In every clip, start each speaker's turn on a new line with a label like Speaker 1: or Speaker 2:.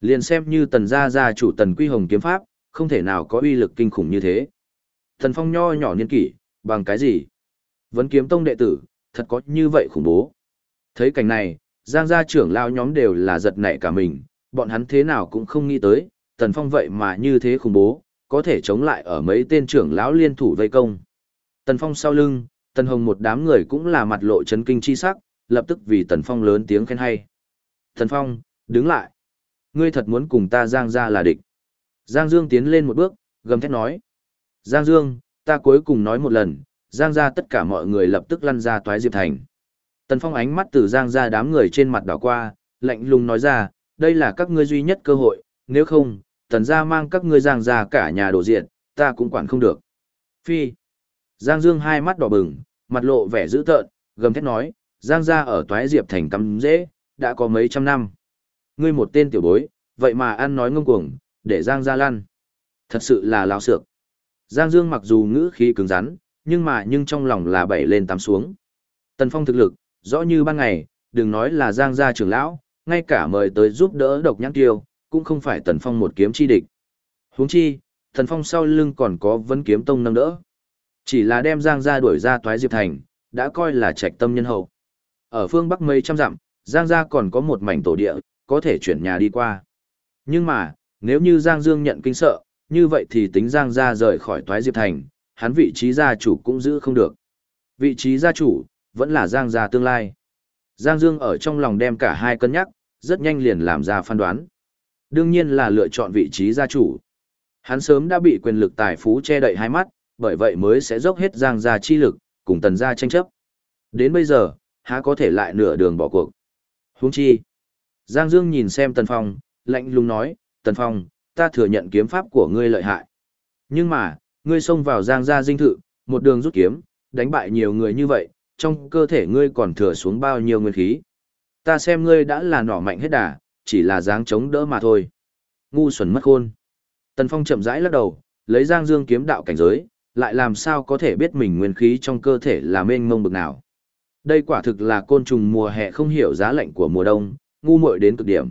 Speaker 1: Liền xem như tần gia gia chủ tần quy hồng kiếm pháp, không thể nào có uy lực kinh khủng như thế. Thần phong nho nhỏ niên kỷ, bằng cái gì? Vấn kiếm tông đệ tử, thật có như vậy khủng bố. Thấy cảnh này, giang gia trưởng lao nhóm đều là giật nảy cả mình, bọn hắn thế nào cũng không nghĩ tới, tần phong vậy mà như thế khủng bố, có thể chống lại ở mấy tên trưởng lão liên thủ vây công. Tần phong sau lưng, tần hồng một đám người cũng là mặt lộ chấn kinh chi sắc, lập tức vì tần phong lớn tiếng khen hay. Tần phong, đứng lại. Ngươi thật muốn cùng ta giang ra là địch. Giang Dương tiến lên một bước, gầm thét nói. Giang Dương, ta cuối cùng nói một lần, Giang gia tất cả mọi người lập tức lăn ra toái Diệp Thành. Tần Phong ánh mắt từ Giang gia đám người trên mặt đảo qua, lạnh lùng nói ra, đây là các ngươi duy nhất cơ hội, nếu không, tần gia mang các ngươi Giang ra cả nhà đổ diện, ta cũng quản không được. Phi. Giang Dương hai mắt đỏ bừng, mặt lộ vẻ dữ tợn, gầm thét nói, Giang gia ở toái Diệp Thành cắm dễ, đã có mấy trăm năm. Ngươi một tên tiểu bối, vậy mà ăn nói ngông cuồng, để Giang gia lăn. Thật sự là lao sược. Giang Dương mặc dù ngữ khí cứng rắn, nhưng mà nhưng trong lòng là bảy lên tám xuống. Tần Phong thực lực, rõ như ban ngày, đừng nói là Giang gia trưởng lão, ngay cả mời tới giúp đỡ độc nhãn tiêu, cũng không phải Tần Phong một kiếm chi địch. Huống chi, Tần Phong sau lưng còn có vấn kiếm tông nâng đỡ. Chỉ là đem Giang gia đuổi ra toái diệp thành, đã coi là trạch tâm nhân hậu. Ở phương Bắc mấy trăm dặm, Giang gia còn có một mảnh tổ địa, có thể chuyển nhà đi qua. Nhưng mà, nếu như Giang Dương nhận kinh sợ, như vậy thì tính Giang gia rời khỏi toái diệp thành, hắn vị trí gia chủ cũng giữ không được. Vị trí gia chủ, vẫn là Giang gia tương lai. Giang Dương ở trong lòng đem cả hai cân nhắc, rất nhanh liền làm ra phán đoán. Đương nhiên là lựa chọn vị trí gia chủ. Hắn sớm đã bị quyền lực tài phú che đậy hai mắt, bởi vậy mới sẽ dốc hết Giang gia chi lực, cùng tần gia tranh chấp. Đến bây giờ, há có thể lại nửa đường bỏ cuộc. Huống chi. Giang Dương nhìn xem Tần Phong, lạnh lùng nói, Tần Phong, ta thừa nhận kiếm pháp của ngươi lợi hại. Nhưng mà, ngươi xông vào giang gia dinh thự, một đường rút kiếm, đánh bại nhiều người như vậy, trong cơ thể ngươi còn thừa xuống bao nhiêu nguyên khí. Ta xem ngươi đã là nỏ mạnh hết đà, chỉ là dáng chống đỡ mà thôi. Ngu xuẩn mất khôn. Tần Phong chậm rãi lắc đầu, lấy Giang Dương kiếm đạo cảnh giới, lại làm sao có thể biết mình nguyên khí trong cơ thể là mênh mông bực nào. Đây quả thực là côn trùng mùa hè không hiểu giá lạnh của mùa đông, ngu muội đến cực điểm.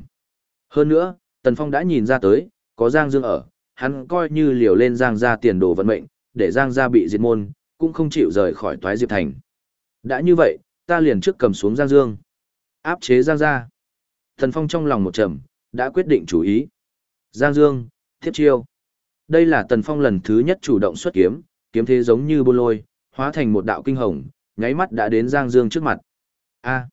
Speaker 1: Hơn nữa, Tần Phong đã nhìn ra tới, có Giang Dương ở, hắn coi như liều lên Giang gia tiền đồ vận mệnh, để Giang gia bị diệt môn, cũng không chịu rời khỏi toái diệp thành. Đã như vậy, ta liền trước cầm xuống Giang Dương, áp chế Giang gia. Tần Phong trong lòng một trầm, đã quyết định chủ ý. Giang Dương, thiết chiêu. Đây là Tần Phong lần thứ nhất chủ động xuất kiếm, kiếm thế giống như bô lôi, hóa thành một đạo kinh hồng, nháy mắt đã đến Giang Dương trước mặt. A.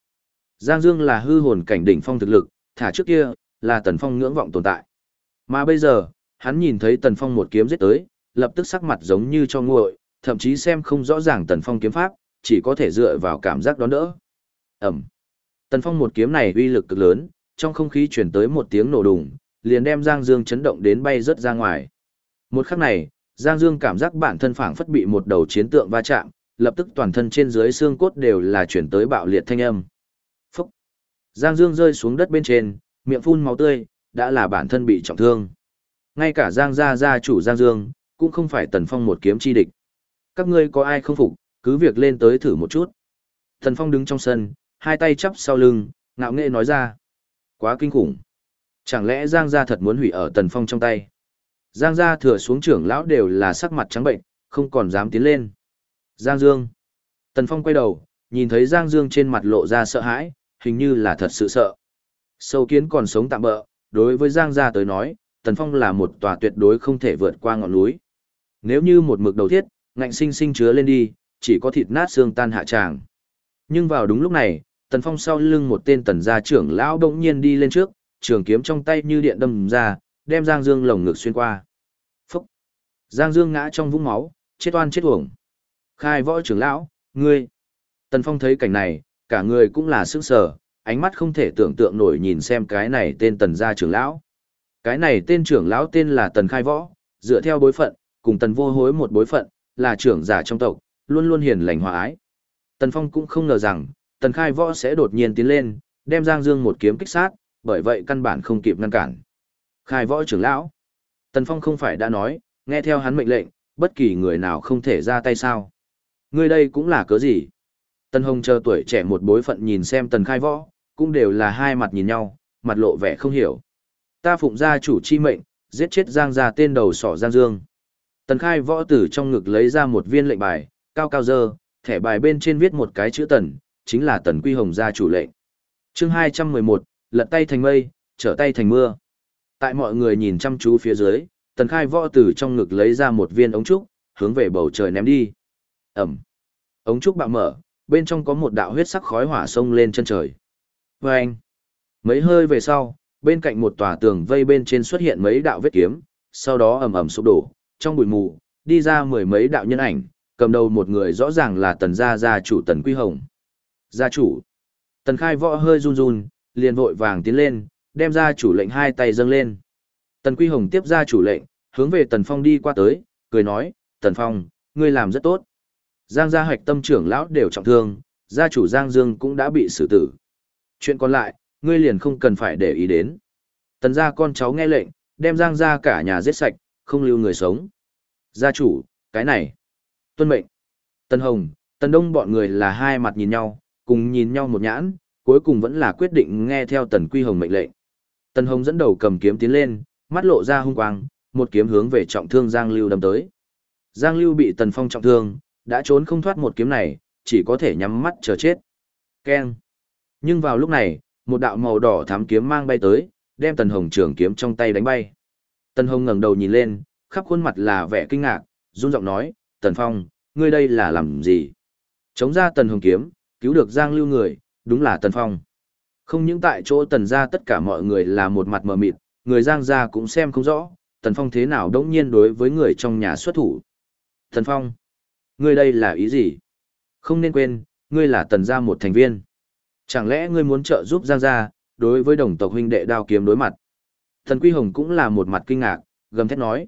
Speaker 1: Giang Dương là hư hồn cảnh đỉnh phong thực lực, thả trước kia, là Tần Phong ngưỡng vọng tồn tại. Mà bây giờ, hắn nhìn thấy Tần Phong một kiếm giết tới, lập tức sắc mặt giống như cho nguội, thậm chí xem không rõ ràng Tần Phong kiếm pháp, chỉ có thể dựa vào cảm giác đón đỡ. Ẩm. Tần Phong một kiếm này uy lực cực lớn, trong không khí chuyển tới một tiếng nổ đùng, liền đem Giang Dương chấn động đến bay rất ra ngoài. Một khắc này, Giang Dương cảm giác bản thân phảng phất bị một đầu chiến tượng va chạm, lập tức toàn thân trên dưới xương cốt đều là chuyển tới bạo liệt thanh âm. Giang Dương rơi xuống đất bên trên, miệng phun máu tươi, đã là bản thân bị trọng thương. Ngay cả Giang gia gia chủ Giang Dương, cũng không phải Tần Phong một kiếm chi địch. Các ngươi có ai không phục, cứ việc lên tới thử một chút. Tần Phong đứng trong sân, hai tay chắp sau lưng, ngạo nghễ nói ra. Quá kinh khủng. Chẳng lẽ Giang gia thật muốn hủy ở Tần Phong trong tay? Giang gia thừa xuống trưởng lão đều là sắc mặt trắng bệnh, không còn dám tiến lên. Giang Dương. Tần Phong quay đầu, nhìn thấy Giang Dương trên mặt lộ ra sợ hãi, hình như là thật sự sợ. Sâu kiến còn sống tạm bỡ, đối với Giang gia tới nói, Tần Phong là một tòa tuyệt đối không thể vượt qua ngọn núi. Nếu như một mực đầu thiết, ngạnh sinh sinh chứa lên đi, chỉ có thịt nát xương tan hạ tràng. Nhưng vào đúng lúc này, Tần Phong sau lưng một tên tần gia trưởng lão đột nhiên đi lên trước, trường kiếm trong tay như điện đâm ra, đem Giang Dương lồng ngực xuyên qua. Phúc! Giang Dương ngã trong vũng máu, chết oan chết uổng. Khai võ trưởng lão, ngươi! Tần Phong thấy cảnh này, cả người cũng là sức sở, ánh mắt không thể tưởng tượng nổi nhìn xem cái này tên tần gia trưởng lão. Cái này tên trưởng lão tên là Tần Khai Võ, dựa theo bối phận, cùng Tần Vô Hối một bối phận, là trưởng giả trong tộc, luôn luôn hiền lành hòa ái. Tần Phong cũng không ngờ rằng, Tần Khai Võ sẽ đột nhiên tiến lên, đem Giang Dương một kiếm kích sát, bởi vậy căn bản không kịp ngăn cản. Khai Võ trưởng lão, Tần Phong không phải đã nói, nghe theo hắn mệnh lệnh, bất kỳ người nào không thể ra tay sao? Người đây cũng là cớ gì? Tần Hồng chờ tuổi trẻ một bối phận nhìn xem Tần Khai Võ, cũng đều là hai mặt nhìn nhau, mặt lộ vẻ không hiểu. Ta phụng gia chủ chi mệnh, giết chết Giang gia tên đầu sỏ Giang Dương. Tần khai võ tử trong ngực lấy ra một viên lệnh bài, cao cao dơ, thẻ bài bên trên viết một cái chữ tần, chính là tần quy hồng gia chủ lệnh. chương 211, lật tay thành mây, trở tay thành mưa. Tại mọi người nhìn chăm chú phía dưới, tần khai võ tử trong ngực lấy ra một viên ống trúc, hướng về bầu trời ném đi. Ẩm. Ống trúc bạo mở, bên trong có một đạo huyết sắc khói hỏa sông lên chân trời. Và anh. Mấy hơi về sau, bên cạnh một tòa tường vây bên trên xuất hiện mấy đạo vết kiếm, sau đó ầm ầm sụp đổ, trong bụi mù, đi ra mười mấy đạo nhân ảnh, cầm đầu một người rõ ràng là tần gia gia chủ tần quy hồng. Gia chủ. Tần khai võ hơi run run, liền vội vàng tiến lên, đem gia chủ lệnh hai tay dâng lên. Tần quy hồng tiếp gia chủ lệnh, hướng về tần phong đi qua tới, cười nói, tần phong, ngươi làm rất tốt. Giang gia hoạch tâm trưởng lão đều trọng thương, gia chủ Giang Dương cũng đã bị xử tử. Chuyện còn lại, ngươi liền không cần phải để ý đến. Tần gia con cháu nghe lệnh, đem Giang gia cả nhà giết sạch, không lưu người sống. Gia chủ, cái này. Tuân mệnh. Tần Hồng, Tần Đông bọn người là hai mặt nhìn nhau, cùng nhìn nhau một nhãn, cuối cùng vẫn là quyết định nghe theo Tần Quy Hồng mệnh lệnh. Tần Hồng dẫn đầu cầm kiếm tiến lên, mắt lộ ra hung quang, một kiếm hướng về trọng thương Giang Lưu đâm tới. Giang Lưu bị Tần Phong trọng thương, đã trốn không thoát một kiếm này, chỉ có thể nhắm mắt chờ chết. Keng. Nhưng vào lúc này, một đạo màu đỏ thắm kiếm mang bay tới, đem Tần Hồng trường kiếm trong tay đánh bay. Tần Hồng ngẩng đầu nhìn lên, khắp khuôn mặt là vẻ kinh ngạc, run giọng nói, Tần Phong, ngươi đây là làm gì? Chống ra Tần Hồng kiếm, cứu được Giang Lưu người, đúng là Tần Phong. Không những tại chỗ Tần gia tất cả mọi người là một mặt mờ mịt, người Giang gia cũng xem không rõ, Tần Phong thế nào đống nhiên đối với người trong nhà xuất thủ. Tần Phong, ngươi đây là ý gì? Không nên quên, ngươi là Tần gia một thành viên. Chẳng lẽ ngươi muốn trợ giúp Giang gia, đối với đồng tộc huynh đệ đao kiếm đối mặt? Thần Quy Hồng cũng là một mặt kinh ngạc, gầm thét nói.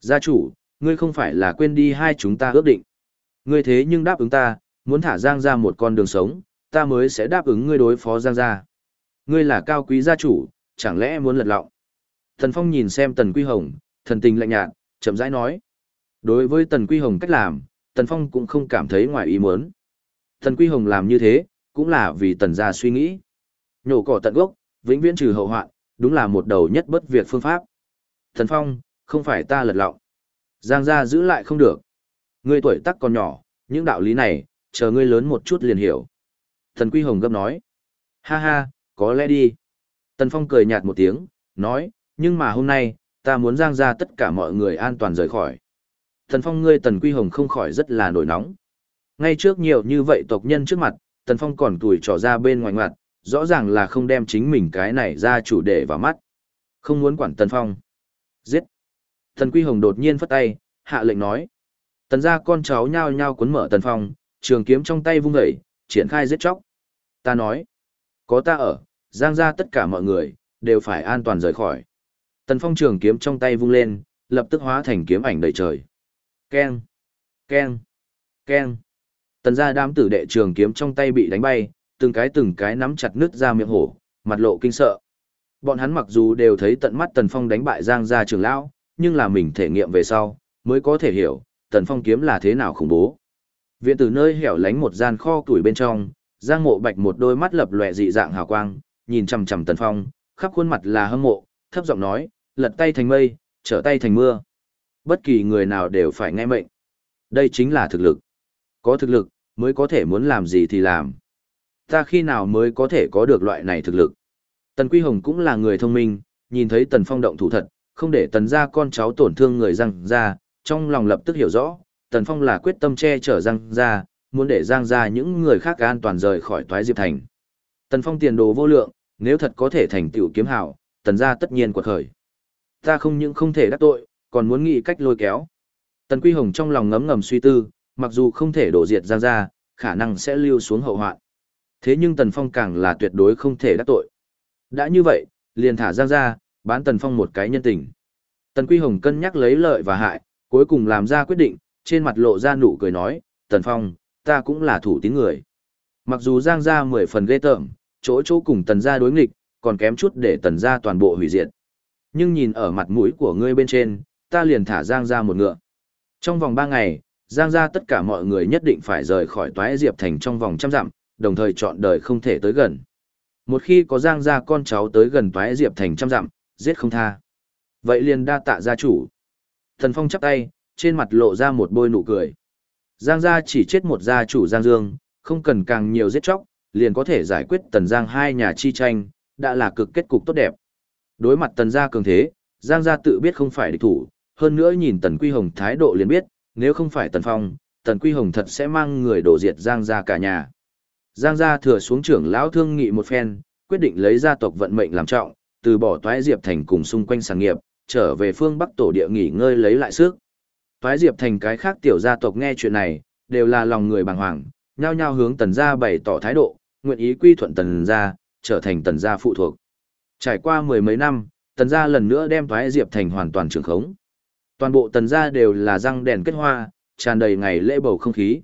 Speaker 1: Gia chủ, ngươi không phải là quên đi hai chúng ta ước định. Ngươi thế nhưng đáp ứng ta, muốn thả Giang Gia một con đường sống, ta mới sẽ đáp ứng ngươi đối phó Giang Gia. Ngươi là cao quý gia chủ, chẳng lẽ muốn lật lọng? Thần Phong nhìn xem Tần Quy Hồng, thần tình lạnh nhạt, chậm rãi nói. Đối với Tần Quy Hồng cách làm, Tần Phong cũng không cảm thấy ngoài ý muốn. Tần Quy Hồng làm như thế, cũng là vì Tần gia suy nghĩ. Nhổ cỏ tận gốc, vĩnh viễn trừ hậu hoạn, đúng là một đầu nhất bất việc phương pháp. Tần Phong, không phải ta lật lọng. Giang gia giữ lại không được. Ngươi tuổi tác còn nhỏ, những đạo lý này, chờ ngươi lớn một chút liền hiểu. Thần Quy Hồng gấp nói. Ha ha, có lẽ đi. Tần Phong cười nhạt một tiếng, nói, nhưng mà hôm nay, ta muốn giang gia tất cả mọi người an toàn rời khỏi. Thần Phong ngươi Tần Quy Hồng không khỏi rất là nổi nóng. Ngay trước nhiều như vậy tộc nhân trước mặt, Tần Phong còn tuổi trò ra bên ngoài ngoặt, rõ ràng là không đem chính mình cái này ra chủ đề vào mắt. Không muốn quản Tần Phong. Giết. Tần Quy Hồng đột nhiên phất tay, hạ lệnh nói. Tần gia con cháu nhao nhao cuốn mở Tần Phong, trường kiếm trong tay vung dậy, triển khai giết chóc. Ta nói. Có ta ở, giang ra tất cả mọi người, đều phải an toàn rời khỏi. Tần Phong trường kiếm trong tay vung lên, lập tức hóa thành kiếm ảnh đầy trời. Keng, keng, keng. Tần gia đám tử đệ trường kiếm trong tay bị đánh bay, từng cái từng cái nắm chặt nứt ra miệng hổ, mặt lộ kinh sợ. Bọn hắn mặc dù đều thấy tận mắt Tần Phong đánh bại Giang gia trường lão, nhưng là mình thể nghiệm về sau, mới có thể hiểu, Tần Phong kiếm là thế nào khủng bố. Viện từ nơi hẻo lánh một gian kho tuổi bên trong, Giang Mộ Bạch một đôi mắt lập lòe dị dạng hào quang, nhìn chằm chằm Tần Phong, khắp khuôn mặt là hâm mộ, thấp giọng nói, lật tay thành mây, trở tay thành mưa. Bất kỳ người nào đều phải nghe mệnh. Đây chính là thực lực. Có thực lực, mới có thể muốn làm gì thì làm. Ta khi nào mới có thể có được loại này thực lực? Tần Quy Hồng cũng là người thông minh, nhìn thấy Tần Phong động thủ thật, không để Tần gia con cháu tổn thương người răng ra, trong lòng lập tức hiểu rõ, Tần Phong là quyết tâm che chở răng ra, muốn để giang ra những người khác an toàn rời khỏi toái diệp thành. Tần Phong tiền đồ vô lượng, nếu thật có thể thành tựu kiếm hảo, Tần gia tất nhiên quật khởi. Ta không những không thể đắc tội, còn muốn nghĩ cách lôi kéo. Tần Quy Hồng trong lòng ngấm ngầm suy tư, mặc dù không thể đổ diệt giang gia, khả năng sẽ lưu xuống hậu hoạn. Thế nhưng Tần Phong càng là tuyệt đối không thể đắc tội. Đã như vậy, liền thả giang gia, bán Tần Phong một cái nhân tình. Tần Quy Hồng cân nhắc lấy lợi và hại, cuối cùng làm ra quyết định, trên mặt lộ ra nụ cười nói, Tần Phong, ta cũng là thủ tín người. Mặc dù giang gia mười phần ghê tởm, chỗ chỗ cùng tần gia đối nghịch, còn kém chút để tần gia toàn bộ hủy diệt. Nhưng nhìn ở mặt mũi của ngươi bên trên, ta liền thả giang ra một ngựa. Trong vòng ba ngày, giang ra tất cả mọi người nhất định phải rời khỏi toái diệp thành trong vòng trăm dặm, đồng thời chọn đời không thể tới gần. Một khi có giang ra con cháu tới gần toái diệp thành trăm dặm, giết không tha. Vậy liền đa tạ gia chủ. Thần Phong chắp tay, trên mặt lộ ra một bôi nụ cười. Giang gia chỉ chết một gia chủ Giang Dương, không cần càng nhiều giết chóc, liền có thể giải quyết Tần Giang hai nhà chi tranh, đã là cực kết cục tốt đẹp. Đối mặt Tần gia cường thế, Giang gia tự biết không phải địch thủ, hơn nữa nhìn Tần Quy Hồng thái độ liền biết, nếu không phải Tần Phong, Tần Quy Hồng thật sẽ mang người đổ diệt Giang gia cả nhà. Giang gia thừa xuống trưởng lão thương nghị một phen, quyết định lấy gia tộc vận mệnh làm trọng, từ bỏ toái diệp thành cùng xung quanh sản nghiệp, trở về phương Bắc tổ địa nghỉ ngơi lấy lại sức. Toái diệp thành cái khác tiểu gia tộc nghe chuyện này, đều là lòng người bàng hoàng, nhao nhao hướng tần gia bày tỏ thái độ, nguyện ý quy thuận tần gia, trở thành tần gia phụ thuộc. Trải qua mười mấy năm, tần gia lần nữa đem toái diệp thành hoàn toàn trưởng khống. Toàn bộ tần gia đều là răng đèn kết hoa, tràn đầy ngày lễ bầu không khí.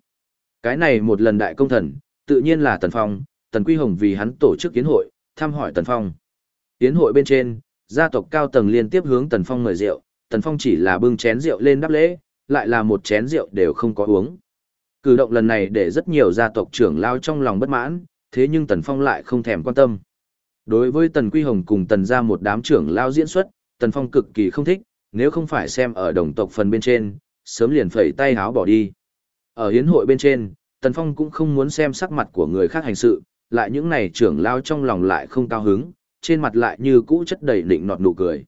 Speaker 1: Cái này một lần đại công thần, tự nhiên là tần phong, tần quy hồng vì hắn tổ chức kiến hội, thăm hỏi tần phong. Tiến hội bên trên, gia tộc cao tầng liên tiếp hướng tần phong mời rượu, tần phong chỉ là bưng chén rượu lên đáp lễ, lại là một chén rượu đều không có uống. Cử động lần này để rất nhiều gia tộc trưởng lao trong lòng bất mãn, thế nhưng Tần Phong lại không thèm quan tâm. Đối với Tần Quy Hồng cùng Tần gia một đám trưởng lao diễn xuất, Tần Phong cực kỳ không thích, nếu không phải xem ở đồng tộc phần bên trên, sớm liền phẩy tay háo bỏ đi. Ở hiến hội bên trên, Tần Phong cũng không muốn xem sắc mặt của người khác hành sự, lại những này trưởng lao trong lòng lại không cao hứng, trên mặt lại như cũ chất đầy định nọt nụ cười.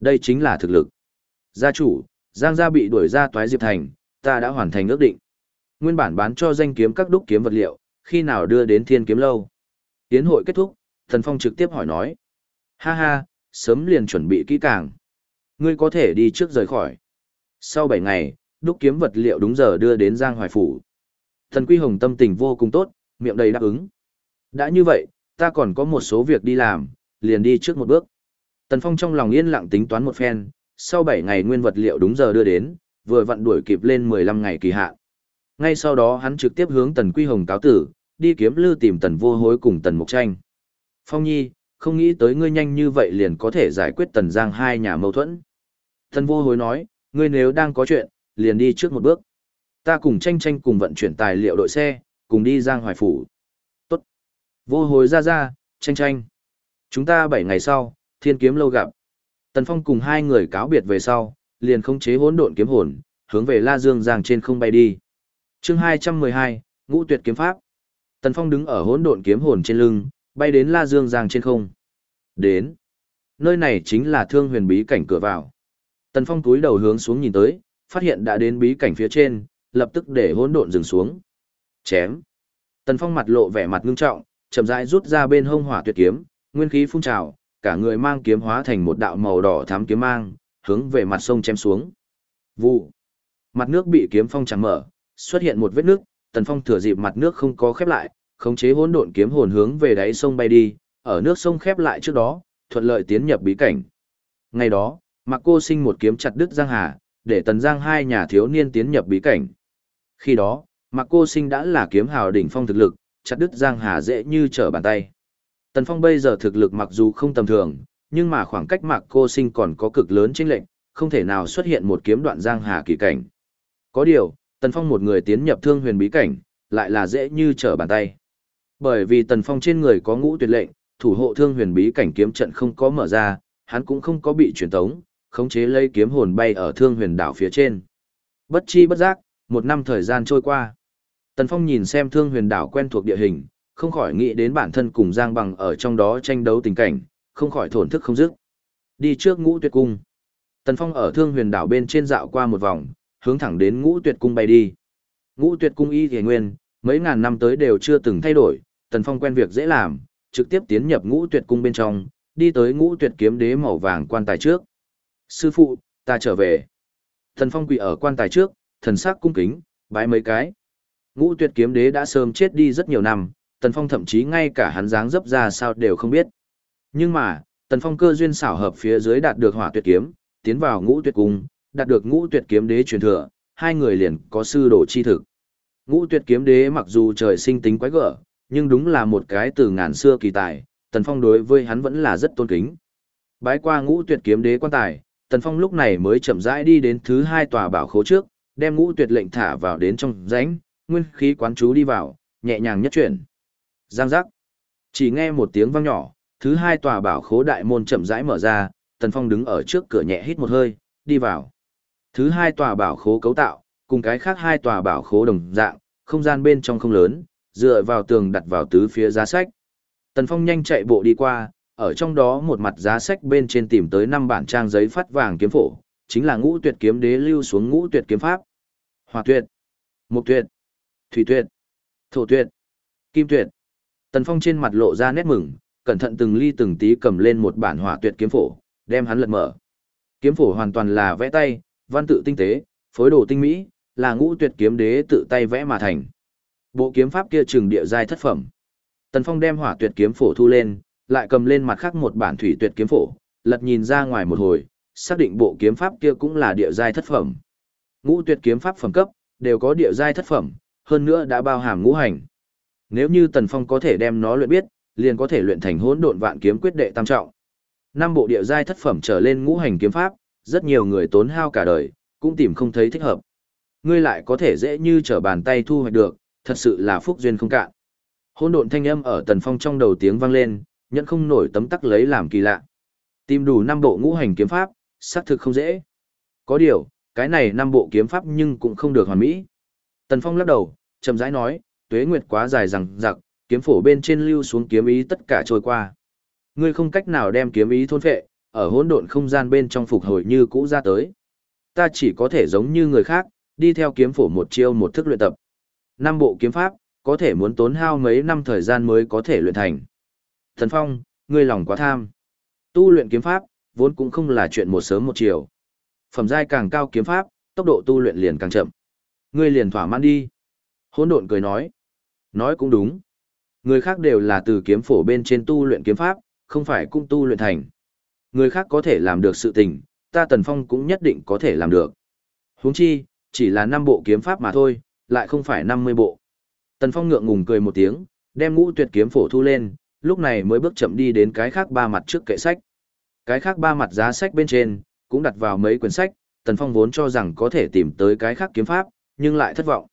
Speaker 1: Đây chính là thực lực. Gia chủ, Giang gia bị đuổi ra toái diệp thành, ta đã hoàn thành ước định. Nguyên bản bán cho danh kiếm các đúc kiếm vật liệu, khi nào đưa đến thiên kiếm lâu. Tiến hội kết thúc, tần Phong trực tiếp hỏi nói. Ha ha, sớm liền chuẩn bị kỹ càng. Ngươi có thể đi trước rời khỏi. Sau 7 ngày, đúc kiếm vật liệu đúng giờ đưa đến Giang Hoài Phủ. Thần Quy Hồng tâm tình vô cùng tốt, miệng đầy đáp ứng. Đã như vậy, ta còn có một số việc đi làm, liền đi trước một bước. Tần Phong trong lòng yên lặng tính toán một phen, sau 7 ngày nguyên vật liệu đúng giờ đưa đến, vừa vặn đuổi kịp lên 15 ngày kỳ hạn. Ngay sau đó hắn trực tiếp hướng Tần Quy Hồng cáo tử, đi kiếm lư tìm Tần Vô Hối cùng Tần Mục Tranh. Phong Nhi, không nghĩ tới ngươi nhanh như vậy liền có thể giải quyết Tần Giang hai nhà mâu thuẫn. Thần Vô Hối nói, ngươi nếu đang có chuyện, liền đi trước một bước. Ta cùng tranh tranh cùng vận chuyển tài liệu đội xe, cùng đi Giang Hoài Phủ. Tốt. Vô Hối ra ra, tranh tranh. Chúng ta bảy ngày sau, thiên kiếm lâu gặp. Tần Phong cùng hai người cáo biệt về sau, liền không chế hỗn độn kiếm hồn, hướng về La Dương Giang trên không bay đi chương 212, ngũ tuyệt kiếm pháp. Tần Phong đứng ở hỗn độn kiếm hồn trên lưng, bay đến La Dương Giang trên không. Đến. Nơi này chính là thương huyền bí cảnh cửa vào. Tần Phong túi đầu hướng xuống nhìn tới, phát hiện đã đến bí cảnh phía trên, lập tức để hỗn độn dừng xuống. Chém. Tần Phong mặt lộ vẻ mặt ngưng trọng, chậm rãi rút ra bên hông hỏa tuyệt kiếm, nguyên khí phun trào, cả người mang kiếm hóa thành một đạo màu đỏ thắm kiếm mang, hướng về mặt sông chém xuống. Vụ. Mặt nước bị kiếm phong chẳng mở, xuất hiện một vết nước, Tần Phong thừa dịp mặt nước không có khép lại, khống chế hỗn độn kiếm hồn hướng về đáy sông bay đi, ở nước sông khép lại trước đó, thuận lợi tiến nhập bí cảnh. Ngày đó, Mạc Cô Sinh một kiếm chặt đứt Giang Hà, để Tần Giang hai nhà thiếu niên tiến nhập bí cảnh. Khi đó, Mạc Cô Sinh đã là kiếm hào đỉnh phong thực lực, chặt đứt Giang Hà dễ như trở bàn tay. Tần Phong bây giờ thực lực mặc dù không tầm thường, nhưng mà khoảng cách Mạc Cô Sinh còn có cực lớn chênh lệch, không thể nào xuất hiện một kiếm đoạn Giang Hà kỳ cảnh. Có điều, Tần Phong một người tiến nhập thương huyền bí cảnh, lại là dễ như trở bàn tay. Bởi vì Tần Phong trên người có ngũ tuyệt lệnh, thủ hộ thương huyền bí cảnh kiếm trận không có mở ra, hắn cũng không có bị truyền tống, khống chế lấy kiếm hồn bay ở thương huyền đảo phía trên. Bất chi bất giác, một năm thời gian trôi qua. Tần Phong nhìn xem thương huyền đảo quen thuộc địa hình, không khỏi nghĩ đến bản thân cùng Giang Bằng ở trong đó tranh đấu tình cảnh, không khỏi thổn thức không dứt. Đi trước ngũ tuyệt cung. Tần Phong ở thương huyền đảo bên trên dạo qua một vòng, hướng thẳng đến ngũ tuyệt cung bay đi. Ngũ tuyệt cung y thể nguyên, mấy ngàn năm tới đều chưa từng thay đổi, tần phong quen việc dễ làm, trực tiếp tiến nhập ngũ tuyệt cung bên trong, đi tới ngũ tuyệt kiếm đế màu vàng quan tài trước. Sư phụ, ta trở về. Thần phong quỳ ở quan tài trước, thần sắc cung kính, bái mấy cái. Ngũ tuyệt kiếm đế đã sớm chết đi rất nhiều năm, tần phong thậm chí ngay cả hắn dáng dấp ra sao đều không biết. Nhưng mà, tần phong cơ duyên xảo hợp phía dưới đạt được hỏa tuyệt kiếm, tiến vào ngũ tuyệt cung, đạt được ngũ tuyệt kiếm đế truyền thừa, hai người liền có sư đồ chi thực. Ngũ tuyệt kiếm đế mặc dù trời sinh tính quái gở, nhưng đúng là một cái từ ngàn xưa kỳ tài, Tần Phong đối với hắn vẫn là rất tôn kính. Bái qua ngũ tuyệt kiếm đế quan tài, Tần Phong lúc này mới chậm rãi đi đến thứ hai tòa bảo khố trước, đem ngũ tuyệt lệnh thả vào đến trong rãnh, nguyên khí quán chú đi vào, nhẹ nhàng nhất chuyển. Giang giác. Chỉ nghe một tiếng vang nhỏ, thứ hai tòa bảo khố đại môn chậm rãi mở ra, Tần Phong đứng ở trước cửa nhẹ hít một hơi, đi vào. Thứ hai tòa bảo khố cấu tạo, cùng cái khác hai tòa bảo khố đồng dạng, không gian bên trong không lớn, dựa vào tường đặt vào tứ phía giá sách. Tần Phong nhanh chạy bộ đi qua, ở trong đó một mặt giá sách bên trên tìm tới năm bản trang giấy phát vàng kiếm phổ, chính là ngũ tuyệt kiếm đế lưu xuống ngũ tuyệt kiếm pháp. Hỏa tuyệt, mục tuyệt, thủy tuyệt, thổ tuyệt, kim tuyệt. Tần Phong trên mặt lộ ra nét mừng, cẩn thận từng ly từng tí cầm lên một bản hỏa tuyệt kiếm phổ, đem hắn lật mở. Kiếm phổ hoàn toàn là vẽ tay, văn tự tinh tế, phối đồ tinh mỹ, là ngũ tuyệt kiếm đế tự tay vẽ mà thành. Bộ kiếm pháp kia trường địa giai thất phẩm. Tần Phong đem hỏa tuyệt kiếm phổ thu lên, lại cầm lên mặt khác một bản thủy tuyệt kiếm phổ, lật nhìn ra ngoài một hồi, xác định bộ kiếm pháp kia cũng là địa giai thất phẩm. Ngũ tuyệt kiếm pháp phẩm cấp, đều có địa giai thất phẩm, hơn nữa đã bao hàm ngũ hành. Nếu như Tần Phong có thể đem nó luyện biết, liền có thể luyện thành hỗn độn vạn kiếm quyết đệ tam trọng. Năm bộ địa giai thất phẩm trở lên ngũ hành kiếm pháp, rất nhiều người tốn hao cả đời, cũng tìm không thấy thích hợp. Ngươi lại có thể dễ như trở bàn tay thu hoạch được, thật sự là phúc duyên không cạn. Hỗn độn thanh âm ở Tần Phong trong đầu tiếng vang lên, nhận không nổi tấm tắc lấy làm kỳ lạ. Tìm đủ năm bộ ngũ hành kiếm pháp, xác thực không dễ. Có điều, cái này năm bộ kiếm pháp nhưng cũng không được hoàn mỹ. Tần Phong lắc đầu, chậm rãi nói, tuế nguyệt quá dài rằng giặc, kiếm phổ bên trên lưu xuống kiếm ý tất cả trôi qua. Ngươi không cách nào đem kiếm ý thôn phệ, ở hỗn độn không gian bên trong phục hồi như cũ ra tới. Ta chỉ có thể giống như người khác, đi theo kiếm phổ một chiêu một thức luyện tập. Năm bộ kiếm pháp, có thể muốn tốn hao mấy năm thời gian mới có thể luyện thành. Thần Phong, ngươi lòng quá tham. Tu luyện kiếm pháp, vốn cũng không là chuyện một sớm một chiều. Phẩm giai càng cao kiếm pháp, tốc độ tu luyện liền càng chậm. Ngươi liền thỏa mãn đi. Hỗn độn cười nói. Nói cũng đúng. Người khác đều là từ kiếm phổ bên trên tu luyện kiếm pháp, không phải cũng tu luyện thành. Người khác có thể làm được sự tình, ta Tần Phong cũng nhất định có thể làm được. Huống chi, chỉ là năm bộ kiếm pháp mà thôi, lại không phải 50 bộ. Tần Phong ngượng ngùng cười một tiếng, đem ngũ tuyệt kiếm phổ thu lên, lúc này mới bước chậm đi đến cái khác ba mặt trước kệ sách. Cái khác ba mặt giá sách bên trên, cũng đặt vào mấy quyển sách, Tần Phong vốn cho rằng có thể tìm tới cái khác kiếm pháp, nhưng lại thất vọng.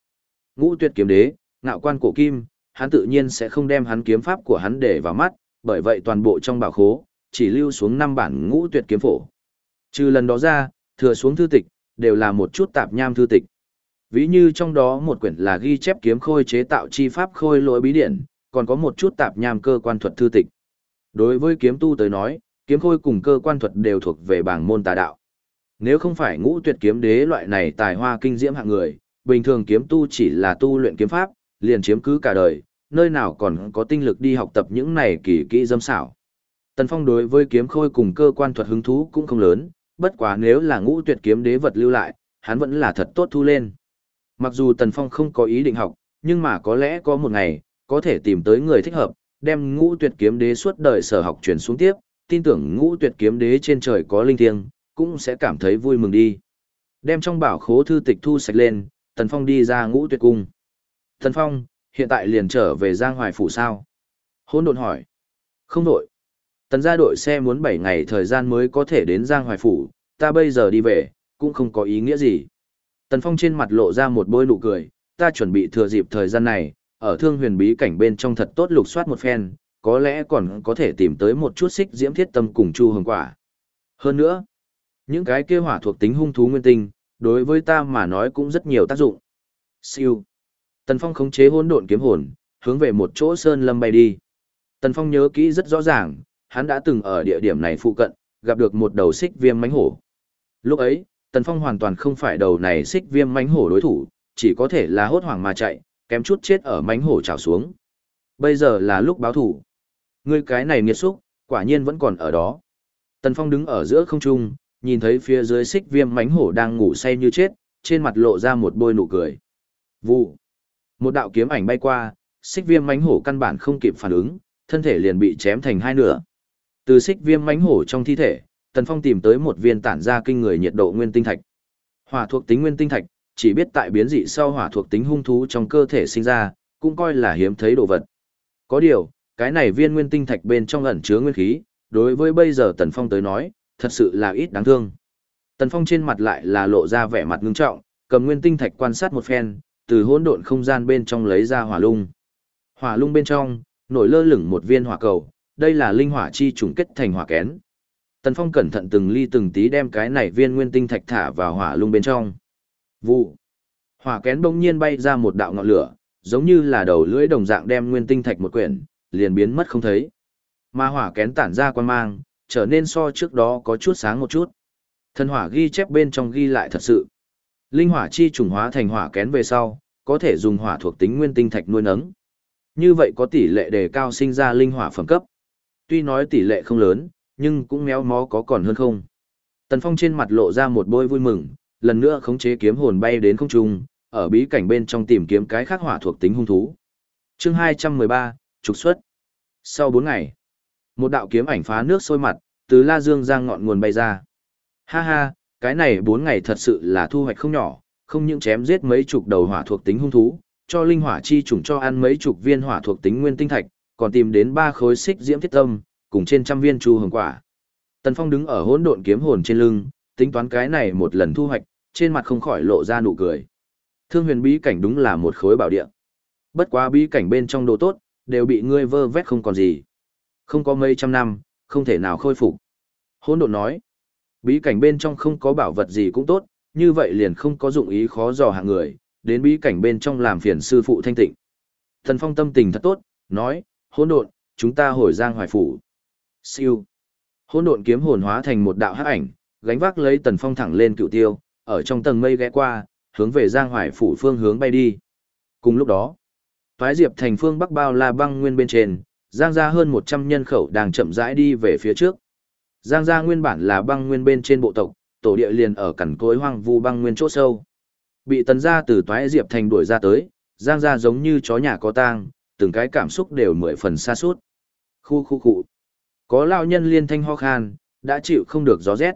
Speaker 1: Ngũ tuyệt kiếm đế, ngạo quan cổ kim, hắn tự nhiên sẽ không đem hắn kiếm pháp của hắn để vào mắt, bởi vậy toàn bộ trong bảo khố, chỉ lưu xuống năm bản ngũ tuyệt kiếm phổ. Trừ lần đó ra, thừa xuống thư tịch, đều là một chút tạp nham thư tịch. Ví như trong đó một quyển là ghi chép kiếm khôi chế tạo chi pháp khôi lỗi bí điển, còn có một chút tạp nham cơ quan thuật thư tịch. Đối với kiếm tu tới nói, kiếm khôi cùng cơ quan thuật đều thuộc về bảng môn tà đạo. Nếu không phải ngũ tuyệt kiếm đế loại này tài hoa kinh diễm hạng người, bình thường kiếm tu chỉ là tu luyện kiếm pháp, liền chiếm cứ cả đời, nơi nào còn có tinh lực đi học tập những này kỳ kỹ dâm xảo. Tần Phong đối với kiếm khôi cùng cơ quan thuật hứng thú cũng không lớn, bất quá nếu là ngũ tuyệt kiếm đế vật lưu lại, hắn vẫn là thật tốt thu lên. Mặc dù Tần Phong không có ý định học, nhưng mà có lẽ có một ngày, có thể tìm tới người thích hợp, đem ngũ tuyệt kiếm đế suốt đời sở học truyền xuống tiếp, tin tưởng ngũ tuyệt kiếm đế trên trời có linh thiêng, cũng sẽ cảm thấy vui mừng đi. Đem trong bảo khố thư tịch thu sạch lên, Tần Phong đi ra ngũ tuyệt cung. Tần Phong, hiện tại liền trở về Giang Hoài Phủ sao? Hôn đồn hỏi. Không đội. Tần gia đội xe muốn 7 ngày thời gian mới có thể đến Giang Hoài Phủ, ta bây giờ đi về, cũng không có ý nghĩa gì. Tần Phong trên mặt lộ ra một bôi nụ cười, ta chuẩn bị thừa dịp thời gian này, ở thương huyền bí cảnh bên trong thật tốt lục soát một phen, có lẽ còn có thể tìm tới một chút xích diễm thiết tâm cùng chu hồng quả. Hơn nữa, những cái kia hỏa thuộc tính hung thú nguyên tinh, đối với ta mà nói cũng rất nhiều tác dụng. Siêu. Tần Phong khống chế hỗn độn kiếm hồn, hướng về một chỗ sơn lâm bay đi. Tần Phong nhớ kỹ rất rõ ràng, hắn đã từng ở địa điểm này phụ cận, gặp được một đầu xích viêm mánh hổ. Lúc ấy, Tần Phong hoàn toàn không phải đầu này xích viêm mánh hổ đối thủ, chỉ có thể là hốt hoảng mà chạy, kém chút chết ở mánh hổ trào xuống. Bây giờ là lúc báo thủ. Ngươi cái này nghiệt xúc, quả nhiên vẫn còn ở đó. Tần Phong đứng ở giữa không trung, nhìn thấy phía dưới xích viêm mánh hổ đang ngủ say như chết, trên mặt lộ ra một bôi nụ cười. Vụ. Một đạo kiếm ảnh bay qua, xích viêm mánh hổ căn bản không kịp phản ứng, thân thể liền bị chém thành hai nửa. Từ xích viêm mánh hổ trong thi thể, Tần Phong tìm tới một viên tản ra kinh người nhiệt độ nguyên tinh thạch. Hỏa thuộc tính nguyên tinh thạch, chỉ biết tại biến dị sau hỏa thuộc tính hung thú trong cơ thể sinh ra, cũng coi là hiếm thấy đồ vật. Có điều, cái này viên nguyên tinh thạch bên trong ẩn chứa nguyên khí, đối với bây giờ Tần Phong tới nói, thật sự là ít đáng thương. Tần Phong trên mặt lại là lộ ra vẻ mặt ngưng trọng, cầm nguyên tinh thạch quan sát một phen, từ hỗn độn không gian bên trong lấy ra hỏa lung. Hỏa lung bên trong, nổi lơ lửng một viên hỏa cầu, đây là linh hỏa chi trùng kết thành hỏa kén. Tần Phong cẩn thận từng ly từng tí đem cái này viên nguyên tinh thạch thả vào hỏa lung bên trong. Vụ. Hỏa kén bỗng nhiên bay ra một đạo ngọn lửa, giống như là đầu lưỡi đồng dạng đem nguyên tinh thạch một quyển, liền biến mất không thấy. Mà hỏa kén tản ra quan mang, trở nên so trước đó có chút sáng một chút. Thần hỏa ghi chép bên trong ghi lại thật sự. Linh hỏa chi trùng hóa thành hỏa kén về sau, có thể dùng hỏa thuộc tính nguyên tinh thạch nuôi nấng. Như vậy có tỷ lệ đề cao sinh ra linh hỏa phẩm cấp. Tuy nói tỷ lệ không lớn, nhưng cũng méo mó có còn hơn không. Tần Phong trên mặt lộ ra một bôi vui mừng, lần nữa khống chế kiếm hồn bay đến không trung, ở bí cảnh bên trong tìm kiếm cái khác hỏa thuộc tính hung thú. Chương 213, trục xuất. Sau 4 ngày, một đạo kiếm ảnh phá nước sôi mặt, từ La Dương giang ngọn nguồn bay ra. Ha ha, cái này 4 ngày thật sự là thu hoạch không nhỏ, không những chém giết mấy chục đầu hỏa thuộc tính hung thú, cho linh hỏa chi trùng cho ăn mấy chục viên hỏa thuộc tính nguyên tinh thạch, còn tìm đến ba khối xích diễm thiết tâm, cùng trên trăm viên chu hồng quả. Tần Phong đứng ở hỗn độn kiếm hồn trên lưng, tính toán cái này một lần thu hoạch, trên mặt không khỏi lộ ra nụ cười. Thương huyền bí cảnh đúng là một khối bảo địa. Bất quá bí cảnh bên trong đồ tốt, đều bị ngươi vơ vét không còn gì. Không có mấy trăm năm, không thể nào khôi phục. Hỗn độn nói, bí cảnh bên trong không có bảo vật gì cũng tốt, như vậy liền không có dụng ý khó dò hạng người, đến bí cảnh bên trong làm phiền sư phụ thanh tịnh. Thần Phong tâm tình thật tốt, nói, hỗn độn, chúng ta hồi giang hoài phủ. Siêu. Hỗn độn kiếm hồn hóa thành một đạo hắc ảnh, gánh vác lấy Tần Phong thẳng lên cựu tiêu, ở trong tầng mây ghé qua, hướng về Giang Hoài phủ phương hướng bay đi. Cùng lúc đó, Toái Diệp thành phương Bắc bao la băng nguyên bên trên, Giang gia hơn 100 nhân khẩu đang chậm rãi đi về phía trước. Giang gia nguyên bản là băng nguyên bên trên bộ tộc, tổ địa liền ở cẩn cối hoang vu băng nguyên chỗ sâu. Bị tần gia từ Toái Diệp thành đuổi ra tới, Giang gia giống như chó nhà có tang, từng cái cảm xúc đều mười phần xa suốt. Khu khu khu. Có lão nhân liên thanh ho khan, đã chịu không được gió rét.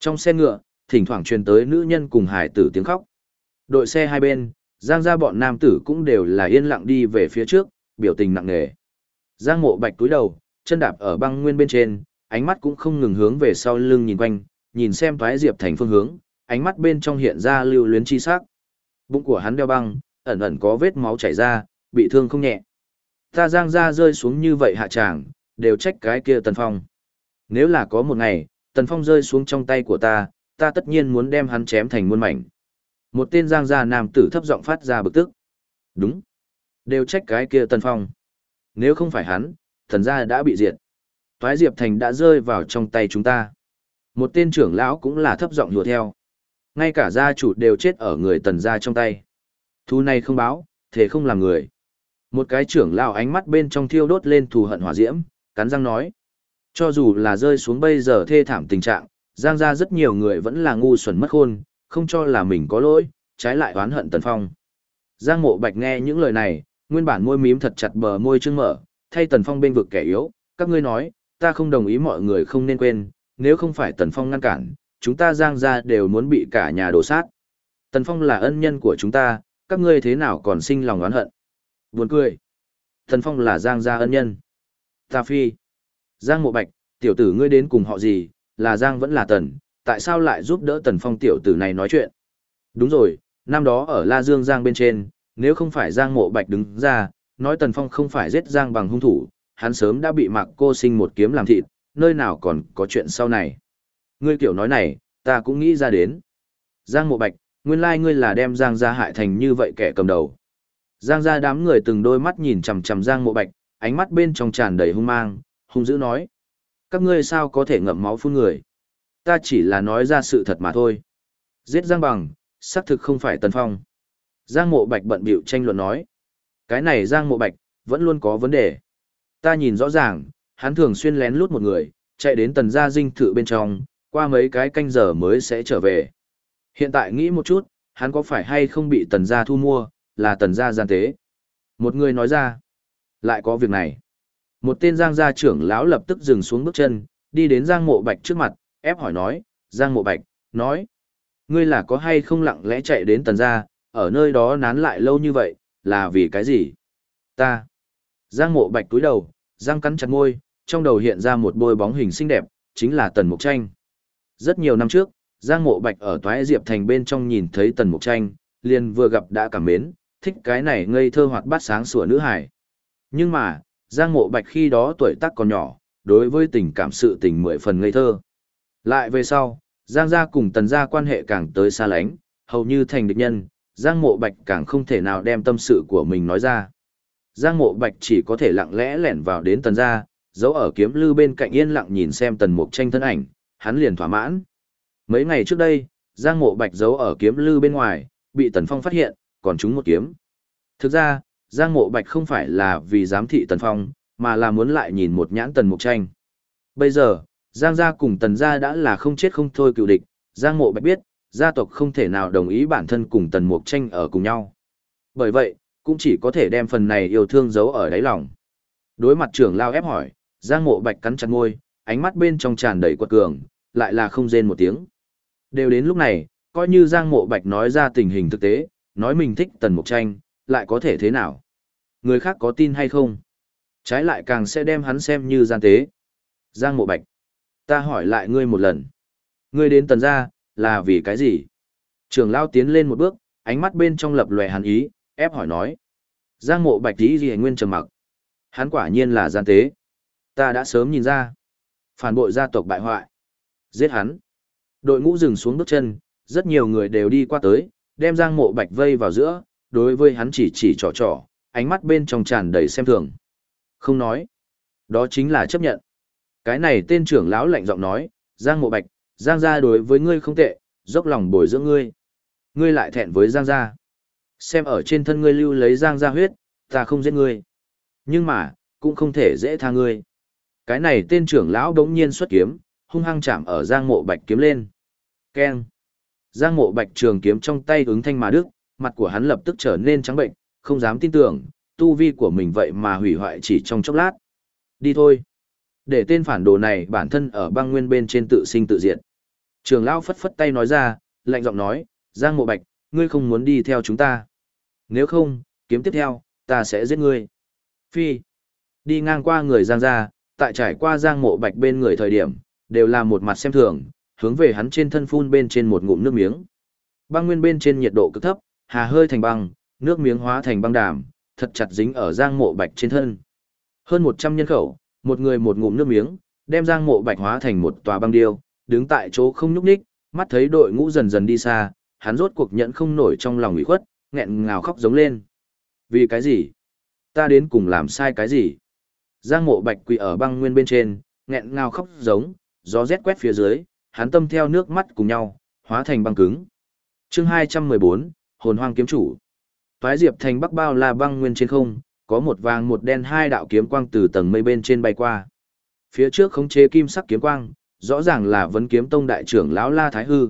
Speaker 1: Trong xe ngựa, thỉnh thoảng truyền tới nữ nhân cùng hải tử tiếng khóc. Đội xe hai bên, Giang ra bọn nam tử cũng đều là yên lặng đi về phía trước, biểu tình nặng nề. Giang mộ bạch túi đầu, chân đạp ở băng nguyên bên trên, ánh mắt cũng không ngừng hướng về sau lưng nhìn quanh, nhìn xem thoái diệp thành phương hướng, ánh mắt bên trong hiện ra lưu luyến chi sắc. Bụng của hắn đeo băng, ẩn ẩn có vết máu chảy ra, bị thương không nhẹ. Ta giang ra rơi xuống như vậy hạ tràng, đều trách cái kia Tần Phong. Nếu là có một ngày, Tần Phong rơi xuống trong tay của ta, ta tất nhiên muốn đem hắn chém thành muôn mảnh. Một tên giang gia nam tử thấp giọng phát ra bực tức. Đúng. Đều trách cái kia Tần Phong. Nếu không phải hắn, thần gia đã bị diệt. Toái Diệp Thành đã rơi vào trong tay chúng ta. Một tên trưởng lão cũng là thấp giọng hùa theo. Ngay cả gia chủ đều chết ở người tần gia trong tay. Thu này không báo, thế không làm người. Một cái trưởng lão ánh mắt bên trong thiêu đốt lên thù hận hỏa diễm, cắn răng nói. Cho dù là rơi xuống bây giờ thê thảm tình trạng, giang ra rất nhiều người vẫn là ngu xuẩn mất khôn, không cho là mình có lỗi, trái lại oán hận Tần Phong. Giang mộ bạch nghe những lời này, nguyên bản môi mím thật chặt bờ môi trưng mở, thay Tần Phong bên vực kẻ yếu, các ngươi nói, ta không đồng ý mọi người không nên quên, nếu không phải Tần Phong ngăn cản, chúng ta giang ra đều muốn bị cả nhà đổ sát. Tần Phong là ân nhân của chúng ta, các ngươi thế nào còn sinh lòng oán hận. Buồn cười. Tần Phong là giang gia ân nhân. Ta phi. Giang mộ bạch, tiểu tử ngươi đến cùng họ gì, là Giang vẫn là Tần, tại sao lại giúp đỡ Tần Phong tiểu tử này nói chuyện? Đúng rồi, năm đó ở La Dương Giang bên trên, nếu không phải Giang mộ bạch đứng ra, nói Tần Phong không phải giết Giang bằng hung thủ, hắn sớm đã bị mạc cô sinh một kiếm làm thịt, nơi nào còn có chuyện sau này. Ngươi kiểu nói này, ta cũng nghĩ ra đến. Giang mộ bạch, nguyên lai ngươi là đem Giang gia hại thành như vậy kẻ cầm đầu. Giang gia đám người từng đôi mắt nhìn chằm chằm Giang mộ bạch, ánh mắt bên trong tràn đầy hung mang, hung dữ nói. Các ngươi sao có thể ngậm máu phun người? Ta chỉ là nói ra sự thật mà thôi. Giết Giang Bằng, xác thực không phải Tần Phong. Giang Mộ Bạch bận bịu tranh luận nói. Cái này Giang Mộ Bạch, vẫn luôn có vấn đề. Ta nhìn rõ ràng, hắn thường xuyên lén lút một người, chạy đến tần gia dinh thự bên trong, qua mấy cái canh giờ mới sẽ trở về. Hiện tại nghĩ một chút, hắn có phải hay không bị tần gia thu mua, là tần gia gian tế. Một người nói ra, lại có việc này. Một tên giang gia trưởng lão lập tức dừng xuống bước chân, đi đến giang mộ bạch trước mặt, ép hỏi nói, giang mộ bạch, nói, ngươi là có hay không lặng lẽ chạy đến tần gia, ở nơi đó nán lại lâu như vậy, là vì cái gì? Ta. Giang mộ bạch cúi đầu, giang cắn chặt môi, trong đầu hiện ra một bôi bóng hình xinh đẹp, chính là tần mục tranh. Rất nhiều năm trước, Giang Mộ Bạch ở Toái Diệp Thành bên trong nhìn thấy Tần Mục Tranh, liền vừa gặp đã cảm mến, thích cái này ngây thơ hoạt bát sáng sủa nữ hải. Nhưng mà, Giang Mộ Bạch khi đó tuổi tác còn nhỏ, đối với tình cảm sự tình mười phần ngây thơ. Lại về sau, Giang gia cùng Tần gia quan hệ càng tới xa lánh, hầu như thành địch nhân, Giang Mộ Bạch càng không thể nào đem tâm sự của mình nói ra. Giang Mộ Bạch chỉ có thể lặng lẽ lẻn vào đến Tần gia, giấu ở kiếm lư bên cạnh yên lặng nhìn xem Tần Mục Tranh thân ảnh, hắn liền thỏa mãn. Mấy ngày trước đây, Giang Mộ Bạch giấu ở kiếm lư bên ngoài, bị Tần Phong phát hiện, còn trúng một kiếm. Thực ra, Giang Mộ Bạch không phải là vì giám thị Tần Phong, mà là muốn lại nhìn một nhãn Tần Mục Tranh. Bây giờ, Giang gia cùng Tần gia đã là không chết không thôi cựu địch, Giang Mộ Bạch biết, gia tộc không thể nào đồng ý bản thân cùng Tần Mục Tranh ở cùng nhau. Bởi vậy, cũng chỉ có thể đem phần này yêu thương giấu ở đáy lòng. Đối mặt trưởng lao ép hỏi, Giang Mộ Bạch cắn chặt môi, ánh mắt bên trong tràn đầy quật cường, lại là không rên một tiếng. Đều đến lúc này, coi như Giang Mộ Bạch nói ra tình hình thực tế, nói mình thích Tần Mục Tranh, lại có thể thế nào? Người khác có tin hay không? Trái lại càng sẽ đem hắn xem như gian tế. Giang Mộ Bạch, ta hỏi lại ngươi một lần. Ngươi đến tần gia, là vì cái gì? Trường Lao tiến lên một bước, ánh mắt bên trong lập lòe hàn ý, ép hỏi nói. Giang Mộ Bạch ý gì nguyên trầm mặc. Hắn quả nhiên là gian tế. Ta đã sớm nhìn ra. Phản bội gia tộc bại hoại. Giết hắn. Đội ngũ dừng xuống bước chân, rất nhiều người đều đi qua tới, đem Giang Mộ Bạch vây vào giữa, đối với hắn chỉ chỉ trò trò, ánh mắt bên trong tràn đầy xem thường. Không nói. Đó chính là chấp nhận. Cái này tên trưởng lão lạnh giọng nói, Giang Mộ Bạch, Giang gia đối với ngươi không tệ, dốc lòng bồi dưỡng ngươi. Ngươi lại thẹn với Giang gia. Xem ở trên thân ngươi lưu lấy Giang gia huyết, ta không giết ngươi. Nhưng mà, cũng không thể dễ tha ngươi. Cái này tên trưởng lão đống nhiên xuất kiếm, hung hăng chạm ở Giang Mộ Bạch kiếm lên. Keng. Giang Mộ Bạch trường kiếm trong tay ứng thanh mà đức, mặt của hắn lập tức trở nên trắng bệnh, không dám tin tưởng, tu vi của mình vậy mà hủy hoại chỉ trong chốc lát. Đi thôi. Để tên phản đồ này bản thân ở băng nguyên bên trên tự sinh tự diệt. Trường lão phất phất tay nói ra, lạnh giọng nói, Giang Mộ Bạch, ngươi không muốn đi theo chúng ta. Nếu không, kiếm tiếp theo, ta sẽ giết ngươi. Phi. Đi ngang qua người Giang ra, tại trải qua Giang Mộ Bạch bên người thời điểm, đều là một mặt xem thường, hướng về hắn trên thân phun bên trên một ngụm nước miếng. Băng nguyên bên trên nhiệt độ cực thấp, hà hơi thành băng, nước miếng hóa thành băng đàm, thật chặt dính ở Giang Mộ Bạch trên thân. Hơn 100 nhân khẩu, một người một ngụm nước miếng, đem Giang Mộ Bạch hóa thành một tòa băng điêu, đứng tại chỗ không nhúc nhích, mắt thấy đội ngũ dần dần đi xa, hắn rốt cuộc nhận không nổi trong lòng ủy khuất, nghẹn ngào khóc giống lên. Vì cái gì? Ta đến cùng làm sai cái gì? Giang Mộ Bạch quỳ ở băng nguyên bên trên, nghẹn ngào khóc giống, gió rét quét phía dưới, hắn tâm theo nước mắt cùng nhau, hóa thành băng cứng. Chương 214, Hồn Hoang kiếm chủ. Toái Diệp thành Bắc Bao là băng nguyên trên không, có một vàng một đen hai đạo kiếm quang từ tầng mây bên trên bay qua. Phía trước khống chế kim sắc kiếm quang, rõ ràng là vấn kiếm tông đại trưởng lão La Thái Hư.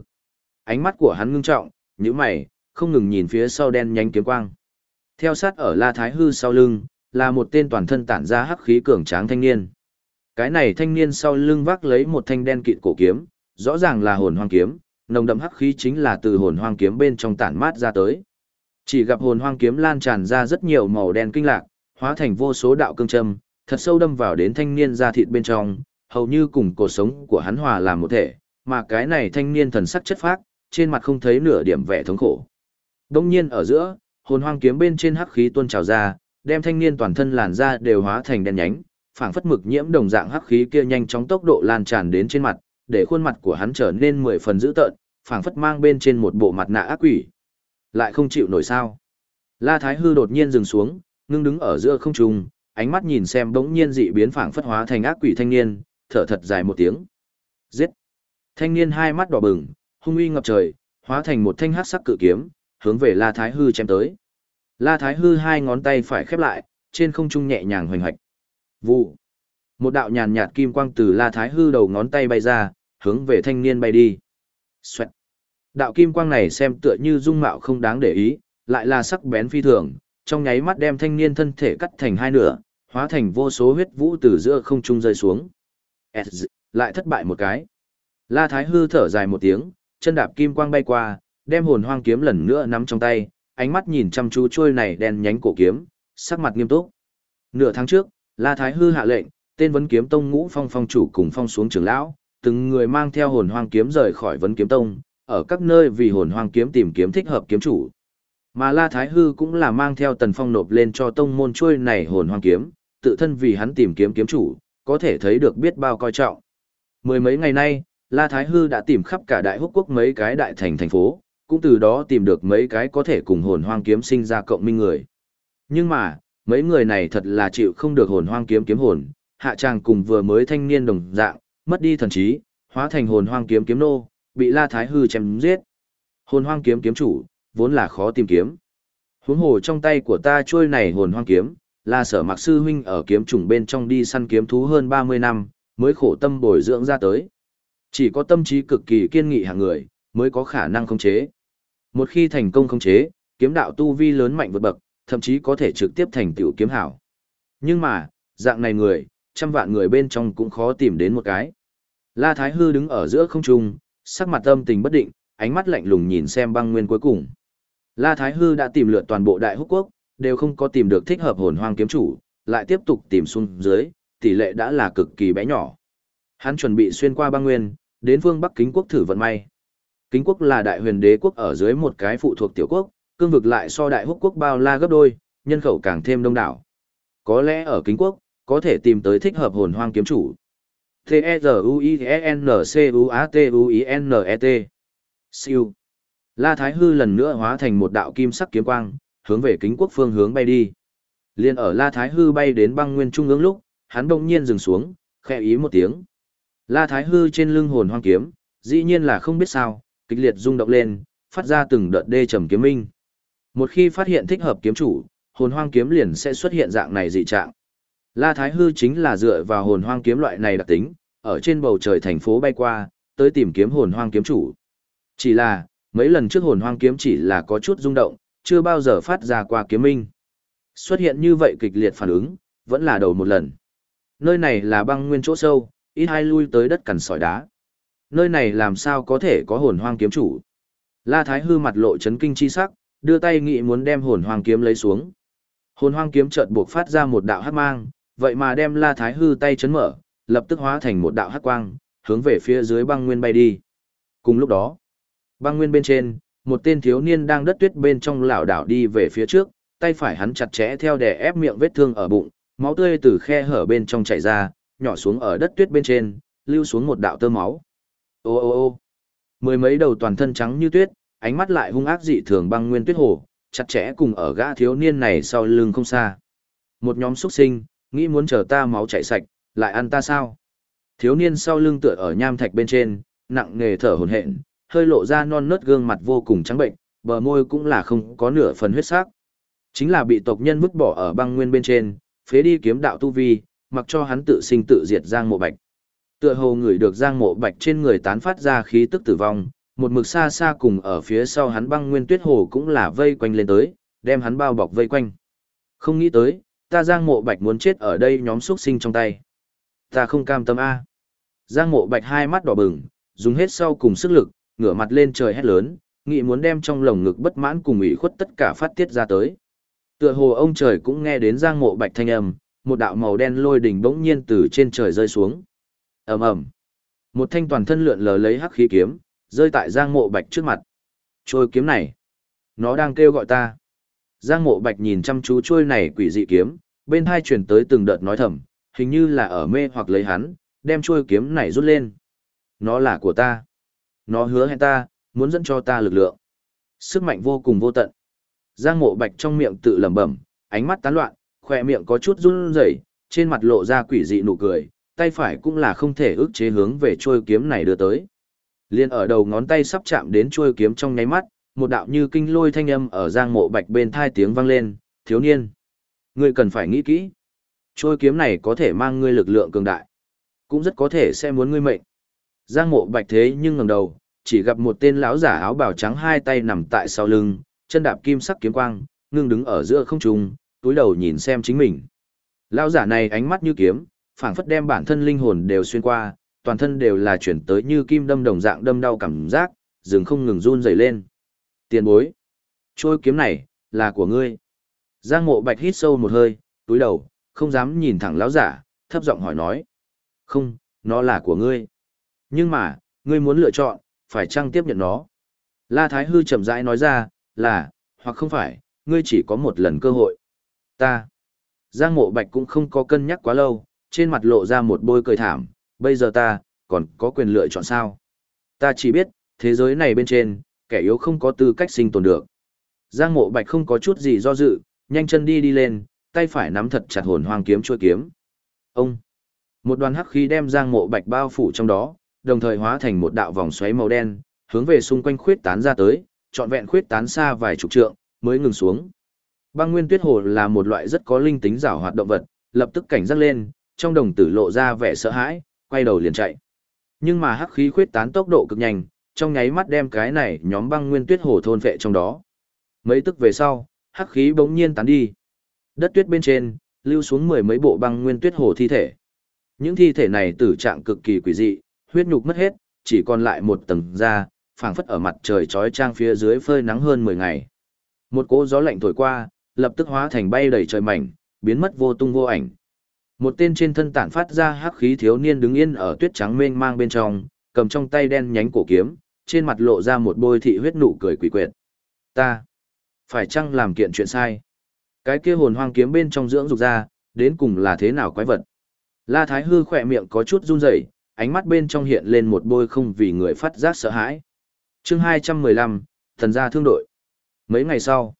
Speaker 1: Ánh mắt của hắn ngưng trọng, nhíu mày, không ngừng nhìn phía sau đen nhánh kiếm quang. Theo sát ở La Thái Hư sau lưng, là một tên toàn thân tản ra hắc khí cường tráng thanh niên. Cái này thanh niên sau lưng vác lấy một thanh đen kịt cổ kiếm, rõ ràng là hồn hoang kiếm, nồng đậm hắc khí chính là từ hồn hoang kiếm bên trong tản mát ra tới. Chỉ gặp hồn hoang kiếm lan tràn ra rất nhiều màu đen kinh lạc, hóa thành vô số đạo cương châm, thật sâu đâm vào đến thanh niên da thịt bên trong, hầu như cùng cuộc sống của hắn hòa làm một thể, mà cái này thanh niên thần sắc chất phác, trên mặt không thấy nửa điểm vẻ thống khổ. Đông nhiên ở giữa, hồn hoang kiếm bên trên hắc khí tuôn trào ra, đem thanh niên toàn thân làn da đều hóa thành đen nhánh, phảng phất mực nhiễm đồng dạng hắc khí kia nhanh chóng tốc độ lan tràn đến trên mặt, để khuôn mặt của hắn trở nên mười phần dữ tợn, phảng phất mang bên trên một bộ mặt nạ ác quỷ. Lại không chịu nổi sao? La Thái Hư đột nhiên dừng xuống, ngưng đứng ở giữa không trung, ánh mắt nhìn xem bỗng nhiên dị biến phảng phất hóa thành ác quỷ thanh niên, thở thật dài một tiếng. Giết! Thanh niên hai mắt đỏ bừng, hung uy ngập trời, hóa thành một thanh hắc sắc cự kiếm, hướng về La Thái Hư chém tới. La Thái Hư hai ngón tay phải khép lại, trên không trung nhẹ nhàng hoành hoạch. Vụ. Một đạo nhàn nhạt kim quang từ La Thái Hư đầu ngón tay bay ra, hướng về thanh niên bay đi. Xoẹt. Đạo kim quang này xem tựa như dung mạo không đáng để ý, lại là sắc bén phi thường, trong nháy mắt đem thanh niên thân thể cắt thành hai nửa, hóa thành vô số huyết vũ từ giữa không trung rơi xuống. Lại thất bại một cái. La Thái Hư thở dài một tiếng, chân đạp kim quang bay qua, đem hồn hoang kiếm lần nữa nắm trong tay, ánh mắt nhìn chăm chú trôi này đen nhánh cổ kiếm, sắc mặt nghiêm túc. Nửa tháng trước, La Thái Hư hạ lệnh, tên vấn kiếm tông ngũ phong phong chủ cùng phong xuống trưởng lão, từng người mang theo hồn hoang kiếm rời khỏi vấn kiếm tông, ở các nơi vì hồn hoang kiếm tìm kiếm thích hợp kiếm chủ. Mà La Thái Hư cũng là mang theo tần phong nộp lên cho tông môn trôi này hồn hoang kiếm, tự thân vì hắn tìm kiếm kiếm chủ, có thể thấy được biết bao coi trọng. Mười mấy ngày nay, La Thái Hư đã tìm khắp cả đại húc quốc mấy cái đại thành thành phố, cũng từ đó tìm được mấy cái có thể cùng hồn hoang kiếm sinh ra cộng minh người. Nhưng mà, mấy người này thật là chịu không được hồn hoang kiếm kiếm hồn, hạ trang cùng vừa mới thanh niên đồng dạng, mất đi thần trí, hóa thành hồn hoang kiếm kiếm nô, bị La Thái Hư chém giết. Hồn hoang kiếm kiếm chủ, vốn là khó tìm kiếm. Huống hồ trong tay của ta trôi này hồn hoang kiếm, là sở mạc sư huynh ở kiếm trùng bên trong đi săn kiếm thú hơn 30 năm, mới khổ tâm bồi dưỡng ra tới. Chỉ có tâm trí cực kỳ kiên nghị hạng người, mới có khả năng khống chế. Một khi thành công khống chế, kiếm đạo tu vi lớn mạnh vượt bậc, thậm chí có thể trực tiếp thành tiểu kiếm hảo. Nhưng mà, dạng này người, trăm vạn người bên trong cũng khó tìm đến một cái. La Thái Hư đứng ở giữa không trung, sắc mặt âm tình bất định, ánh mắt lạnh lùng nhìn xem băng nguyên cuối cùng. La Thái Hư đã tìm lượt toàn bộ đại húc quốc, đều không có tìm được thích hợp hồn hoang kiếm chủ, lại tiếp tục tìm xuống dưới, tỷ lệ đã là cực kỳ bé nhỏ. Hắn chuẩn bị xuyên qua băng nguyên, đến phương Bắc Kính quốc thử vận may. Kính quốc là đại huyền đế quốc ở dưới một cái phụ thuộc tiểu quốc, cương vực lại so đại húc quốc bao la gấp đôi, nhân khẩu càng thêm đông đảo. Có lẽ ở Kính quốc, có thể tìm tới thích hợp hồn hoang kiếm chủ. T-E-Z-U-I-E-N-C-U-A-T-U-I-N-E-T. Siêu. La Thái Hư lần nữa hóa thành một đạo kim sắc kiếm quang, hướng về kính quốc phương hướng bay đi. Liên ở La Thái Hư bay đến băng nguyên trung ương lúc, hắn bỗng nhiên dừng xuống, khẽ ý một tiếng. La Thái Hư trên lưng hồn hoang kiếm, dĩ nhiên là không biết sao, kịch liệt rung động lên, phát ra từng đợt đê trầm kiếm minh. Một khi phát hiện thích hợp kiếm chủ, hồn hoang kiếm liền sẽ xuất hiện dạng này dị trạng. La Thái Hư chính là dựa vào hồn hoang kiếm loại này đặc tính, ở trên bầu trời thành phố bay qua, tới tìm kiếm hồn hoang kiếm chủ. Chỉ là, mấy lần trước hồn hoang kiếm chỉ là có chút rung động, chưa bao giờ phát ra qua kiếm minh. Xuất hiện như vậy kịch liệt phản ứng, vẫn là đầu một lần. Nơi này là băng nguyên chỗ sâu, ít hai lui tới đất cằn sỏi đá. Nơi này làm sao có thể có hồn hoang kiếm chủ. La Thái hư mặt lộ chấn kinh chi sắc, đưa tay nghĩ muốn đem hồn hoang kiếm lấy xuống. Hồn hoang kiếm chợt buộc phát ra một đạo hắc mang, vậy mà đem La Thái hư tay chấn mở, lập tức hóa thành một đạo hắc quang, hướng về phía dưới băng nguyên bay đi. Cùng lúc đó, băng nguyên bên trên, một tên thiếu niên đang đất tuyết bên trong lảo đảo đi về phía trước, tay phải hắn chặt chẽ theo đè ép miệng vết thương ở bụng, máu tươi từ khe hở bên trong chảy ra, nhỏ xuống ở đất tuyết bên trên, lưu xuống một đạo tơ máu. Ô ô ô. Mười mấy đầu toàn thân trắng như tuyết, ánh mắt lại hung ác dị thường băng nguyên tuyết hồ, chặt chẽ cùng ở gã thiếu niên này sau lưng không xa. Một nhóm xuất sinh, nghĩ muốn chờ ta máu chảy sạch, lại ăn ta sao? Thiếu niên sau lưng tựa ở nham thạch bên trên, nặng nghề thở hổn hển, hơi lộ ra non nớt gương mặt vô cùng trắng bệnh, bờ môi cũng là không có nửa phần huyết sắc. Chính là bị tộc nhân vứt bỏ ở băng nguyên bên trên, phế đi kiếm đạo tu vi, mặc cho hắn tự sinh tự diệt Giang Mộ Bạch. Tựa hồ người được Giang Mộ Bạch trên người tán phát ra khí tức tử vong, một mực xa xa cùng ở phía sau hắn băng nguyên tuyết hồ cũng là vây quanh lên tới, đem hắn bao bọc vây quanh. Không nghĩ tới, ta Giang Mộ Bạch muốn chết ở đây nhóm xuất sinh trong tay. Ta không cam tâm a. Giang Mộ Bạch hai mắt đỏ bừng, dùng hết sau cùng sức lực, ngửa mặt lên trời hét lớn, nghĩ muốn đem trong lồng ngực bất mãn cùng ủy khuất tất cả phát tiết ra tới. Tựa hồ ông trời cũng nghe đến Giang Mộ Bạch thanh âm, một đạo màu đen lôi đỉnh bỗng nhiên từ trên trời rơi xuống. Ầm ầm. Một thanh toàn thân lượn lờ lấy hắc khí kiếm, rơi tại Giang Mộ Bạch trước mặt. Trôi kiếm này, nó đang kêu gọi ta. Giang Mộ Bạch nhìn chăm chú trôi này quỷ dị kiếm, bên hai truyền tới từng đợt nói thầm, hình như là ở mê hoặc lấy hắn, đem trôi kiếm này rút lên. Nó là của ta. Nó hứa hẹn ta, muốn dẫn cho ta lực lượng. Sức mạnh vô cùng vô tận. Giang mộ bạch trong miệng tự lẩm bẩm, ánh mắt tán loạn, khỏe miệng có chút run rẩy, trên mặt lộ ra quỷ dị nụ cười, tay phải cũng là không thể ức chế hướng về trôi kiếm này đưa tới. Liên ở đầu ngón tay sắp chạm đến trôi kiếm trong nháy mắt, một đạo như kinh lôi thanh âm ở giang mộ bạch bên thai tiếng vang lên, thiếu niên. Ngươi cần phải nghĩ kỹ. Trôi kiếm này có thể mang ngươi lực lượng cường đại. Cũng rất có thể sẽ muốn ngươi mệnh. Giang mộ bạch thế nhưng ngẩng đầu, chỉ gặp một tên lão giả áo bào trắng hai tay nằm tại sau lưng, chân đạp kim sắc kiếm quang, ngưng đứng ở giữa không trung, túi đầu nhìn xem chính mình. Lão giả này ánh mắt như kiếm, phảng phất đem bản thân linh hồn đều xuyên qua, toàn thân đều là chuyển tới như kim đâm đồng dạng đâm đau cảm giác, dừng không ngừng run rẩy lên. Tiền bối, trôi kiếm này, là của ngươi. Giang mộ bạch hít sâu một hơi, túi đầu, không dám nhìn thẳng lão giả, thấp giọng hỏi nói. Không, nó là của ngươi. Nhưng mà, ngươi muốn lựa chọn, phải chăng tiếp nhận nó? La Thái Hư chậm rãi nói ra, là, hoặc không phải, ngươi chỉ có một lần cơ hội. Ta. Giang mộ bạch cũng không có cân nhắc quá lâu, trên mặt lộ ra một bôi cười thảm, bây giờ ta, còn có quyền lựa chọn sao. Ta chỉ biết, thế giới này bên trên, kẻ yếu không có tư cách sinh tồn được. Giang mộ bạch không có chút gì do dự, nhanh chân đi đi lên, tay phải nắm thật chặt hồn hoang kiếm chuôi kiếm. Ông! Một đoàn hắc khí đem giang mộ bạch bao phủ trong đó, đồng thời hóa thành một đạo vòng xoáy màu đen, hướng về xung quanh khuyết tán ra tới, trọn vẹn khuyết tán xa vài chục trượng, mới ngừng xuống. Băng nguyên tuyết hồ là một loại rất có linh tính giảo hoạt động vật, lập tức cảnh giác lên, trong đồng tử lộ ra vẻ sợ hãi, quay đầu liền chạy. Nhưng mà hắc khí khuyết tán tốc độ cực nhanh, trong nháy mắt đem cái này nhóm băng nguyên tuyết hồ thôn vệ trong đó. Mấy tức về sau, hắc khí bỗng nhiên tán đi. Đất tuyết bên trên, lưu xuống mười mấy bộ băng nguyên tuyết hồ thi thể. Những thi thể này tử trạng cực kỳ quỷ dị, huyết nhục mất hết, chỉ còn lại một tầng da, phảng phất ở mặt trời chói chang phía dưới phơi nắng hơn 10 ngày. Một cỗ gió lạnh thổi qua, lập tức hóa thành bay đầy trời mảnh, biến mất vô tung vô ảnh. Một tên trên thân tản phát ra hắc khí thiếu niên đứng yên ở tuyết trắng mênh mang bên trong, cầm trong tay đen nhánh cổ kiếm, trên mặt lộ ra một bôi thị huyết nụ cười quỷ quyệt. Ta, phải chăng làm kiện chuyện sai? Cái kia hồn hoang kiếm bên trong dưỡng dục ra, đến cùng là thế nào quái vật? La Thái Hư khỏe miệng có chút run rẩy, ánh mắt bên trong hiện lên một bôi không vì người phát giác sợ hãi. Chương 215, thần gia thương đội. Mấy ngày sau,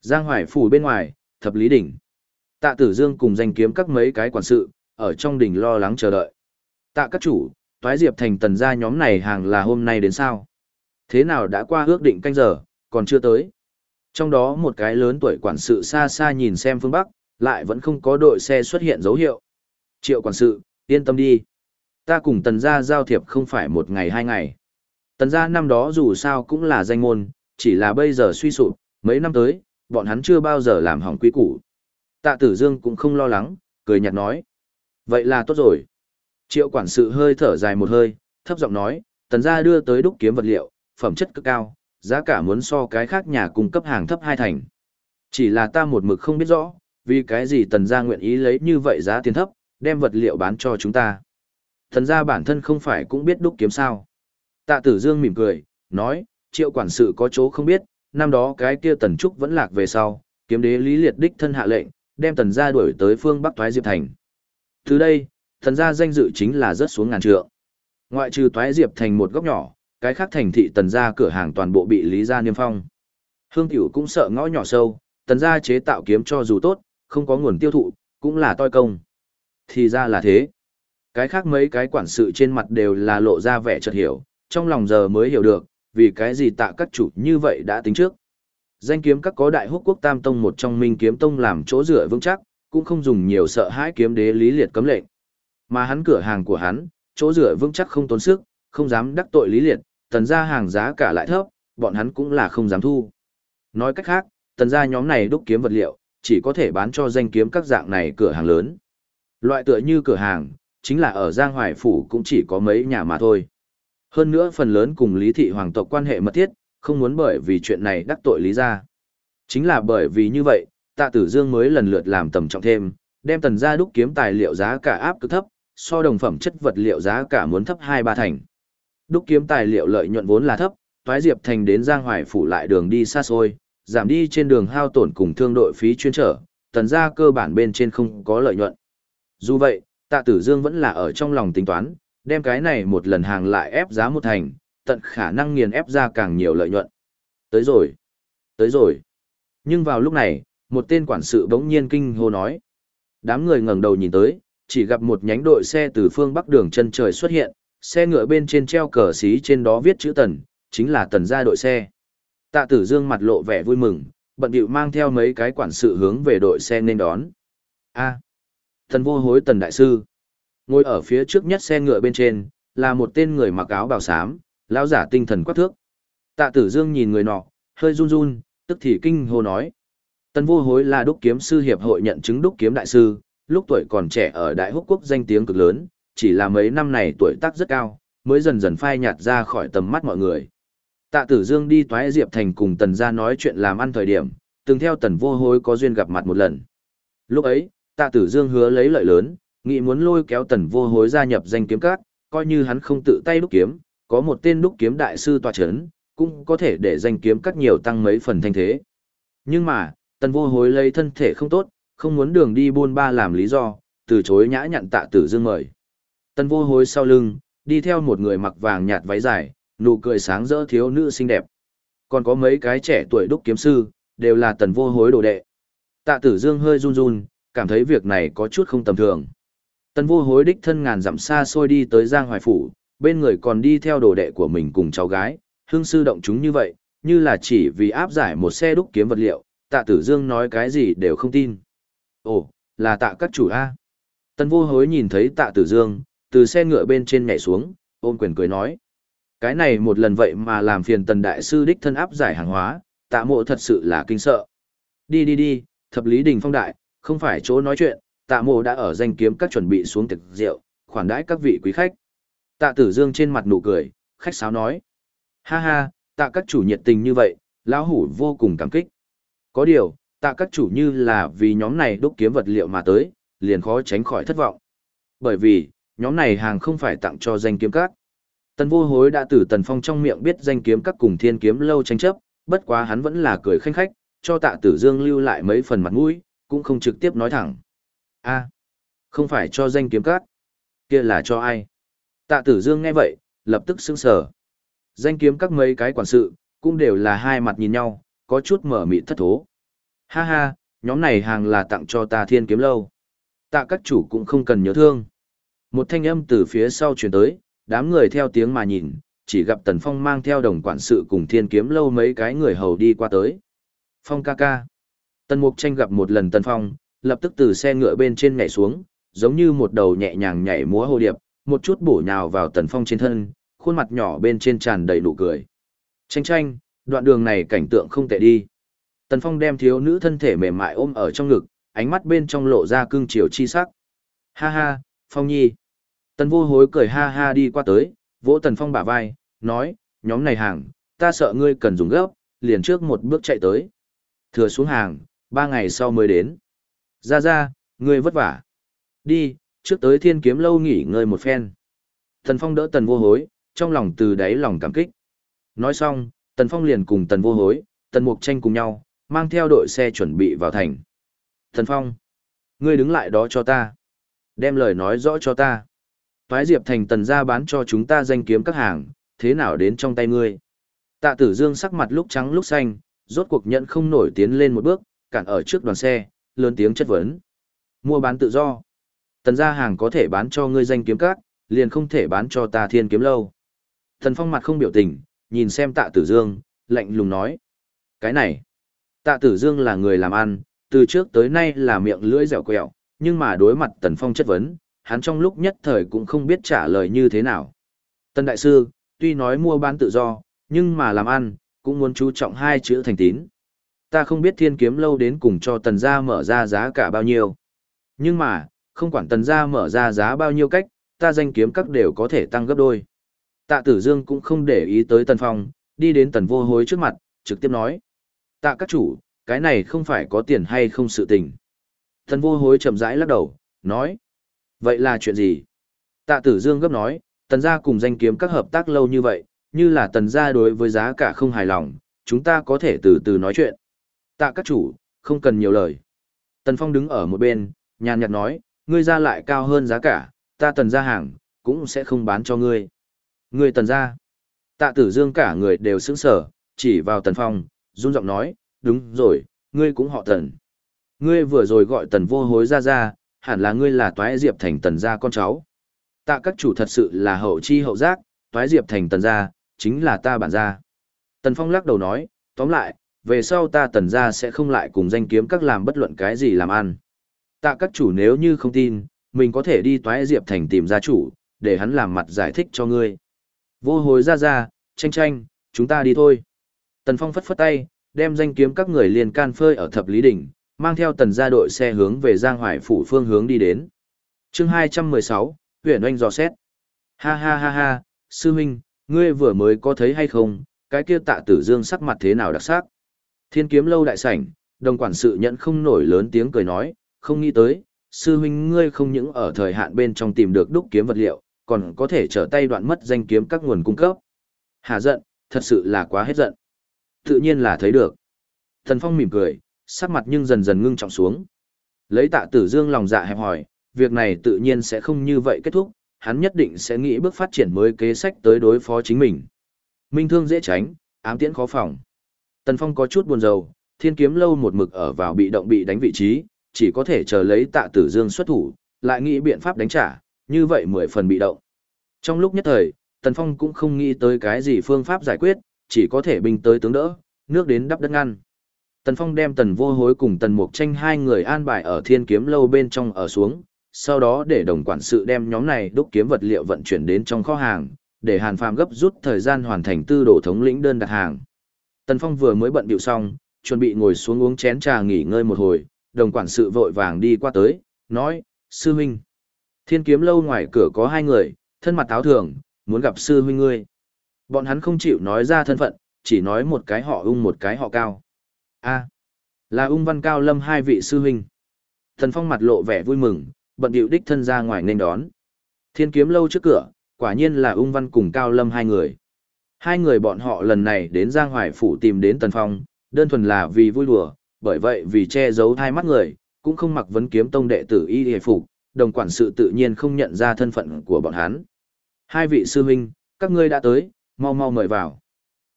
Speaker 1: Giang Hoài phủ bên ngoài, thập lý đỉnh. Tạ Tử Dương cùng danh kiếm các mấy cái quản sự, ở trong đỉnh lo lắng chờ đợi. Tạ các chủ, toái diệp thành tần gia nhóm này hàng là hôm nay đến sao? Thế nào đã qua ước định canh giờ, còn chưa tới? Trong đó một cái lớn tuổi quản sự xa xa nhìn xem phương Bắc, lại vẫn không có đội xe xuất hiện dấu hiệu. Triệu quản sự, yên tâm đi. Ta cùng tần gia giao thiệp không phải một ngày hai ngày. Tần gia năm đó dù sao cũng là danh môn, chỉ là bây giờ suy sụp, mấy năm tới, bọn hắn chưa bao giờ làm hỏng quý củ. Tạ tử dương cũng không lo lắng, cười nhạt nói. Vậy là tốt rồi. Triệu quản sự hơi thở dài một hơi, thấp giọng nói, tần gia đưa tới đúc kiếm vật liệu, phẩm chất cực cao, giá cả muốn so cái khác nhà cung cấp hàng thấp hai thành. Chỉ là ta một mực không biết rõ, vì cái gì tần gia nguyện ý lấy như vậy giá tiền thấp, đem vật liệu bán cho chúng ta. Tần gia bản thân không phải cũng biết đúc kiếm sao. Tạ tử dương mỉm cười, nói, triệu quản sự có chỗ không biết, năm đó cái kia tần trúc vẫn lạc về sau, kiếm đế lý liệt đích thân hạ lệnh, đem tần gia đuổi tới phương Bắc Thoái Diệp Thành. Từ đây, Thần gia danh dự chính là rớt xuống ngàn trượng. Ngoại trừ Toái Diệp Thành một góc nhỏ, cái khác thành thị tần gia cửa hàng toàn bộ bị lý gia niêm phong. Hương Tiểu cũng sợ ngõ nhỏ sâu, tần gia chế tạo kiếm cho dù tốt, không có nguồn tiêu thụ, cũng là toi công. Thì ra là thế. Cái khác mấy cái quản sự trên mặt đều là lộ ra vẻ chợt hiểu, trong lòng giờ mới hiểu được, vì cái gì tạ các chủ như vậy đã tính trước. Danh kiếm các có đại húc quốc tam tông một trong minh kiếm tông làm chỗ dựa vững chắc, cũng không dùng nhiều sợ hãi kiếm đế lý liệt cấm lệnh. Mà hắn cửa hàng của hắn, chỗ rửa vững chắc không tốn sức, không dám đắc tội lý liệt, tần gia hàng giá cả lại thấp, bọn hắn cũng là không dám thu. Nói cách khác, tần gia nhóm này đúc kiếm vật liệu, chỉ có thể bán cho danh kiếm các dạng này cửa hàng lớn. Loại tựa như cửa hàng, chính là ở Giang Hoài Phủ cũng chỉ có mấy nhà mà thôi. Hơn nữa phần lớn cùng Lý Thị Hoàng tộc quan hệ mật thiết, không muốn bởi vì chuyện này đắc tội Lý gia. Chính là bởi vì như vậy, tạ tử dương mới lần lượt làm tầm trọng thêm, đem tần gia đúc kiếm tài liệu giá cả áp cực thấp, so đồng phẩm chất vật liệu giá cả muốn thấp hai ba thành. Đúc kiếm tài liệu lợi nhuận vốn là thấp, Toái Diệp Thành đến Giang Hoài phủ lại đường đi xa xôi, giảm đi trên đường hao tổn cùng thương đội phí chuyên trở, tần gia cơ bản bên trên không có lợi nhuận. Dù vậy, Tạ Tử Dương vẫn là ở trong lòng tính toán, đem cái này một lần hàng lại ép giá một thành, tận khả năng nghiền ép ra càng nhiều lợi nhuận. Tới rồi, tới rồi. Nhưng vào lúc này, một tên quản sự bỗng nhiên kinh hô nói. Đám người ngẩng đầu nhìn tới, chỉ gặp một nhánh đội xe từ phương bắc đường chân trời xuất hiện, xe ngựa bên trên treo cờ xí trên đó viết chữ tần, chính là tần gia đội xe. Tạ tử dương mặt lộ vẻ vui mừng, bận điệu mang theo mấy cái quản sự hướng về đội xe nên đón. A. Tần vô hối tần đại sư. Ngồi ở phía trước nhất xe ngựa bên trên, là một tên người mặc áo bào xám, lão giả tinh thần quắc thước. Tạ tử dương nhìn người nọ, hơi run run, tức thì kinh hô nói. Tần vô hối là đúc kiếm sư hiệp hội nhận chứng đúc kiếm đại sư, lúc tuổi còn trẻ ở Đại Húc Quốc danh tiếng cực lớn, chỉ là mấy năm này tuổi tác rất cao, mới dần dần phai nhạt ra khỏi tầm mắt mọi người. Tạ Tử Dương đi toái Diệp Thành cùng Tần gia nói chuyện làm ăn thời điểm, từng theo Tần Vô Hối có duyên gặp mặt một lần. Lúc ấy, Tạ Tử Dương hứa lấy lợi lớn, nghĩ muốn lôi kéo Tần Vô Hối gia nhập danh kiếm các, coi như hắn không tự tay đúc kiếm, có một tên đúc kiếm đại sư tọa chấn, cũng có thể để danh kiếm các nhiều tăng mấy phần thanh thế. Nhưng mà, Tần Vô Hối lấy thân thể không tốt, không muốn đường đi buôn ba làm lý do, từ chối nhã nhặn Tạ Tử Dương mời. Tần Vô Hối sau lưng, đi theo một người mặc vàng nhạt váy dài, nụ cười sáng rỡ thiếu nữ xinh đẹp. Còn có mấy cái trẻ tuổi đúc kiếm sư, đều là tần vô hối đồ đệ. Tạ tử dương hơi run run, cảm thấy việc này có chút không tầm thường. Tần vô hối đích thân ngàn dặm xa xôi đi tới Giang Hoài Phủ, bên người còn đi theo đồ đệ của mình cùng cháu gái, hương sư động chúng như vậy, như là chỉ vì áp giải một xe đúc kiếm vật liệu, tạ tử dương nói cái gì đều không tin. Ồ, là tạ các chủ A. Tần vô hối nhìn thấy tạ tử dương, từ xe ngựa bên trên nhảy xuống, ôm quyền cười nói. Cái này một lần vậy mà làm phiền tần đại sư đích thân áp giải hàng hóa, tạ mộ thật sự là kinh sợ. Đi đi đi, thập lý đình phong đại, không phải chỗ nói chuyện, tạ mộ đã ở danh kiếm các chuẩn bị xuống tiệc rượu, khoản đãi các vị quý khách. Tạ tử dương trên mặt nụ cười, khách sáo nói. Ha ha, tạ các chủ nhiệt tình như vậy, lão hủ vô cùng cảm kích. Có điều, tạ các chủ như là vì nhóm này đúc kiếm vật liệu mà tới, liền khó tránh khỏi thất vọng. Bởi vì, nhóm này hàng không phải tặng cho danh kiếm các. Tần vô hối đã từ tần phong trong miệng biết danh kiếm các cùng thiên kiếm lâu tranh chấp, bất quá hắn vẫn là cười khanh khách, cho tạ tử dương lưu lại mấy phần mặt mũi, cũng không trực tiếp nói thẳng. a không phải cho danh kiếm các, kia là cho ai? Tạ tử dương nghe vậy, lập tức sững sờ. Danh kiếm các mấy cái quản sự, cũng đều là hai mặt nhìn nhau, có chút mở mịt thất thố. Ha ha, nhóm này hàng là tặng cho ta thiên kiếm lâu. Tạ các chủ cũng không cần nhớ thương. Một thanh âm từ phía sau truyền tới, đám người theo tiếng mà nhìn, chỉ gặp Tần Phong mang theo đồng quản sự cùng thiên kiếm lâu mấy cái người hầu đi qua tới. Phong ca ca. Tần Mục tranh gặp một lần Tần Phong, lập tức từ xe ngựa bên trên nhảy xuống, giống như một đầu nhẹ nhàng nhảy múa hồ điệp, một chút bổ nhào vào Tần Phong trên thân, khuôn mặt nhỏ bên trên tràn đầy nụ cười. Tranh tranh, đoạn đường này cảnh tượng không tệ đi. Tần Phong đem thiếu nữ thân thể mềm mại ôm ở trong ngực, ánh mắt bên trong lộ ra cương chiều chi sắc. Ha ha, Phong Nhi. Tần vô hối cười ha ha đi qua tới, vỗ Tần Phong bả vai, nói, nhóm này hàng, ta sợ ngươi cần dùng gấp, liền trước một bước chạy tới. Thừa xuống hàng, ba ngày sau mới đến. Ra ra, ngươi vất vả. Đi, trước tới thiên kiếm lâu nghỉ ngơi một phen. Tần Phong đỡ Tần vô hối, trong lòng từ đáy lòng cảm kích. Nói xong, Tần Phong liền cùng Tần vô hối, Tần Mục tranh cùng nhau, mang theo đội xe chuẩn bị vào thành. Thần Phong, ngươi đứng lại đó cho ta. Đem lời nói rõ cho ta. Toái Diệp Thành tần ra bán cho chúng ta danh kiếm các hàng, thế nào đến trong tay ngươi? Tạ Tử Dương sắc mặt lúc trắng lúc xanh, rốt cuộc nhận không nổi tiến lên một bước, cản ở trước đoàn xe, lớn tiếng chất vấn. Mua bán tự do. Tần gia hàng có thể bán cho ngươi danh kiếm các, liền không thể bán cho ta thiên kiếm lâu. Thần Phong mặt không biểu tình, nhìn xem Tạ Tử Dương, lạnh lùng nói. Cái này, Tạ Tử Dương là người làm ăn, từ trước tới nay là miệng lưỡi dẻo quẹo, nhưng mà đối mặt Tần Phong chất vấn, hắn trong lúc nhất thời cũng không biết trả lời như thế nào. Tần Đại Sư, tuy nói mua bán tự do, nhưng mà làm ăn, cũng muốn chú trọng hai chữ thành tín. Ta không biết thiên kiếm lâu đến cùng cho tần gia mở ra giá cả bao nhiêu. Nhưng mà, không quản tần gia mở ra giá bao nhiêu cách, ta danh kiếm các đều có thể tăng gấp đôi. Tạ tử dương cũng không để ý tới tần phong, đi đến tần vô hối trước mặt, trực tiếp nói. Tạ các chủ, cái này không phải có tiền hay không sự tình. thần vô hối chậm rãi lắc đầu, nói. Vậy là chuyện gì? Tạ tử dương gấp nói, tần gia cùng danh kiếm các hợp tác lâu như vậy, như là tần gia đối với giá cả không hài lòng, chúng ta có thể từ từ nói chuyện. Tạ các chủ, không cần nhiều lời. Tần Phong đứng ở một bên, nhàn nhạt nói, ngươi ra lại cao hơn giá cả, ta tần gia hàng, cũng sẽ không bán cho ngươi. Ngươi tần gia. Tạ tử dương cả người đều sững sở, chỉ vào tần Phong, run giọng nói, đúng rồi, ngươi cũng họ tần. Ngươi vừa rồi gọi tần vô hối ra ra, hẳn là ngươi là toái diệp thành tần gia con cháu. Tạ các chủ thật sự là hậu chi hậu giác, toái diệp thành tần gia, chính là ta bản gia. Tần Phong lắc đầu nói, tóm lại, về sau ta tần gia sẽ không lại cùng danh kiếm các làm bất luận cái gì làm ăn. Tạ các chủ nếu như không tin, mình có thể đi toái diệp thành tìm gia chủ, để hắn làm mặt giải thích cho ngươi. Vô Hối ra ra, tranh tranh, chúng ta đi thôi. Tần Phong phất phất tay, đem danh kiếm các người liền can phơi ở thập lý đỉnh, mang theo tần gia đội xe hướng về Giang Hoài phủ phương hướng đi đến. chương 216, huyện oanh dò xét. Ha ha ha ha, sư huynh, ngươi vừa mới có thấy hay không, cái kia tạ tử dương sắc mặt thế nào đặc sắc. Thiên kiếm lâu đại sảnh, đồng quản sự nhận không nổi lớn tiếng cười nói, không nghĩ tới, sư huynh ngươi không những ở thời hạn bên trong tìm được đúc kiếm vật liệu, còn có thể trở tay đoạn mất danh kiếm các nguồn cung cấp. Hà giận, thật sự là quá hết giận. Tự nhiên là thấy được. Thần Phong mỉm cười, sắc mặt nhưng dần dần ngưng trọng xuống. Lấy tạ tử dương lòng dạ hẹp hỏi, việc này tự nhiên sẽ không như vậy kết thúc, hắn nhất định sẽ nghĩ bước phát triển mới kế sách tới đối phó chính mình. Minh thương dễ tránh, ám tiễn khó phòng. Tần Phong có chút buồn rầu, thiên kiếm lâu một mực ở vào bị động bị đánh vị trí, chỉ có thể chờ lấy tạ tử dương xuất thủ, lại nghĩ biện pháp đánh trả, như vậy mười phần bị động. Trong lúc nhất thời, Tần Phong cũng không nghĩ tới cái gì phương pháp giải quyết, chỉ có thể binh tới tướng đỡ, nước đến đắp đất ngăn. Tần Phong đem Tần Vô Hối cùng Tần Mục Tranh hai người an bài ở Thiên Kiếm lâu bên trong ở xuống, sau đó để đồng quản sự đem nhóm này đúc kiếm vật liệu vận chuyển đến trong kho hàng, để Hàn Phàm gấp rút thời gian hoàn thành tư đồ thống lĩnh đơn đặt hàng. Tần Phong vừa mới bận bịu xong, chuẩn bị ngồi xuống uống chén trà nghỉ ngơi một hồi, đồng quản sự vội vàng đi qua tới, nói, sư huynh. Thiên kiếm lâu ngoài cửa có hai người, thân mặt táo thường, muốn gặp sư huynh ngươi. Bọn hắn không chịu nói ra thân phận, chỉ nói một cái họ ung một cái họ cao. a là ung văn cao lâm hai vị sư huynh. Thần phong mặt lộ vẻ vui mừng, bận điệu đích thân ra ngoài nên đón. Thiên kiếm lâu trước cửa, quả nhiên là ung văn cùng cao lâm hai người. Hai người bọn họ lần này đến Giang Hoài Phủ tìm đến Tần Phong, đơn thuần là vì vui đùa, bởi vậy vì che giấu hai mắt người, cũng không mặc vấn kiếm tông đệ tử y hề phục, đồng quản sự tự nhiên không nhận ra thân phận của bọn hắn. Hai vị sư huynh, các ngươi đã tới, mau mau mời vào.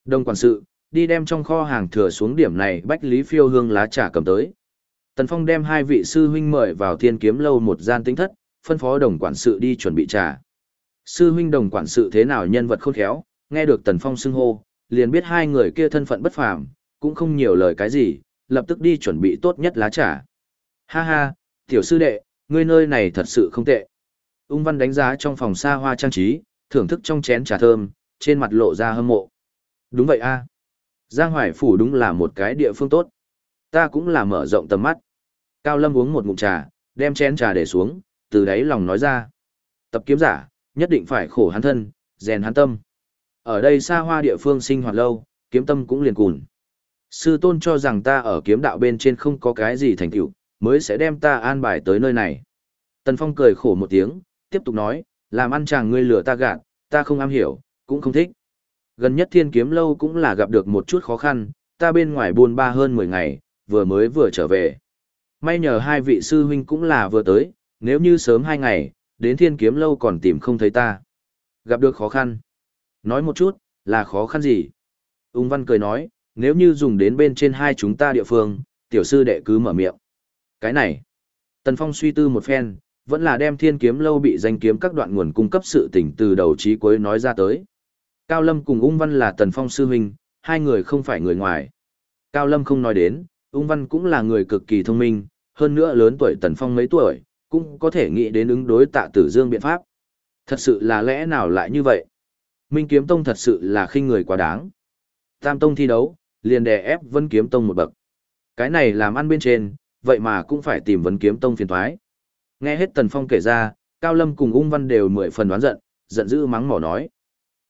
Speaker 1: Đồng quản sự, đi đem trong kho hàng thừa xuống điểm này bách lý phiêu hương lá trà cầm tới. Tần Phong đem hai vị sư huynh mời vào thiên kiếm lâu một gian tính thất, phân phó đồng quản sự đi chuẩn bị trà. Sư huynh đồng quản sự thế nào nhân vật khôn khéo, nghe được Tần Phong xưng hô, liền biết hai người kia thân phận bất phàm, cũng không nhiều lời cái gì, lập tức đi chuẩn bị tốt nhất lá trà. Ha ha, tiểu sư đệ, ngươi nơi này thật sự không tệ. Ung văn đánh giá trong phòng xa hoa trang trí, thưởng thức trong chén trà thơm, trên mặt lộ ra hâm mộ. Đúng vậy a, Giang Hoài Phủ đúng là một cái địa phương tốt. Ta cũng là mở rộng tầm mắt. Cao Lâm uống một ngụm trà, đem chén trà để xuống, từ đáy lòng nói ra. Tập kiếm giả, nhất định phải khổ hắn thân, rèn hắn tâm. Ở đây xa hoa địa phương sinh hoạt lâu, kiếm tâm cũng liền cùn. Sư tôn cho rằng ta ở kiếm đạo bên trên không có cái gì thành tựu, mới sẽ đem ta an bài tới nơi này. Tần Phong cười khổ một tiếng, tiếp tục nói, làm ăn chàng ngươi lừa ta gạt, ta không am hiểu, cũng không thích. Gần nhất thiên kiếm lâu cũng là gặp được một chút khó khăn, ta bên ngoài buôn ba hơn 10 ngày, vừa mới vừa trở về. May nhờ hai vị sư huynh cũng là vừa tới, nếu như sớm hai ngày, đến thiên kiếm lâu còn tìm không thấy ta. Gặp được khó khăn. Nói một chút, là khó khăn gì? Ung Văn cười nói, nếu như dùng đến bên trên hai chúng ta địa phương, tiểu sư đệ cứ mở miệng. Cái này, Tần Phong suy tư một phen, vẫn là đem thiên kiếm lâu bị danh kiếm các đoạn nguồn cung cấp sự tỉnh từ đầu chí cuối nói ra tới. Cao Lâm cùng Ung Văn là Tần Phong sư huynh, hai người không phải người ngoài. Cao Lâm không nói đến, Ung Văn cũng là người cực kỳ thông minh, hơn nữa lớn tuổi Tần Phong mấy tuổi, cũng có thể nghĩ đến ứng đối tạ tử dương biện pháp. Thật sự là lẽ nào lại như vậy? Minh Kiếm Tông thật sự là khinh người quá đáng. Tam Tông thi đấu, liền đè ép Vân Kiếm Tông một bậc. Cái này làm ăn bên trên, vậy mà cũng phải tìm Vân Kiếm Tông phiền toái. Nghe hết Tần Phong kể ra, Cao Lâm cùng Ung Văn đều mười phần đoán giận, giận dữ mắng mỏ nói.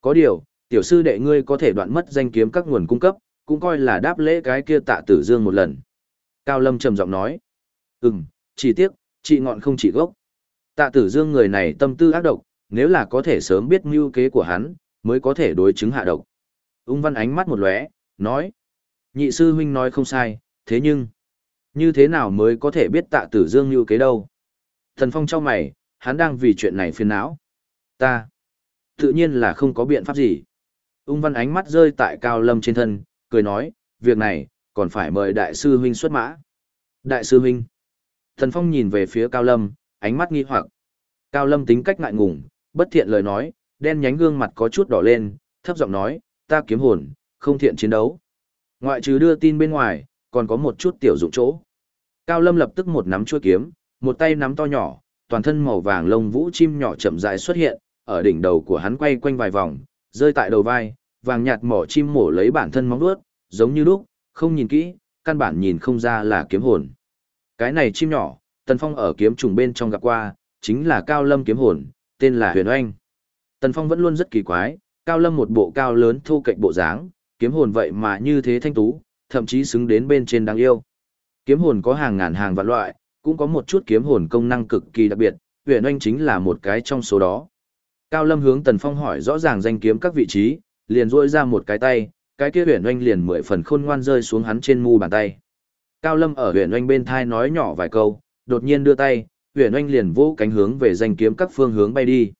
Speaker 1: Có điều, tiểu sư đệ ngươi có thể đoạn mất danh kiếm các nguồn cung cấp, cũng coi là đáp lễ cái kia tạ tử dương một lần. Cao Lâm trầm giọng nói. Ừm, chỉ tiếc, trị ngọn không chỉ gốc. Tạ tử dương người này tâm tư ác độc, nếu là có thể sớm biết mưu kế của hắn, mới có thể đối chứng hạ độc. Ung văn ánh mắt một lóe, nói. Nhị sư huynh nói không sai, thế nhưng, như thế nào mới có thể biết tạ tử dương mưu kế đâu? Thần phong trong mày, hắn đang vì chuyện này phiền não. Ta, tự nhiên là không có biện pháp gì. Ung văn ánh mắt rơi tại cao lâm trên thân, cười nói, việc này, còn phải mời đại sư huynh xuất mã. Đại sư huynh. Thần phong nhìn về phía cao lâm, ánh mắt nghi hoặc. Cao lâm tính cách ngại ngùng, bất thiện lời nói, đen nhánh gương mặt có chút đỏ lên, thấp giọng nói, ta kiếm hồn, không thiện chiến đấu. Ngoại trừ đưa tin bên ngoài, còn có một chút tiểu dụng chỗ. Cao Lâm lập tức một nắm chuôi kiếm, một tay nắm to nhỏ, toàn thân màu vàng lông vũ chim nhỏ chậm rãi xuất hiện, ở đỉnh đầu của hắn quay quanh vài vòng, rơi tại đầu vai, vàng nhạt mỏ chim mổ lấy bản thân móng vuốt, giống như lúc, không nhìn kỹ, căn bản nhìn không ra là kiếm hồn. Cái này chim nhỏ, Tần Phong ở kiếm trùng bên trong gặp qua, chính là Cao Lâm kiếm hồn, tên là Huyền Oanh. Tần Phong vẫn luôn rất kỳ quái, Cao Lâm một bộ cao lớn thu cạnh bộ dáng, kiếm hồn vậy mà như thế thanh tú, thậm chí xứng đến bên trên đáng yêu. Kiếm hồn có hàng ngàn hàng vạn loại, cũng có một chút kiếm hồn công năng cực kỳ đặc biệt, Huyền Oanh chính là một cái trong số đó. Cao Lâm hướng Tần Phong hỏi rõ ràng danh kiếm các vị trí, liền duỗi ra một cái tay, cái kia Huyền Oanh liền mười phần khôn ngoan rơi xuống hắn trên mu bàn tay. Cao Lâm ở Huyền Oanh bên thai nói nhỏ vài câu, đột nhiên đưa tay, Huyền Oanh liền vỗ cánh hướng về danh kiếm các phương hướng bay đi.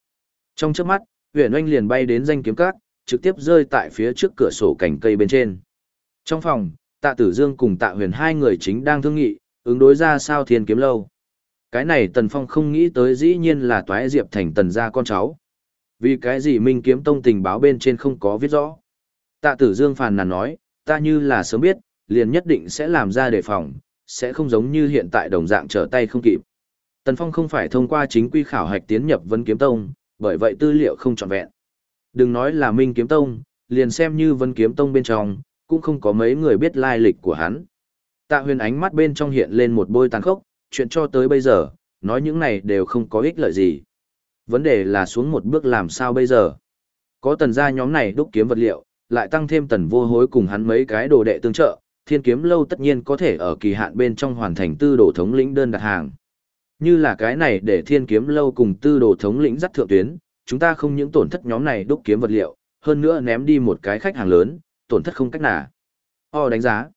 Speaker 1: Trong chớp mắt, huyền oanh liền bay đến danh kiếm các, trực tiếp rơi tại phía trước cửa sổ cành cây bên trên. Trong phòng, tạ tử dương cùng tạ huyền hai người chính đang thương nghị, ứng đối ra sao thiên kiếm lâu. Cái này tần phong không nghĩ tới dĩ nhiên là toái diệp thành tần gia con cháu. Vì cái gì Minh Kiếm Tông tình báo bên trên không có viết rõ. Tạ tử Dương phàn nàn nói, ta như là sớm biết, liền nhất định sẽ làm ra đề phòng, sẽ không giống như hiện tại đồng dạng trở tay không kịp. Tần Phong không phải thông qua chính quy khảo hạch tiến nhập Vân Kiếm Tông, bởi vậy tư liệu không trọn vẹn. Đừng nói là Minh Kiếm Tông, liền xem như Vân Kiếm Tông bên trong, cũng không có mấy người biết lai lịch của hắn. Tạ huyền ánh mắt bên trong hiện lên một bôi tàn khốc, chuyện cho tới bây giờ, nói những này đều không có ích lợi gì. Vấn đề là xuống một bước làm sao bây giờ. Có tần gia nhóm này đúc kiếm vật liệu, lại tăng thêm tần vô hối cùng hắn mấy cái đồ đệ tương trợ, thiên kiếm lâu tất nhiên có thể ở kỳ hạn bên trong hoàn thành tư đồ thống lĩnh đơn đặt hàng. Như là cái này để thiên kiếm lâu cùng tư đồ thống lĩnh dắt thượng tuyến, chúng ta không những tổn thất nhóm này đúc kiếm vật liệu, hơn nữa ném đi một cái khách hàng lớn, tổn thất không cách nào. O đánh giá.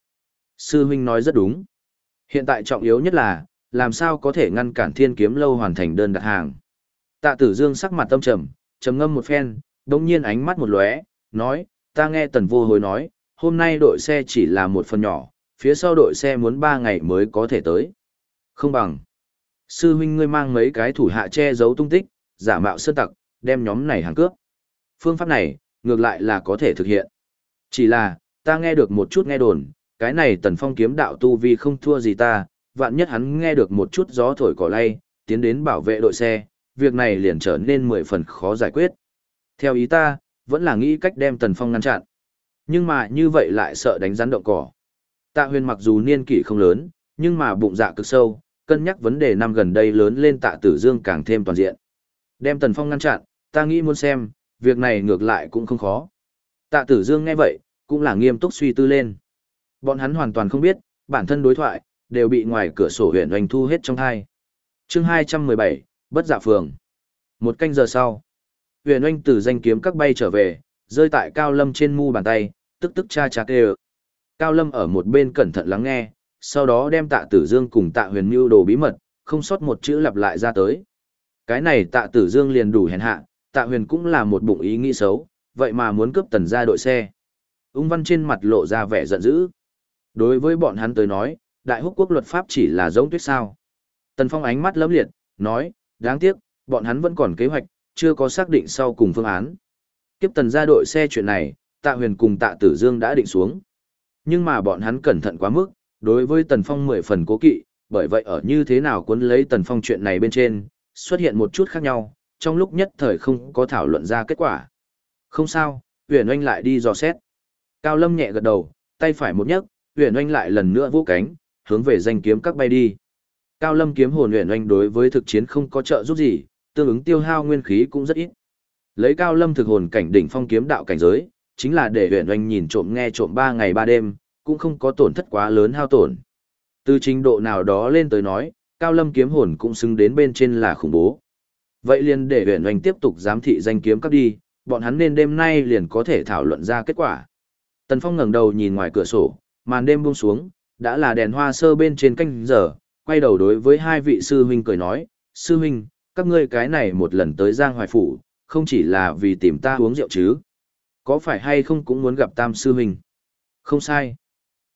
Speaker 1: Sư huynh nói rất đúng. Hiện tại trọng yếu nhất là, làm sao có thể ngăn cản thiên kiếm lâu hoàn thành đơn đặt hàng. Tạ tử dương sắc mặt tâm trầm, trầm ngâm một phen, đồng nhiên ánh mắt một lóe, nói, ta nghe tần vô hối nói, hôm nay đội xe chỉ là một phần nhỏ, phía sau đội xe muốn ba ngày mới có thể tới. Không bằng. Sư huynh ngươi mang mấy cái thủ hạ che giấu tung tích, giả mạo sơn tặc, đem nhóm này hàng cướp. Phương pháp này, ngược lại là có thể thực hiện. Chỉ là, ta nghe được một chút nghe đồn, cái này tần phong kiếm đạo tu vi không thua gì ta, vạn nhất hắn nghe được một chút gió thổi cỏ lay, tiến đến bảo vệ đội xe, việc này liền trở nên mười phần khó giải quyết. Theo ý ta, vẫn là nghĩ cách đem tần phong ngăn chặn. Nhưng mà như vậy lại sợ đánh rắn động cỏ. Tạ huyền mặc dù niên kỷ không lớn, nhưng mà bụng dạ cực sâu, cân nhắc vấn đề năm gần đây lớn lên tạ tử dương càng thêm toàn diện. Đem tần phong ngăn chặn, ta nghĩ muốn xem, việc này ngược lại cũng không khó. Tạ tử dương nghe vậy, cũng là nghiêm túc suy tư lên. Bọn hắn hoàn toàn không biết, bản thân đối thoại, đều bị ngoài cửa sổ huyện doanh thu hết trong thai. chương 217, Bất dạ phường. Một canh giờ sau, huyền oanh từ danh kiếm các bay trở về, rơi tại Cao Lâm trên mu bàn tay, tức tức cha cha kêu. Cao Lâm ở một bên cẩn thận lắng nghe, sau đó đem tạ tử dương cùng tạ huyền mưu đồ bí mật, không sót một chữ lặp lại ra tới. Cái này tạ tử dương liền đủ hèn hạ, tạ huyền cũng là một bụng ý nghĩ xấu, vậy mà muốn cướp tần ra đội xe. Ung văn trên mặt lộ ra vẻ giận dữ. Đối với bọn hắn tới nói, đại húc quốc luật pháp chỉ là giống tuyết sao. Tần Phong ánh mắt lấm liệt, nói, đáng tiếc, bọn hắn vẫn còn kế hoạch, chưa có xác định sau cùng phương án. Kiếp tần ra đội xe chuyện này, tạ huyền cùng tạ tử dương đã định xuống. Nhưng mà bọn hắn cẩn thận quá mức, đối với tần phong mười phần cố kỵ, bởi vậy ở như thế nào cuốn lấy tần phong chuyện này bên trên, xuất hiện một chút khác nhau, trong lúc nhất thời không có thảo luận ra kết quả. Không sao, huyền oanh lại đi dò xét. Cao lâm nhẹ gật đầu, tay phải một nhấc, huyền oanh lại lần nữa vũ cánh, hướng về danh kiếm các bay đi. Cao lâm kiếm hồn luyện oanh đối với thực chiến không có trợ giúp gì, tương ứng tiêu hao nguyên khí cũng rất ít. Lấy cao lâm thực hồn cảnh đỉnh phong kiếm đạo cảnh giới, chính là để luyện oanh nhìn trộm nghe trộm ba ngày ba đêm, cũng không có tổn thất quá lớn hao tổn. Từ trình độ nào đó lên tới nói, cao lâm kiếm hồn cũng xứng đến bên trên là khủng bố. Vậy liền để huyện oanh tiếp tục giám thị danh kiếm các đi, bọn hắn nên đêm nay liền có thể thảo luận ra kết quả. Tần Phong ngẩng đầu nhìn ngoài cửa sổ, màn đêm buông xuống, đã là đèn hoa sơ bên trên canh giờ, quay đầu đối với hai vị sư huynh cười nói, sư huynh, các ngươi cái này một lần tới Giang Hoài Phủ, không chỉ là vì tìm ta uống rượu chứ. Có phải hay không cũng muốn gặp tam sư huynh? Không sai.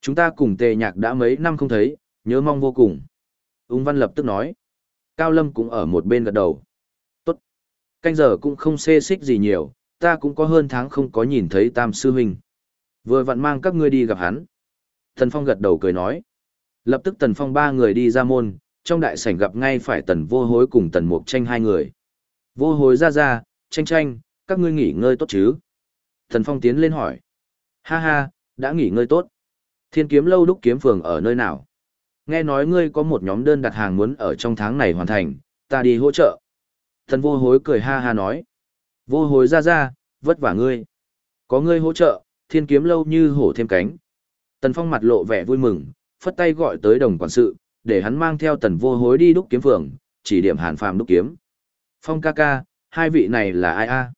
Speaker 1: Chúng ta cùng tề nhạc đã mấy năm không thấy, nhớ mong vô cùng. Úng Văn lập tức nói. Cao Lâm cũng ở một bên gật đầu. Tốt. Canh giờ cũng không xê xích gì nhiều, ta cũng có hơn tháng không có nhìn thấy tam sư huynh. Vừa vặn mang các ngươi đi gặp hắn. Thần Phong gật đầu cười nói. Lập tức Tần Phong ba người đi ra môn, trong đại sảnh gặp ngay phải Tần Vô Hối cùng Tần Mục Tranh hai người. Vô Hối ra ra, tranh tranh, các ngươi nghỉ ngơi tốt chứ? Tần Phong tiến lên hỏi. Ha ha, đã nghỉ ngơi tốt. Thiên kiếm lâu đúc kiếm phường ở nơi nào? Nghe nói ngươi có một nhóm đơn đặt hàng muốn ở trong tháng này hoàn thành, ta đi hỗ trợ. Tần Vô Hối cười ha ha nói. Vô Hối ra ra, vất vả ngươi. Có ngươi hỗ trợ, thiên kiếm lâu như hổ thêm cánh. Tần Phong mặt lộ vẻ vui mừng, phất tay gọi tới đồng quản sự, để hắn mang theo tần vô hối đi đúc kiếm phường, chỉ điểm hàn phàm đúc kiếm. Phong ca ca, hai vị này là ai a?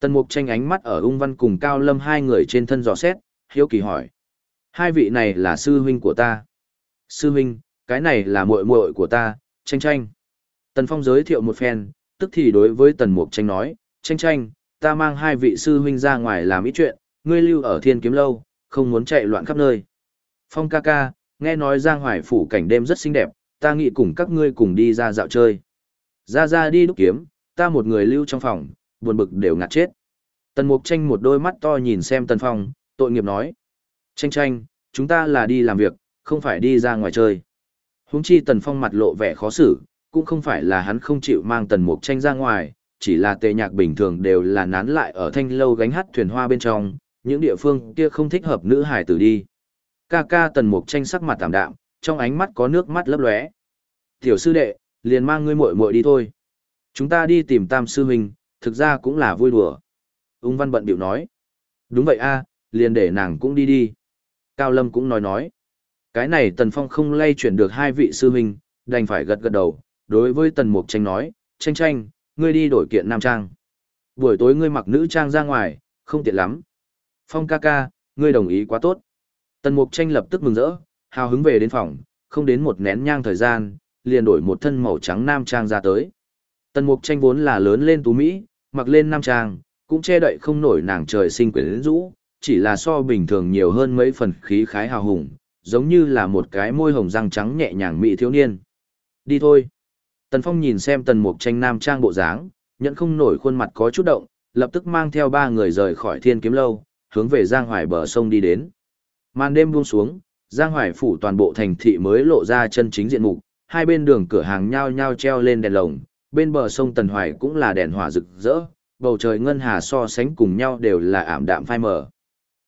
Speaker 1: Tần mục tranh ánh mắt ở ung văn cùng cao lâm hai người trên thân dò xét, hiếu kỳ hỏi. Hai vị này là sư huynh của ta. Sư huynh, cái này là muội muội của ta, tranh tranh. Tần phong giới thiệu một phen, tức thì đối với tần mục tranh nói, tranh tranh, ta mang hai vị sư huynh ra ngoài làm ít chuyện, ngươi lưu ở thiên kiếm lâu, không muốn chạy loạn khắp nơi. Phong ca ca, nghe nói Giang Hoài phủ cảnh đêm rất xinh đẹp, ta nghĩ cùng các ngươi cùng đi ra dạo chơi. Ra ra đi đúc kiếm, ta một người lưu trong phòng, buồn bực đều ngạt chết. Tần Mục Tranh một đôi mắt to nhìn xem Tần Phong, tội nghiệp nói. Tranh tranh, chúng ta là đi làm việc, không phải đi ra ngoài chơi. Húng chi Tần Phong mặt lộ vẻ khó xử, cũng không phải là hắn không chịu mang Tần Mục Tranh ra ngoài, chỉ là tề nhạc bình thường đều là nán lại ở thanh lâu gánh hát thuyền hoa bên trong, những địa phương kia không thích hợp nữ hải tử đi. Ca ca Tần Mục Tranh sắc mặt tạm đạm, trong ánh mắt có nước mắt lấp lóe. Tiểu sư đệ, liền mang ngươi muội muội đi thôi. Chúng ta đi tìm Tam sư huynh, thực ra cũng là vui đùa. Ung Văn bận biểu nói. Đúng vậy a, liền để nàng cũng đi đi. Cao Lâm cũng nói nói. Cái này Tần Phong không lay chuyển được hai vị sư huynh, đành phải gật gật đầu. Đối với Tần Mục Tranh nói, tranh tranh, ngươi đi đổi kiện nam trang. Buổi tối ngươi mặc nữ trang ra ngoài, không tiện lắm. Phong ca ca, ngươi đồng ý quá tốt. Tần Mục Tranh lập tức mừng rỡ, hào hứng về đến phòng, không đến một nén nhang thời gian, liền đổi một thân màu trắng nam trang ra tới. Tần Mục Tranh vốn là lớn lên tú Mỹ, mặc lên nam trang, cũng che đậy không nổi nàng trời sinh quyến rũ, chỉ là so bình thường nhiều hơn mấy phần khí khái hào hùng, giống như là một cái môi hồng răng trắng nhẹ nhàng mỹ thiếu niên. Đi thôi. Tần Phong nhìn xem Tần Mục Tranh nam trang bộ dáng, nhận không nổi khuôn mặt có chút động, lập tức mang theo ba người rời khỏi Thiên Kiếm lâu, hướng về Giang Hoài bờ sông đi đến. Màn đêm buông xuống, Giang Hoài phủ toàn bộ thành thị mới lộ ra chân chính diện mục, hai bên đường cửa hàng nhao nhao treo lên đèn lồng, bên bờ sông Tần Hoài cũng là đèn hỏa rực rỡ, bầu trời ngân hà so sánh cùng nhau đều là ảm đạm phai mờ.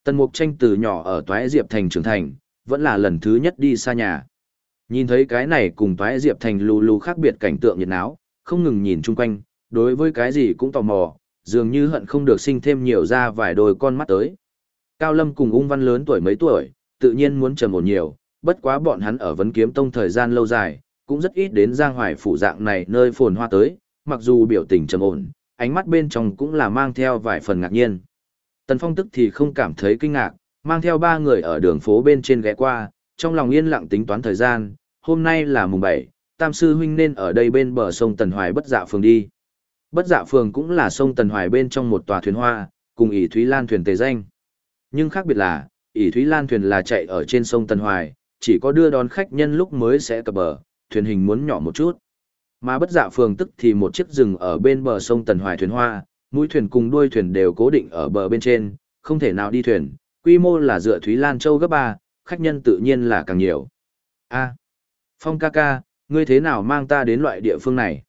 Speaker 1: Tần Mục Tranh từ nhỏ ở Toái Diệp Thành trưởng thành, vẫn là lần thứ nhất đi xa nhà. Nhìn thấy cái này cùng Toái Diệp Thành lù lù khác biệt cảnh tượng nhiệt náo, không ngừng nhìn chung quanh, đối với cái gì cũng tò mò, dường như hận không được sinh thêm nhiều ra vài đôi con mắt tới. Cao Lâm cùng ung văn lớn tuổi mấy tuổi, tự nhiên muốn trầm ổn nhiều, bất quá bọn hắn ở vấn kiếm tông thời gian lâu dài, cũng rất ít đến giang hoài phủ dạng này nơi phồn hoa tới, mặc dù biểu tình trầm ổn, ánh mắt bên trong cũng là mang theo vài phần ngạc nhiên. Tần Phong tức thì không cảm thấy kinh ngạc, mang theo ba người ở đường phố bên trên ghé qua, trong lòng yên lặng tính toán thời gian, hôm nay là mùng 7, Tam Sư Huynh nên ở đây bên bờ sông Tần Hoài bất dạ phường đi. Bất dạ phường cũng là sông Tần Hoài bên trong một tòa thuyền hoa, cùng ỷ Thúy Lan thuyền tề danh. Nhưng khác biệt là, ỷ Thúy Lan thuyền là chạy ở trên sông Tần Hoài, chỉ có đưa đón khách nhân lúc mới sẽ cập bờ, thuyền hình muốn nhỏ một chút. Mà bất dạ phường tức thì một chiếc rừng ở bên bờ sông Tần Hoài thuyền hoa, mũi thuyền cùng đuôi thuyền đều cố định ở bờ bên trên, không thể nào đi thuyền, quy mô là dựa Thúy Lan Châu gấp ba, khách nhân tự nhiên là càng nhiều. A, Phong ca ca, ngươi thế nào mang ta đến loại địa phương này?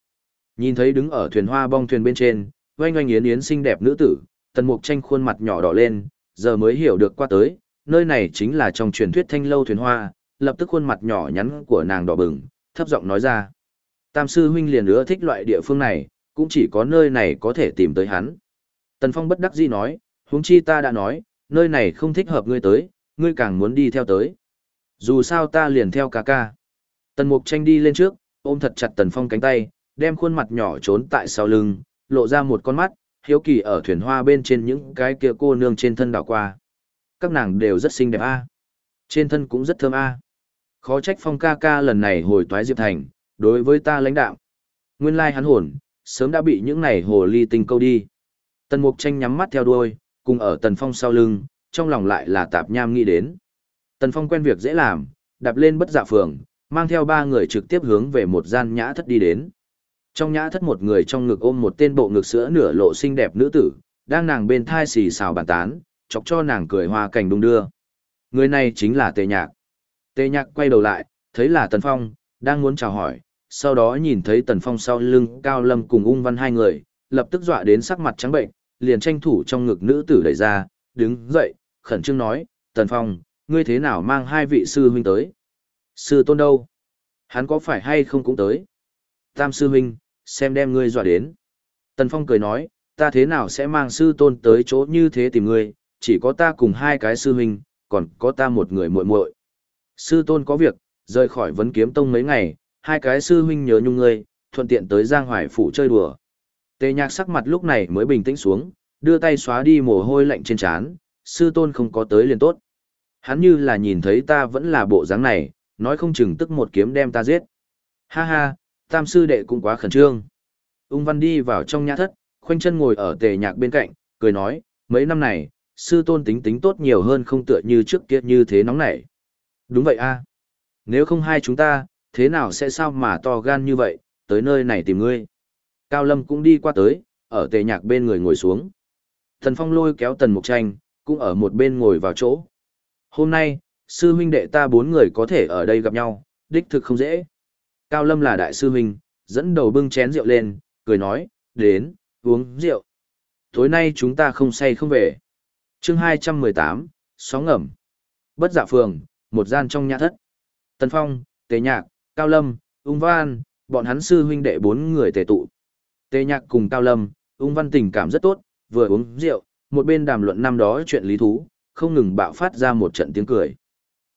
Speaker 1: Nhìn thấy đứng ở thuyền hoa bong thuyền bên trên, oanh oanh yến yến xinh đẹp nữ tử, tần mục tranh khuôn mặt nhỏ đỏ lên, giờ mới hiểu được qua tới, nơi này chính là trong truyền thuyết thanh lâu thuyền hoa, lập tức khuôn mặt nhỏ nhắn của nàng đỏ bừng, thấp giọng nói ra. Tam sư huynh liền ưa thích loại địa phương này, cũng chỉ có nơi này có thể tìm tới hắn. Tần Phong bất đắc dĩ nói, huống chi ta đã nói, nơi này không thích hợp ngươi tới, ngươi càng muốn đi theo tới. Dù sao ta liền theo ca ca. Tần Mục tranh đi lên trước, ôm thật chặt Tần Phong cánh tay, đem khuôn mặt nhỏ trốn tại sau lưng, lộ ra một con mắt, hiếu kỳ ở thuyền hoa bên trên những cái kia cô nương trên thân đảo qua. Các nàng đều rất xinh đẹp a, Trên thân cũng rất thơm a. Khó trách Phong ca ca lần này hồi toái Diệp Thành, đối với ta lãnh đạo. Nguyên lai hắn hồn, sớm đã bị những này hồ ly tinh câu đi. Tần Mục Tranh nhắm mắt theo đuôi, cùng ở Tần Phong sau lưng, trong lòng lại là tạp nham nghĩ đến. Tần Phong quen việc dễ làm, đạp lên bất dạ phường, mang theo ba người trực tiếp hướng về một gian nhã thất đi đến. Trong nhã thất một người trong ngực ôm một tên bộ ngực sữa nửa lộ xinh đẹp nữ tử, đang nàng bên thai xì xào bàn tán, chọc cho nàng cười hoa cảnh đung đưa. Người này chính là Tề Nhạc. Tề Nhạc quay đầu lại, thấy là Tần Phong, đang muốn chào hỏi, sau đó nhìn thấy Tần Phong sau lưng Cao Lâm cùng ung văn hai người, lập tức dọa đến sắc mặt trắng bệnh, liền tranh thủ trong ngực nữ tử đẩy ra, đứng dậy, khẩn trương nói, Tần Phong, ngươi thế nào mang hai vị sư huynh tới? Sư tôn đâu? Hắn có phải hay không cũng tới? Tam sư huynh, xem đem ngươi dọa đến. Tần Phong cười nói, ta thế nào sẽ mang sư tôn tới chỗ như thế tìm ngươi, chỉ có ta cùng hai cái sư huynh, còn có ta một người muội muội. Sư tôn có việc, rời khỏi vấn kiếm tông mấy ngày, hai cái sư huynh nhớ nhung ngươi, thuận tiện tới Giang Hoài phủ chơi đùa. Tề nhạc sắc mặt lúc này mới bình tĩnh xuống, đưa tay xóa đi mồ hôi lạnh trên trán, sư tôn không có tới liền tốt. Hắn như là nhìn thấy ta vẫn là bộ dáng này, nói không chừng tức một kiếm đem ta giết. Ha ha, tam sư đệ cũng quá khẩn trương. Ung văn đi vào trong nhà thất, khoanh chân ngồi ở tề nhạc bên cạnh, cười nói, mấy năm này, sư tôn tính tính tốt nhiều hơn không tựa như trước kia như thế nóng nảy. Đúng vậy a Nếu không hai chúng ta, thế nào sẽ sao mà to gan như vậy, tới nơi này tìm ngươi. Cao Lâm cũng đi qua tới, ở tề nhạc bên người ngồi xuống. Thần Phong lôi kéo Tần Mục Tranh, cũng ở một bên ngồi vào chỗ. Hôm nay, sư huynh đệ ta bốn người có thể ở đây gặp nhau, đích thực không dễ. Cao Lâm là đại sư huynh, dẫn đầu bưng chén rượu lên, cười nói, đến, uống rượu. Tối nay chúng ta không say không về. chương 218, sóng ngầm. Bất dạ phường, một gian trong nhà thất. Tần Phong, Tề Nhạc, Cao Lâm, Ung Văn, bọn hắn sư huynh đệ bốn người tề tụ. Tề Nhạc cùng Cao Lâm, Ung Văn tình cảm rất tốt, vừa uống rượu, một bên đàm luận năm đó chuyện lý thú, không ngừng bạo phát ra một trận tiếng cười.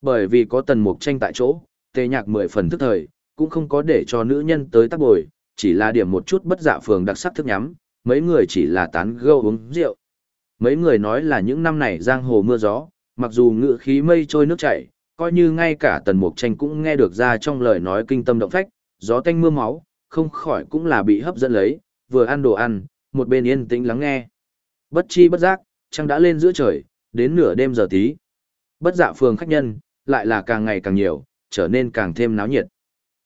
Speaker 1: Bởi vì có tần mục tranh tại chỗ, Tề Nhạc mười phần thức thời, cũng không có để cho nữ nhân tới tác bồi, chỉ là điểm một chút bất dạ phường đặc sắc thức nhắm, mấy người chỉ là tán gẫu uống rượu. Mấy người nói là những năm này giang hồ mưa gió, mặc dù ngự khí mây trôi nước chảy, coi như ngay cả tần mục tranh cũng nghe được ra trong lời nói kinh tâm động phách, gió tanh mưa máu, không khỏi cũng là bị hấp dẫn lấy, vừa ăn đồ ăn, một bên yên tĩnh lắng nghe. Bất chi bất giác, trăng đã lên giữa trời, đến nửa đêm giờ tí. Bất dạ phường khách nhân, lại là càng ngày càng nhiều, trở nên càng thêm náo nhiệt.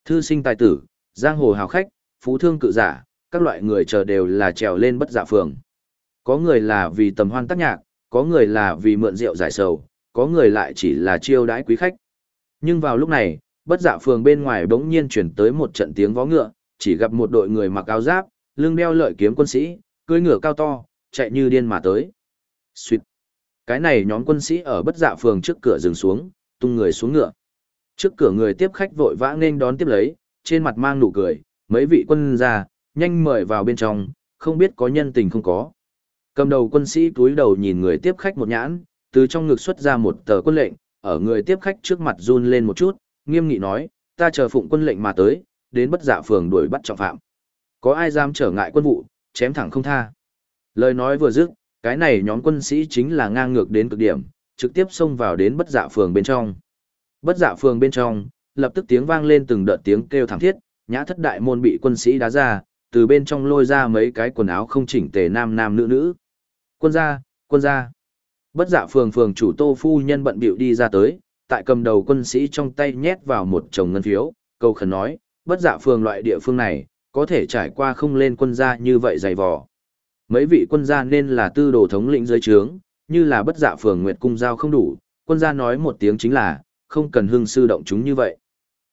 Speaker 1: Thư sinh tài tử, giang hồ hào khách, phú thương cự giả, các loại người chờ đều là trèo lên bất dạ phường. Có người là vì tầm hoan tác nhạc, có người là vì mượn rượu giải sầu, có người lại chỉ là chiêu đãi quý khách. Nhưng vào lúc này, bất dạ phường bên ngoài bỗng nhiên chuyển tới một trận tiếng vó ngựa, chỉ gặp một đội người mặc áo giáp, lưng đeo lợi kiếm quân sĩ, cưỡi ngựa cao to, chạy như điên mà tới. Xuyệt. Cái này nhóm quân sĩ ở bất dạ phường trước cửa dừng xuống, tung người xuống ngựa. Trước cửa người tiếp khách vội vã nên đón tiếp lấy, trên mặt mang nụ cười, mấy vị quân ra, nhanh mời vào bên trong, không biết có nhân tình không có. Cầm đầu quân sĩ túi đầu nhìn người tiếp khách một nhãn, từ trong ngực xuất ra một tờ quân lệnh, ở người tiếp khách trước mặt run lên một chút, nghiêm nghị nói, ta chờ phụng quân lệnh mà tới, đến bất giả phường đuổi bắt trọng phạm. Có ai dám trở ngại quân vụ, chém thẳng không tha. Lời nói vừa dứt, cái này nhóm quân sĩ chính là ngang ngược đến cực điểm, trực tiếp xông vào đến bất dạ phường bên trong. Bất dạ phường bên trong, lập tức tiếng vang lên từng đợt tiếng kêu thảm thiết, nhã thất đại môn bị quân sĩ đá ra, từ bên trong lôi ra mấy cái quần áo không chỉnh tề nam nam nữ nữ. Quân gia, quân gia. Bất dạ phường phường chủ tô phu nhân bận bịu đi ra tới, tại cầm đầu quân sĩ trong tay nhét vào một chồng ngân phiếu, câu khẩn nói, bất dạ phường loại địa phương này, có thể trải qua không lên quân gia như vậy dày vò. Mấy vị quân gia nên là tư đồ thống lĩnh dưới trướng, như là bất dạ phường nguyệt cung giao không đủ, quân gia nói một tiếng chính là, không cần hưng sư động chúng như vậy.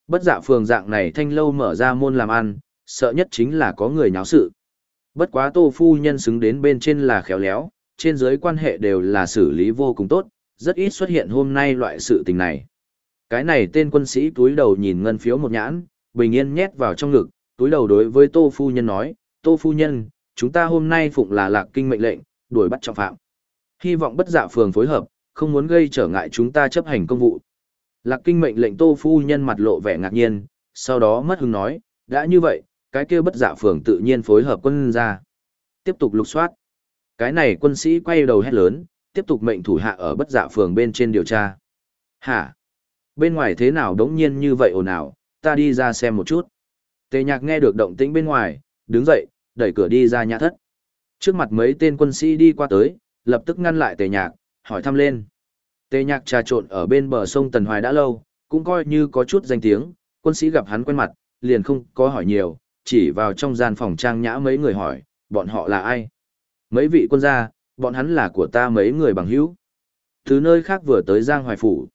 Speaker 1: Bất dạ phường dạng này thanh lâu mở ra môn làm ăn, sợ nhất chính là có người nháo sự. Bất quá tô phu nhân xứng đến bên trên là khéo léo, trên dưới quan hệ đều là xử lý vô cùng tốt, rất ít xuất hiện hôm nay loại sự tình này. Cái này tên quân sĩ túi đầu nhìn ngân phiếu một nhãn, bình yên nhét vào trong ngực, túi đầu đối với tô phu nhân nói, tô phu nhân, chúng ta hôm nay phụng là lạc kinh mệnh lệnh, đuổi bắt trọng phạm. Hy vọng bất dạ phường phối hợp, không muốn gây trở ngại chúng ta chấp hành công vụ. Lạc kinh mệnh lệnh tô phu nhân mặt lộ vẻ ngạc nhiên, sau đó mất hứng nói, đã như vậy, cái kia bất giả phường tự nhiên phối hợp quân ra. Tiếp tục lục soát. Cái này quân sĩ quay đầu hét lớn, tiếp tục mệnh thủ hạ ở bất giả phường bên trên điều tra. Hả? Bên ngoài thế nào đống nhiên như vậy ồn ào, ta đi ra xem một chút. Tề nhạc nghe được động tĩnh bên ngoài, đứng dậy, đẩy cửa đi ra nhà thất. Trước mặt mấy tên quân sĩ đi qua tới, lập tức ngăn lại tề nhạc, hỏi thăm lên. Tề nhạc trà trộn ở bên bờ sông Tần Hoài đã lâu, cũng coi như có chút danh tiếng, quân sĩ gặp hắn quen mặt, liền không có hỏi nhiều, chỉ vào trong gian phòng trang nhã mấy người hỏi, bọn họ là ai? Mấy vị quân gia, bọn hắn là của ta mấy người bằng hữu. Từ nơi khác vừa tới Giang Hoài Phủ.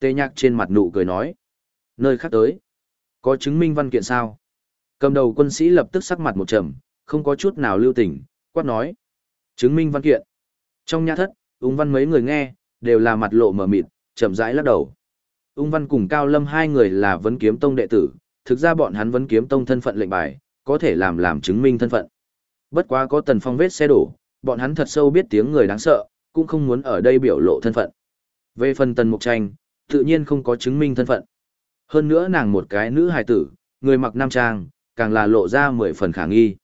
Speaker 1: Tề nhạc trên mặt nụ cười nói. Nơi khác tới. Có chứng minh văn kiện sao? Cầm đầu quân sĩ lập tức sắc mặt một trầm, không có chút nào lưu tình, quát nói. Chứng minh văn kiện. Trong nhà thất, ung văn mấy người nghe, đều là mặt lộ mờ mịt, chậm rãi lắc đầu. Ung văn cùng Cao Lâm hai người là vấn kiếm tông đệ tử, thực ra bọn hắn vấn kiếm tông thân phận lệnh bài, có thể làm làm chứng minh thân phận. Bất quá có tần phong vết xe đổ, bọn hắn thật sâu biết tiếng người đáng sợ, cũng không muốn ở đây biểu lộ thân phận. Về phần tần mục tranh, tự nhiên không có chứng minh thân phận. Hơn nữa nàng một cái nữ hài tử, người mặc nam trang, càng là lộ ra mười phần khả nghi.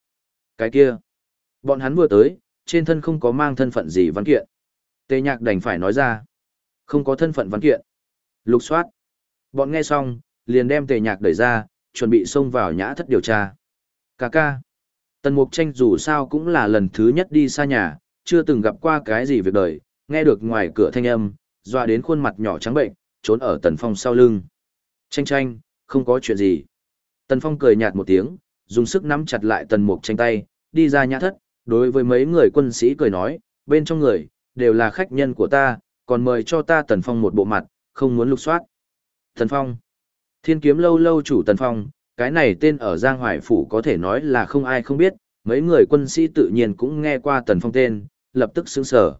Speaker 1: Cái kia, bọn hắn vừa tới, trên thân không có mang thân phận gì văn kiện. Tề nhạc đành phải nói ra, không có thân phận văn kiện. Lục soát. Bọn nghe xong, liền đem tề nhạc đẩy ra, chuẩn bị xông vào nhã thất điều tra. Cà ca. Tần Mục Tranh dù sao cũng là lần thứ nhất đi xa nhà, chưa từng gặp qua cái gì việc đời, nghe được ngoài cửa thanh âm, dọa đến khuôn mặt nhỏ trắng bệnh, trốn ở Tần Phong sau lưng. Tranh tranh, không có chuyện gì. Tần Phong cười nhạt một tiếng, dùng sức nắm chặt lại Tần Mục Tranh tay, đi ra nhã thất, đối với mấy người quân sĩ cười nói, bên trong người, đều là khách nhân của ta, còn mời cho ta Tần Phong một bộ mặt, không muốn lục soát. Tần Phong. Thiên kiếm lâu lâu chủ Tần Phong, cái này tên ở Giang Hoài Phủ có thể nói là không ai không biết, mấy người quân sĩ tự nhiên cũng nghe qua Tần Phong tên, lập tức sững sờ.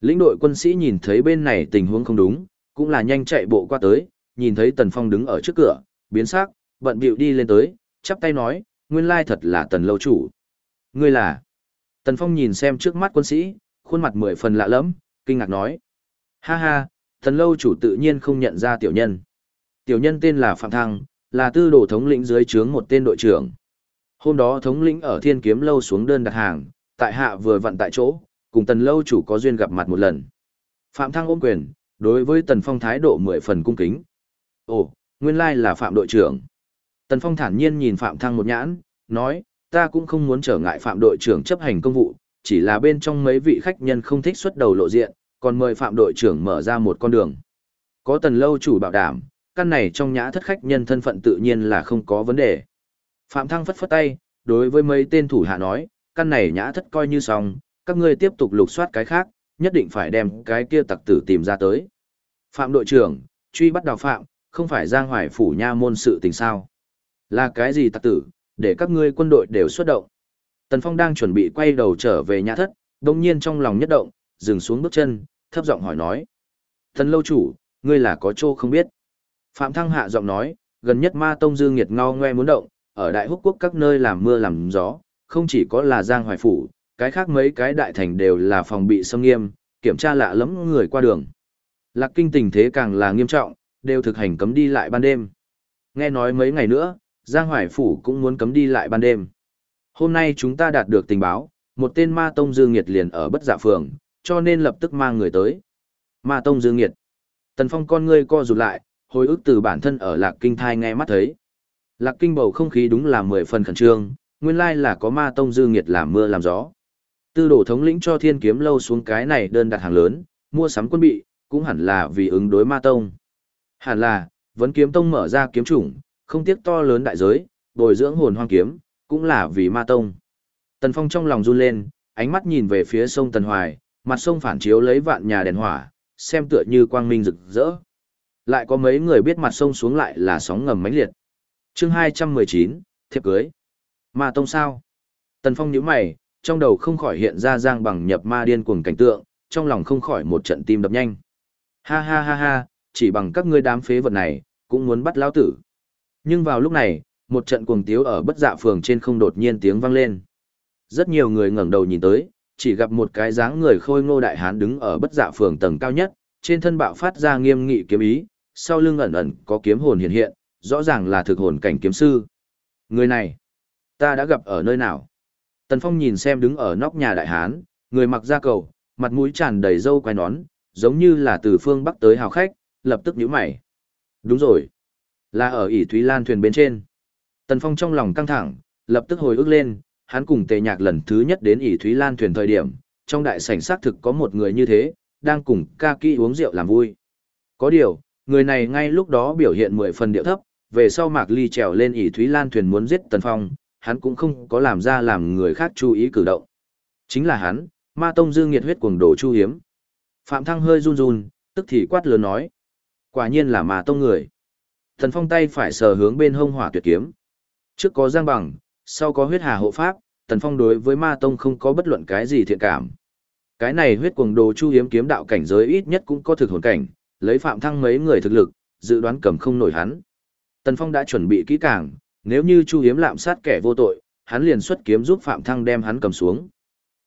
Speaker 1: Lĩnh đội quân sĩ nhìn thấy bên này tình huống không đúng, cũng là nhanh chạy bộ qua tới, nhìn thấy Tần Phong đứng ở trước cửa, biến sắc, bận bịu đi lên tới, chắp tay nói, nguyên lai thật là Tần lâu chủ. Ngươi là? Tần Phong nhìn xem trước mắt quân sĩ, khuôn mặt mười phần lạ lẫm, kinh ngạc nói. Ha ha, thần lâu chủ tự nhiên không nhận ra tiểu nhân. Tiểu nhân tên là Phạm Thăng, là tư đồ thống lĩnh dưới trướng một tên đội trưởng. Hôm đó thống lĩnh ở thiên kiếm lâu xuống đơn đặt hàng, tại hạ vừa vặn tại chỗ, cùng tần lâu chủ có duyên gặp mặt một lần. Phạm Thăng ôm quyền, đối với tần phong thái độ mười phần cung kính. Ồ, nguyên lai là Phạm đội trưởng. Tần phong thản nhiên nhìn Phạm Thăng một nhãn, nói, ta cũng không muốn trở ngại Phạm đội trưởng chấp hành công vụ, chỉ là bên trong mấy vị khách nhân không thích xuất đầu lộ diện, còn mời Phạm đội trưởng mở ra một con đường. Có tần lâu chủ bảo đảm, căn này trong nhã thất khách nhân thân phận tự nhiên là không có vấn đề. Phạm Thăng phất phất tay, đối với mấy tên thủ hạ nói, căn này nhã thất coi như xong, các ngươi tiếp tục lục soát cái khác, nhất định phải đem cái kia tặc tử tìm ra tới. Phạm đội trưởng, truy bắt đào phạm, không phải giang hoài phủ nha môn sự tình sao. Là cái gì tặc tử, để các ngươi quân đội đều xuất động. Tần Phong đang chuẩn bị quay đầu trở về nhà thất, đồng nhiên trong lòng nhất động, dừng xuống bước chân, thấp giọng hỏi nói. Tần lâu chủ, ngươi là có chỗ không biết. Phạm Thăng hạ giọng nói, gần nhất ma tông dư nghiệt ngao ngoe muốn động, ở đại húc quốc các nơi làm mưa làm gió, không chỉ có là Giang Hoài Phủ, cái khác mấy cái đại thành đều là phòng bị xâm nghiêm, kiểm tra lạ lắm người qua đường. Lạc kinh tình thế càng là nghiêm trọng, đều thực hành cấm đi lại ban đêm. Nghe nói mấy ngày nữa, Giang Hoài Phủ cũng muốn cấm đi lại ban đêm. Hôm nay chúng ta đạt được tình báo, một tên ma tông dương nghiệt liền ở bất dạ phường, cho nên lập tức mang người tới. Ma tông dương nghiệt. Tần Phong con ngươi co rụt lại, hồi ức từ bản thân ở Lạc Kinh thai nghe mắt thấy. Lạc Kinh bầu không khí đúng là mười phần khẩn trương, nguyên lai là có ma tông dư nghiệt làm mưa làm gió. Tư đồ thống lĩnh cho thiên kiếm lâu xuống cái này đơn đặt hàng lớn, mua sắm quân bị, cũng hẳn là vì ứng đối ma tông. Hẳn là, vấn kiếm tông mở ra kiếm chủng, không tiếc to lớn đại giới, bồi dưỡng hồn hoang kiếm, cũng là vì ma tông. Tần Phong trong lòng run lên, ánh mắt nhìn về phía sông Tần Hoài, mặt sông phản chiếu lấy vạn nhà đèn hỏa, xem tựa như quang minh rực rỡ. Lại có mấy người biết mặt sông xuống lại là sóng ngầm mãnh liệt. chương 219, thiệp cưới. Ma tông sao? Tần Phong nhíu mày, trong đầu không khỏi hiện ra giang bằng nhập ma điên cuồng cảnh tượng, trong lòng không khỏi một trận tim đập nhanh. Ha ha ha ha, chỉ bằng các ngươi đám phế vật này, cũng muốn bắt lão tử. Nhưng vào lúc này, một trận cuồng tiếu ở bất dạ phường trên không đột nhiên tiếng vang lên. Rất nhiều người ngẩng đầu nhìn tới, chỉ gặp một cái dáng người khôi ngô đại hán đứng ở bất dạ phường tầng cao nhất, trên thân bạo phát ra nghiêm nghị kiếm ý, sau lưng ẩn ẩn có kiếm hồn hiện hiện, rõ ràng là thực hồn cảnh kiếm sư. Người này, ta đã gặp ở nơi nào? Tần Phong nhìn xem đứng ở nóc nhà đại hán, người mặc da cầu, mặt mũi tràn đầy râu quai nón, giống như là từ phương Bắc tới hào khách, lập tức nhíu mày. Đúng rồi, là ở ỷ Thúy Lan thuyền bên trên. Tần Phong trong lòng căng thẳng, lập tức hồi ức lên, hắn cùng tề nhạc lần thứ nhất đến ỷ Thúy Lan thuyền thời điểm, trong đại sảnh xác thực có một người như thế, đang cùng ca kỹ uống rượu làm vui. Có điều, người này ngay lúc đó biểu hiện mười phần điệu thấp, về sau Mạc Ly trèo lên ỷ Thúy Lan thuyền muốn giết Tần Phong, hắn cũng không có làm ra làm người khác chú ý cử động. Chính là hắn, Ma Tông Dương nghiệt huyết cuồng đồ chu hiếm. Phạm Thăng hơi run run, tức thì quát lớn nói. Quả nhiên là Ma Tông người. Tần Phong tay phải sờ hướng bên hông hỏa tuyệt kiếm. Trước có giang bằng, sau có huyết hà hộ pháp, Tần Phong đối với Ma Tông không có bất luận cái gì thiện cảm. Cái này huyết cuồng đồ chu hiếm kiếm đạo cảnh giới ít nhất cũng có thực hồn cảnh, lấy Phạm Thăng mấy người thực lực, dự đoán cầm không nổi hắn. Tần Phong đã chuẩn bị kỹ càng, nếu như Chu Hiếm lạm sát kẻ vô tội, hắn liền xuất kiếm giúp Phạm Thăng đem hắn cầm xuống.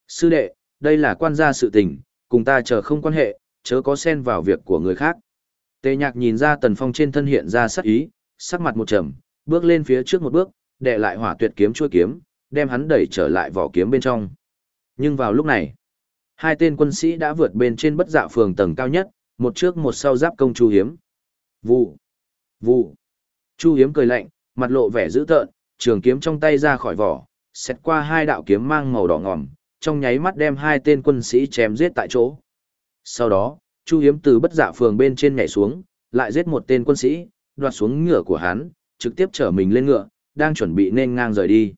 Speaker 1: Sư đệ, đây là quan gia sự tình, cùng ta chờ không quan hệ, chớ có xen vào việc của người khác. Tề nhạc nhìn ra Tần Phong trên thân hiện ra sắc ý, sắc mặt một trầm, bước lên phía trước một bước, đệ lại hỏa tuyệt kiếm chuôi kiếm, đem hắn đẩy trở lại vỏ kiếm bên trong. Nhưng vào lúc này, hai tên quân sĩ đã vượt bên trên bất dạ phường tầng cao nhất, một trước một sau giáp công Chu Hiếm. Vụ, vụ. Chu Hiếm cười lạnh, mặt lộ vẻ dữ tợn, trường kiếm trong tay ra khỏi vỏ, Xét qua hai đạo kiếm mang màu đỏ ngòm, trong nháy mắt đem hai tên quân sĩ chém giết tại chỗ. Sau đó, Chu Hiếm từ bất dạ phường bên trên nhảy xuống, lại giết một tên quân sĩ, đoạt xuống ngựa của hắn, trực tiếp chở mình lên ngựa, đang chuẩn bị nên ngang rời đi.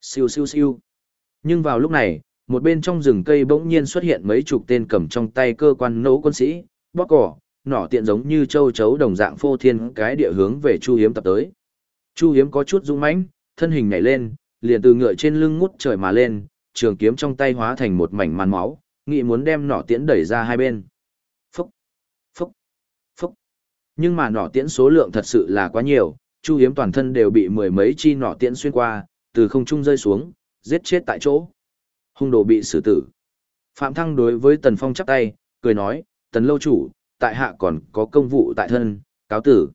Speaker 1: Siêu siêu siêu. Nhưng vào lúc này, một bên trong rừng cây bỗng nhiên xuất hiện mấy chục tên cầm trong tay cơ quan nổ quân sĩ, bóp cỏ, nỏ tiện giống như châu chấu đồng dạng phô thiên cái địa hướng về Chu Hiếm tập tới. Chu Hiếm có chút rung mãnh, thân hình nhảy lên, liền từ ngựa trên lưng ngút trời mà lên, trường kiếm trong tay hóa thành một mảnh màn máu, nghị muốn đem nỏ tiễn đẩy ra hai bên. Phúc, phúc, phúc. Nhưng mà nỏ tiễn số lượng thật sự là quá nhiều, Chu Hiếm toàn thân đều bị mười mấy chi nỏ tiễn xuyên qua, từ không trung rơi xuống, giết chết tại chỗ. Hung đồ bị xử tử. Phạm Thăng đối với Tần Phong chắp tay, cười nói, Tần Lâu Chủ, tại hạ còn có công vụ tại thân, cáo tử.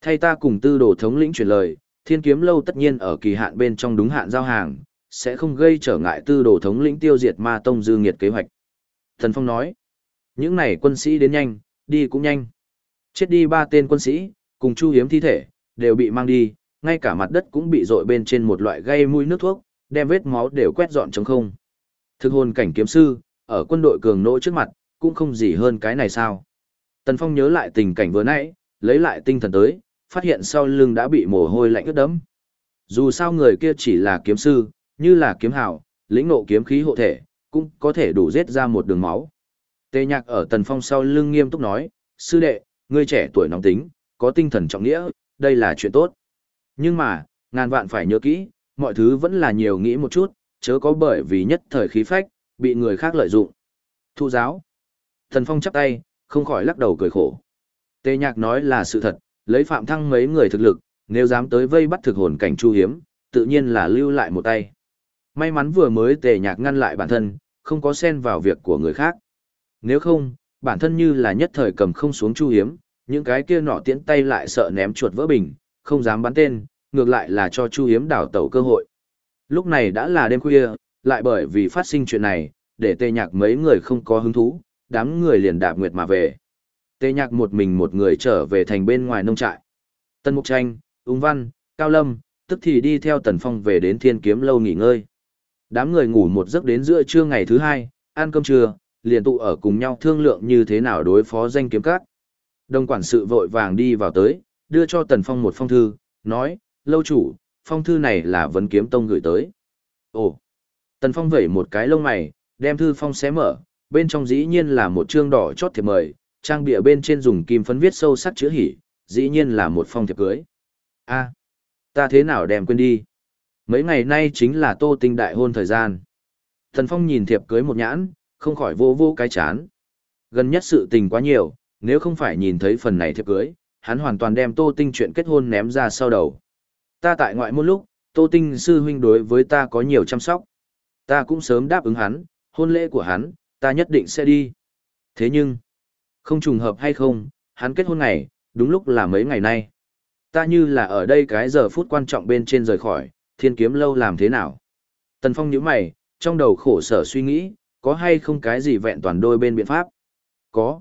Speaker 1: Thay ta cùng tư đồ thống lĩnh chuyển lời, thiên kiếm lâu tất nhiên ở kỳ hạn bên trong đúng hạn giao hàng, sẽ không gây trở ngại tư đồ thống lĩnh tiêu diệt ma tông dư nghiệt kế hoạch. Thần Phong nói, những này quân sĩ đến nhanh, đi cũng nhanh. Chết đi ba tên quân sĩ, cùng chu hiếm thi thể, đều bị mang đi, ngay cả mặt đất cũng bị dội bên trên một loại gây mũi nước thuốc, đem vết máu đều quét dọn trống không. Thực hồn cảnh kiếm sư, ở quân đội cường nỗ trước mặt, cũng không gì hơn cái này sao. Tần Phong nhớ lại tình cảnh vừa nãy, lấy lại tinh thần tới, phát hiện sau lưng đã bị mồ hôi lạnh ướt đẫm. Dù sao người kia chỉ là kiếm sư, như là kiếm hào, lĩnh ngộ kiếm khí hộ thể, cũng có thể đủ giết ra một đường máu. Tề nhạc ở Tần Phong sau lưng nghiêm túc nói, sư đệ, ngươi trẻ tuổi nóng tính, có tinh thần trọng nghĩa, đây là chuyện tốt. Nhưng mà, ngàn vạn phải nhớ kỹ, mọi thứ vẫn là nhiều nghĩ một chút, chớ có bởi vì nhất thời khí phách, bị người khác lợi dụng. Thu giáo. thần Phong chắp tay, không khỏi lắc đầu cười khổ. Tề nhạc nói là sự thật, lấy phạm thăng mấy người thực lực, nếu dám tới vây bắt thực hồn cảnh chu hiếm, tự nhiên là lưu lại một tay. May mắn vừa mới tề nhạc ngăn lại bản thân, không có xen vào việc của người khác. Nếu không, bản thân như là nhất thời cầm không xuống chu hiếm, những cái kia nọ tiễn tay lại sợ ném chuột vỡ bình, không dám bắn tên, ngược lại là cho chu hiếm đảo tẩu cơ hội. Lúc này đã là đêm khuya, lại bởi vì phát sinh chuyện này, để tề nhạc mấy người không có hứng thú, đám người liền đạp nguyệt mà về. Tề nhạc một mình một người trở về thành bên ngoài nông trại. Tân Mục Tranh, Úng Văn, Cao Lâm, tức thì đi theo Tần Phong về đến thiên kiếm lâu nghỉ ngơi. Đám người ngủ một giấc đến giữa trưa ngày thứ hai, ăn cơm trưa, liền tụ ở cùng nhau thương lượng như thế nào đối phó danh kiếm các. Đồng quản sự vội vàng đi vào tới, đưa cho Tần Phong một phong thư, nói, lâu chủ, phong thư này là vấn kiếm tông gửi tới. Ồ! Tần Phong vẩy một cái lông mày, đem thư phong xé mở, bên trong dĩ nhiên là một chương đỏ chót thiệp mời, trang bìa bên trên dùng kim phấn viết sâu sắc chữ hỉ, dĩ nhiên là một phong thiệp cưới. A, ta thế nào đem quên đi? Mấy ngày nay chính là tô tinh đại hôn thời gian. Tần Phong nhìn thiệp cưới một nhãn, không khỏi vô vô cái chán. Gần nhất sự tình quá nhiều, nếu không phải nhìn thấy phần này thiệp cưới, hắn hoàn toàn đem tô tinh chuyện kết hôn ném ra sau đầu. Ta tại ngoại môn lúc, tô tinh sư huynh đối với ta có nhiều chăm sóc. Ta cũng sớm đáp ứng hắn, hôn lễ của hắn, ta nhất định sẽ đi. Thế nhưng, không trùng hợp hay không, hắn kết hôn ngày, đúng lúc là mấy ngày nay. Ta như là ở đây cái giờ phút quan trọng bên trên rời khỏi, thiên kiếm lâu làm thế nào? Tần Phong nhíu mày, trong đầu khổ sở suy nghĩ, có hay không cái gì vẹn toàn đôi bên biện pháp? Có.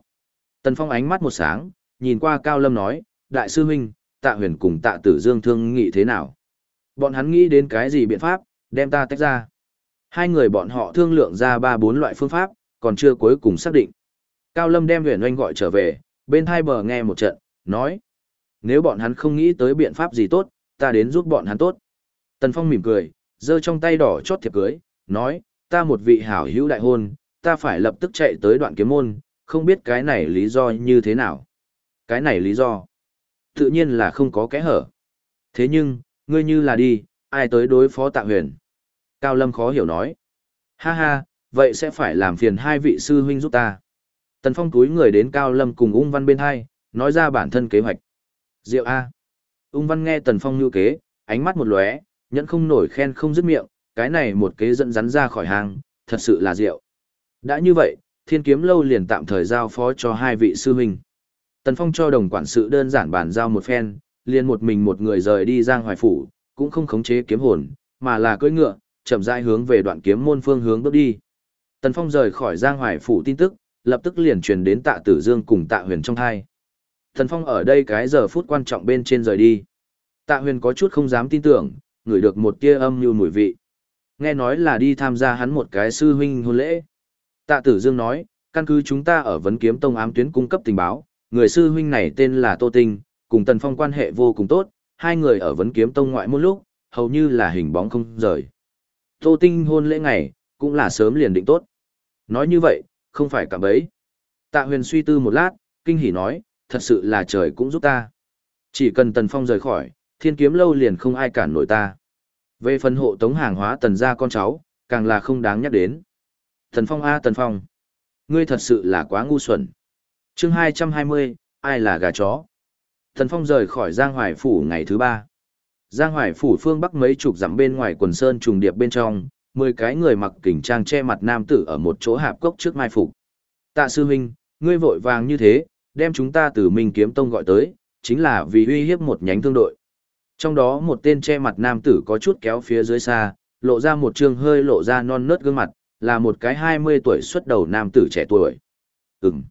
Speaker 1: Tần Phong ánh mắt một sáng, nhìn qua Cao Lâm nói, Đại sư huynh, tạ huyền cùng tạ tử dương thương nghị thế nào? Bọn hắn nghĩ đến cái gì biện pháp, đem ta tách ra. Hai người bọn họ thương lượng ra ba bốn loại phương pháp, còn chưa cuối cùng xác định. Cao Lâm đem huyền oanh gọi trở về, bên hai bờ nghe một trận, nói. Nếu bọn hắn không nghĩ tới biện pháp gì tốt, ta đến giúp bọn hắn tốt. Tần Phong mỉm cười, giơ trong tay đỏ chót thiệp cưới, nói, ta một vị hảo hữu đại hôn, ta phải lập tức chạy tới đoạn kiếm môn, không biết cái này lý do như thế nào. Cái này lý do, tự nhiên là không có kẽ hở. Thế nhưng, ngươi như là đi, ai tới đối phó tạ huyền? Cao Lâm khó hiểu nói. Ha ha, vậy sẽ phải làm phiền hai vị sư huynh giúp ta. Tần Phong túi người đến Cao Lâm cùng ung văn bên hai, nói ra bản thân kế hoạch. Diệu A. Ung văn nghe Tần Phong như kế, ánh mắt một lóe, nhẫn không nổi khen không dứt miệng, cái này một kế dẫn rắn ra khỏi hàng, thật sự là diệu. Đã như vậy, thiên kiếm lâu liền tạm thời giao phó cho hai vị sư huynh. Tần Phong cho đồng quản sự đơn giản bàn giao một phen, liền một mình một người rời đi giang hoài phủ, cũng không khống chế kiếm hồn, mà là cưỡi ngựa, chậm rãi hướng về đoạn kiếm môn phương hướng bước đi. Tần Phong rời khỏi giang hoài phủ tin tức, lập tức liền truyền đến tạ tử dương cùng tạ huyền trong hai. Tần Phong ở đây cái giờ phút quan trọng bên trên rời đi. Tạ huyền có chút không dám tin tưởng, ngửi được một tia âm như mùi vị. Nghe nói là đi tham gia hắn một cái sư huynh hôn lễ. Tạ Tử Dương nói, căn cứ chúng ta ở vấn kiếm tông ám tuyến cung cấp tình báo, người sư huynh này tên là Tô Tinh, cùng Tần Phong quan hệ vô cùng tốt, hai người ở vấn kiếm tông ngoại một lúc, hầu như là hình bóng không rời. Tô Tinh hôn lễ ngày, cũng là sớm liền định tốt. Nói như vậy, không phải cả bấy. Tạ huyền suy tư một lát, kinh hỉ nói, thật sự là trời cũng giúp ta. Chỉ cần Tần Phong rời khỏi, thiên kiếm lâu liền không ai cản nổi ta. Về phần hộ tống hàng hóa tần gia con cháu, càng là không đáng nhắc đến. Thần Phong A Tần Phong. Ngươi thật sự là quá ngu xuẩn. chương 220, ai là gà chó? Thần Phong rời khỏi Giang Hoài Phủ ngày thứ ba. Giang Hoài Phủ phương bắc mấy chục dặm bên ngoài quần sơn trùng điệp bên trong, mười cái người mặc kình trang che mặt nam tử ở một chỗ hạp cốc trước mai phục. Tạ sư huynh, ngươi vội vàng như thế, đem chúng ta từ Minh Kiếm Tông gọi tới, chính là vì uy hiếp một nhánh thương đội. Trong đó một tên che mặt nam tử có chút kéo phía dưới xa, lộ ra một trương hơi lộ ra non nớt gương mặt, là một cái 20 tuổi xuất đầu nam tử trẻ tuổi. Ừm.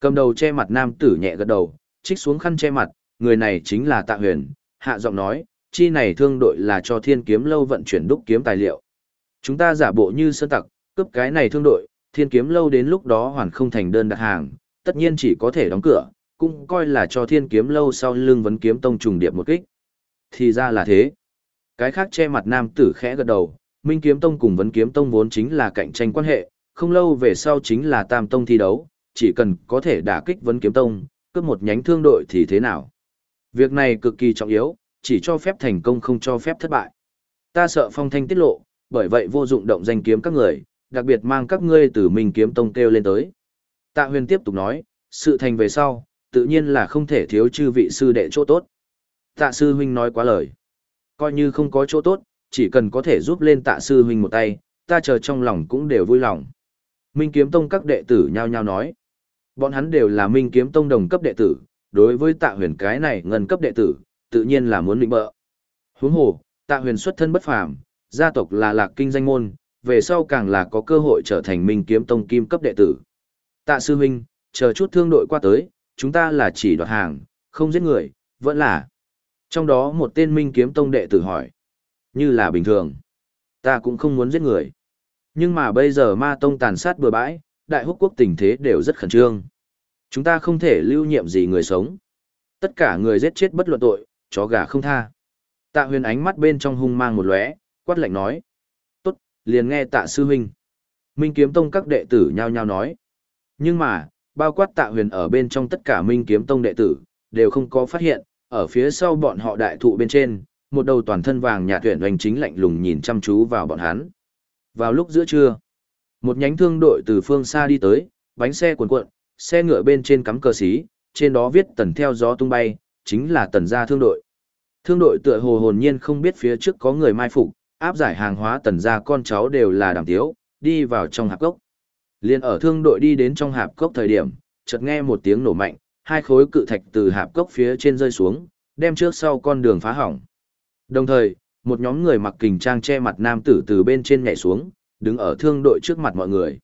Speaker 1: Cầm đầu che mặt nam tử nhẹ gật đầu, trích xuống khăn che mặt, người này chính là Tạ Huyền, hạ giọng nói, chi này thương đội là cho Thiên Kiếm lâu vận chuyển đúc kiếm tài liệu. Chúng ta giả bộ như sơn tặc, cướp cái này thương đội, Thiên Kiếm lâu đến lúc đó hoàn không thành đơn đặt hàng, tất nhiên chỉ có thể đóng cửa, cũng coi là cho Thiên Kiếm lâu sau lưng vấn kiếm tông trùng điệp một kích. Thì ra là thế. Cái khác che mặt nam tử khẽ gật đầu, Minh Kiếm Tông cùng Vấn Kiếm Tông vốn chính là cạnh tranh quan hệ, không lâu về sau chính là Tam Tông thi đấu, chỉ cần có thể đả kích Vấn Kiếm Tông, cướp một nhánh thương đội thì thế nào. Việc này cực kỳ trọng yếu, chỉ cho phép thành công không cho phép thất bại. Ta sợ phong thanh tiết lộ, bởi vậy vô dụng động danh kiếm các người, đặc biệt mang các ngươi từ Minh Kiếm Tông kêu lên tới. Tạ huyền tiếp tục nói, sự thành về sau, tự nhiên là không thể thiếu chư vị sư đệ chỗ tốt. Tạ sư huynh nói quá lời. Coi như không có chỗ tốt, chỉ cần có thể giúp lên tạ sư huynh một tay, ta chờ trong lòng cũng đều vui lòng. Minh Kiếm Tông các đệ tử nhao nhao nói. Bọn hắn đều là Minh Kiếm Tông đồng cấp đệ tử, đối với tạ huyền cái này ngân cấp đệ tử, tự nhiên là muốn định bợ. Huống hồ, tạ huyền xuất thân bất phàm, gia tộc là lạc kinh danh môn, về sau càng là có cơ hội trở thành Minh Kiếm Tông kim cấp đệ tử. Tạ sư huynh, chờ chút thương đội qua tới, chúng ta là chỉ đoạt hàng, không giết người, vẫn là. Trong đó một tên Minh Kiếm Tông đệ tử hỏi. Như là bình thường. Ta cũng không muốn giết người. Nhưng mà bây giờ ma tông tàn sát bừa bãi, đại húc quốc tình thế đều rất khẩn trương. Chúng ta không thể lưu nhiệm gì người sống. Tất cả người giết chết bất luận tội, chó gà không tha. Tạ huyền ánh mắt bên trong hung mang một lóe, quát lạnh nói. Tốt, liền nghe tạ sư huynh. Minh kiếm tông các đệ tử nhao nhao nói. Nhưng mà, bao quát tạ huyền ở bên trong tất cả minh kiếm tông đệ tử, đều không có phát hiện, ở phía sau bọn họ đại thụ bên trên, một đầu toàn thân vàng nhà tuyển doanh chính lạnh lùng nhìn chăm chú vào bọn hắn. Vào lúc giữa trưa, một nhánh thương đội từ phương xa đi tới, bánh xe cuồn cuộn, xe ngựa bên trên cắm cờ xí, trên đó viết tần theo gió tung bay, chính là tần gia thương đội. Thương đội tựa hồ hồn nhiên không biết phía trước có người mai phục, áp giải hàng hóa tần gia con cháu đều là đàm tiếu, đi vào trong hạp cốc. Liên ở thương đội đi đến trong hạp cốc thời điểm, chợt nghe một tiếng nổ mạnh, hai khối cự thạch từ hạp cốc phía trên rơi xuống, đem trước sau con đường phá hỏng. Đồng thời, một nhóm người mặc kình trang che mặt nam tử từ bên trên nhảy xuống, đứng ở thương đội trước mặt mọi người.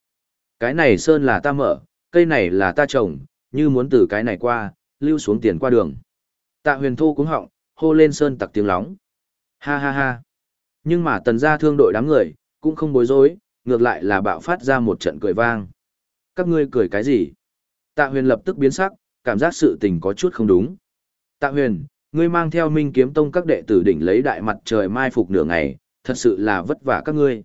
Speaker 1: Cái này sơn là ta mở, cây này là ta trồng, như muốn từ cái này qua, lưu xuống tiền qua đường. Tạ huyền thu cúng họng, hô lên sơn tặc tiếng lóng. Ha ha ha. Nhưng mà tần gia thương đội đám người, cũng không bối rối, ngược lại là bạo phát ra một trận cười vang. Các ngươi cười cái gì? Tạ huyền lập tức biến sắc, cảm giác sự tình có chút không đúng. Tạ huyền, ngươi mang theo minh kiếm tông các đệ tử đỉnh lấy đại mặt trời mai phục nửa ngày, thật sự là vất vả các ngươi.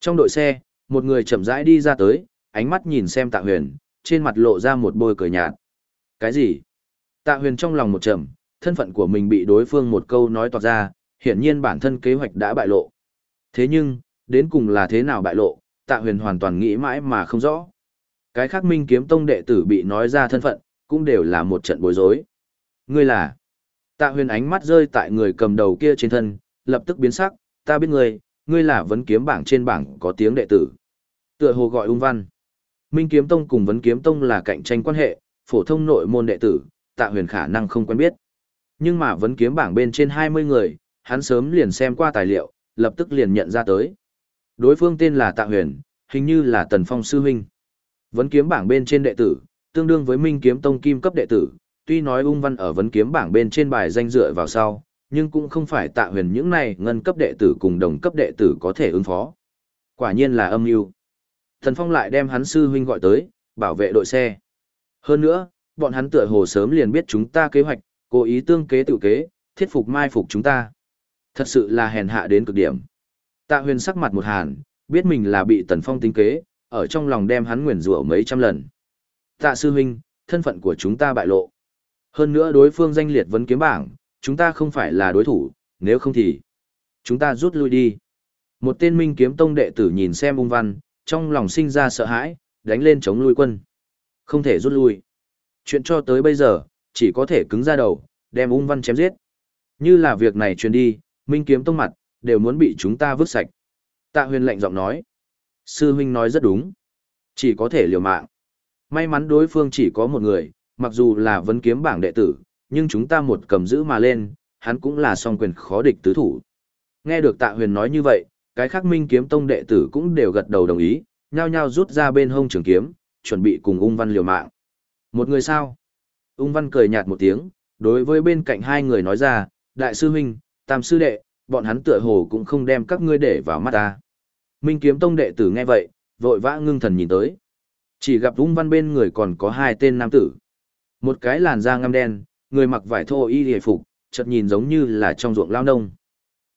Speaker 1: Trong đội xe, một người chậm rãi đi ra tới, ánh mắt nhìn xem tạ huyền, trên mặt lộ ra một bôi cười nhạt. Cái gì? Tạ huyền trong lòng một trầm, thân phận của mình bị đối phương một câu nói toạc ra, hiển nhiên bản thân kế hoạch đã bại lộ. Thế nhưng, đến cùng là thế nào bại lộ, tạ huyền hoàn toàn nghĩ mãi mà không rõ. Cái khác minh kiếm tông đệ tử bị nói ra thân phận, cũng đều là một trận bối rối. Ngươi là? Tạ huyền ánh mắt rơi tại người cầm đầu kia trên thân, lập tức biến sắc, ta biết ngươi, ngươi là vấn kiếm bảng trên bảng có tiếng đệ tử. Tựa hồ gọi ung văn. Minh kiếm tông cùng vấn kiếm tông là cạnh tranh quan hệ, phổ thông nội môn đệ tử, tạ huyền khả năng không quen biết. Nhưng mà vấn kiếm bảng bên trên 20 người, hắn sớm liền xem qua tài liệu, lập tức liền nhận ra tới. Đối phương tên là tạ huyền, hình như là tần phong sư huynh. Vấn kiếm bảng bên trên đệ tử, tương đương với Minh Kiếm Tông kim cấp đệ tử, tuy nói ung văn ở vấn kiếm bảng bên trên bài danh dựa vào sau, nhưng cũng không phải tạ huyền những này ngân cấp đệ tử cùng đồng cấp đệ tử có thể ứng phó. Quả nhiên là âm mưu. Thần Phong lại đem hắn sư huynh gọi tới, bảo vệ đội xe. Hơn nữa, bọn hắn tựa hồ sớm liền biết chúng ta kế hoạch, cố ý tương kế tự kế, thiết phục mai phục chúng ta. Thật sự là hèn hạ đến cực điểm. Tạ huyền sắc mặt một hàn, biết mình là bị Tần Phong tính kế, ở trong lòng đem hắn nguyền rủa mấy trăm lần. Tạ sư huynh, thân phận của chúng ta bại lộ. Hơn nữa đối phương danh liệt vấn kiếm bảng, chúng ta không phải là đối thủ, nếu không thì chúng ta rút lui đi. Một tên minh kiếm tông đệ tử nhìn xem ung văn, trong lòng sinh ra sợ hãi, đánh lên chống lui quân. Không thể rút lui. Chuyện cho tới bây giờ, chỉ có thể cứng ra đầu, đem ung văn chém giết. Như là việc này truyền đi, minh kiếm tông mặt, đều muốn bị chúng ta vứt sạch. Tạ huyền lạnh giọng nói. Sư huynh nói rất đúng. Chỉ có thể liều mạng. May mắn đối phương chỉ có một người, mặc dù là vấn kiếm bảng đệ tử, nhưng chúng ta một cầm giữ mà lên, hắn cũng là song quyền khó địch tứ thủ. Nghe được tạ huyền nói như vậy, cái khác minh kiếm tông đệ tử cũng đều gật đầu đồng ý, nhao nhao rút ra bên hông trường kiếm, chuẩn bị cùng ung văn liều mạng. Một người sao? Ung văn cười nhạt một tiếng, đối với bên cạnh hai người nói ra, đại sư huynh, tam sư đệ, bọn hắn tựa hồ cũng không đem các ngươi để vào mắt ta. Minh kiếm tông đệ tử nghe vậy, vội vã ngưng thần nhìn tới. Chỉ gặp ung văn bên người còn có hai tên nam tử. Một cái làn da ngăm đen, người mặc vải thô y hề phục, chợt nhìn giống như là trong ruộng lao nông.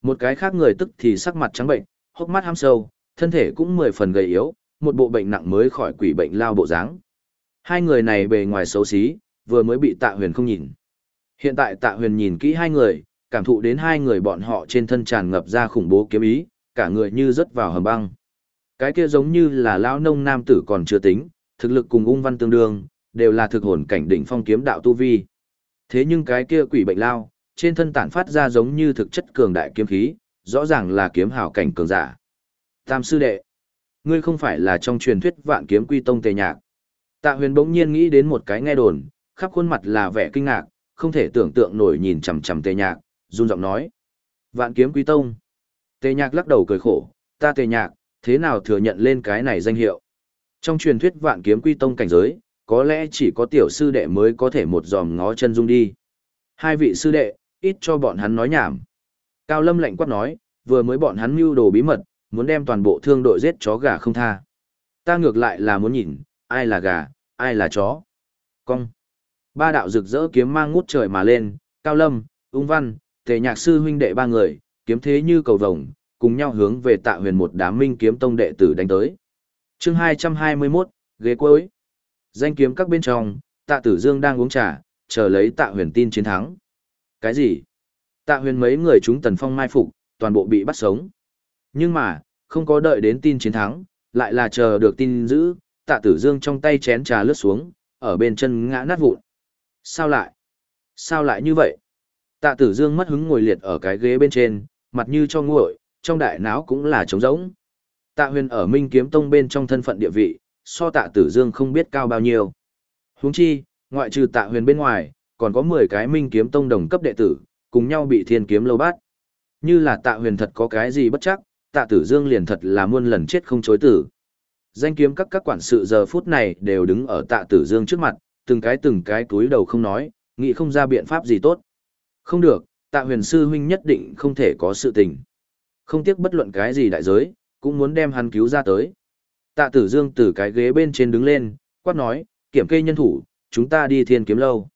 Speaker 1: Một cái khác người tức thì sắc mặt trắng bệnh, hốc mắt ham sâu, thân thể cũng mười phần gầy yếu, một bộ bệnh nặng mới khỏi quỷ bệnh lao bộ dáng. Hai người này bề ngoài xấu xí, vừa mới bị tạ huyền không nhìn. Hiện tại tạ huyền nhìn kỹ hai người, cảm thụ đến hai người bọn họ trên thân tràn ngập ra khủng bố kiếm ý, cả người như rớt vào hầm băng. Cái kia giống như là lão nông nam tử còn chưa tính, thực lực cùng ung văn tương đương, đều là thực hồn cảnh đỉnh phong kiếm đạo tu vi. Thế nhưng cái kia quỷ bệnh lao, trên thân tản phát ra giống như thực chất cường đại kiếm khí, rõ ràng là kiếm hào cảnh cường giả. Tam sư đệ, ngươi không phải là trong truyền thuyết vạn kiếm quy tông tề nhạc. Tạ huyền bỗng nhiên nghĩ đến một cái nghe đồn, khắp khuôn mặt là vẻ kinh ngạc, không thể tưởng tượng nổi nhìn chằm chằm tề nhạc, run giọng nói. Vạn kiếm quy tông. Tề nhạc lắc đầu cười khổ, ta tề nhạc, thế nào thừa nhận lên cái này danh hiệu. Trong truyền thuyết vạn kiếm quy tông cảnh giới, có lẽ chỉ có tiểu sư đệ mới có thể một dòm ngó chân dung đi. Hai vị sư đệ, ít cho bọn hắn nói nhảm. Cao Lâm lạnh quát nói, vừa mới bọn hắn mưu đồ bí mật, muốn đem toàn bộ thương đội giết chó gà không tha. Ta ngược lại là muốn nhìn, ai là gà, ai là chó. Cong. Ba đạo rực rỡ kiếm mang ngút trời mà lên, Cao Lâm, Ung Văn, Tề Nhạc sư huynh đệ ba người, kiếm thế như cầu vồng, cùng nhau hướng về Tạ Huyền một đám minh kiếm tông đệ tử đánh tới. Chương 221, ghế cuối. Danh kiếm các bên trong, Tạ Tử Dương đang uống trà, chờ lấy Tạ Huyền tin chiến thắng. Cái gì? Tạ Huyền mấy người chúng Tần Phong mai phục, toàn bộ bị bắt sống. Nhưng mà, không có đợi đến tin chiến thắng, lại là chờ được tin giữ, Tạ Tử Dương trong tay chén trà lướt xuống, ở bên chân ngã nát vụn. Sao lại? Sao lại như vậy? Tạ Tử Dương mất hứng ngồi liệt ở cái ghế bên trên, mặt như cho nguội, trong đại não cũng là trống rỗng. Tạ Huyền ở Minh Kiếm Tông bên trong thân phận địa vị, so tạ tử dương không biết cao bao nhiêu. Huống chi, ngoại trừ tạ huyền bên ngoài, còn có 10 cái minh kiếm tông đồng cấp đệ tử, cùng nhau bị thiên kiếm lâu bát. Như là tạ huyền thật có cái gì bất chắc, tạ tử dương liền thật là muôn lần chết không chối tử. Danh kiếm các các quản sự giờ phút này đều đứng ở tạ tử dương trước mặt, từng cái từng cái túi đầu không nói, nghĩ không ra biện pháp gì tốt. Không được, tạ huyền sư huynh nhất định không thể có sự tình. Không tiếc bất luận cái gì đại giới, cũng muốn đem hắn cứu ra tới. Tạ tử dương từ cái ghế bên trên đứng lên, quát nói, kiểm kê nhân thủ, chúng ta đi thiên kiếm lâu.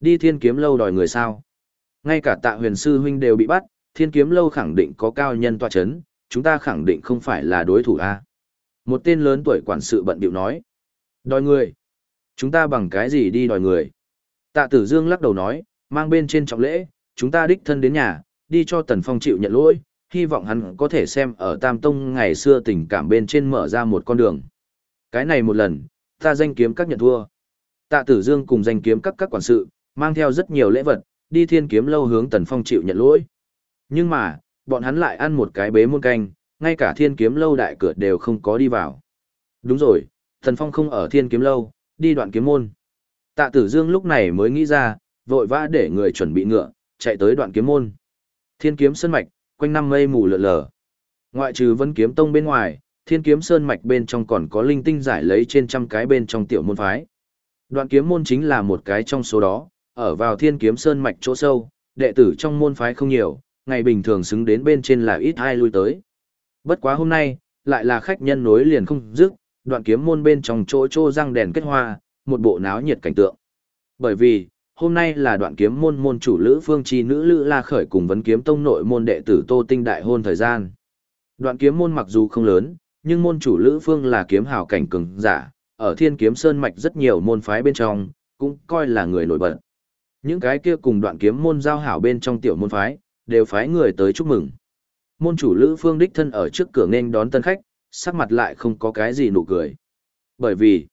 Speaker 1: Đi thiên kiếm lâu đòi người sao. Ngay cả tạ huyền sư huynh đều bị bắt, thiên kiếm lâu khẳng định có cao nhân tòa chấn, chúng ta khẳng định không phải là đối thủ a. Một tên lớn tuổi quản sự bận biểu nói. Đòi người. Chúng ta bằng cái gì đi đòi người. Tạ tử dương lắc đầu nói, mang bên trên trọng lễ, chúng ta đích thân đến nhà, đi cho tần phong chịu nhận lỗi, hy vọng hắn có thể xem ở Tam Tông ngày xưa tình cảm bên trên mở ra một con đường. Cái này một lần, ta danh kiếm các nhận thua. Tạ Tử Dương cùng danh kiếm các các quản sự, mang theo rất nhiều lễ vật, đi thiên kiếm lâu hướng Tần Phong chịu nhận lỗi. Nhưng mà, bọn hắn lại ăn một cái bế muôn canh, ngay cả thiên kiếm lâu đại cửa đều không có đi vào. Đúng rồi, Tần Phong không ở thiên kiếm lâu, đi đoạn kiếm môn. Tạ Tử Dương lúc này mới nghĩ ra, vội vã để người chuẩn bị ngựa, chạy tới đoạn kiếm môn. Thiên kiếm sân mạch, quanh năm mây mù lợn lờ. Ngoại trừ Vân Kiếm Tông bên ngoài, Thiên Kiếm Sơn mạch bên trong còn có linh tinh giải lấy trên trăm cái bên trong tiểu môn phái. Đoạn kiếm môn chính là một cái trong số đó, ở vào Thiên Kiếm Sơn mạch chỗ sâu, đệ tử trong môn phái không nhiều, ngày bình thường xứng đến bên trên là ít ai lui tới. Bất quá hôm nay, lại là khách nhân nối liền không dứt, đoạn kiếm môn bên trong chỗ chỗ răng đèn kết hoa, một bộ náo nhiệt cảnh tượng. Bởi vì, hôm nay là đoạn kiếm môn môn chủ Lữ Phương Chi nữ Lữ La Khởi cùng vấn kiếm tông nội môn đệ tử Tô Tinh đại hôn thời gian. Đoạn kiếm môn mặc dù không lớn, nhưng môn chủ Lữ Phương là kiếm hào cảnh cường giả, ở Thiên Kiếm Sơn mạch rất nhiều môn phái bên trong, cũng coi là người nổi bật. Những cái kia cùng đoạn kiếm môn giao hảo bên trong tiểu môn phái, đều phái người tới chúc mừng. Môn chủ Lữ Phương đích thân ở trước cửa nên đón tân khách, sắc mặt lại không có cái gì nụ cười. Bởi vì,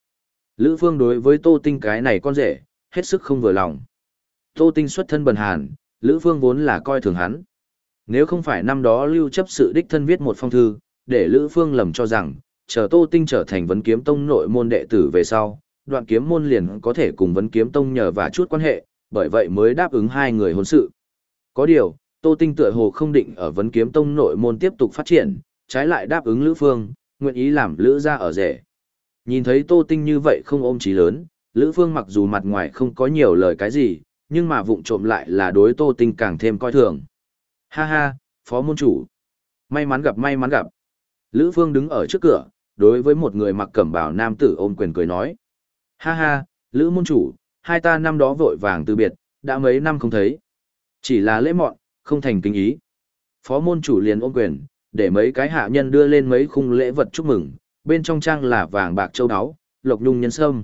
Speaker 1: Lữ Phương đối với Tô Tinh cái này con rể, hết sức không vừa lòng. Tô Tinh xuất thân bần hàn, Lữ Phương vốn là coi thường hắn. Nếu không phải năm đó lưu chấp sự đích thân viết một phong thư, để Lữ Phương lầm cho rằng, chờ Tô Tinh trở thành vấn kiếm tông nội môn đệ tử về sau, đoạn kiếm môn liền có thể cùng vấn kiếm tông nhờ và chút quan hệ, bởi vậy mới đáp ứng hai người hôn sự. Có điều, Tô Tinh tựa hồ không định ở vấn kiếm tông nội môn tiếp tục phát triển, trái lại đáp ứng Lữ Phương, nguyện ý làm Lữ gia ở rể. Nhìn thấy Tô Tinh như vậy không ôm chí lớn, Lữ Phương mặc dù mặt ngoài không có nhiều lời cái gì, nhưng mà vụng trộm lại là đối Tô Tinh càng thêm coi thường. Ha ha, phó môn chủ. May mắn gặp may mắn gặp. Lữ Phương đứng ở trước cửa, đối với một người mặc cẩm bào nam tử ôm quyền cười nói. Ha ha, Lữ môn chủ, hai ta năm đó vội vàng từ biệt, đã mấy năm không thấy. Chỉ là lễ mọn, không thành kinh ý. Phó môn chủ liền ôm quyền, để mấy cái hạ nhân đưa lên mấy khung lễ vật chúc mừng, bên trong trang là vàng bạc châu áo, lộc nhung nhân sâm.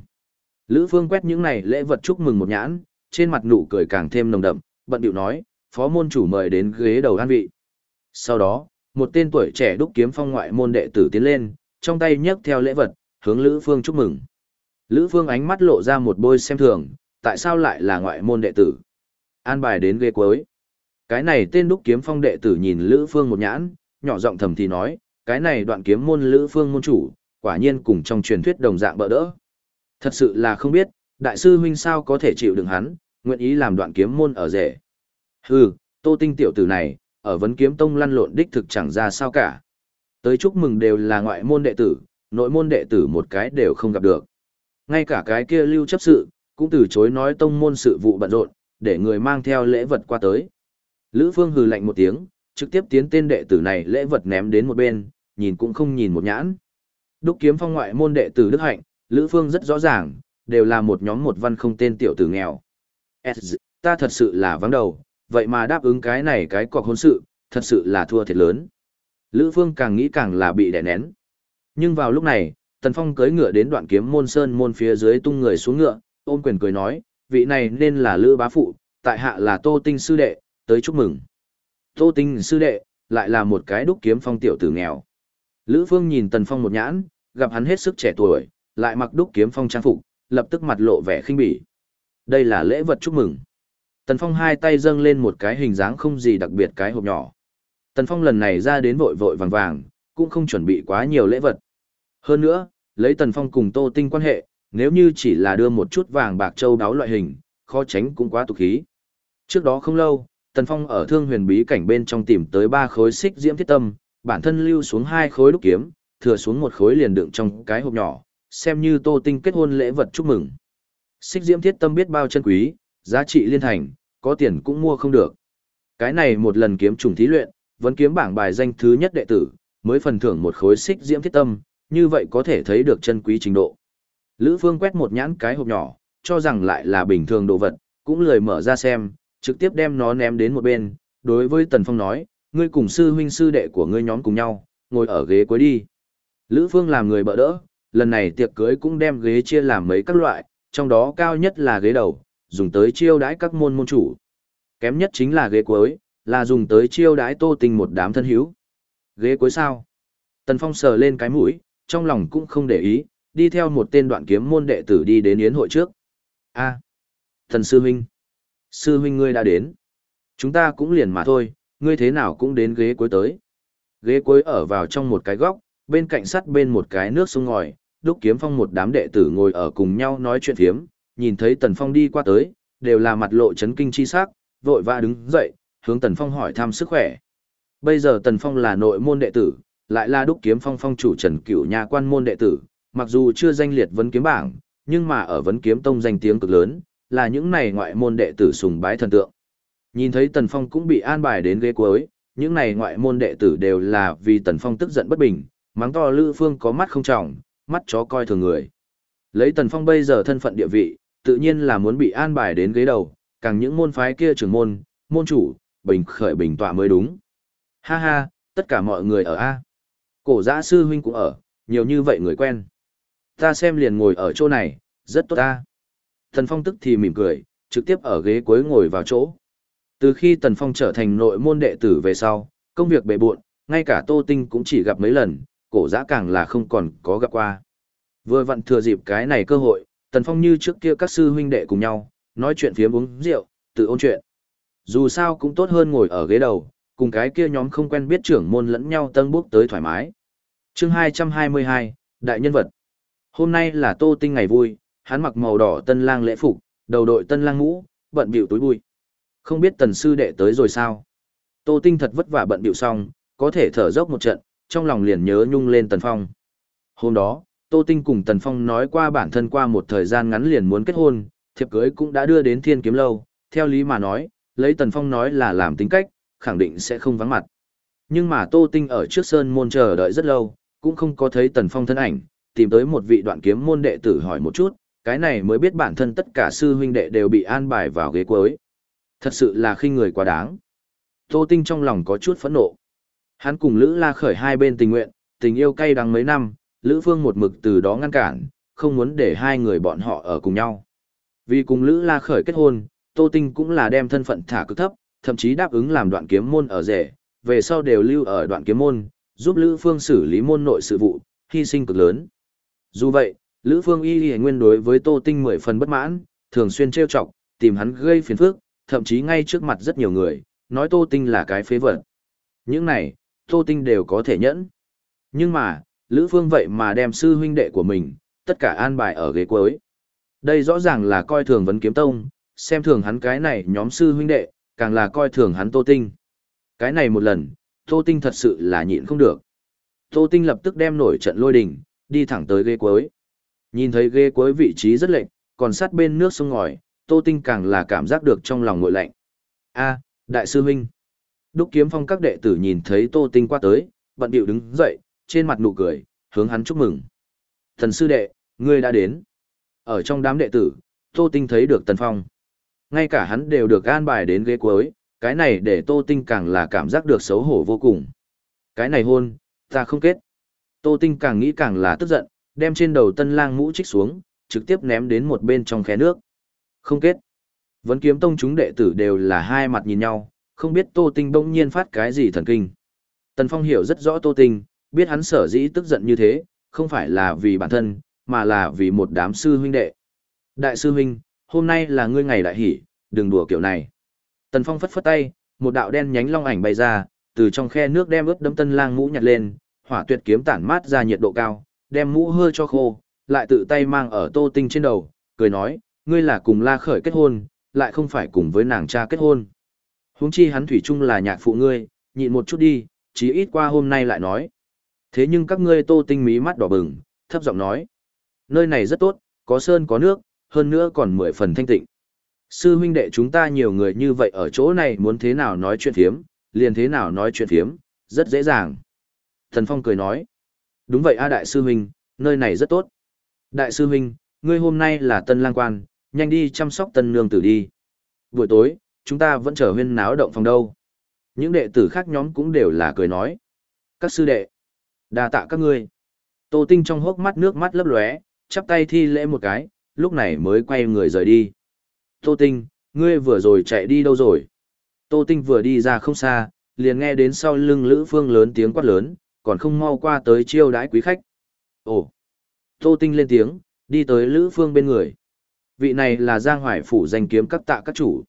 Speaker 1: Lữ Phương quét những này lễ vật chúc mừng một nhãn, trên mặt nụ cười càng thêm nồng đậm, bận điệu nói, phó môn chủ mời đến ghế đầu an vị. Sau đó, một tên tuổi trẻ đúc kiếm phong ngoại môn đệ tử tiến lên, trong tay nhấc theo lễ vật, hướng Lữ Phương chúc mừng. Lữ Phương ánh mắt lộ ra một bôi xem thường, tại sao lại là ngoại môn đệ tử? An bài đến ghế cuối. Cái này tên đúc kiếm phong đệ tử nhìn Lữ Phương một nhãn, nhỏ giọng thầm thì nói, cái này đoạn kiếm môn Lữ Phương môn chủ, quả nhiên cùng trong truyền thuyết đồng dạng bỡ đỡ. Thật sự là không biết, đại sư huynh sao có thể chịu đựng hắn, nguyện ý làm đoạn kiếm môn ở rể. Hừ, tô tinh tiểu tử này, ở vấn kiếm tông lăn lộn đích thực chẳng ra sao cả. Tới chúc mừng đều là ngoại môn đệ tử, nội môn đệ tử một cái đều không gặp được. Ngay cả cái kia lưu chấp sự, cũng từ chối nói tông môn sự vụ bận rộn, để người mang theo lễ vật qua tới. Lữ Phương hừ lạnh một tiếng, trực tiếp tiến tên đệ tử này lễ vật ném đến một bên, nhìn cũng không nhìn một nhãn. Đúc kiếm phong ngoại môn đệ tử Đức Hạnh, Lữ Phương rất rõ ràng, đều là một nhóm một văn không tên tiểu tử nghèo. Ta thật sự là vắng đầu, vậy mà đáp ứng cái này cái cọc hôn sự, thật sự là thua thiệt lớn. Lữ Phương càng nghĩ càng là bị đè nén. Nhưng vào lúc này, Tần Phong cưỡi ngựa đến đoạn kiếm môn sơn môn phía dưới tung người xuống ngựa, ôm quyền cười nói, vị này nên là Lữ bá phụ, tại hạ là Tô Tinh sư đệ, tới chúc mừng. Tô Tinh sư đệ, lại là một cái đúc kiếm phong tiểu tử nghèo. Lữ Phương nhìn Tần Phong một nhãn, gặp hắn hết sức trẻ tuổi, lại mặc đúc kiếm phong trang phục, lập tức mặt lộ vẻ khinh bỉ. Đây là lễ vật chúc mừng. Tần Phong hai tay dâng lên một cái hình dáng không gì đặc biệt cái hộp nhỏ. Tần Phong lần này ra đến vội vội vàng vàng, cũng không chuẩn bị quá nhiều lễ vật. Hơn nữa, lấy Tần Phong cùng Tô Tinh quan hệ, nếu như chỉ là đưa một chút vàng bạc châu đáo loại hình, khó tránh cũng quá tục khí. Trước đó không lâu, Tần Phong ở thương huyền bí cảnh bên trong tìm tới ba khối xích diễm thiết tâm, bản thân lưu xuống hai khối đúc kiếm, thừa xuống một khối liền đựng trong cái hộp nhỏ, xem như Tô Tinh kết hôn lễ vật chúc mừng. Xích diễm thiết tâm biết bao chân quý, giá trị liên thành, có tiền cũng mua không được. Cái này một lần kiếm trùng thí luyện, vẫn kiếm bảng bài danh thứ nhất đệ tử, mới phần thưởng một khối xích diễm thiết tâm, như vậy có thể thấy được chân quý trình độ. Lữ Phương quét một nhãn cái hộp nhỏ, cho rằng lại là bình thường đồ vật, cũng lười mở ra xem, trực tiếp đem nó ném đến một bên, đối với Tần Phong nói, ngươi cùng sư huynh sư đệ của ngươi nhóm cùng nhau, ngồi ở ghế cuối đi. Lữ Phương làm người bỡ đỡ, lần này tiệc cưới cũng đem ghế chia làm mấy các loại, trong đó cao nhất là ghế đầu, dùng tới chiêu đãi các môn môn chủ. Kém nhất chính là ghế cuối, là dùng tới chiêu đãi tô tình một đám thân hữu. Ghế cuối sao? Tần Phong sờ lên cái mũi, trong lòng cũng không để ý, đi theo một tên đoạn kiếm môn đệ tử đi đến yến hội trước. A, thần sư huynh, sư huynh ngươi đã đến. Chúng ta cũng liền mà thôi, ngươi thế nào cũng đến ghế cuối tới. Ghế cuối ở vào trong một cái góc, bên cạnh sắt bên một cái nước sông ngòi, đúc kiếm phong một đám đệ tử ngồi ở cùng nhau nói chuyện phiếm, nhìn thấy Tần Phong đi qua tới, đều là mặt lộ chấn kinh chi sắc, vội vã đứng dậy, hướng Tần Phong hỏi thăm sức khỏe. Bây giờ Tần Phong là nội môn đệ tử, lại là đúc kiếm phong phong chủ Trần Cửu nhà quan môn đệ tử, mặc dù chưa danh liệt vấn kiếm bảng, nhưng mà ở vấn kiếm tông danh tiếng cực lớn, là những này ngoại môn đệ tử sùng bái thần tượng. Nhìn thấy Tần Phong cũng bị an bài đến ghế cuối, những này ngoại môn đệ tử đều là vì Tần Phong tức giận bất bình, mắng to Lữ Phương có mắt không trọng, mắt chó coi thường người. Lấy Tần Phong bây giờ thân phận địa vị, tự nhiên là muốn bị an bài đến ghế đầu, càng những môn phái kia trưởng môn, môn chủ, bình khởi bình tọa mới đúng. Ha ha, tất cả mọi người ở A. Cổ giã sư huynh cũng ở, nhiều như vậy người quen. Ta xem liền ngồi ở chỗ này, rất tốt ta. Tần Phong tức thì mỉm cười, trực tiếp ở ghế cuối ngồi vào chỗ. Từ khi Tần Phong trở thành nội môn đệ tử về sau, công việc bề bộn, ngay cả Tô Tinh cũng chỉ gặp mấy lần, cổ giã càng là không còn có gặp qua. Vừa vặn thừa dịp cái này cơ hội, Tần Phong như trước kia các sư huynh đệ cùng nhau, nói chuyện phía uống rượu, tự ôn chuyện. Dù sao cũng tốt hơn ngồi ở ghế đầu, cùng cái kia nhóm không quen biết trưởng môn lẫn nhau tân bước tới thoải mái. chương 222, Đại nhân vật. Hôm nay là Tô Tinh ngày vui, hắn mặc màu đỏ tân lang lễ phục, đầu đội tân lang mũ, bận biểu túi bụi. Không biết tần sư đệ tới rồi sao? Tô Tinh thật vất vả bận biểu xong, có thể thở dốc một trận, trong lòng liền nhớ nhung lên Tần Phong. Hôm đó, Tô Tinh cùng Tần Phong nói qua bản thân qua một thời gian ngắn liền muốn kết hôn, thiệp cưới cũng đã đưa đến Thiên Kiếm Lâu, theo lý mà nói, lấy Tần Phong nói là làm tính cách, khẳng định sẽ không vắng mặt. Nhưng mà Tô Tinh ở trước sơn môn chờ đợi rất lâu, cũng không có thấy Tần Phong thân ảnh, tìm tới một vị đoạn kiếm môn đệ tử hỏi một chút, cái này mới biết bản thân tất cả sư huynh đệ đều bị an bài vào ghế cuối. Thật sự là khinh người quá đáng. Tô Tinh trong lòng có chút phẫn nộ. Hắn cùng Lữ La khởi hai bên tình nguyện, tình yêu cay đắng mấy năm, Lữ Phương một mực từ đó ngăn cản, không muốn để hai người bọn họ ở cùng nhau. Vì cùng Lữ La khởi kết hôn, Tô Tinh cũng là đem thân phận thả cực thấp, thậm chí đáp ứng làm đoạn kiếm môn ở rể, về sau đều lưu ở đoạn kiếm môn, giúp Lữ Phương xử lý môn nội sự vụ, hy sinh cực lớn. Dù vậy, Lữ Phương y y nguyên đối với Tô Tinh mười phần bất mãn, thường xuyên trêu chọc, tìm hắn gây phiền phức, thậm chí ngay trước mặt rất nhiều người, nói Tô Tinh là cái phế vật. Những này, Tô Tinh đều có thể nhẫn. Nhưng mà, Lữ Phương vậy mà đem sư huynh đệ của mình, tất cả an bài ở ghế cuối. Đây rõ ràng là coi thường vấn kiếm tông, xem thường hắn cái này nhóm sư huynh đệ, càng là coi thường hắn Tô Tinh. Cái này một lần, Tô Tinh thật sự là nhịn không được. Tô Tinh lập tức đem nổi trận lôi đình, đi thẳng tới ghế cuối. Nhìn thấy ghế cuối vị trí rất lệch, còn sát bên nước sông ngòi, Tô Tinh càng là cảm giác được trong lòng ngội lạnh. A, đại sư huynh. Đúc kiếm phong các đệ tử nhìn thấy Tô Tinh qua tới, bận điệu đứng dậy, trên mặt nụ cười, hướng hắn chúc mừng. Thần sư đệ, ngươi đã đến. Ở trong đám đệ tử, Tô Tinh thấy được Tần Phong. Ngay cả hắn đều được an bài đến ghế cuối, cái này để Tô Tinh càng là cảm giác được xấu hổ vô cùng. Cái này hôn, ta không kết. Tô Tinh càng nghĩ càng là tức giận, đem trên đầu tân lang mũ trích xuống, trực tiếp ném đến một bên trong khe nước. Không kết. Vấn kiếm tông chúng đệ tử đều là hai mặt nhìn nhau, không biết Tô Tinh bỗng nhiên phát cái gì thần kinh. Tần Phong hiểu rất rõ Tô Tinh, biết hắn sở dĩ tức giận như thế, không phải là vì bản thân, mà là vì một đám sư huynh đệ. Đại sư huynh, hôm nay là ngươi ngày đại hỷ, đừng đùa kiểu này. Tần Phong phất phất tay, một đạo đen nhánh long ảnh bay ra, từ trong khe nước đem ướt đấm tân lang mũ nhặt lên, hỏa tuyệt kiếm tản mát ra nhiệt độ cao, đem mũ hơi cho khô, lại tự tay mang ở Tô Tinh trên đầu, cười nói, ngươi là cùng La Khởi kết hôn, lại không phải cùng với nàng cha kết hôn. Huống chi hắn thủy chung là nhạc phụ ngươi, nhịn một chút đi, chí ít qua hôm nay lại nói. Thế nhưng các ngươi Tô Tinh mí mắt đỏ bừng, thấp giọng nói, nơi này rất tốt, có sơn có nước, hơn nữa còn mười phần thanh tịnh. Sư huynh đệ chúng ta nhiều người như vậy ở chỗ này muốn thế nào nói chuyện thiếm, liền thế nào nói chuyện thiếm, rất dễ dàng. Thần Phong cười nói, đúng vậy a đại sư huynh, nơi này rất tốt. Đại sư huynh, ngươi hôm nay là tân lang quan, nhanh đi chăm sóc tân nương tử đi. Buổi tối, chúng ta vẫn chờ huyên náo động phòng đâu. Những đệ tử khác nhóm cũng đều là cười nói. Các sư đệ, đa tạ các ngươi. Tô Tinh trong hốc mắt nước mắt lấp lóe, chắp tay thi lễ một cái, lúc này mới quay người rời đi. Tô Tinh, ngươi vừa rồi chạy đi đâu rồi? Tô Tinh vừa đi ra không xa, liền nghe đến sau lưng Lữ Phương lớn tiếng quát lớn, còn không mau qua tới chiêu đãi quý khách. Ồ! Tô Tinh lên tiếng, đi tới Lữ Phương bên người. Vị này là Giang Hoài Phủ danh kiếm các tạ các chủ.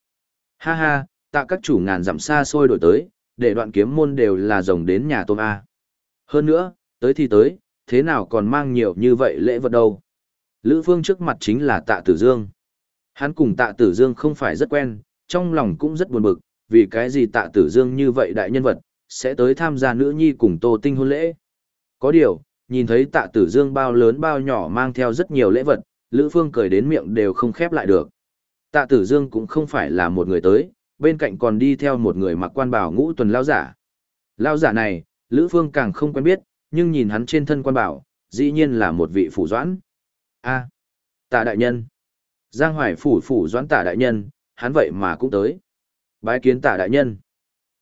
Speaker 1: Ha ha, tạ các chủ ngàn dặm xa xôi đổi tới, để đoạn kiếm môn đều là rồng đến nhà tôm A. Hơn nữa, tới thì tới, thế nào còn mang nhiều như vậy lễ vật đâu. Lữ Phương trước mặt chính là tạ tử dương. Hắn cùng tạ tử dương không phải rất quen, trong lòng cũng rất buồn bực, vì cái gì tạ tử dương như vậy đại nhân vật, sẽ tới tham gia nữ nhi cùng tô tinh hôn lễ. Có điều, nhìn thấy tạ tử dương bao lớn bao nhỏ mang theo rất nhiều lễ vật, Lữ Phương cười đến miệng đều không khép lại được. Tạ tử dương cũng không phải là một người tới, bên cạnh còn đi theo một người mặc quan bảo ngũ tuần lao giả. Lao giả này, Lữ Phương càng không quen biết, nhưng nhìn hắn trên thân quan bảo, dĩ nhiên là một vị phủ doãn. A, tạ đại nhân. Giang Hoài phủ phủ doãn tạ đại nhân, hắn vậy mà cũng tới. Bái kiến tạ đại nhân.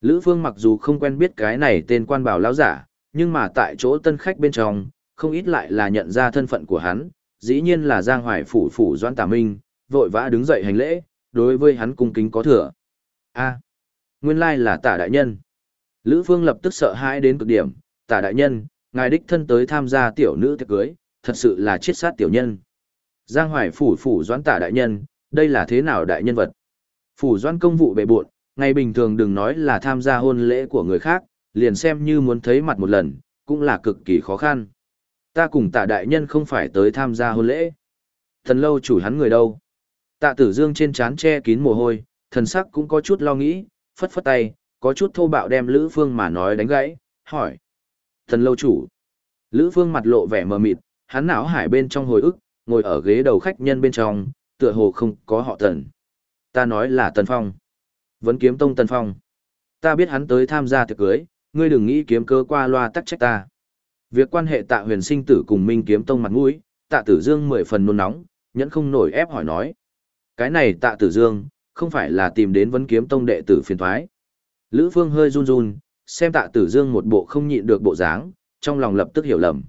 Speaker 1: Lữ Phương mặc dù không quen biết cái này tên quan bảo lao giả, nhưng mà tại chỗ tân khách bên trong, không ít lại là nhận ra thân phận của hắn, dĩ nhiên là Giang Hoài phủ phủ doãn tạ minh, vội vã đứng dậy hành lễ, đối với hắn cung kính có thừa. A, nguyên lai là tả đại nhân. Lữ Phương lập tức sợ hãi đến cực điểm, tả đại nhân, ngài đích thân tới tham gia tiểu nữ tiệc cưới, thật sự là chiết sát tiểu nhân. Giang Hoài phủ phủ doãn tả đại nhân, đây là thế nào đại nhân vật? Phủ doãn công vụ bệ buộn, ngày bình thường đừng nói là tham gia hôn lễ của người khác, liền xem như muốn thấy mặt một lần, cũng là cực kỳ khó khăn. Ta cùng tả đại nhân không phải tới tham gia hôn lễ. Thần lâu chủ hắn người đâu? Tạ tử dương trên trán che kín mồ hôi, thần sắc cũng có chút lo nghĩ, phất phất tay, có chút thô bạo đem Lữ Phương mà nói đánh gãy, hỏi. Thần lâu chủ. Lữ Phương mặt lộ vẻ mờ mịt, hắn não hải bên trong hồi ức, ngồi ở ghế đầu khách nhân bên trong, tựa hồ không có họ thần. Ta nói là Tần Phong. Vẫn kiếm tông Tần Phong. Ta biết hắn tới tham gia tiệc cưới, ngươi đừng nghĩ kiếm cơ qua loa tắc trách ta. Việc quan hệ tạ huyền sinh tử cùng Minh kiếm tông mặt mũi, tạ tử dương mười phần nôn nóng, nhẫn không nổi ép hỏi nói. Cái này tạ tử dương, không phải là tìm đến vấn kiếm tông đệ tử phiền thoái. Lữ Phương hơi run run, xem tạ tử dương một bộ không nhịn được bộ dáng, trong lòng lập tức hiểu lầm.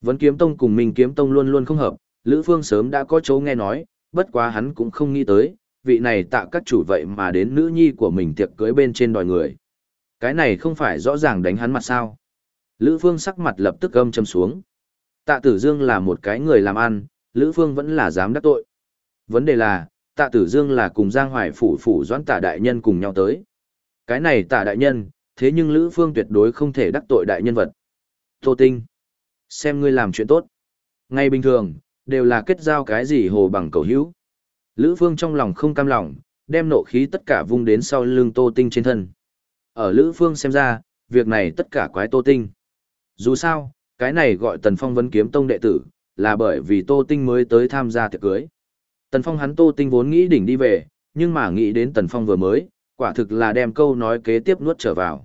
Speaker 1: Vấn kiếm tông cùng Minh kiếm tông luôn luôn không hợp, Lữ Phương sớm đã có chỗ nghe nói, bất quá hắn cũng không nghĩ tới, vị này tạ các chủ vậy mà đến nữ nhi của mình tiệc cưới bên trên đòi người. Cái này không phải rõ ràng đánh hắn mặt sao. Lữ Phương sắc mặt lập tức âm châm xuống. Tạ Tử Dương là một cái người làm ăn, Lữ Phương vẫn là dám đắc tội. Vấn đề là, Tạ Tử Dương là cùng Giang Hoài phủ phủ doãn Tạ đại nhân cùng nhau tới. Cái này Tạ đại nhân, thế nhưng Lữ Phương tuyệt đối không thể đắc tội đại nhân vật. Tô Tinh, xem ngươi làm chuyện tốt. Ngay bình thường, đều là kết giao cái gì hồ bằng cầu hữu. Lữ Phương trong lòng không cam lòng, đem nộ khí tất cả vung đến sau lưng Tô Tinh trên thân. Ở Lữ Phương xem ra, việc này tất cả quái Tô Tinh. Dù sao, cái này gọi Tần Phong vấn kiếm tông đệ tử, là bởi vì Tô Tinh mới tới tham gia tiệc cưới. Tần Phong hắn Tô Tinh vốn nghĩ đỉnh đi về, nhưng mà nghĩ đến Tần Phong vừa mới, quả thực là đem câu nói kế tiếp nuốt trở vào.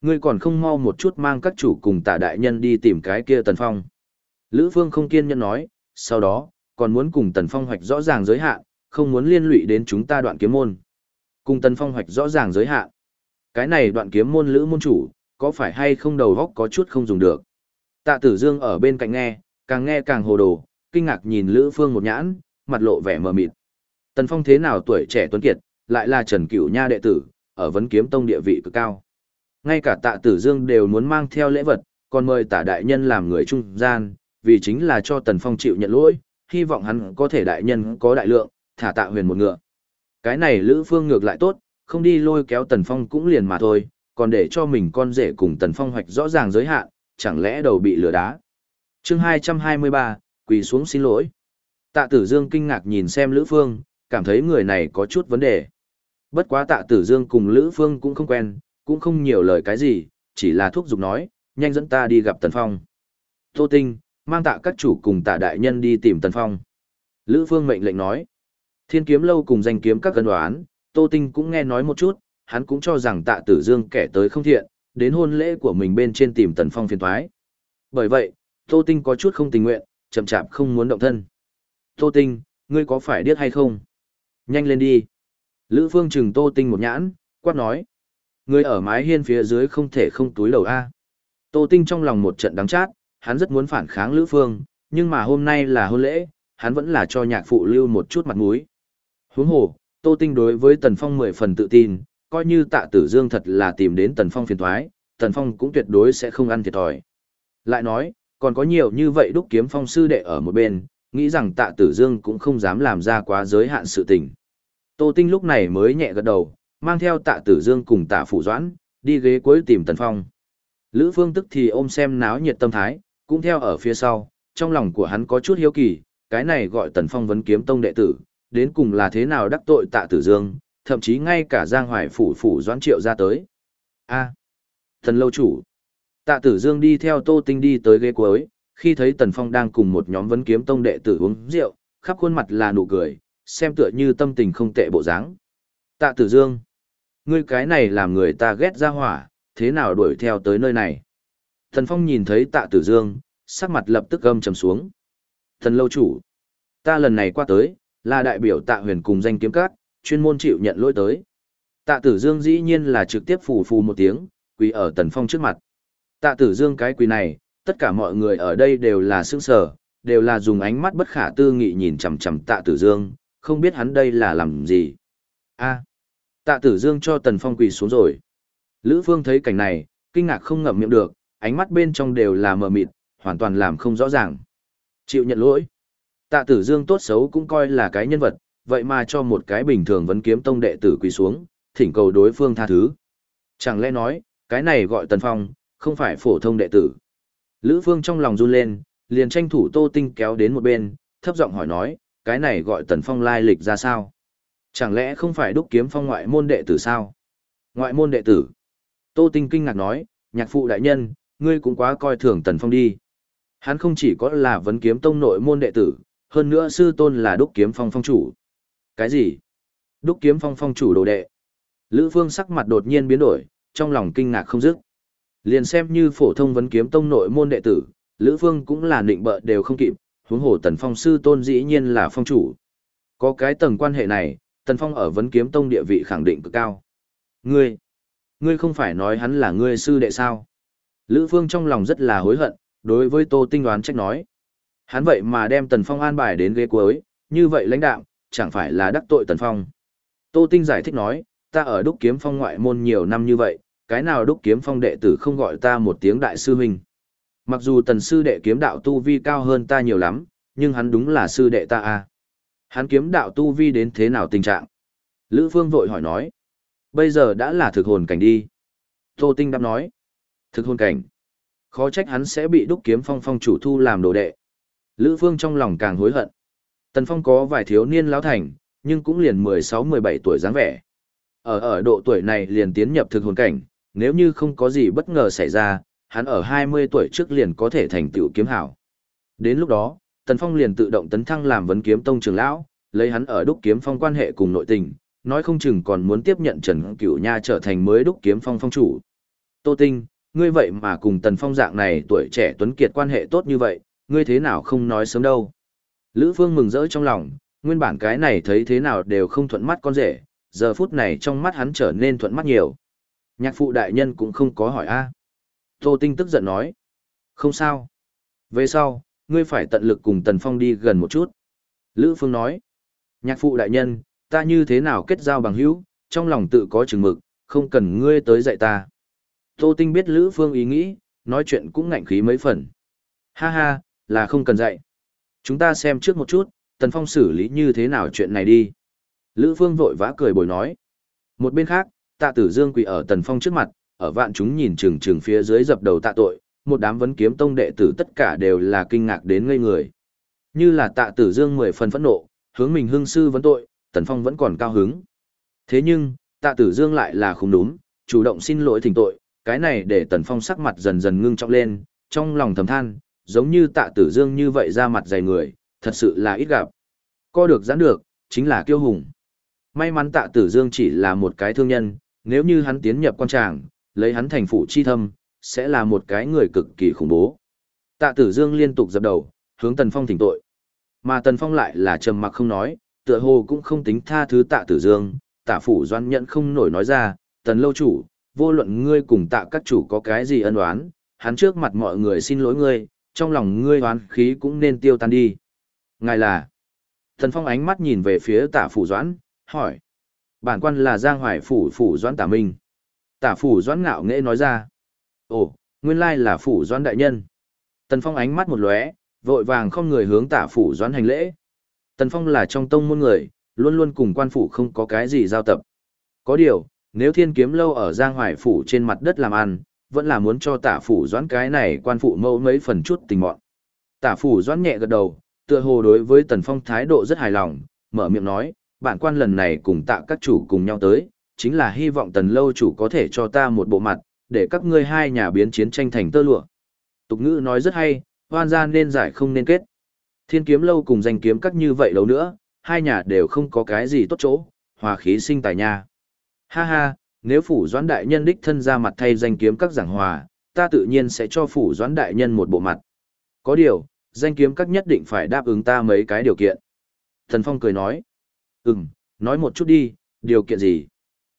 Speaker 1: Ngươi còn không mau một chút mang các chủ cùng tả đại nhân đi tìm cái kia Tần Phong. Lữ Phương không kiên nhẫn nói, sau đó, còn muốn cùng Tần Phong hoạch rõ ràng giới hạn, không muốn liên lụy đến chúng ta đoạn kiếm môn. Cùng Tần Phong hoạch rõ ràng giới hạn. Cái này đoạn kiếm môn lữ môn chủ, có phải hay không đầu góc có chút không dùng được. Tạ Tử Dương ở bên cạnh nghe, càng nghe càng hồ đồ, kinh ngạc nhìn Lữ Phương một nhãn, mặt lộ vẻ mờ mịt. Tần Phong thế nào tuổi trẻ tuấn kiệt, lại là Trần Cửu Nha đệ tử, ở vấn kiếm tông địa vị cực cao. Ngay cả Tạ Tử Dương đều muốn mang theo lễ vật, còn mời Tạ đại nhân làm người trung gian, vì chính là cho Tần Phong chịu nhận lỗi, hy vọng hắn có thể đại nhân có đại lượng, thả Tạ Huyền một ngựa. Cái này Lữ Phương ngược lại tốt, không đi lôi kéo Tần Phong cũng liền mà thôi, còn để cho mình con rể cùng Tần Phong hoạch rõ ràng giới hạn, chẳng lẽ đầu bị lừa đá. Chương 223, quỳ xuống xin lỗi. Tạ Tử Dương kinh ngạc nhìn xem Lữ Phương, cảm thấy người này có chút vấn đề. Bất quá Tạ Tử Dương cùng Lữ Phương cũng không quen, cũng không nhiều lời cái gì, chỉ là thúc giục nói, nhanh dẫn ta đi gặp Tần Phong. Tô Tinh, mang tạ các chủ cùng tạ đại nhân đi tìm Tần Phong. Lữ Phương mệnh lệnh nói, thiên kiếm lâu cùng danh kiếm các cân đoán, Tô Tinh cũng nghe nói một chút, hắn cũng cho rằng tạ tử dương kẻ tới không thiện, đến hôn lễ của mình bên trên tìm Tần Phong phiền thoái. Bởi vậy, Tô Tinh có chút không tình nguyện, chậm chạp không muốn động thân. Tô Tinh, ngươi có phải điếc hay không? Nhanh lên đi. Lữ Phương chừng Tô Tinh một nhãn, quát nói. Ngươi ở mái hiên phía dưới không thể không túi đầu A. Tô Tinh trong lòng một trận đắng chát, hắn rất muốn phản kháng Lữ Phương, nhưng mà hôm nay là hôn lễ, hắn vẫn là cho nhạc phụ lưu một chút mặt mũi. Huống hồ, Tô Tinh đối với Tần Phong mười phần tự tin, coi như tạ tử dương thật là tìm đến Tần Phong phiền thoái, Tần Phong cũng tuyệt đối sẽ không ăn thiệt thòi. Lại nói, còn có nhiều như vậy đúc kiếm phong sư đệ ở một bên, nghĩ rằng tạ tử dương cũng không dám làm ra quá giới hạn sự tình. Tô Tinh lúc này mới nhẹ gật đầu, mang theo tạ tử dương cùng tạ phủ doãn, đi ghế cuối tìm Tần Phong. Lữ Phương tức thì ôm xem náo nhiệt tâm thái, cũng theo ở phía sau, trong lòng của hắn có chút hiếu kỳ, cái này gọi Tần Phong vấn kiếm tông đệ tử, đến cùng là thế nào đắc tội tạ tử dương, thậm chí ngay cả Giang Hoài phủ phủ doãn triệu ra tới. A. Thần lâu chủ. Tạ Tử Dương đi theo Tô Tinh đi tới ghế cuối, khi thấy Tần Phong đang cùng một nhóm vấn kiếm tông đệ tử uống rượu, khắp khuôn mặt là nụ cười, xem tựa như tâm tình không tệ bộ dáng. Tạ Tử Dương. Ngươi cái này làm người ta ghét ra hỏa, thế nào đuổi theo tới nơi này? tần Phong nhìn thấy tạ tử dương, sắc mặt lập tức gâm trầm xuống. Thần lâu chủ, ta lần này qua tới, là đại biểu tạ huyền cùng danh kiếm cát, chuyên môn chịu nhận lỗi tới. Tạ tử dương dĩ nhiên là trực tiếp phù phù một tiếng, quỳ ở tần phong trước mặt. Tạ tử dương cái quỳ này, tất cả mọi người ở đây đều là sững sờ, đều là dùng ánh mắt bất khả tư nghị nhìn chằm chằm tạ tử dương, không biết hắn đây là làm gì. a tạ tử dương cho tần phong quỳ xuống rồi. Lữ phương thấy cảnh này, kinh ngạc không ngậm miệng được, ánh mắt bên trong đều là mờ mịt, hoàn toàn làm không rõ ràng. Chịu nhận lỗi. Tạ tử dương tốt xấu cũng coi là cái nhân vật, vậy mà cho một cái bình thường vấn kiếm tông đệ tử quỳ xuống, thỉnh cầu đối phương tha thứ. Chẳng lẽ nói, cái này gọi tần phong, không phải phổ thông đệ tử. Lữ phương trong lòng run lên, liền tranh thủ tô tinh kéo đến một bên, thấp giọng hỏi nói, cái này gọi tần phong lai lịch ra sao? Chẳng lẽ không phải đúc kiếm phong ngoại môn đệ tử sao? Ngoại môn đệ tử. Tô tinh kinh ngạc nói, nhạc phụ đại nhân, ngươi cũng quá coi thường tần phong đi. Hắn không chỉ có là vấn kiếm tông nội môn đệ tử, hơn nữa sư tôn là đúc kiếm phong phong chủ. Cái gì? Đúc kiếm phong phong chủ đồ đệ. Lữ phương sắc mặt đột nhiên biến đổi, trong lòng kinh ngạc không dứt. Liền xem như phổ thông vấn kiếm tông nội môn đệ tử, Lữ Phương cũng là định bợ đều không kịp, huống hồ Tần Phong sư tôn dĩ nhiên là phong chủ. Có cái tầng quan hệ này, Tần Phong ở vấn kiếm tông địa vị khẳng định cực cao. Ngươi, ngươi không phải nói hắn là ngươi sư đệ sao? Lữ Phương trong lòng rất là hối hận, đối với Tô Tinh đoán trách nói. Hắn vậy mà đem Tần Phong an bài đến ghế cuối, như vậy lãnh đạo, chẳng phải là đắc tội Tần Phong. Tô Tinh giải thích nói, ta ở đúc kiếm phong ngoại môn nhiều năm như vậy, cái nào đúc kiếm phong đệ tử không gọi ta một tiếng đại sư huynh. Mặc dù tần sư đệ kiếm đạo tu vi cao hơn ta nhiều lắm, nhưng hắn đúng là sư đệ ta à. Hắn kiếm đạo tu vi đến thế nào tình trạng? Lữ Phương vội hỏi nói. Bây giờ đã là thực hồn cảnh đi. Tô Tinh đáp nói. Thực hồn cảnh. Khó trách hắn sẽ bị đúc kiếm phong phong chủ thu làm đồ đệ. Lữ Phương trong lòng càng hối hận. Tần Phong có vài thiếu niên lão thành, nhưng cũng liền 16-17 tuổi dáng vẻ. Ở ở độ tuổi này liền tiến nhập thực hồn cảnh, nếu như không có gì bất ngờ xảy ra, hắn ở 20 tuổi trước liền có thể thành tựu kiếm hảo. Đến lúc đó, Tần Phong liền tự động tấn thăng làm vấn kiếm tông trưởng lão, lấy hắn ở đúc kiếm phong quan hệ cùng nội tình, nói không chừng còn muốn tiếp nhận Trần Cửu Nha trở thành mới đúc kiếm phong phong chủ. Tô Tinh, ngươi vậy mà cùng Tần Phong dạng này tuổi trẻ tuấn kiệt quan hệ tốt như vậy, ngươi thế nào không nói sớm đâu. Lữ Phương mừng rỡ trong lòng, nguyên bản cái này thấy thế nào đều không thuận mắt con rể, giờ phút này trong mắt hắn trở nên thuận mắt nhiều. Nhạc phụ đại nhân cũng không có hỏi a. Tô Tinh tức giận nói. Không sao. Về sau, ngươi phải tận lực cùng Tần Phong đi gần một chút. Lữ Phương nói. Nhạc phụ đại nhân, ta như thế nào kết giao bằng hữu, trong lòng tự có chừng mực, không cần ngươi tới dạy ta. Tô Tinh biết Lữ Phương ý nghĩ, nói chuyện cũng ngạnh khí mấy phần. Ha ha, là không cần dạy. Chúng ta xem trước một chút, Tần Phong xử lý như thế nào chuyện này đi. Lữ Phương vội vã cười bồi nói. Một bên khác, tạ tử dương quỳ ở Tần Phong trước mặt, ở vạn chúng nhìn chừng chừng phía dưới dập đầu tạ tội, một đám vấn kiếm tông đệ tử tất cả đều là kinh ngạc đến ngây người. Như là tạ tử dương mười phần phẫn nộ, hướng mình hương sư vấn tội, Tần Phong vẫn còn cao hứng. Thế nhưng, tạ tử dương lại là không đúng, chủ động xin lỗi thỉnh tội, cái này để Tần Phong sắc mặt dần dần ngưng trọng lên, trong lòng thầm than, giống như tạ tử dương như vậy ra mặt dày người, thật sự là ít gặp. Co được giãn được, chính là kiêu hùng. May mắn tạ tử dương chỉ là một cái thương nhân, nếu như hắn tiến nhập quan tràng, lấy hắn thành phụ chi thâm, sẽ là một cái người cực kỳ khủng bố. Tạ tử dương liên tục dập đầu, hướng Tần Phong thỉnh tội. Mà Tần Phong lại là trầm mặc không nói, tựa hồ cũng không tính tha thứ tạ tử dương, tạ phủ doan nhận không nổi nói ra, Tần lâu chủ, vô luận ngươi cùng tạ các chủ có cái gì ân oán, hắn trước mặt mọi người xin lỗi ngươi, trong lòng ngươi oán khí cũng nên tiêu tan đi. Ngài là, Tần Phong ánh mắt nhìn về phía tạ phủ doãn, hỏi. Bản quan là Giang Hoài Phủ Phủ Doãn Tả Minh. Tả Phủ Doãn ngạo nghễ nói ra. Ồ, nguyên lai là Phủ Doãn Đại Nhân. Tần Phong ánh mắt một lóe, vội vàng không người hướng Tả Phủ Doãn hành lễ. Tần Phong là trong tông môn người, luôn luôn cùng quan phủ không có cái gì giao tập. Có điều, nếu thiên kiếm lâu ở Giang Hoài Phủ trên mặt đất làm ăn, vẫn là muốn cho tả phủ doãn cái này quan phụ mẫu mấy phần chút tình mọn. Tả phủ doãn nhẹ gật đầu, tựa hồ đối với Tần Phong thái độ rất hài lòng, mở miệng nói, bản quan lần này cùng tạ các chủ cùng nhau tới, chính là hy vọng tần lâu chủ có thể cho ta một bộ mặt, để các ngươi hai nhà biến chiến tranh thành tơ lụa. Tục ngữ nói rất hay, hoan gia nên giải không nên kết. Thiên kiếm lâu cùng danh kiếm các như vậy lâu nữa, hai nhà đều không có cái gì tốt chỗ, hòa khí sinh tài nha. Ha ha, nếu phủ doãn đại nhân đích thân ra mặt thay danh kiếm các giảng hòa, ta tự nhiên sẽ cho phủ doãn đại nhân một bộ mặt. Có điều, danh kiếm các nhất định phải đáp ứng ta mấy cái điều kiện. Thần Phong cười nói, ừm, nói một chút đi, điều kiện gì?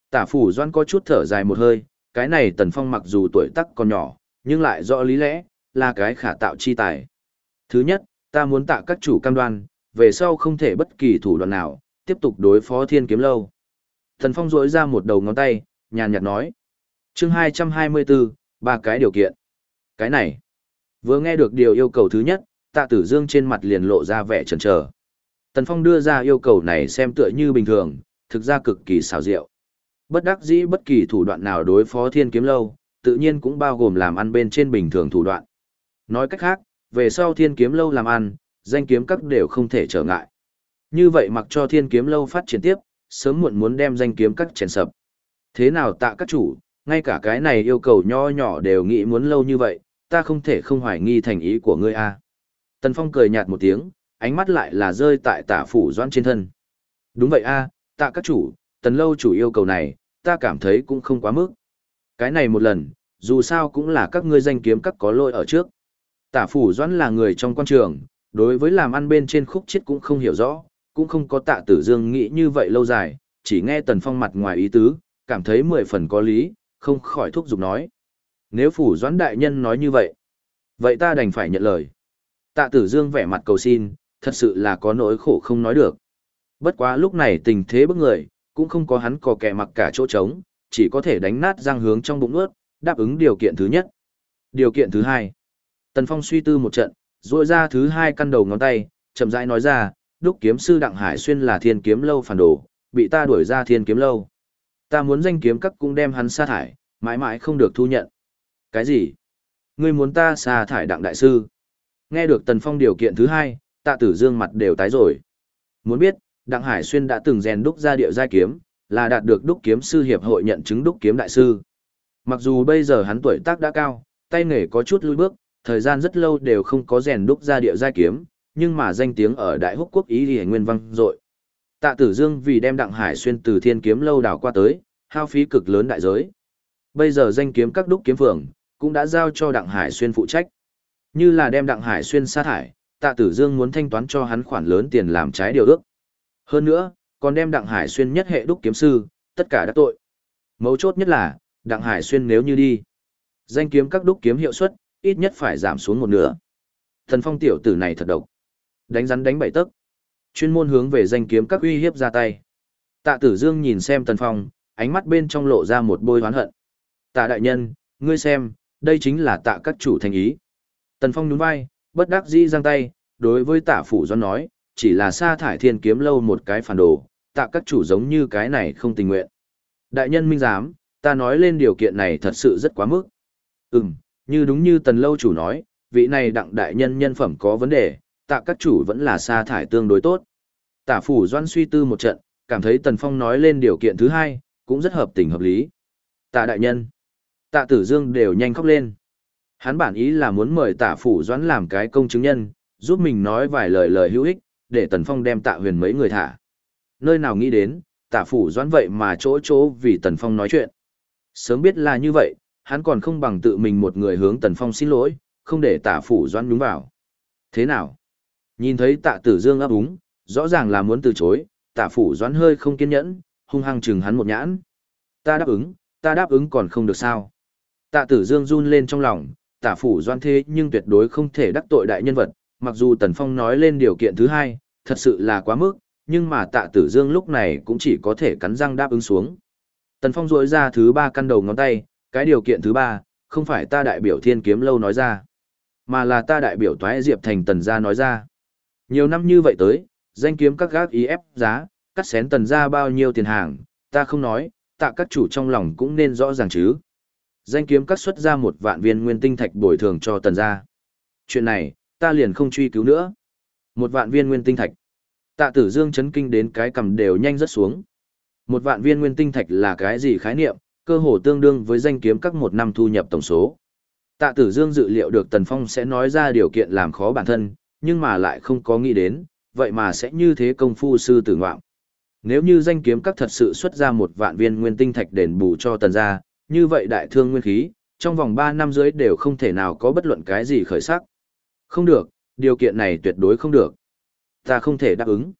Speaker 1: Tả phủ Doan có chút thở dài một hơi, cái này Tần Phong mặc dù tuổi tác còn nhỏ, nhưng lại rõ lý lẽ, là cái khả tạo chi tài. Thứ nhất, ta muốn tạ các chủ cam đoan, về sau không thể bất kỳ thủ đoạn nào, tiếp tục đối phó thiên kiếm lâu. Thần Phong rỗi ra một đầu ngón tay, nhàn nhạt nói. chương 224, ba cái điều kiện. Cái này, vừa nghe được điều yêu cầu thứ nhất, tạ tử dương trên mặt liền lộ ra vẻ chần chờ. Tần Phong đưa ra yêu cầu này xem tựa như bình thường, thực ra cực kỳ xảo diệu. Bất đắc dĩ bất kỳ thủ đoạn nào đối phó thiên kiếm lâu, tự nhiên cũng bao gồm làm ăn bên trên bình thường thủ đoạn. Nói cách khác, về sau thiên kiếm lâu làm ăn, danh kiếm các đều không thể trở ngại. Như vậy mặc cho thiên kiếm lâu phát triển tiếp, sớm muộn muốn đem danh kiếm các chèn sập. Thế nào tạ các chủ, ngay cả cái này yêu cầu nho nhỏ đều nghĩ muốn lâu như vậy, ta không thể không hoài nghi thành ý của ngươi a. Tần Phong cười nhạt một tiếng, ánh mắt lại là rơi tại tả phủ doãn trên thân. Đúng vậy a, tạ các chủ, tần lâu chủ yêu cầu này, ta cảm thấy cũng không quá mức. Cái này một lần, dù sao cũng là các ngươi danh kiếm các có lỗi ở trước. Tả phủ doãn là người trong quan trường, đối với làm ăn bên trên khúc chết cũng không hiểu rõ, cũng không có tạ tử dương nghĩ như vậy lâu dài, chỉ nghe tần phong mặt ngoài ý tứ, cảm thấy mười phần có lý, không khỏi thúc giục nói. Nếu phủ doãn đại nhân nói như vậy, vậy ta đành phải nhận lời. Tạ tử dương vẻ mặt cầu xin, thật sự là có nỗi khổ không nói được. Bất quá lúc này tình thế bức người, cũng không có hắn có kẻ mặc cả chỗ trống, chỉ có thể đánh nát răng hướng trong bụng ướt, đáp ứng điều kiện thứ nhất. Điều kiện thứ hai. Tần Phong suy tư một trận, ruôi ra thứ hai căn đầu ngón tay, chậm rãi nói ra, đúc kiếm sư Đặng Hải Xuyên là thiên kiếm lâu phản đồ, bị ta đuổi ra thiên kiếm lâu. Ta muốn danh kiếm các cũng đem hắn sa thải, mãi mãi không được thu nhận. Cái gì? Ngươi muốn ta sa thải Đặng Đại Sư? Nghe được Tần Phong điều kiện thứ hai, tạ tử dương mặt đều tái rồi. Muốn biết, Đặng Hải Xuyên đã từng rèn đúc ra điệu giai kiếm, là đạt được đúc kiếm sư hiệp hội nhận chứng đúc kiếm đại sư. Mặc dù bây giờ hắn tuổi tác đã cao, tay nghề có chút lùi bước, thời gian rất lâu đều không có rèn đúc ra điệu giai kiếm, nhưng mà danh tiếng ở Đại Húc quốc ý thì nguyên vang dội. Tạ Tử Dương vì đem Đặng Hải Xuyên từ Thiên Kiếm lâu đảo qua tới, hao phí cực lớn đại giới. Bây giờ danh kiếm các đúc kiếm phường cũng đã giao cho Đặng Hải Xuyên phụ trách. Như là đem Đặng Hải Xuyên sa thải, Tạ Tử Dương muốn thanh toán cho hắn khoản lớn tiền làm trái điều ước. Hơn nữa, còn đem Đặng Hải Xuyên nhất hệ đúc kiếm sư, tất cả đã tội. Mấu chốt nhất là, Đặng Hải Xuyên nếu như đi, danh kiếm các đúc kiếm hiệu suất, ít nhất phải giảm xuống một nửa. Thần phong tiểu tử này thật độc. Đánh rắn đánh bảy tấc. Chuyên môn hướng về danh kiếm các uy hiếp ra tay. Tạ tử dương nhìn xem tần phong, ánh mắt bên trong lộ ra một bôi hoán hận. Tạ đại nhân, ngươi xem, đây chính là tạ các chủ thành ý. Tần phong nhún vai, bất đắc dĩ giang tay, đối với tạ phủ doan nói, chỉ là sa thải thiên kiếm lâu một cái phản đồ, tạ các chủ giống như cái này không tình nguyện. Đại nhân minh giám, ta nói lên điều kiện này thật sự rất quá mức. Ừm, như đúng như tần lâu chủ nói, vị này đặng đại nhân nhân phẩm có vấn đề, tạ các chủ vẫn là sa thải tương đối tốt. Tả phủ doan suy tư một trận, cảm thấy tần phong nói lên điều kiện thứ hai, cũng rất hợp tình hợp lý. Tạ đại nhân, tạ tử dương đều nhanh khóc lên. Hắn bản ý là muốn mời tả phủ doãn làm cái công chứng nhân, giúp mình nói vài lời lời hữu ích, để tần phong đem tạ huyền mấy người thả. Nơi nào nghĩ đến, tả phủ doãn vậy mà chỗ chỗ vì tần phong nói chuyện. Sớm biết là như vậy, hắn còn không bằng tự mình một người hướng Tần Phong xin lỗi, không để tạ phủ Doãn nhúng vào. Thế nào? Nhìn thấy tạ tử dương ấp úng, rõ ràng là muốn từ chối, tạ phủ Doãn hơi không kiên nhẫn, hung hăng chừng hắn một nhãn. Ta đáp ứng, ta đáp ứng còn không được sao. Tạ tử dương run lên trong lòng, tạ phủ doan thế nhưng tuyệt đối không thể đắc tội đại nhân vật, mặc dù Tần Phong nói lên điều kiện thứ hai, thật sự là quá mức, nhưng mà tạ tử dương lúc này cũng chỉ có thể cắn răng đáp ứng xuống. Tần Phong rỗi ra thứ ba căn đầu ngón tay, cái điều kiện thứ ba, không phải ta đại biểu thiên kiếm lâu nói ra, mà là ta đại biểu toái diệp thành tần gia nói ra. Nhiều năm như vậy tới, danh kiếm các gác ý ép giá, cắt xén tần gia bao nhiêu tiền hàng, ta không nói, tạ các chủ trong lòng cũng nên rõ ràng chứ. Danh kiếm cắt xuất ra một vạn viên nguyên tinh thạch bồi thường cho tần gia. Chuyện này, ta liền không truy cứu nữa. Một vạn viên nguyên tinh thạch. Tạ tử dương chấn kinh đến cái cầm đều nhanh rất xuống. Một vạn viên nguyên tinh thạch là cái gì khái niệm, cơ hồ tương đương với danh kiếm các một năm thu nhập tổng số. Tạ Tử Dương dự liệu được Tần Phong sẽ nói ra điều kiện làm khó bản thân, nhưng mà lại không có nghĩ đến, vậy mà sẽ như thế công phu sư tử ngoạm. Nếu như danh kiếm các thật sự xuất ra một vạn viên nguyên tinh thạch đền bù cho tần gia, như vậy đại thương nguyên khí, trong vòng 3 năm dưới đều không thể nào có bất luận cái gì khởi sắc. Không được, điều kiện này tuyệt đối không được. Ta không thể đáp ứng.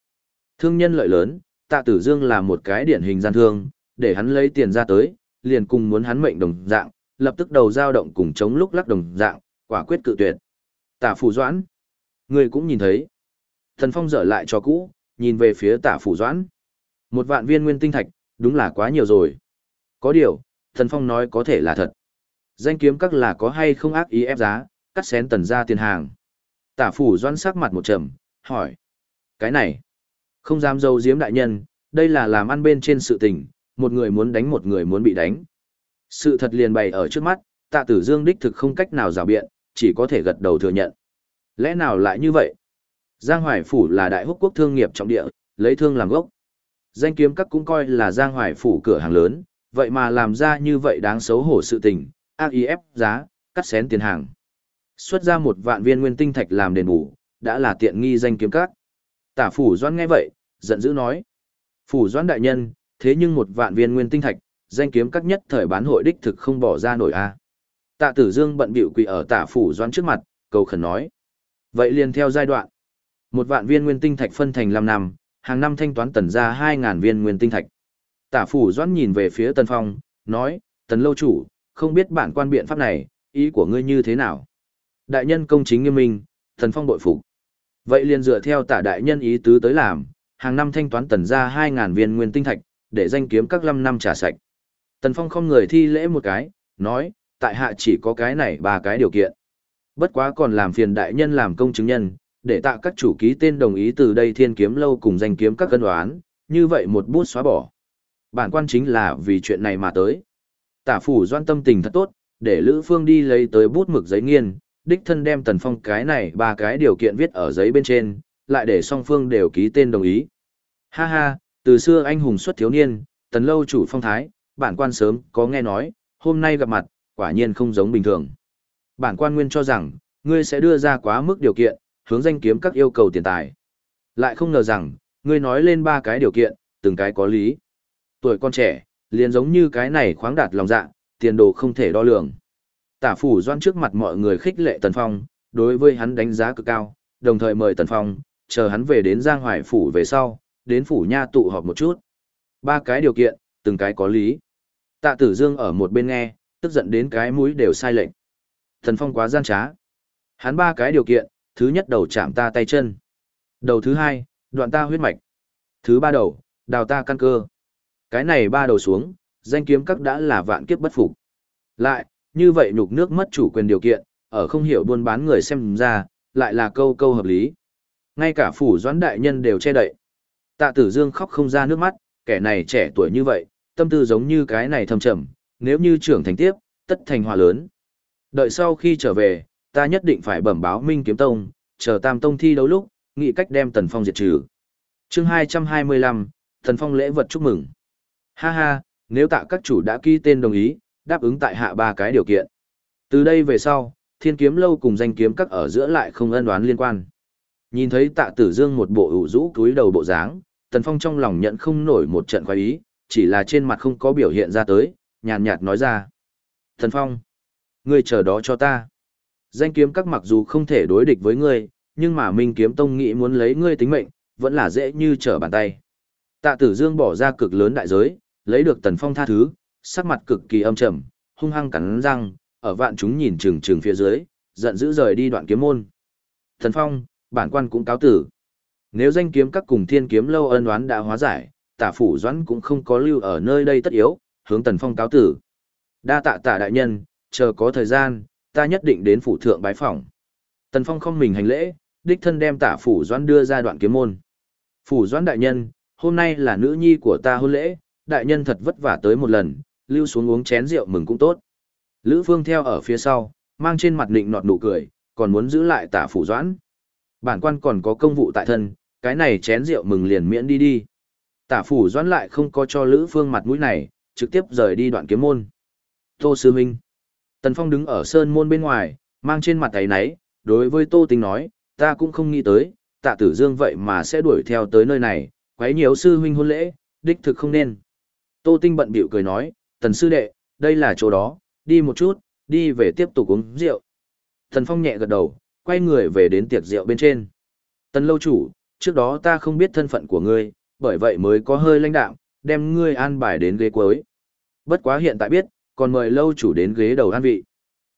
Speaker 1: Thương nhân lợi lớn, tạ tử dương là một cái điển hình gian thương, để hắn lấy tiền ra tới, liền cùng muốn hắn mệnh đồng dạng, lập tức đầu dao động cùng chống lúc lắc đồng dạng, quả quyết cự tuyệt. Tả phủ doãn. Người cũng nhìn thấy. Thần Phong dở lại cho cũ, nhìn về phía tả phủ doãn. Một vạn viên nguyên tinh thạch, đúng là quá nhiều rồi. Có điều, Thần Phong nói có thể là thật. Danh kiếm các là có hay không ác ý ép giá, cắt xén tần ra tiền hàng. Tả phủ doan sắc mặt một trầm, hỏi. Cái này, không dám dâu diếm đại nhân, đây là làm ăn bên trên sự tình, một người muốn đánh một người muốn bị đánh. Sự thật liền bày ở trước mắt, tạ tử dương đích thực không cách nào rào biện, chỉ có thể gật đầu thừa nhận. Lẽ nào lại như vậy? Giang Hoài Phủ là đại húc quốc thương nghiệp trọng địa, lấy thương làm gốc. Danh kiếm các cũng coi là Giang Hoài Phủ cửa hàng lớn, vậy mà làm ra như vậy đáng xấu hổ sự tình, ác ý ép giá, cắt xén tiền hàng. Xuất ra một vạn viên nguyên tinh thạch làm đền bù, đã là tiện nghi danh kiếm các. Tả Phủ Doan nghe vậy, giận dữ nói. Phủ Doan đại nhân, thế nhưng một vạn viên nguyên tinh thạch, danh kiếm các nhất thời bán hội đích thực không bỏ ra nổi a. Tạ Tử Dương bận bịu quỳ ở Tả phủ Doãn trước mặt, cầu khẩn nói: "Vậy liền theo giai đoạn, một vạn viên nguyên tinh thạch phân thành 5 năm, hàng năm thanh toán tần ra 2000 viên nguyên tinh thạch." Tả phủ Doãn nhìn về phía Tần Phong, nói: "Tần lâu chủ, không biết bản quan biện pháp này, ý của ngươi như thế nào?" Đại nhân công chính nghiêm minh, Tần Phong bội phục. Vậy liền dựa theo Tả đại nhân ý tứ tới làm, hàng năm thanh toán tần ra 2000 viên nguyên tinh thạch, để danh kiếm các năm năm trả sạch. Tần Phong không người thi lễ một cái, nói, tại hạ chỉ có cái này ba cái điều kiện. Bất quá còn làm phiền đại nhân làm công chứng nhân, để tạ các chủ ký tên đồng ý từ đây thiên kiếm lâu cùng danh kiếm các cân đoán, như vậy một bút xóa bỏ. Bản quan chính là vì chuyện này mà tới. Tả phủ doan tâm tình thật tốt, để Lữ Phương đi lấy tới bút mực giấy nghiên, đích thân đem tần phong cái này ba cái điều kiện viết ở giấy bên trên, lại để song phương đều ký tên đồng ý. Ha ha, từ xưa anh hùng xuất thiếu niên, tần lâu chủ phong thái, bản quan sớm có nghe nói, hôm nay gặp mặt, quả nhiên không giống bình thường. Bản quan nguyên cho rằng, ngươi sẽ đưa ra quá mức điều kiện, hướng danh kiếm các yêu cầu tiền tài. Lại không ngờ rằng, ngươi nói lên ba cái điều kiện, từng cái có lý. Tuổi con trẻ, liền giống như cái này khoáng đạt lòng dạ, tiền đồ không thể đo lường. Tả phủ doan trước mặt mọi người khích lệ Tần Phong, đối với hắn đánh giá cực cao, đồng thời mời Tần Phong, chờ hắn về đến Giang Hoài phủ về sau, đến phủ nha tụ họp một chút. Ba cái điều kiện, từng cái có lý. Tạ Tử Dương ở một bên nghe, tức giận đến cái mũi đều sai lệnh. tần Phong quá gian trá. Hắn ba cái điều kiện, thứ nhất đầu chạm ta tay chân. Đầu thứ hai, đoạn ta huyết mạch. Thứ ba đầu, đào ta căn cơ. Cái này ba đầu xuống, danh kiếm các đã là vạn kiếp bất phục. Lại, như vậy nhục nước mất chủ quyền điều kiện, ở không hiểu buôn bán người xem ra, lại là câu câu hợp lý. Ngay cả phủ doãn đại nhân đều che đậy. Tạ tử dương khóc không ra nước mắt, kẻ này trẻ tuổi như vậy, tâm tư giống như cái này thâm trầm, nếu như trưởng thành tiếp, tất thành hòa lớn. Đợi sau khi trở về, ta nhất định phải bẩm báo Minh Kiếm Tông, chờ Tam Tông thi đấu lúc, nghĩ cách đem Tần Phong diệt trừ. Chương 225, Tần Phong lễ vật chúc mừng. Ha ha, nếu tạ các chủ đã ký tên đồng ý, đáp ứng tại hạ ba cái điều kiện. Từ đây về sau, Thiên Kiếm lâu cùng danh kiếm các ở giữa lại không ân đoán liên quan. Nhìn thấy Tạ Tử Dương một bộ ủ rũ cúi đầu bộ dáng, Tần Phong trong lòng nhận không nổi một trận khoái ý, chỉ là trên mặt không có biểu hiện ra tới, nhàn nhạt nói ra. Tần Phong, ngươi chờ đó cho ta. Danh kiếm các mặc dù không thể đối địch với ngươi, nhưng mà Minh Kiếm Tông nghĩ muốn lấy ngươi tính mệnh, vẫn là dễ như trở bàn tay. Tạ Tử Dương bỏ ra cực lớn đại giới, lấy được Tần Phong tha thứ, sắc mặt cực kỳ âm trầm, hung hăng cắn răng, ở vạn chúng nhìn chừng chừng phía dưới, giận dữ rời đi đoạn kiếm môn. Tần Phong, bản quan cũng cáo tử. Nếu danh kiếm các cùng thiên kiếm lâu ân oán đã hóa giải, tả phủ doãn cũng không có lưu ở nơi đây tất yếu, hướng tần phong cáo tử. Đa tạ tả đại nhân, chờ có thời gian, ta nhất định đến phủ thượng bái phỏng. Tần phong không mình hành lễ, đích thân đem tả phủ doãn đưa ra đoạn kiếm môn. Phủ doãn đại nhân, hôm nay là nữ nhi của ta hôn lễ, đại nhân thật vất vả tới một lần, lưu xuống uống chén rượu mừng cũng tốt. Lữ Phương theo ở phía sau, mang trên mặt nịnh nọt nụ cười, còn muốn giữ lại tả phủ doãn. Bản quan còn có công vụ tại thân, cái này chén rượu mừng liền miễn đi đi. Tả phủ doãn lại không có cho Lữ Phương mặt mũi này, trực tiếp rời đi đoạn kiếm môn. Tô Sư Minh. Tần Phong đứng ở sơn môn bên ngoài, mang trên mặt ấy náy, đối với Tô Tình nói, ta cũng không nghĩ tới, tạ tử dương vậy mà sẽ đuổi theo tới nơi này, quấy nhiều sư huynh hôn lễ, đích thực không nên. Tô Tinh bận bịu cười nói, tần sư đệ, đây là chỗ đó, đi một chút, đi về tiếp tục uống rượu. Tần Phong nhẹ gật đầu, quay người về đến tiệc rượu bên trên. Tần lâu chủ, trước đó ta không biết thân phận của ngươi, bởi vậy mới có hơi lãnh đạo, đem ngươi an bài đến ghế cuối. Bất quá hiện tại biết, còn mời lâu chủ đến ghế đầu an vị.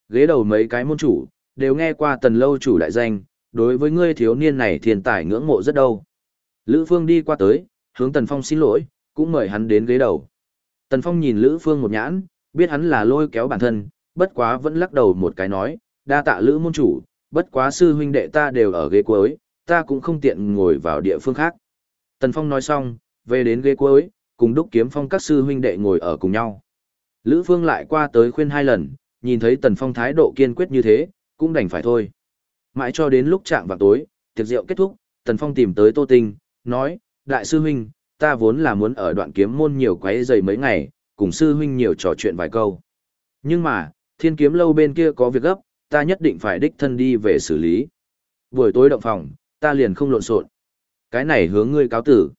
Speaker 1: Ghế đầu mấy cái môn chủ, đều nghe qua tần lâu chủ đại danh, đối với ngươi thiếu niên này thiền tài ngưỡng mộ rất đâu. Lữ Phương đi qua tới, hướng Tần Phong xin lỗi, cũng mời hắn đến ghế đầu. Tần Phong nhìn Lữ Phương một nhãn, biết hắn là lôi kéo bản thân, bất quá vẫn lắc đầu một cái nói, đa tạ Lữ môn chủ, bất quá sư huynh đệ ta đều ở ghế cuối, ta cũng không tiện ngồi vào địa phương khác. Tần Phong nói xong, về đến ghế cuối, cùng đúc kiếm phong các sư huynh đệ ngồi ở cùng nhau. Lữ Phương lại qua tới khuyên hai lần, nhìn thấy Tần Phong thái độ kiên quyết như thế, cũng đành phải thôi. Mãi cho đến lúc chạm vào tối, tiệc rượu kết thúc, Tần Phong tìm tới Tô Tinh, nói, Đại sư huynh, ta vốn là muốn ở đoạn kiếm môn nhiều quấy giày mấy ngày, cùng sư huynh nhiều trò chuyện vài câu. Nhưng mà, thiên kiếm lâu bên kia có việc gấp, ta nhất định phải đích thân đi về xử lý. Buổi tối động phòng, ta liền không lộn xộn. Cái này hướng ngươi cáo tử.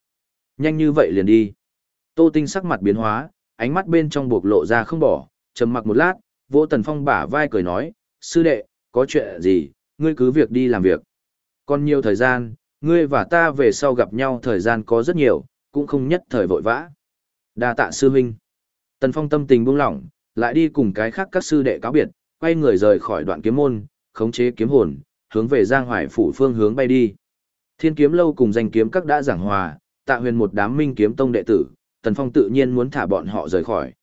Speaker 1: Nhanh như vậy liền đi. Tô Tinh sắc mặt biến hóa, ánh mắt bên trong buộc lộ ra không bỏ, trầm mặc một lát, vỗ Tần Phong bả vai cười nói, sư đệ, có chuyện gì, ngươi cứ việc đi làm việc. Còn nhiều thời gian, ngươi và ta về sau gặp nhau thời gian có rất nhiều, cũng không nhất thời vội vã. Đa tạ sư huynh. Tần Phong tâm tình buông lỏng, lại đi cùng cái khác các sư đệ cáo biệt, quay người rời khỏi đoạn kiếm môn, khống chế kiếm hồn, hướng về Giang Hoài phủ phương hướng bay đi. Thiên kiếm lâu cùng danh kiếm các đã giảng hòa, tạ huyền một đám minh kiếm tông đệ tử, Tần Phong tự nhiên muốn thả bọn họ rời khỏi.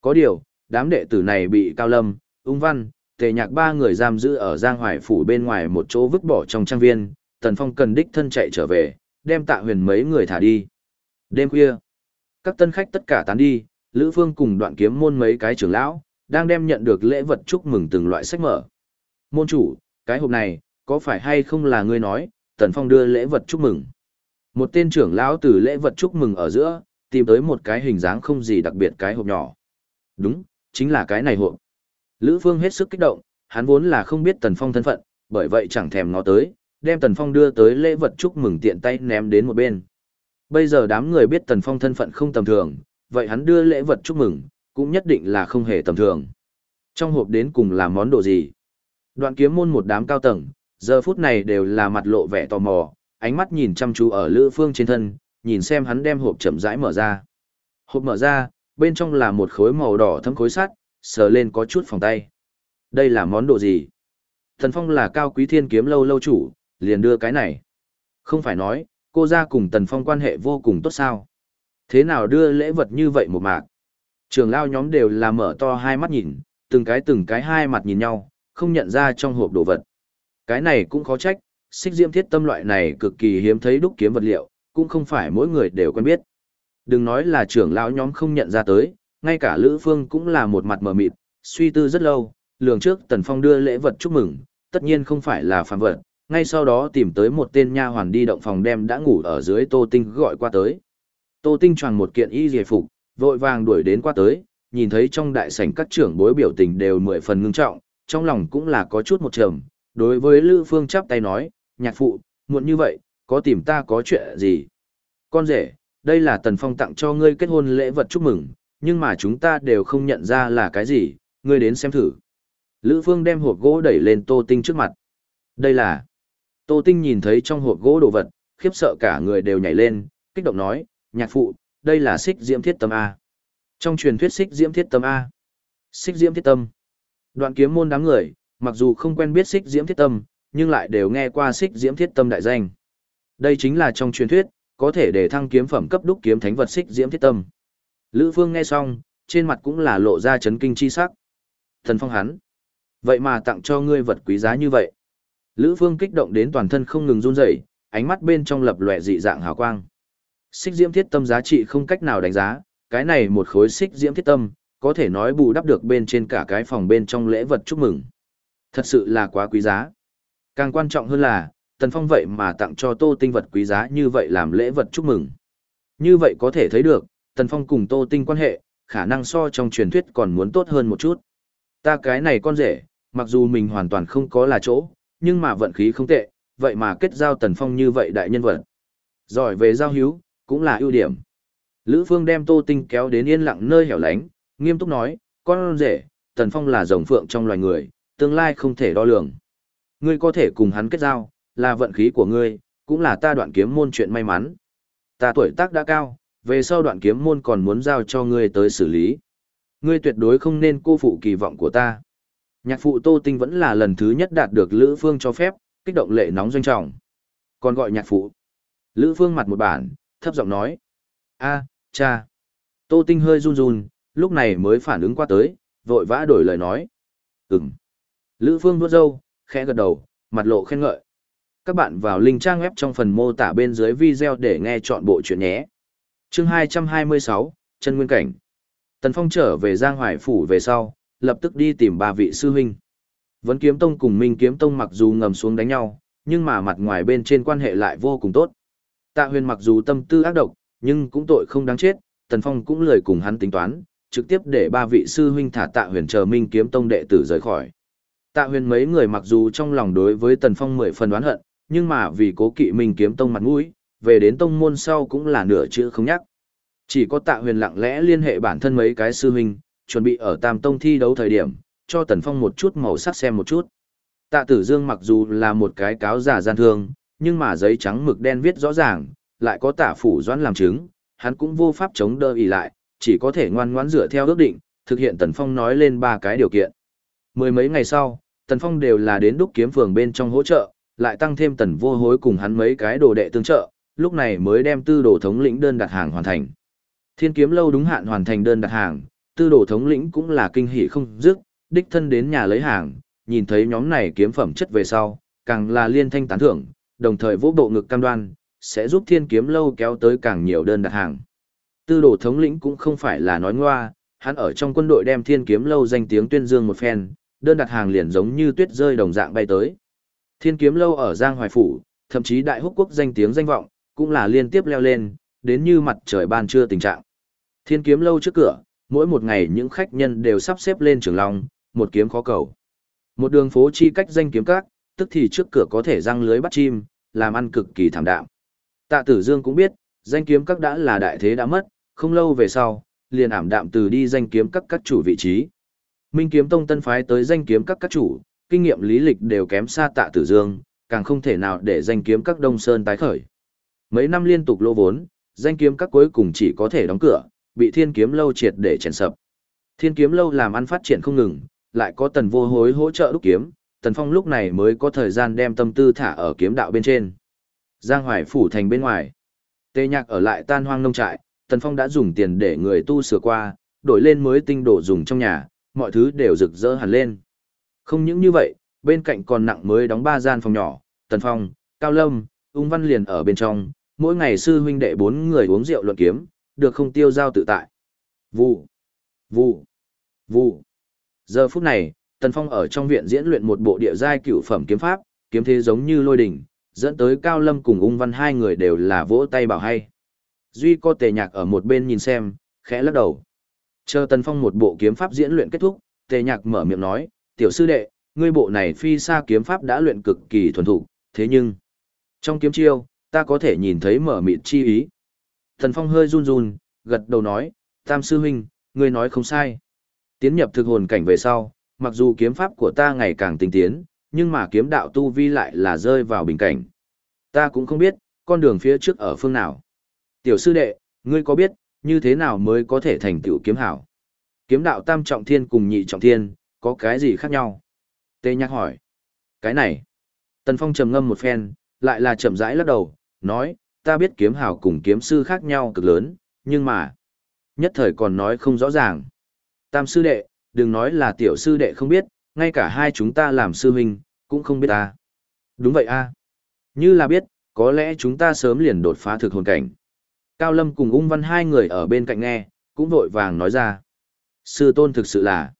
Speaker 1: Có điều, đám đệ tử này bị Cao Lâm, Ung Văn, Tề Nhạc ba người giam giữ ở Giang Hoài phủ bên ngoài một chỗ vứt bỏ trong trang viên, Tần Phong cần đích thân chạy trở về, đem tạ huyền mấy người thả đi. Đêm khuya, các tân khách tất cả tán đi, Lữ Phương cùng đoạn kiếm môn mấy cái trưởng lão, đang đem nhận được lễ vật chúc mừng từng loại sách mở. Môn chủ, cái hộp này, có phải hay không là ngươi nói, Tần Phong đưa lễ vật chúc mừng. Một tên trưởng lão từ lễ vật chúc mừng ở giữa, tìm tới một cái hình dáng không gì đặc biệt cái hộp nhỏ. Đúng, chính là cái này hộp. Lữ Phương hết sức kích động, hắn vốn là không biết Tần Phong thân phận, bởi vậy chẳng thèm ngó tới, đem Tần Phong đưa tới lễ vật chúc mừng tiện tay ném đến một bên. Bây giờ đám người biết Tần Phong thân phận không tầm thường, vậy hắn đưa lễ vật chúc mừng, cũng nhất định là không hề tầm thường. Trong hộp đến cùng là món đồ gì? Đoạn kiếm môn một đám cao tầng, giờ phút này đều là mặt lộ vẻ tò mò, ánh mắt nhìn chăm chú ở Lữ Phương trên thân, nhìn xem hắn đem hộp chậm rãi mở ra. Hộp mở ra, bên trong là một khối màu đỏ thấm khối sắt, sờ lên có chút phòng tay. Đây là món đồ gì? Thần Phong là cao quý thiên kiếm lâu lâu chủ, liền đưa cái này. Không phải nói, cô ra cùng Tần Phong quan hệ vô cùng tốt sao? Thế nào đưa lễ vật như vậy một mạc? Trường lao nhóm đều là mở to hai mắt nhìn, từng cái từng cái hai mặt nhìn nhau, không nhận ra trong hộp đồ vật. Cái này cũng khó trách, xích diễm thiết tâm loại này cực kỳ hiếm thấy đúc kiếm vật liệu, cũng không phải mỗi người đều quen biết. Đừng nói là trưởng lão nhóm không nhận ra tới, ngay cả Lữ Phương cũng là một mặt mờ mịt, suy tư rất lâu, lường trước Tần Phong đưa lễ vật chúc mừng, tất nhiên không phải là phàm vật, ngay sau đó tìm tới một tên nha hoàn đi động phòng đem đã ngủ ở dưới Tô Tinh gọi qua tới. Tô Tinh choàng một kiện y giải phục, vội vàng đuổi đến qua tới, nhìn thấy trong đại sảnh các trưởng bối biểu tình đều mười phần ngưng trọng, trong lòng cũng là có chút một trầm, đối với Lữ Phương chắp tay nói, nhạc phụ, muộn như vậy, có tìm ta có chuyện gì? Con rể, đây là Tần Phong tặng cho ngươi kết hôn lễ vật chúc mừng, nhưng mà chúng ta đều không nhận ra là cái gì, ngươi đến xem thử. Lữ Phương đem hộp gỗ đẩy lên Tô Tinh trước mặt. Đây là... Tô Tinh nhìn thấy trong hộp gỗ đồ vật, khiếp sợ cả người đều nhảy lên, kích động nói, nhạc phụ, đây là xích diễm thiết tâm A. Trong truyền thuyết xích diễm thiết tâm A. Xích diễm thiết tâm. Đoạn kiếm môn đám người, mặc dù không quen biết xích diễm thiết tâm, nhưng lại đều nghe qua xích diễm thiết tâm đại danh. Đây chính là trong truyền thuyết, có thể để thăng kiếm phẩm cấp đúc kiếm thánh vật xích diễm thiết tâm. Lữ Phương nghe xong, trên mặt cũng là lộ ra chấn kinh chi sắc. Thần phong hắn. Vậy mà tặng cho ngươi vật quý giá như vậy. Lữ Phương kích động đến toàn thân không ngừng run rẩy, ánh mắt bên trong lập lòe dị dạng hào quang. Xích diễm thiết tâm giá trị không cách nào đánh giá, cái này một khối xích diễm thiết tâm, có thể nói bù đắp được bên trên cả cái phòng bên trong lễ vật chúc mừng. Thật sự là quá quý giá. Càng quan trọng hơn là, Tần Phong vậy mà tặng cho Tô Tinh vật quý giá như vậy làm lễ vật chúc mừng. Như vậy có thể thấy được, Tần Phong cùng Tô Tinh quan hệ, khả năng so trong truyền thuyết còn muốn tốt hơn một chút. Ta cái này con rể, mặc dù mình hoàn toàn không có là chỗ, nhưng mà vận khí không tệ, vậy mà kết giao Tần Phong như vậy đại nhân vật. Giỏi về giao hữu, cũng là ưu điểm. Lữ Phương đem Tô Tinh kéo đến yên lặng nơi hẻo lánh, nghiêm túc nói, con rể, Tần Phong là rồng phượng trong loài người, tương lai không thể đo lường. Ngươi có thể cùng hắn kết giao, là vận khí của ngươi, cũng là ta đoạn kiếm môn chuyện may mắn. Ta tuổi tác đã cao, về sau đoạn kiếm môn còn muốn giao cho ngươi tới xử lý. Ngươi tuyệt đối không nên cô phụ kỳ vọng của ta. Nhạc phụ Tô Tinh vẫn là lần thứ nhất đạt được Lữ Phương cho phép, kích động lệ nóng doanh trọng. Còn gọi nhạc phụ. Lữ Phương mặt một bản, thấp giọng nói. a cha. Tô Tinh hơi run run, lúc này mới phản ứng qua tới, vội vã đổi lời nói. Ừm. Lữ Phương vuốt râu, khẽ gật đầu, mặt lộ khen ngợi. Các bạn vào link trang web trong phần mô tả bên dưới video để nghe chọn bộ chuyện nhé. Chương 226, Chân Nguyên Cảnh. Tần Phong trở về Giang Hoài Phủ về sau, lập tức đi tìm ba vị sư huynh. Vấn Kiếm Tông cùng Minh Kiếm Tông mặc dù ngầm xuống đánh nhau, nhưng mà mặt ngoài bên trên quan hệ lại vô cùng tốt. Tạ huyền mặc dù tâm tư ác độc, nhưng cũng tội không đáng chết, Tần Phong cũng lời cùng hắn tính toán, trực tiếp để ba vị sư huynh thả Tạ huyền chờ Minh Kiếm Tông đệ tử rời khỏi. Tạ huyền mấy người mặc dù trong lòng đối với Tần Phong mười phần oán hận, nhưng mà vì cố kỵ Minh Kiếm Tông mặt mũi, về đến tông môn sau cũng là nửa chữ không nhắc. Chỉ có Tạ huyền lặng lẽ liên hệ bản thân mấy cái sư huynh, chuẩn bị ở Tam Tông thi đấu thời điểm, cho Tần Phong một chút màu sắc xem một chút. Tạ Tử Dương mặc dù là một cái cáo giả gian thương, nhưng mà giấy trắng mực đen viết rõ ràng, lại có Tả Phủ Doãn làm chứng, hắn cũng vô pháp chống đỡ ỉ lại, chỉ có thể ngoan ngoãn dựa theo ước định, thực hiện Tần Phong nói lên ba cái điều kiện. Mười mấy ngày sau, Tần Phong đều là đến đúc kiếm phường bên trong hỗ trợ, lại tăng thêm Tần Vô Hối cùng hắn mấy cái đồ đệ tương trợ, lúc này mới đem tư đồ thống lĩnh đơn đặt hàng hoàn thành. Thiên kiếm lâu đúng hạn hoàn thành đơn đặt hàng, tư đồ thống lĩnh cũng là kinh hỉ không dứt, đích thân đến nhà lấy hàng, nhìn thấy nhóm này kiếm phẩm chất về sau, càng là liên thanh tán thưởng, đồng thời vỗ bộ ngực cam đoan, sẽ giúp thiên kiếm lâu kéo tới càng nhiều đơn đặt hàng. Tư đồ thống lĩnh cũng không phải là nói ngoa, hắn ở trong quân đội đem thiên kiếm lâu danh tiếng tuyên dương một phen, đơn đặt hàng liền giống như tuyết rơi đồng dạng bay tới. Thiên kiếm lâu ở Giang Hoài Phủ, thậm chí đại húc quốc danh tiếng danh vọng, cũng là liên tiếp leo lên, đến như mặt trời ban trưa tình trạng. Thiên kiếm lâu trước cửa, mỗi một ngày những khách nhân đều sắp xếp lên trường long, một kiếm khó cầu. Một đường phố chi cách danh kiếm các, tức thì trước cửa có thể răng lưới bắt chim, làm ăn cực kỳ thảm đạm. Tạ Tử Dương cũng biết, danh kiếm các đã là đại thế đã mất, không lâu về sau, liền ảm đạm từ đi danh kiếm các các chủ vị trí. Minh kiếm tông tân phái tới danh kiếm các các chủ, kinh nghiệm lý lịch đều kém xa Tạ Tử Dương, càng không thể nào để danh kiếm các Đông Sơn tái khởi. Mấy năm liên tục lỗ vốn, danh kiếm các cuối cùng chỉ có thể đóng cửa, bị thiên kiếm lâu triệt để chèn sập. Thiên kiếm lâu làm ăn phát triển không ngừng, lại có tần vô hối hỗ trợ đúc kiếm, tần phong lúc này mới có thời gian đem tâm tư thả ở kiếm đạo bên trên. Giang Hoài phủ thành bên ngoài. Tê nhạc ở lại tan hoang nông trại, tần phong đã dùng tiền để người tu sửa qua, đổi lên mới tinh đồ dùng trong nhà, mọi thứ đều rực rỡ hẳn lên. Không những như vậy, bên cạnh còn nặng mới đóng ba gian phòng nhỏ, tần phong, cao lâm, ung văn liền ở bên trong, mỗi ngày sư huynh đệ bốn người uống rượu luận kiếm, được không tiêu giao tự tại. Vụ, vụ, vụ. Giờ phút này, Tần Phong ở trong viện diễn luyện một bộ địa giai cửu phẩm kiếm pháp, kiếm thế giống như lôi đỉnh, dẫn tới Cao Lâm cùng Ung Văn hai người đều là vỗ tay bảo hay. Duy có tề nhạc ở một bên nhìn xem, khẽ lắc đầu. Chờ Tần Phong một bộ kiếm pháp diễn luyện kết thúc, tề nhạc mở miệng nói, tiểu sư đệ, ngươi bộ này phi xa kiếm pháp đã luyện cực kỳ thuần thục, thế nhưng, trong kiếm chiêu, ta có thể nhìn thấy mở mịt chi ý. Tần Phong hơi run run, gật đầu nói, Tam sư huynh, ngươi nói không sai. Tiến nhập thực hồn cảnh về sau, mặc dù kiếm pháp của ta ngày càng tinh tiến, nhưng mà kiếm đạo tu vi lại là rơi vào bình cảnh. Ta cũng không biết, con đường phía trước ở phương nào. Tiểu sư đệ, ngươi có biết, như thế nào mới có thể thành tựu kiếm hảo? Kiếm đạo tam trọng thiên cùng nhị trọng thiên, có cái gì khác nhau? Tê nhắc hỏi. Cái này. Tần Phong trầm ngâm một phen, lại là chậm rãi lắc đầu, nói, ta biết kiếm hào cùng kiếm sư khác nhau cực lớn, nhưng mà, nhất thời còn nói không rõ ràng. Tam sư đệ, đừng nói là tiểu sư đệ không biết, ngay cả hai chúng ta làm sư huynh, cũng không biết ta. Đúng vậy a Như là biết, có lẽ chúng ta sớm liền đột phá thực hồn cảnh. Cao Lâm cùng ung văn hai người ở bên cạnh nghe, cũng vội vàng nói ra. Sư tôn thực sự là,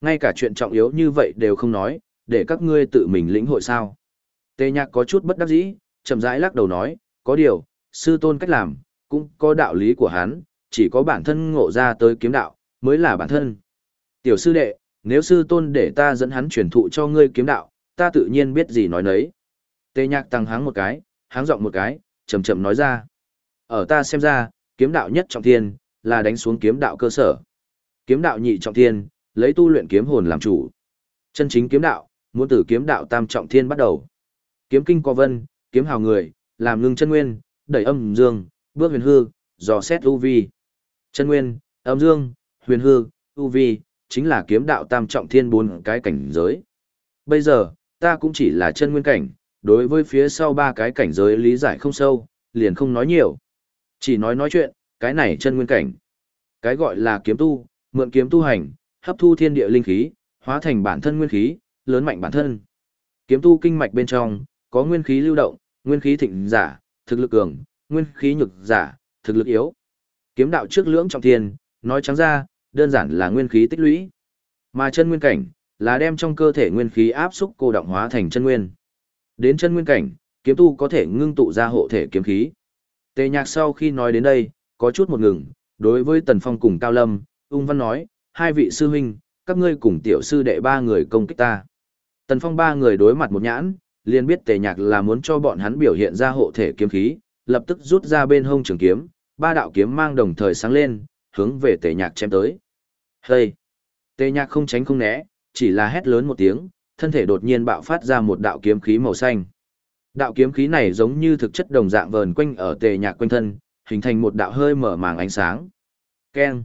Speaker 1: ngay cả chuyện trọng yếu như vậy đều không nói, để các ngươi tự mình lĩnh hội sao. Tê nhạc có chút bất đắc dĩ, chậm rãi lắc đầu nói, có điều, sư tôn cách làm, cũng có đạo lý của hắn, chỉ có bản thân ngộ ra tới kiếm đạo, mới là bản thân. Tiểu sư đệ, nếu sư tôn để ta dẫn hắn truyền thụ cho ngươi kiếm đạo, ta tự nhiên biết gì nói nấy. Tê nhạc tăng háng một cái, háng giọng một cái, chậm chậm nói ra. Ở ta xem ra, kiếm đạo nhất trọng thiên, là đánh xuống kiếm đạo cơ sở. Kiếm đạo nhị trọng thiên, lấy tu luyện kiếm hồn làm chủ. Chân chính kiếm đạo, muốn từ kiếm đạo tam trọng thiên bắt đầu. Kiếm kinh có vân, kiếm hào người, làm ngưng chân nguyên, đẩy âm dương, bước huyền hư, dò xét u vi. Chân nguyên, âm dương, huyền hư, u vi, chính là kiếm đạo tam trọng thiên bốn cái cảnh giới. Bây giờ, ta cũng chỉ là chân nguyên cảnh, đối với phía sau ba cái cảnh giới lý giải không sâu, liền không nói nhiều. Chỉ nói nói chuyện, cái này chân nguyên cảnh. Cái gọi là kiếm tu, mượn kiếm tu hành, hấp thu thiên địa linh khí, hóa thành bản thân nguyên khí, lớn mạnh bản thân. Kiếm tu kinh mạch bên trong, có nguyên khí lưu động, nguyên khí thịnh giả, thực lực cường, nguyên khí nhược giả, thực lực yếu. Kiếm đạo trước lưỡng trọng thiên, nói trắng ra, đơn giản là nguyên khí tích lũy. Mà chân nguyên cảnh, là đem trong cơ thể nguyên khí áp xúc cô động hóa thành chân nguyên. Đến chân nguyên cảnh, kiếm tu có thể ngưng tụ ra hộ thể kiếm khí. Tề nhạc sau khi nói đến đây, có chút một ngừng, đối với Tần Phong cùng Cao Lâm, ung văn nói, hai vị sư huynh, các ngươi cùng tiểu sư đệ ba người công kích ta. Tần Phong ba người đối mặt một nhãn, liền biết tề nhạc là muốn cho bọn hắn biểu hiện ra hộ thể kiếm khí, lập tức rút ra bên hông trường kiếm, ba đạo kiếm mang đồng thời sáng lên, hướng về tề nhạc chém tới. Hây! Tề nhạc không tránh không né, chỉ là hét lớn một tiếng, thân thể đột nhiên bạo phát ra một đạo kiếm khí màu xanh. Đạo kiếm khí này giống như thực chất đồng dạng vờn quanh ở tề nhạc quanh thân, hình thành một đạo hơi mở màng ánh sáng. Keng!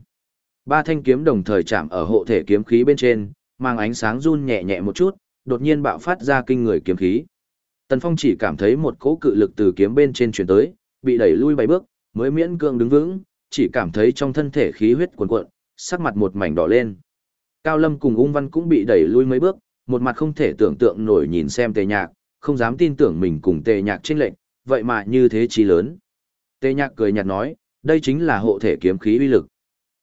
Speaker 1: Ba thanh kiếm đồng thời chạm ở hộ thể kiếm khí bên trên, mang ánh sáng run nhẹ nhẹ một chút, đột nhiên bạo phát ra kinh người kiếm khí. Tần Phong chỉ cảm thấy một cỗ cự lực từ kiếm bên trên truyền tới, bị đẩy lui bảy bước, mới miễn cưỡng đứng vững, chỉ cảm thấy trong thân thể khí huyết cuồn cuộn, sắc mặt một mảnh đỏ lên. Cao Lâm cùng Ung Văn cũng bị đẩy lui mấy bước, một mặt không thể tưởng tượng nổi nhìn xem Tề Nhạc, không dám tin tưởng mình cùng Tề Nhạc chênh lệnh, vậy mà như thế chí lớn. Tề Nhạc cười nhạt nói, đây chính là hộ thể kiếm khí uy lực.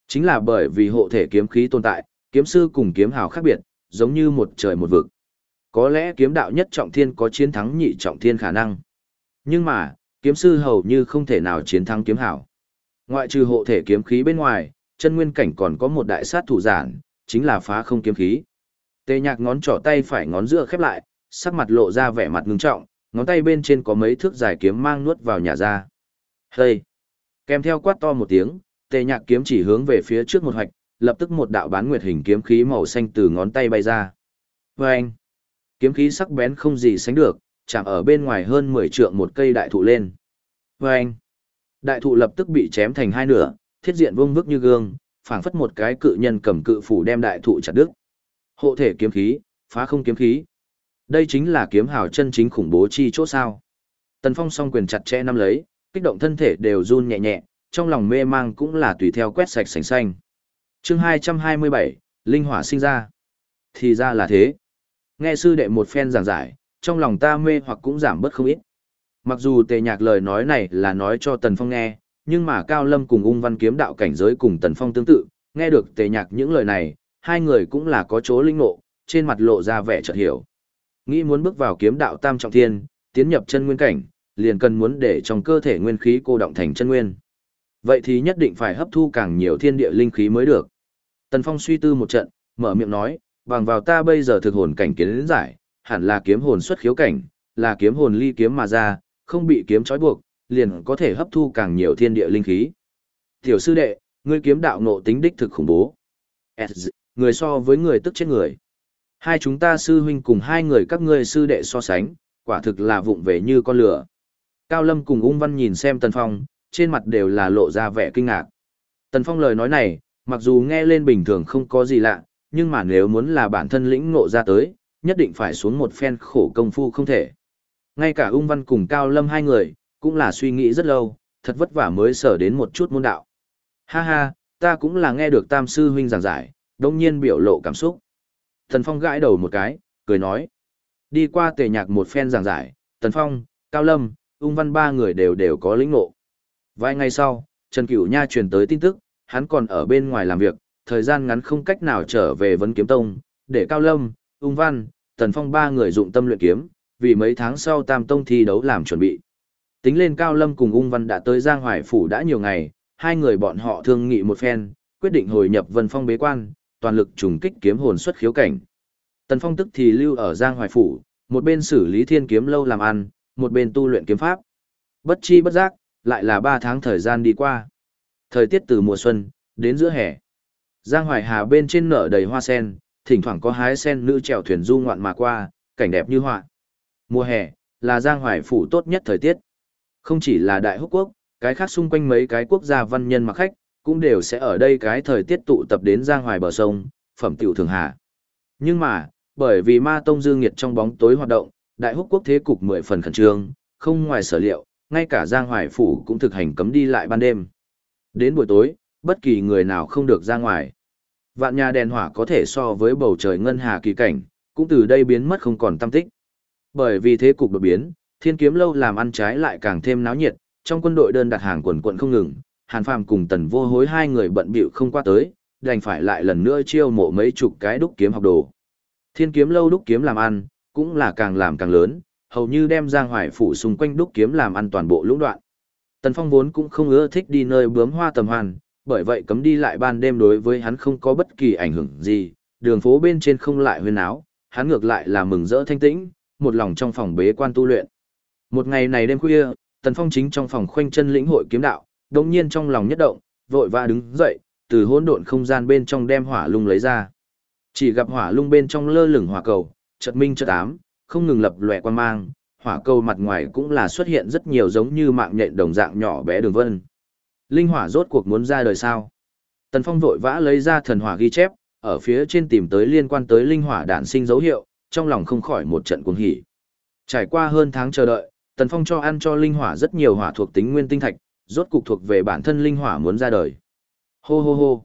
Speaker 1: Chính là bởi vì hộ thể kiếm khí tồn tại, kiếm sư cùng kiếm hào khác biệt, giống như một trời một vực. Có lẽ kiếm đạo nhất trọng thiên có chiến thắng nhị trọng thiên khả năng. Nhưng mà, kiếm sư hầu như không thể nào chiến thắng kiếm hảo. Ngoại trừ hộ thể kiếm khí bên ngoài, chân nguyên cảnh còn có một đại sát thủ giản, chính là phá không kiếm khí. Tê nhạc ngón trỏ tay phải ngón giữa khép lại, sắc mặt lộ ra vẻ mặt ngưng trọng, ngón tay bên trên có mấy thước dài kiếm mang nuốt vào nhà ra. Hây! Kèm theo quát to một tiếng, tê nhạc kiếm chỉ hướng về phía trước một hoạch, lập tức một đạo bán nguyệt hình kiếm khí màu xanh từ ngón tay bay ra. Vâng! Kiếm khí sắc bén không gì sánh được, chạm ở bên ngoài hơn 10 trượng một cây đại thụ lên. Vâng! Đại thụ lập tức bị chém thành hai nửa, thiết diện vương vức như gương, phảng phất một cái cự nhân cầm cự phủ đem đại thụ chặt đứt. Hộ thể kiếm khí, phá không kiếm khí. Đây chính là kiếm hào chân chính khủng bố chi chỗ sao. Tần Phong song quyền chặt chẽ nắm lấy, kích động thân thể đều run nhẹ nhẹ, trong lòng mê mang cũng là tùy theo quét sạch sành xanh. Chương 227, Linh hỏa sinh ra. Thì ra là thế. Nghe sư đệ một phen giảng giải, trong lòng ta mê hoặc cũng giảm bớt không ít. Mặc dù tề nhạc lời nói này là nói cho Tần Phong nghe, nhưng mà Cao Lâm cùng ung văn kiếm đạo cảnh giới cùng Tần Phong tương tự, nghe được tề nhạc những lời này, hai người cũng là có chỗ linh ngộ, trên mặt lộ ra vẻ chợt hiểu. Nghĩ muốn bước vào kiếm đạo tam trọng thiên, tiến nhập chân nguyên cảnh, liền cần muốn để trong cơ thể nguyên khí cô động thành chân nguyên. Vậy thì nhất định phải hấp thu càng nhiều thiên địa linh khí mới được. Tần Phong suy tư một trận, mở miệng nói, bằng vào ta bây giờ thực hồn cảnh kiến giải, hẳn là kiếm hồn xuất khiếu cảnh, là kiếm hồn ly kiếm mà ra, không bị kiếm trói buộc, liền có thể hấp thu càng nhiều thiên địa linh khí. Tiểu sư đệ, ngươi kiếm đạo nộ tính đích thực khủng bố. Người so với người tức chết người. Hai chúng ta sư huynh cùng hai người các ngươi sư đệ so sánh, quả thực là vụng về như con lửa. Cao Lâm cùng ung văn nhìn xem Tần Phong, trên mặt đều là lộ ra vẻ kinh ngạc. Tần Phong lời nói này, mặc dù nghe lên bình thường không có gì lạ, nhưng mà nếu muốn là bản thân lĩnh ngộ ra tới, nhất định phải xuống một phen khổ công phu không thể. Ngay cả ung văn cùng Cao Lâm hai người, cũng là suy nghĩ rất lâu, thật vất vả mới sở đến một chút môn đạo. Ha ha, ta cũng là nghe được tam sư huynh giảng giải, đông nhiên biểu lộ cảm xúc. Thần Phong gãi đầu một cái, cười nói. Đi qua tề nhạc một phen giảng giải, Tần Phong, Cao Lâm, ung văn ba người đều đều có lĩnh ngộ. Vài ngày sau, Trần Cửu Nha truyền tới tin tức, hắn còn ở bên ngoài làm việc, thời gian ngắn không cách nào trở về vấn kiếm tông, để Cao Lâm, ung văn, Tần Phong ba người dụng tâm luyện kiếm, vì mấy tháng sau Tam Tông thi đấu làm chuẩn bị. Tính lên Cao Lâm cùng ung văn đã tới Giang Hoài Phủ đã nhiều ngày, hai người bọn họ thương nghị một phen, quyết định hồi nhập Vân Phong bế quan, toàn lực trùng kích kiếm hồn xuất khiếu cảnh. Tần Phong tức thì lưu ở Giang Hoài Phủ, một bên xử lý thiên kiếm lâu làm ăn, một bên tu luyện kiếm pháp. Bất chi bất giác, lại là ba tháng thời gian đi qua. Thời tiết từ mùa xuân, đến giữa hè. Giang Hoài Hà bên trên nở đầy hoa sen, thỉnh thoảng có hái sen nữ chèo thuyền du ngoạn mà qua, cảnh đẹp như họa. Mùa hè, là Giang Hoài phủ tốt nhất thời tiết. Không chỉ là Đại Húc Quốc, cái khác xung quanh mấy cái quốc gia văn nhân mặc khách, cũng đều sẽ ở đây cái thời tiết tụ tập đến Giang Hoài bờ sông, phẩm tiểu thường hạ. Nhưng mà, bởi vì ma tông dương nghiệt trong bóng tối hoạt động, Đại Húc Quốc thế cục mười phần khẩn trương, không ngoài sở liệu, ngay cả Giang Hoài phủ cũng thực hành cấm đi lại ban đêm. Đến buổi tối, bất kỳ người nào không được ra ngoài. Vạn nhà đèn hỏa có thể so với bầu trời ngân hà kỳ cảnh, cũng từ đây biến mất không còn tâm tích. Bởi vì thế cục đột biến, thiên kiếm lâu làm ăn trái lại càng thêm náo nhiệt, trong quân đội đơn đặt hàng quần quận không ngừng, Hàn Phàm cùng Tần Vô Hối hai người bận bịu không qua tới, đành phải lại lần nữa chiêu mộ mấy chục cái đúc kiếm học đồ. Thiên kiếm lâu đúc kiếm làm ăn, cũng là càng làm càng lớn, hầu như đem Giang Hoài phủ xung quanh đúc kiếm làm ăn toàn bộ lũng đoạn. Tần Phong vốn cũng không ưa thích đi nơi bướm hoa tầm hoàn, bởi vậy cấm đi lại ban đêm đối với hắn không có bất kỳ ảnh hưởng gì, đường phố bên trên không lại huyên áo, hắn ngược lại là mừng rỡ thanh tĩnh, một lòng trong phòng bế quan tu luyện. Một ngày này đêm khuya, Tần Phong chính trong phòng khoanh chân lĩnh hội kiếm đạo, đồng nhiên trong lòng nhất động, vội vã đứng dậy, từ hỗn độn không gian bên trong đem hỏa lung lấy ra. Chỉ gặp hỏa lung bên trong lơ lửng hỏa cầu, chợt minh chợt ám, không ngừng lập lòe quan mang, hỏa cầu mặt ngoài cũng là xuất hiện rất nhiều giống như mạng nhện đồng dạng nhỏ bé đường vân. Linh hỏa rốt cuộc muốn ra đời sao? Tần Phong vội vã lấy ra thần hỏa ghi chép, ở phía trên tìm tới liên quan tới linh hỏa đản sinh dấu hiệu, trong lòng không khỏi một trận cuồng hỉ. Trải qua hơn tháng chờ đợi, Tần Phong cho ăn cho linh hỏa rất nhiều hỏa thuộc tính nguyên tinh thạch, rốt cục thuộc về bản thân linh hỏa muốn ra đời. Hô hô hô.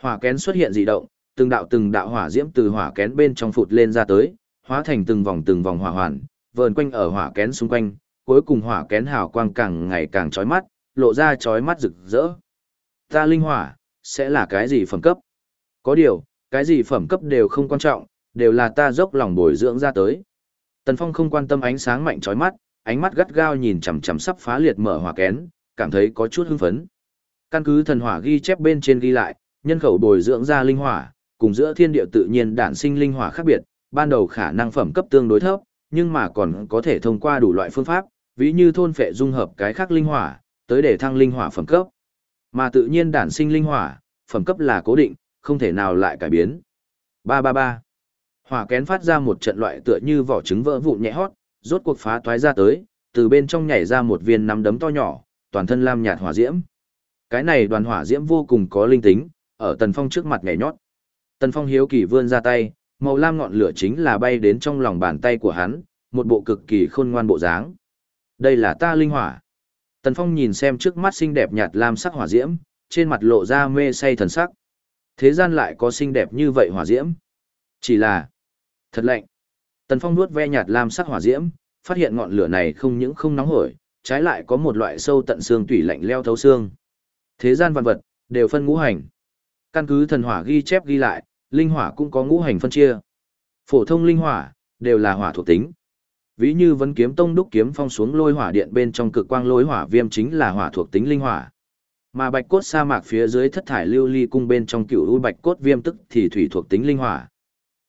Speaker 1: Hỏa kén xuất hiện dị động, từng đạo từng đạo hỏa diễm từ hỏa kén bên trong phụt lên ra tới, hóa thành từng vòng từng vòng hỏa hoàn, vờn quanh ở hỏa kén xung quanh, cuối cùng hỏa kén hào quang càng ngày càng chói mắt, lộ ra chói mắt rực rỡ. Ta linh hỏa, sẽ là cái gì phẩm cấp? Có điều, cái gì phẩm cấp đều không quan trọng, đều là ta dốc lòng bồi dưỡng ra tới. Tần Phong không quan tâm ánh sáng mạnh chói mắt, ánh mắt gắt gao nhìn chằm chằm sắp phá liệt mở hỏa kén, cảm thấy có chút hưng phấn. Căn cứ thần hỏa ghi chép bên trên ghi lại, nhân khẩu bồi dưỡng ra linh hỏa, cùng giữa thiên địa tự nhiên đản sinh linh hỏa khác biệt, ban đầu khả năng phẩm cấp tương đối thấp, nhưng mà còn có thể thông qua đủ loại phương pháp, ví như thôn phệ dung hợp cái khác linh hỏa, tới để thăng linh hỏa phẩm cấp. Mà tự nhiên đản sinh linh hỏa, phẩm cấp là cố định, không thể nào lại cải biến. 333. Hỏa kén phát ra một trận loại tựa như vỏ trứng vỡ vụn nhẹ hót, rốt cuộc phá toái ra tới, từ bên trong nhảy ra một viên nắm đấm to nhỏ, toàn thân lam nhạt hỏa diễm. Cái này đoàn hỏa diễm vô cùng có linh tính, ở Tần Phong trước mặt nhảy nhót. Tần Phong hiếu kỳ vươn ra tay, màu lam ngọn lửa chính là bay đến trong lòng bàn tay của hắn, một bộ cực kỳ khôn ngoan bộ dáng. Đây là ta linh hỏa. Tần Phong nhìn xem trước mắt xinh đẹp nhạt lam sắc hỏa diễm, trên mặt lộ ra mê say thần sắc. Thế gian lại có xinh đẹp như vậy hỏa diễm. Chỉ là thật lạnh. Tần Phong nuốt ve nhạt lam sắc hỏa diễm, phát hiện ngọn lửa này không những không nóng hổi, trái lại có một loại sâu tận xương tủy lạnh leo thấu xương. Thế gian vạn vật đều phân ngũ hành. Căn cứ thần hỏa ghi chép ghi lại, linh hỏa cũng có ngũ hành phân chia. Phổ thông linh hỏa đều là hỏa thuộc tính. Ví như vấn kiếm tông đúc kiếm phong xuống lôi hỏa điện bên trong cực quang lôi hỏa viêm chính là hỏa thuộc tính linh hỏa. Mà bạch cốt sa mạc phía dưới thất thải lưu ly cung bên trong cựu u bạch cốt viêm tức thì thủy thuộc tính linh hỏa.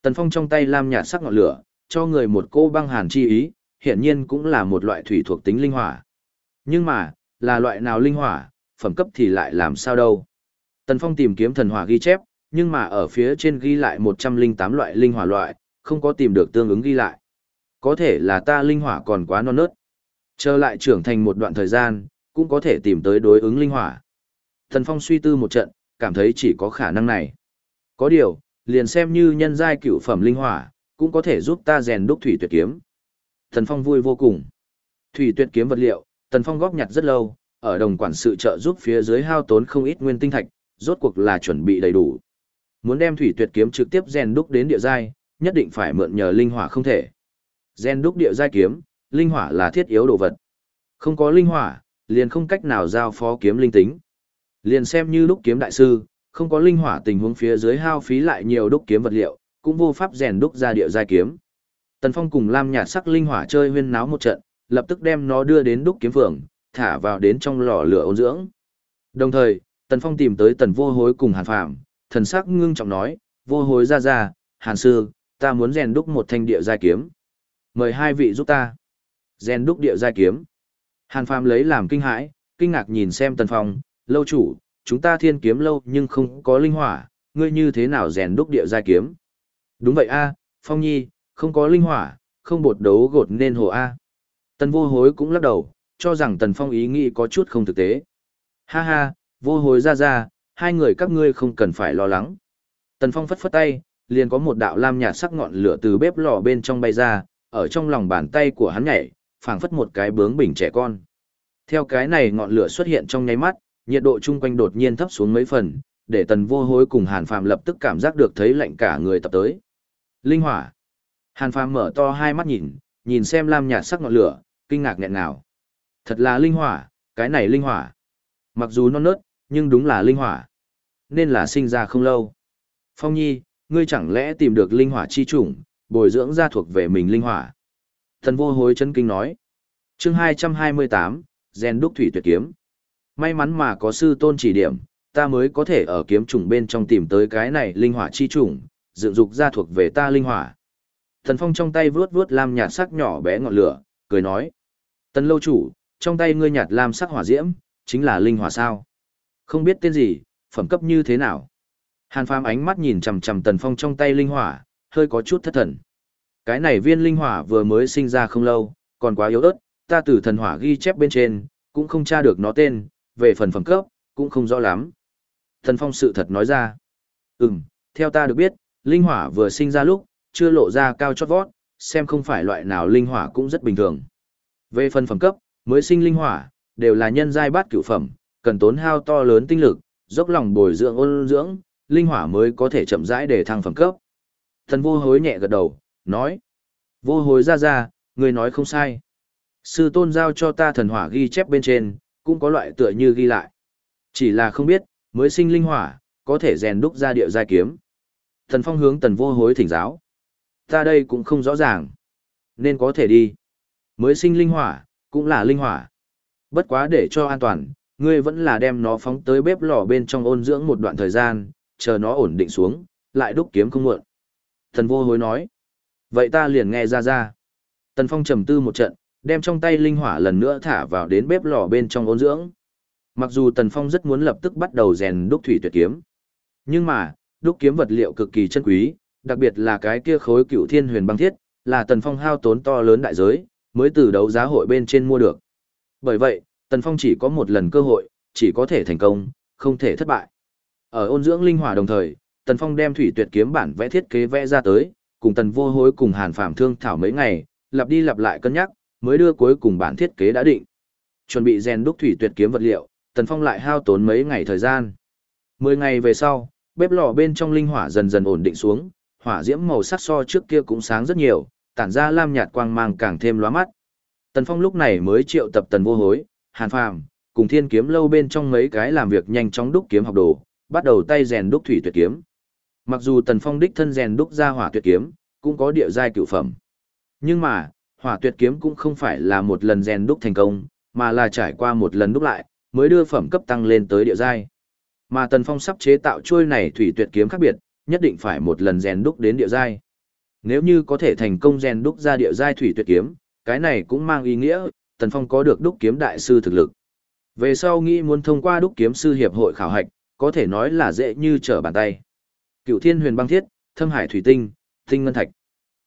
Speaker 1: Tần Phong trong tay lam nhạt sắc ngọn lửa, cho người một cô băng hàn chi ý, hiển nhiên cũng là một loại thủy thuộc tính linh hỏa. Nhưng mà, là loại nào linh hỏa, phẩm cấp thì lại làm sao đâu. Tần Phong tìm kiếm thần hỏa ghi chép, nhưng mà ở phía trên ghi lại 108 loại linh hỏa loại, không có tìm được tương ứng ghi lại. Có thể là ta linh hỏa còn quá non nớt. Trở lại trưởng thành một đoạn thời gian, cũng có thể tìm tới đối ứng linh hỏa. Thần Phong suy tư một trận, cảm thấy chỉ có khả năng này. Có điều, liền xem như nhân giai cửu phẩm linh hỏa, cũng có thể giúp ta rèn đúc thủy tuyệt kiếm. Thần Phong vui vô cùng. Thủy tuyệt kiếm vật liệu, Tần Phong góp nhặt rất lâu, ở đồng quản sự trợ giúp phía dưới hao tốn không ít nguyên tinh thạch, rốt cuộc là chuẩn bị đầy đủ. Muốn đem thủy tuyệt kiếm trực tiếp rèn đúc đến địa giai, nhất định phải mượn nhờ linh hỏa không thể gen đúc địa giai kiếm, linh hỏa là thiết yếu đồ vật. Không có linh hỏa, liền không cách nào giao phó kiếm linh tính. Liền xem như đúc kiếm đại sư, không có linh hỏa tình huống phía dưới hao phí lại nhiều đúc kiếm vật liệu, cũng vô pháp rèn đúc ra địa giai kiếm. Tần Phong cùng Lam Nhạt sắc linh hỏa chơi huyên náo một trận, lập tức đem nó đưa đến đúc kiếm phường, thả vào đến trong lò lửa ôn dưỡng. Đồng thời, Tần Phong tìm tới Tần Vô Hối cùng Hàn Phạm, thần sắc ngưng trọng nói, Vô Hối ra ra, Hàn Sư, ta muốn rèn đúc một thanh địa giai kiếm. Mời hai vị giúp ta. Rèn đúc địa giai kiếm. Hàn Phàm lấy làm kinh hãi, kinh ngạc nhìn xem Tần Phong, lâu chủ, chúng ta thiên kiếm lâu nhưng không có linh hỏa, ngươi như thế nào rèn đúc địa giai kiếm? Đúng vậy a, Phong Nhi, không có linh hỏa, không bột đấu gột nên hồ a. Tần vô hối cũng lắc đầu, cho rằng Tần Phong ý nghĩ có chút không thực tế. Ha ha, vô hối ra ra, hai người các ngươi không cần phải lo lắng. Tần Phong phất phất tay, liền có một đạo lam nhạt sắc ngọn lửa từ bếp lò bên trong bay ra, ở trong lòng bàn tay của hắn nhảy, phảng phất một cái bướng bình trẻ con. Theo cái này ngọn lửa xuất hiện trong nháy mắt, nhiệt độ chung quanh đột nhiên thấp xuống mấy phần, để Tần Vô Hối cùng Hàn Phàm lập tức cảm giác được thấy lạnh cả người tập tới. Linh hỏa. Hàn Phàm mở to hai mắt nhìn, nhìn xem lam nhạt sắc ngọn lửa, kinh ngạc nghẹn ngào. Thật là linh hỏa, cái này linh hỏa. Mặc dù non nớt, nhưng đúng là linh hỏa. Nên là sinh ra không lâu. Phong Nhi, ngươi chẳng lẽ tìm được linh hỏa chi chủng, bồi dưỡng ra thuộc về mình linh hỏa. Thần vô hối chân kinh nói. chương 228, gen đúc thủy tuyệt kiếm. May mắn mà có sư tôn chỉ điểm, ta mới có thể ở kiếm chủng bên trong tìm tới cái này linh hỏa chi chủng, dựng dục ra thuộc về ta linh hỏa. Thần phong trong tay vuốt vuốt lam nhạt sắc nhỏ bé ngọn lửa, cười nói. Tần lâu chủ, trong tay ngươi nhạt lam sắc hỏa diễm, chính là linh hỏa sao? Không biết tên gì, phẩm cấp như thế nào? Hàn Phàm ánh mắt nhìn chầm chầm Tần Phong trong tay linh hỏa, hơi có chút thất thần. Cái này viên linh hỏa vừa mới sinh ra không lâu, còn quá yếu ớt, ta từ thần hỏa ghi chép bên trên, cũng không tra được nó tên, về phần phẩm cấp, cũng không rõ lắm. thần Phong sự thật nói ra. Ừm, theo ta được biết, linh hỏa vừa sinh ra lúc, chưa lộ ra cao chót vót, xem không phải loại nào linh hỏa cũng rất bình thường. Về phần phẩm cấp, mới sinh linh hỏa, đều là nhân giai bát cửu phẩm, cần tốn hao to lớn tinh lực, dốc lòng bồi dưỡng ôn dưỡng, linh hỏa mới có thể chậm rãi để thăng phẩm cấp. Thần vô hối nhẹ gật đầu, nói. Vô hối ra ra, người nói không sai. Sư tôn giao cho ta thần hỏa ghi chép bên trên, cũng có loại tựa như ghi lại. Chỉ là không biết, mới sinh linh hỏa, có thể rèn đúc ra địa giai kiếm. Thần phong hướng tần vô hối thỉnh giáo. Ta đây cũng không rõ ràng. Nên có thể đi. Mới sinh linh hỏa, cũng là linh hỏa. Bất quá để cho an toàn, ngươi vẫn là đem nó phóng tới bếp lò bên trong ôn dưỡng một đoạn thời gian, chờ nó ổn định xuống, lại đúc kiếm không muộn. Thần vô hối nói. Vậy ta liền nghe ra ra. Tần Phong trầm tư một trận, đem trong tay linh hỏa lần nữa thả vào đến bếp lò bên trong ôn dưỡng. Mặc dù Tần Phong rất muốn lập tức bắt đầu rèn đúc thủy tuyệt kiếm. Nhưng mà, đúc kiếm vật liệu cực kỳ chân quý, đặc biệt là cái kia khối cựu thiên huyền băng thiết, là Tần Phong hao tốn to lớn đại giới, mới từ đấu giá hội bên trên mua được. Bởi vậy, Tần Phong chỉ có một lần cơ hội, chỉ có thể thành công, không thể thất bại. Ở ôn dưỡng linh hỏa đồng thời, Tần Phong đem thủy tuyệt kiếm bản vẽ thiết kế vẽ ra tới, cùng Tần Vô Hối cùng Hàn Phạm thương thảo mấy ngày, lặp đi lặp lại cân nhắc, mới đưa cuối cùng bản thiết kế đã định. Chuẩn bị rèn đúc thủy tuyệt kiếm vật liệu, Tần Phong lại hao tốn mấy ngày thời gian. Mười ngày về sau, bếp lò bên trong linh hỏa dần dần ổn định xuống, hỏa diễm màu sắc so trước kia cũng sáng rất nhiều, tản ra lam nhạt quang mang càng thêm lóa mắt. Tần Phong lúc này mới triệu tập Tần Vô Hối, Hàn Phàm, cùng Thiên Kiếm lâu bên trong mấy cái làm việc nhanh chóng đúc kiếm học đồ, bắt đầu tay rèn đúc thủy tuyệt kiếm. Mặc dù Tần Phong đích thân rèn đúc ra hỏa tuyệt kiếm, cũng có địa giai cửu phẩm. Nhưng mà, hỏa tuyệt kiếm cũng không phải là một lần rèn đúc thành công, mà là trải qua một lần đúc lại, mới đưa phẩm cấp tăng lên tới địa giai. Mà Tần Phong sắp chế tạo chuôi này thủy tuyệt kiếm khác biệt, nhất định phải một lần rèn đúc đến địa giai. Nếu như có thể thành công rèn đúc ra địa giai thủy tuyệt kiếm, cái này cũng mang ý nghĩa, Tần Phong có được đúc kiếm đại sư thực lực. Về sau nghĩ muốn thông qua đúc kiếm sư hiệp hội khảo hạch, có thể nói là dễ như trở bàn tay. Cựu Thiên Huyền Băng Thiết, Thâm Hải Thủy Tinh, Tinh Ngân Thạch.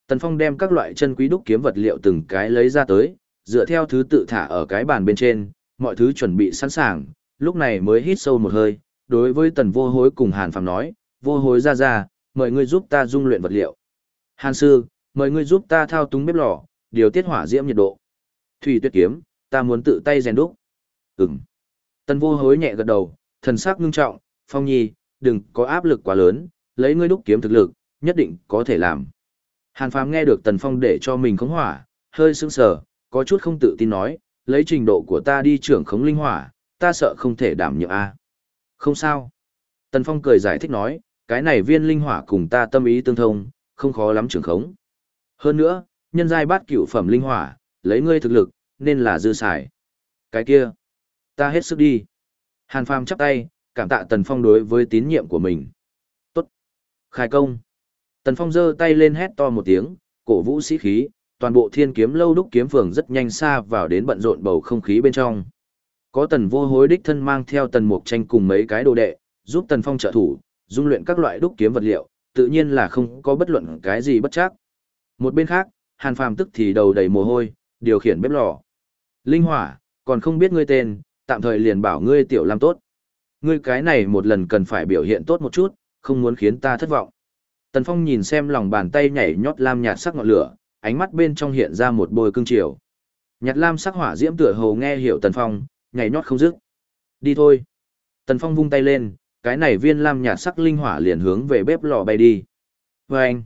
Speaker 1: Tần Phong đem các loại chân quý đúc kiếm vật liệu từng cái lấy ra tới, dựa theo thứ tự thả ở cái bàn bên trên, mọi thứ chuẩn bị sẵn sàng, lúc này mới hít sâu một hơi, đối với Tần Vô Hối cùng Hàn Phàm nói, "Vô Hối ra ra, mời ngươi giúp ta dung luyện vật liệu." "Hàn sư, mời ngươi giúp ta thao túng bếp lò, điều tiết hỏa diễm nhiệt độ." "Thủy Tuyết kiếm, ta muốn tự tay rèn đúc." ừng Tần Vô Hối nhẹ gật đầu, thần sắc ngưng trọng, Phong Nhi, đừng có áp lực quá lớn, lấy ngươi đúc kiếm thực lực, nhất định có thể làm. Hàn Phàm nghe được Tần Phong để cho mình khống hỏa, hơi sững sờ, có chút không tự tin nói, lấy trình độ của ta đi trưởng khống linh hỏa, ta sợ không thể đảm nhiệm a. Không sao. Tần Phong cười giải thích nói, cái này viên linh hỏa cùng ta tâm ý tương thông, không khó lắm trưởng khống. Hơn nữa, nhân giai bát cửu phẩm linh hỏa, lấy ngươi thực lực, nên là dư xài. Cái kia, ta hết sức đi. Hàn Phàm chắp tay, cảm tạ Tần Phong đối với tín nhiệm của mình. Khai công. Tần Phong giơ tay lên hét to một tiếng, cổ vũ sĩ khí, toàn bộ thiên kiếm lâu đúc kiếm phường rất nhanh xa vào đến bận rộn bầu không khí bên trong. Có tần vô hối đích thân mang theo tần mục tranh cùng mấy cái đồ đệ, giúp tần phong trợ thủ, dung luyện các loại đúc kiếm vật liệu, tự nhiên là không có bất luận cái gì bất chắc. Một bên khác, Hàn Phàm tức thì đầu đầy mồ hôi, điều khiển bếp lò. Linh hỏa, còn không biết ngươi tên, tạm thời liền bảo ngươi tiểu làm tốt. Ngươi cái này một lần cần phải biểu hiện tốt một chút, không muốn khiến ta thất vọng. Tần Phong nhìn xem lòng bàn tay nhảy nhót lam nhạt sắc ngọn lửa, ánh mắt bên trong hiện ra một bôi cương chiều. Nhạt lam sắc hỏa diễm tựa hồ nghe hiểu Tần Phong, nhảy nhót không dứt. Đi thôi. Tần Phong vung tay lên, cái này viên lam nhạt sắc linh hỏa liền hướng về bếp lò bay đi. Và anh,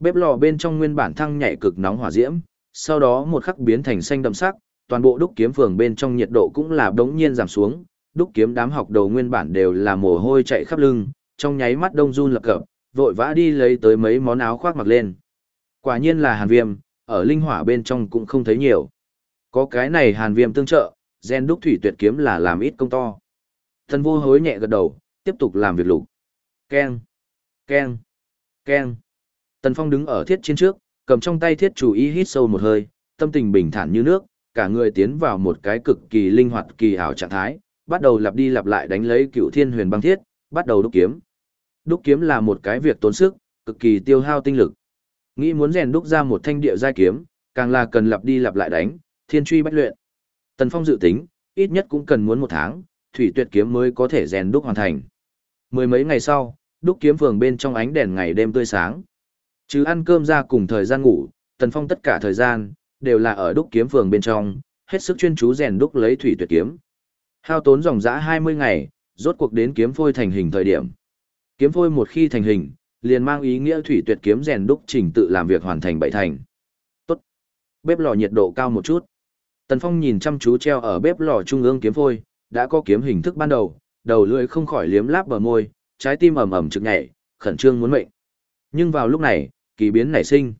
Speaker 1: bếp lò bên trong nguyên bản thăng nhảy cực nóng hỏa diễm, sau đó một khắc biến thành xanh đậm sắc, toàn bộ đúc kiếm phường bên trong nhiệt độ cũng là đống nhiên giảm xuống, đúc kiếm đám học đầu nguyên bản đều là mồ hôi chạy khắp lưng, trong nháy mắt đông run lập cập, vội vã đi lấy tới mấy món áo khoác mặc lên. Quả nhiên là hàn viêm, ở linh hỏa bên trong cũng không thấy nhiều. Có cái này hàn viêm tương trợ, gen đúc thủy tuyệt kiếm là làm ít công to. Thần vô hối nhẹ gật đầu, tiếp tục làm việc lục. Keng, keng, keng. Tần Phong đứng ở thiết chiến trước, cầm trong tay thiết chủ ý hít sâu một hơi, tâm tình bình thản như nước, cả người tiến vào một cái cực kỳ linh hoạt kỳ ảo trạng thái, bắt đầu lặp đi lặp lại đánh lấy cựu thiên huyền băng thiết, bắt đầu đúc kiếm. Đúc kiếm là một cái việc tốn sức, cực kỳ tiêu hao tinh lực. Nghĩ muốn rèn đúc ra một thanh địa giai kiếm, càng là cần lặp đi lặp lại đánh, thiên truy bách luyện. Tần Phong dự tính, ít nhất cũng cần muốn một tháng, thủy tuyệt kiếm mới có thể rèn đúc hoàn thành. Mười mấy ngày sau, đúc kiếm phường bên trong ánh đèn ngày đêm tươi sáng. Chứ ăn cơm ra cùng thời gian ngủ, Tần Phong tất cả thời gian, đều là ở đúc kiếm phường bên trong, hết sức chuyên chú rèn đúc lấy thủy tuyệt kiếm. Hao tốn dòng dã 20 ngày, rốt cuộc đến kiếm phôi thành hình thời điểm. Kiếm phôi một khi thành hình, liền mang ý nghĩa thủy tuyệt kiếm rèn đúc trình tự làm việc hoàn thành bảy thành. Tốt. Bếp lò nhiệt độ cao một chút. Tần Phong nhìn chăm chú treo ở bếp lò trung ương kiếm phôi, đã có kiếm hình thức ban đầu, đầu lưỡi không khỏi liếm láp bờ môi, trái tim ầm ầm trực nhảy, khẩn trương muốn mệnh. Nhưng vào lúc này, kỳ biến nảy sinh.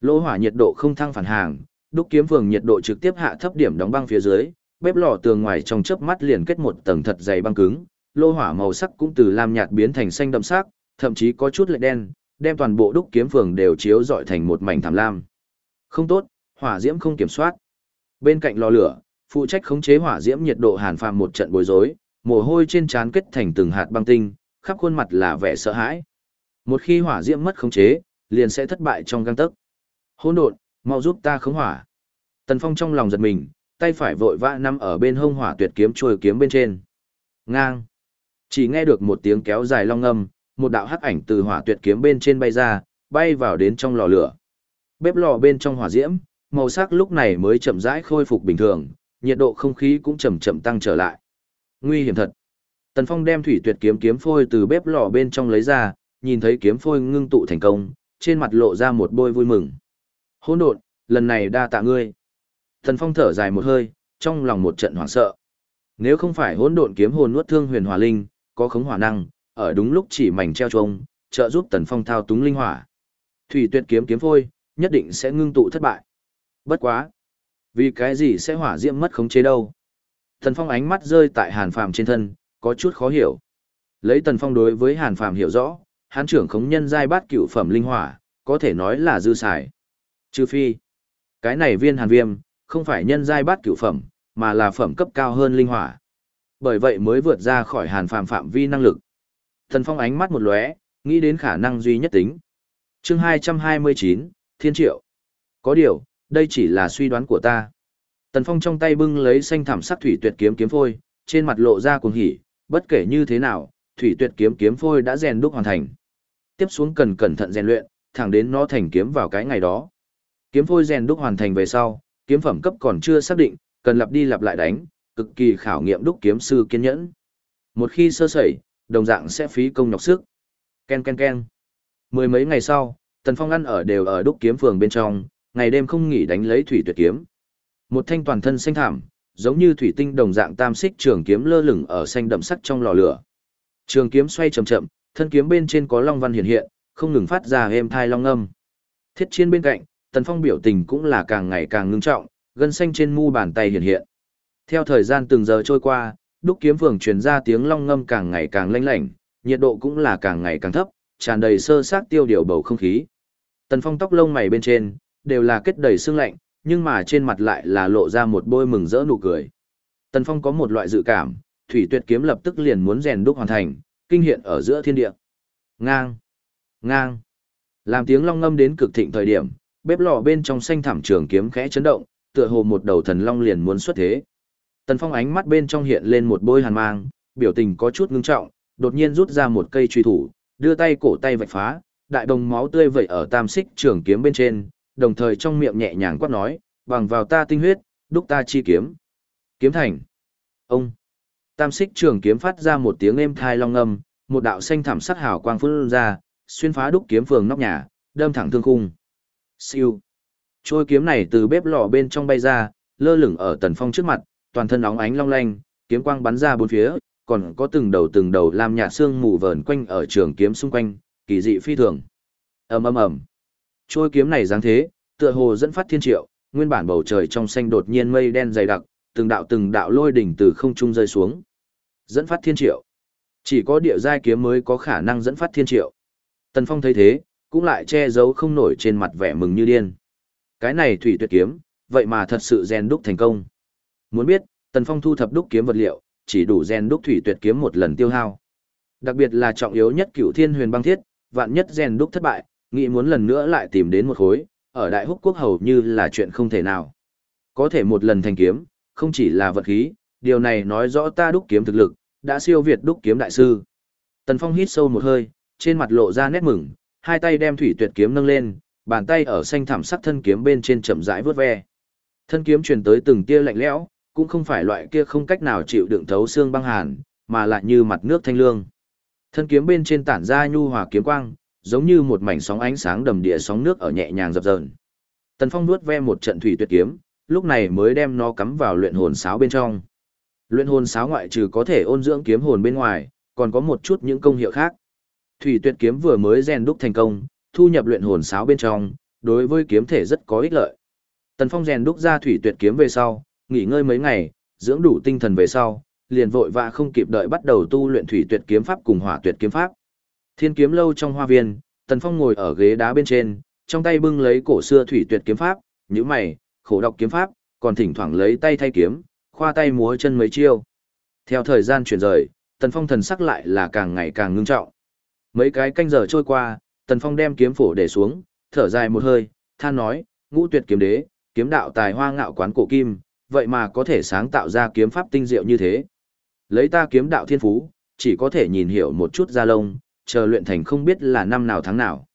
Speaker 1: Lỗ hỏa nhiệt độ không thăng phản hàng, đúc kiếm vương nhiệt độ trực tiếp hạ thấp điểm đóng băng phía dưới, bếp lò tường ngoài trong chớp mắt liền kết một tầng thật dày băng cứng, lô hỏa màu sắc cũng từ lam nhạt biến thành xanh đậm sắc, thậm chí có chút lệ đen, đem toàn bộ đúc kiếm phường đều chiếu rọi thành một mảnh thảm lam. Không tốt, hỏa diễm không kiểm soát. Bên cạnh lò lửa, phụ trách khống chế hỏa diễm nhiệt độ hàn phàm một trận bối rối, mồ hôi trên trán kết thành từng hạt băng tinh, khắp khuôn mặt là vẻ sợ hãi. Một khi hỏa diễm mất khống chế, liền sẽ thất bại trong gang tấc. Hỗn độn, mau giúp ta khống hỏa. Tần Phong trong lòng giật mình, tay phải vội vã nắm ở bên hông hỏa tuyệt kiếm trôi kiếm bên trên. Ngang. Chỉ nghe được một tiếng kéo dài long âm một đạo hắc ảnh từ hỏa tuyệt kiếm bên trên bay ra, bay vào đến trong lò lửa. Bếp lò bên trong hỏa diễm, màu sắc lúc này mới chậm rãi khôi phục bình thường, nhiệt độ không khí cũng chậm chậm tăng trở lại. Nguy hiểm thật. Tần Phong đem thủy tuyệt kiếm kiếm phôi từ bếp lò bên trong lấy ra, nhìn thấy kiếm phôi ngưng tụ thành công, trên mặt lộ ra một bôi vui mừng. Hỗn độn, lần này đa tạ ngươi. Tần Phong thở dài một hơi, trong lòng một trận hoảng sợ. Nếu không phải hỗn độn kiếm hồn nuốt thương huyền hỏa linh, có khống hỏa năng, ở đúng lúc chỉ mảnh treo trông, trợ giúp Tần Phong thao túng linh hỏa. Thủy tuyệt kiếm kiếm phôi, nhất định sẽ ngưng tụ thất bại. Bất quá. Vì cái gì sẽ hỏa diễm mất khống chế đâu? Tần Phong ánh mắt rơi tại Hàn Phàm trên thân, có chút khó hiểu. Lấy Tần Phong đối với Hàn Phàm hiểu rõ, hán trưởng khống nhân giai bát cửu phẩm linh hỏa, có thể nói là dư xài. Trừ phi, cái này viên hàn viêm, không phải nhân giai bát cửu phẩm, mà là phẩm cấp cao hơn linh hỏa. Bởi vậy mới vượt ra khỏi hàn phàm phạm vi năng lực. Thần Phong ánh mắt một lóe, nghĩ đến khả năng duy nhất tính. Chương 229, Thiên Triệu. Có điều, đây chỉ là suy đoán của ta. Tần Phong trong tay bưng lấy xanh thảm sắc thủy tuyệt kiếm kiếm phôi, trên mặt lộ ra cuồng hỉ, bất kể như thế nào, thủy tuyệt kiếm kiếm phôi đã rèn đúc hoàn thành. Tiếp xuống cần cẩn thận rèn luyện, thẳng đến nó thành kiếm vào cái ngày đó. Kiếm phôi rèn đúc hoàn thành về sau, kiếm phẩm cấp còn chưa xác định, cần lặp đi lặp lại đánh, cực kỳ khảo nghiệm đúc kiếm sư kiên nhẫn. Một khi sơ sẩy, đồng dạng sẽ phí công nhọc sức. Ken ken ken. Mười mấy ngày sau, Tần Phong ăn ở đều ở đúc kiếm phường bên trong, ngày đêm không nghỉ đánh lấy thủy tuyệt kiếm. Một thanh toàn thân xanh thảm, giống như thủy tinh đồng dạng tam xích trường kiếm lơ lửng ở xanh đậm sắc trong lò lửa. Trường kiếm xoay chậm chậm, thân kiếm bên trên có long văn hiện hiện, không ngừng phát ra êm thai long âm. Thiết chiên bên cạnh, Tần Phong biểu tình cũng là càng ngày càng ngưng trọng, gân xanh trên mu bàn tay hiện hiện. Theo thời gian từng giờ trôi qua, đúc kiếm phường truyền ra tiếng long ngâm càng ngày càng lanh lảnh, nhiệt độ cũng là càng ngày càng thấp, tràn đầy sơ sát tiêu điều bầu không khí. Tần Phong tóc lông mày bên trên đều là kết đầy sương lạnh, nhưng mà trên mặt lại là lộ ra một bôi mừng rỡ nụ cười. Tần Phong có một loại dự cảm, thủy tuyệt kiếm lập tức liền muốn rèn đúc hoàn thành, kinh hiện ở giữa thiên địa. Ngang, ngang. Làm tiếng long ngâm đến cực thịnh thời điểm, bếp lò bên trong xanh thảm trường kiếm khẽ chấn động, tựa hồ một đầu thần long liền muốn xuất thế. Tần Phong ánh mắt bên trong hiện lên một bôi hàn mang, biểu tình có chút ngưng trọng, đột nhiên rút ra một cây truy thủ, đưa tay cổ tay vạch phá, đại đồng máu tươi vẩy ở tam xích trường kiếm bên trên, đồng thời trong miệng nhẹ nhàng quát nói, bằng vào ta tinh huyết, đúc ta chi kiếm. Kiếm thành. Ông. Tam xích trường kiếm phát ra một tiếng êm thai long âm, một đạo xanh thảm sắc hào quang phun ra, xuyên phá đúc kiếm phường nóc nhà, đâm thẳng thương khung. Siêu. Trôi kiếm này từ bếp lò bên trong bay ra, lơ lửng ở tần phong trước mặt, toàn thân óng ánh long lanh, kiếm quang bắn ra bốn phía, còn có từng đầu từng đầu làm nhạt xương mù vờn quanh ở trường kiếm xung quanh, kỳ dị phi thường. ầm ầm ầm. Trôi kiếm này dáng thế, tựa hồ dẫn phát thiên triệu, nguyên bản bầu trời trong xanh đột nhiên mây đen dày đặc, từng đạo từng đạo lôi đỉnh từ không trung rơi xuống. Dẫn phát thiên triệu. Chỉ có địa giai kiếm mới có khả năng dẫn phát thiên triệu. Tần Phong thấy thế, cũng lại che giấu không nổi trên mặt vẻ mừng như điên. Cái này thủy tuyệt kiếm, vậy mà thật sự rèn đúc thành công. Muốn biết, Tần Phong thu thập đúc kiếm vật liệu, chỉ đủ rèn đúc thủy tuyệt kiếm một lần tiêu hao. Đặc biệt là trọng yếu nhất cửu thiên huyền băng thiết, vạn nhất rèn đúc thất bại, nghĩ muốn lần nữa lại tìm đến một khối, ở đại húc quốc hầu như là chuyện không thể nào. Có thể một lần thành kiếm, không chỉ là vật khí, điều này nói rõ ta đúc kiếm thực lực, đã siêu việt đúc kiếm đại sư. Tần Phong hít sâu một hơi, trên mặt lộ ra nét mừng, hai tay đem thủy tuyệt kiếm nâng lên, bàn tay ở xanh thảm sắc thân kiếm bên trên chậm rãi vớt ve. Thân kiếm truyền tới từng tia lạnh lẽo, cũng không phải loại kia không cách nào chịu đựng thấu xương băng hàn, mà lại như mặt nước thanh lương. Thân kiếm bên trên tản ra nhu hòa kiếm quang, giống như một mảnh sóng ánh sáng đầm địa sóng nước ở nhẹ nhàng dập dờn. Tần Phong nuốt ve một trận thủy tuyệt kiếm, lúc này mới đem nó cắm vào luyện hồn sáo bên trong. Luyện hồn sáo ngoại trừ có thể ôn dưỡng kiếm hồn bên ngoài, còn có một chút những công hiệu khác. Thủy tuyệt kiếm vừa mới rèn đúc thành công, thu nhập luyện hồn sáo bên trong, đối với kiếm thể rất có ích lợi. Tần Phong rèn đúc ra thủy tuyệt kiếm về sau, nghỉ ngơi mấy ngày, dưỡng đủ tinh thần về sau, liền vội vã không kịp đợi bắt đầu tu luyện thủy tuyệt kiếm pháp cùng hỏa tuyệt kiếm pháp. Thiên kiếm lâu trong hoa viên, Tần Phong ngồi ở ghế đá bên trên, trong tay bưng lấy cổ xưa thủy tuyệt kiếm pháp, nhíu mày, khổ đọc kiếm pháp, còn thỉnh thoảng lấy tay thay kiếm, khoa tay múa chân mấy chiêu. Theo thời gian chuyển rời, Tần Phong thần sắc lại là càng ngày càng ngưng trọng. Mấy cái canh giờ trôi qua, Tần Phong đem kiếm phổ để xuống, thở dài một hơi, than nói, ngũ tuyệt kiếm đế, kiếm đạo tài hoa ngạo quán cổ kim, vậy mà có thể sáng tạo ra kiếm pháp tinh diệu như thế. Lấy ta kiếm đạo thiên phú, chỉ có thể nhìn hiểu một chút ra lông, chờ luyện thành không biết là năm nào tháng nào.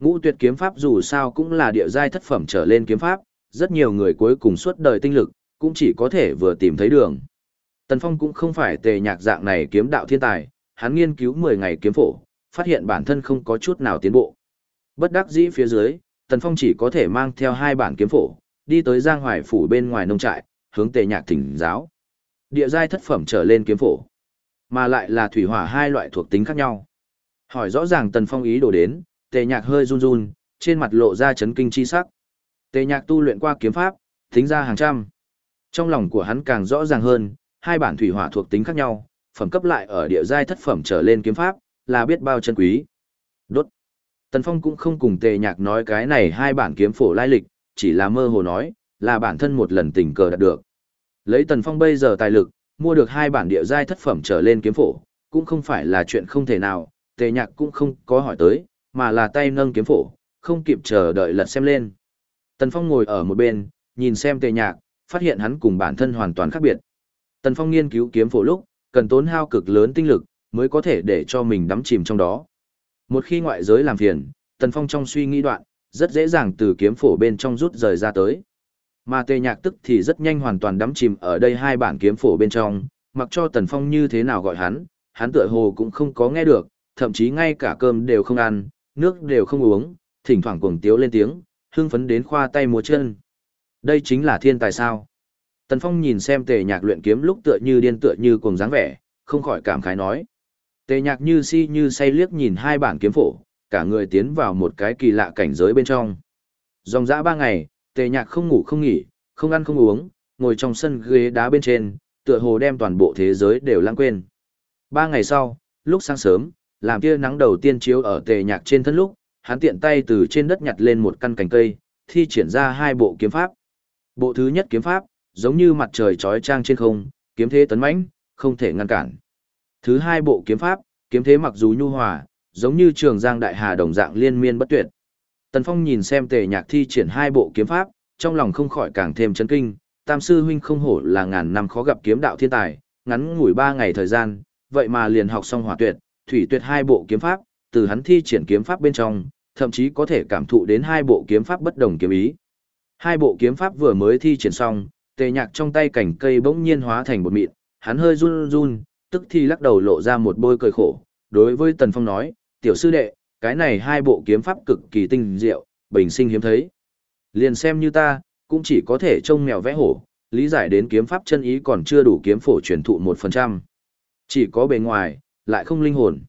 Speaker 1: Ngũ tuyệt kiếm pháp dù sao cũng là địa giai thất phẩm trở lên kiếm pháp, rất nhiều người cuối cùng suốt đời tinh lực, cũng chỉ có thể vừa tìm thấy đường. Tần Phong cũng không phải tề nhạc dạng này kiếm đạo thiên tài, hắn nghiên cứu 10 ngày kiếm phổ, phát hiện bản thân không có chút nào tiến bộ. Bất đắc dĩ phía dưới, Tần Phong chỉ có thể mang theo hai bản kiếm phổ, đi tới Giang Hoài phủ bên ngoài nông trại, hướng tề nhạc thỉnh giáo. Địa giai thất phẩm trở lên kiếm phổ, mà lại là thủy hỏa hai loại thuộc tính khác nhau. Hỏi rõ ràng Tần Phong ý đồ đến, tề nhạc hơi run run, trên mặt lộ ra chấn kinh chi sắc. Tề nhạc tu luyện qua kiếm pháp, tính ra hàng trăm. Trong lòng của hắn càng rõ ràng hơn, hai bản thủy hỏa thuộc tính khác nhau, phẩm cấp lại ở địa giai thất phẩm trở lên kiếm pháp, là biết bao chân quý. Đốt. Tần Phong cũng không cùng tề nhạc nói cái này hai bản kiếm phổ lai lịch, chỉ là mơ hồ nói, là bản thân một lần tình cờ đạt được. Lấy Tần Phong bây giờ tài lực, mua được hai bản địa giai thất phẩm trở lên kiếm phổ, cũng không phải là chuyện không thể nào, tề nhạc cũng không có hỏi tới, mà là tay nâng kiếm phổ, không kịp chờ đợi lật xem lên. Tần Phong ngồi ở một bên, nhìn xem tề nhạc, phát hiện hắn cùng bản thân hoàn toàn khác biệt. Tần Phong nghiên cứu kiếm phổ lúc, cần tốn hao cực lớn tinh lực, mới có thể để cho mình đắm chìm trong đó. Một khi ngoại giới làm phiền, Tần Phong trong suy nghĩ đoạn, rất dễ dàng từ kiếm phổ bên trong rút rời ra tới. Mà tề nhạc tức thì rất nhanh hoàn toàn đắm chìm ở đây hai bản kiếm phổ bên trong, mặc cho Tần Phong như thế nào gọi hắn, hắn tựa hồ cũng không có nghe được, thậm chí ngay cả cơm đều không ăn, nước đều không uống, thỉnh thoảng cuồng tiếu lên tiếng, hưng phấn đến khoa tay múa chân. Đây chính là thiên tài sao. Tần Phong nhìn xem tề nhạc luyện kiếm lúc tựa như điên tựa như cuồng dáng vẻ, không khỏi cảm khái nói. Tề nhạc như si như say liếc nhìn hai bản kiếm phổ, cả người tiến vào một cái kỳ lạ cảnh giới bên trong. Dòng dã ba ngày, tề nhạc không ngủ không nghỉ, không ăn không uống, ngồi trong sân ghế đá bên trên, tựa hồ đem toàn bộ thế giới đều lãng quên. Ba ngày sau, lúc sáng sớm, làm tia nắng đầu tiên chiếu ở tề nhạc trên thân lúc, hắn tiện tay từ trên đất nhặt lên một căn cành cây, thi triển ra hai bộ kiếm pháp. Bộ thứ nhất kiếm pháp, giống như mặt trời trói trang trên không, kiếm thế tấn mãnh, không thể ngăn cản. Thứ hai bộ kiếm pháp, kiếm thế mặc dù nhu hòa, giống như trường giang đại hà đồng dạng liên miên bất tuyệt. Tần Phong nhìn xem tề nhạc thi triển hai bộ kiếm pháp, trong lòng không khỏi càng thêm chấn kinh, tam sư huynh không hổ là ngàn năm khó gặp kiếm đạo thiên tài, ngắn ngủi ba ngày thời gian, vậy mà liền học xong hỏa tuyệt, thủy tuyệt hai bộ kiếm pháp, từ hắn thi triển kiếm pháp bên trong, thậm chí có thể cảm thụ đến hai bộ kiếm pháp bất đồng kiếm ý. Hai bộ kiếm pháp vừa mới thi triển xong, tề nhạc trong tay cảnh cây bỗng nhiên hóa thành một mịn, hắn hơi run run, tức thì lắc đầu lộ ra một bôi cười khổ, đối với Tần Phong nói, tiểu sư đệ, cái này hai bộ kiếm pháp cực kỳ tinh diệu, bình sinh hiếm thấy. Liền xem như ta, cũng chỉ có thể trông mèo vẽ hổ, lý giải đến kiếm pháp chân ý còn chưa đủ kiếm phổ truyền thụ 1%. Chỉ có bề ngoài, lại không linh hồn.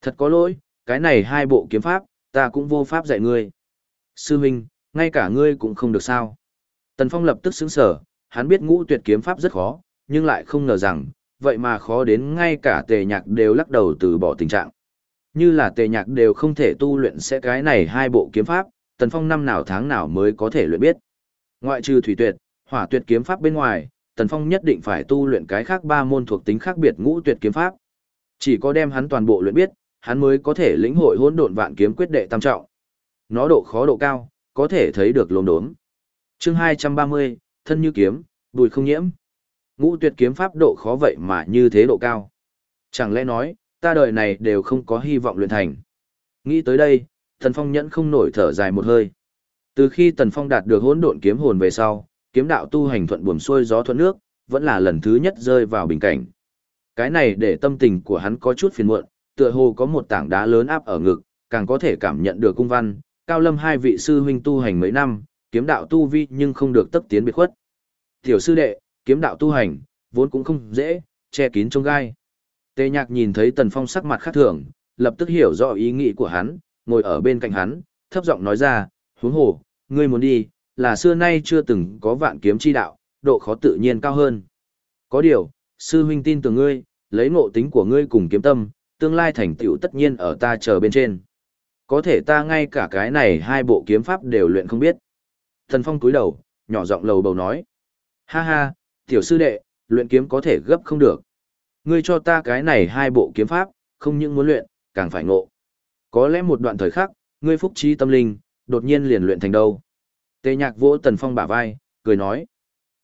Speaker 1: Thật có lỗi, cái này hai bộ kiếm pháp, ta cũng vô pháp dạy ngươi. Sư huynh, ngay cả ngươi cũng không được sao. Tần Phong lập tức sững sở, hắn biết ngũ tuyệt kiếm pháp rất khó, nhưng lại không ngờ rằng, vậy mà khó đến ngay cả tề nhạc đều lắc đầu từ bỏ tình trạng. Như là tề nhạc đều không thể tu luyện sẽ cái này hai bộ kiếm pháp, Tần Phong năm nào tháng nào mới có thể luyện biết. Ngoại trừ thủy tuyệt, hỏa tuyệt kiếm pháp bên ngoài, Tần Phong nhất định phải tu luyện cái khác ba môn thuộc tính khác biệt ngũ tuyệt kiếm pháp. Chỉ có đem hắn toàn bộ luyện biết, hắn mới có thể lĩnh hội hỗn độn vạn kiếm quyết đệ tam trọng. Nó độ khó độ cao, có thể thấy được lồn đốm. Chương 230, thân như kiếm, bùi không nhiễm. Ngũ tuyệt kiếm pháp độ khó vậy mà như thế độ cao. Chẳng lẽ nói, ta đời này đều không có hy vọng luyện thành. Nghĩ tới đây, Tần Phong nhẫn không nổi thở dài một hơi. Từ khi Tần Phong đạt được hỗn độn kiếm hồn về sau, kiếm đạo tu hành thuận buồm xuôi gió thuận nước, vẫn là lần thứ nhất rơi vào bình cảnh. Cái này để tâm tình của hắn có chút phiền muộn, tựa hồ có một tảng đá lớn áp ở ngực, càng có thể cảm nhận được cung văn, cao lâm hai vị sư huynh tu hành mấy năm, kiếm đạo tu vi nhưng không được tấp tiến biệt khuất. Tiểu sư đệ, kiếm đạo tu hành, vốn cũng không dễ, che kín trong gai. Tề nhạc nhìn thấy Tần Phong sắc mặt khác thường, lập tức hiểu rõ ý nghĩ của hắn, ngồi ở bên cạnh hắn, thấp giọng nói ra, huống hồ, ngươi muốn đi, là xưa nay chưa từng có vạn kiếm chi đạo, độ khó tự nhiên cao hơn. Có điều, sư huynh tin tưởng ngươi, lấy ngộ tính của ngươi cùng kiếm tâm, tương lai thành tựu tất nhiên ở ta chờ bên trên. Có thể ta ngay cả cái này hai bộ kiếm pháp đều luyện không biết. Thần Phong cúi đầu, nhỏ giọng lầu bầu nói. Ha ha, tiểu sư đệ, luyện kiếm có thể gấp không được. Ngươi cho ta cái này hai bộ kiếm pháp, không những muốn luyện, càng phải ngộ. Có lẽ một đoạn thời khắc, ngươi phúc trí tâm linh, đột nhiên liền luyện thành đâu. Tề nhạc vỗ Tần Phong bả vai, cười nói.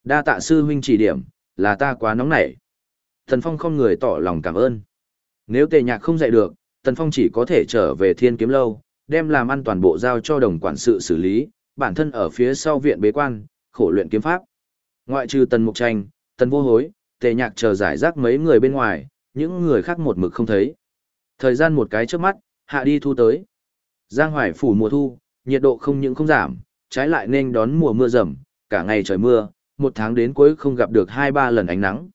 Speaker 1: Đa tạ sư huynh chỉ điểm, là ta quá nóng nảy. Tần Phong không người tỏ lòng cảm ơn. Nếu tề nhạc không dạy được, Tần Phong chỉ có thể trở về thiên kiếm lâu, đem làm ăn toàn bộ giao cho đồng quản sự xử lý, bản thân ở phía sau viện bế quan, khổ luyện kiếm pháp. Ngoại trừ Tần Mục Tranh, Tần Vô Hối, tề nhạc chờ giải rác mấy người bên ngoài, những người khác một mực không thấy. Thời gian một cái trước mắt, hạ đi thu tới. Giang Hoài phủ mùa thu, nhiệt độ không những không giảm, trái lại nên đón mùa mưa rầm, cả ngày trời mưa, một tháng đến cuối không gặp được hai ba lần ánh nắng.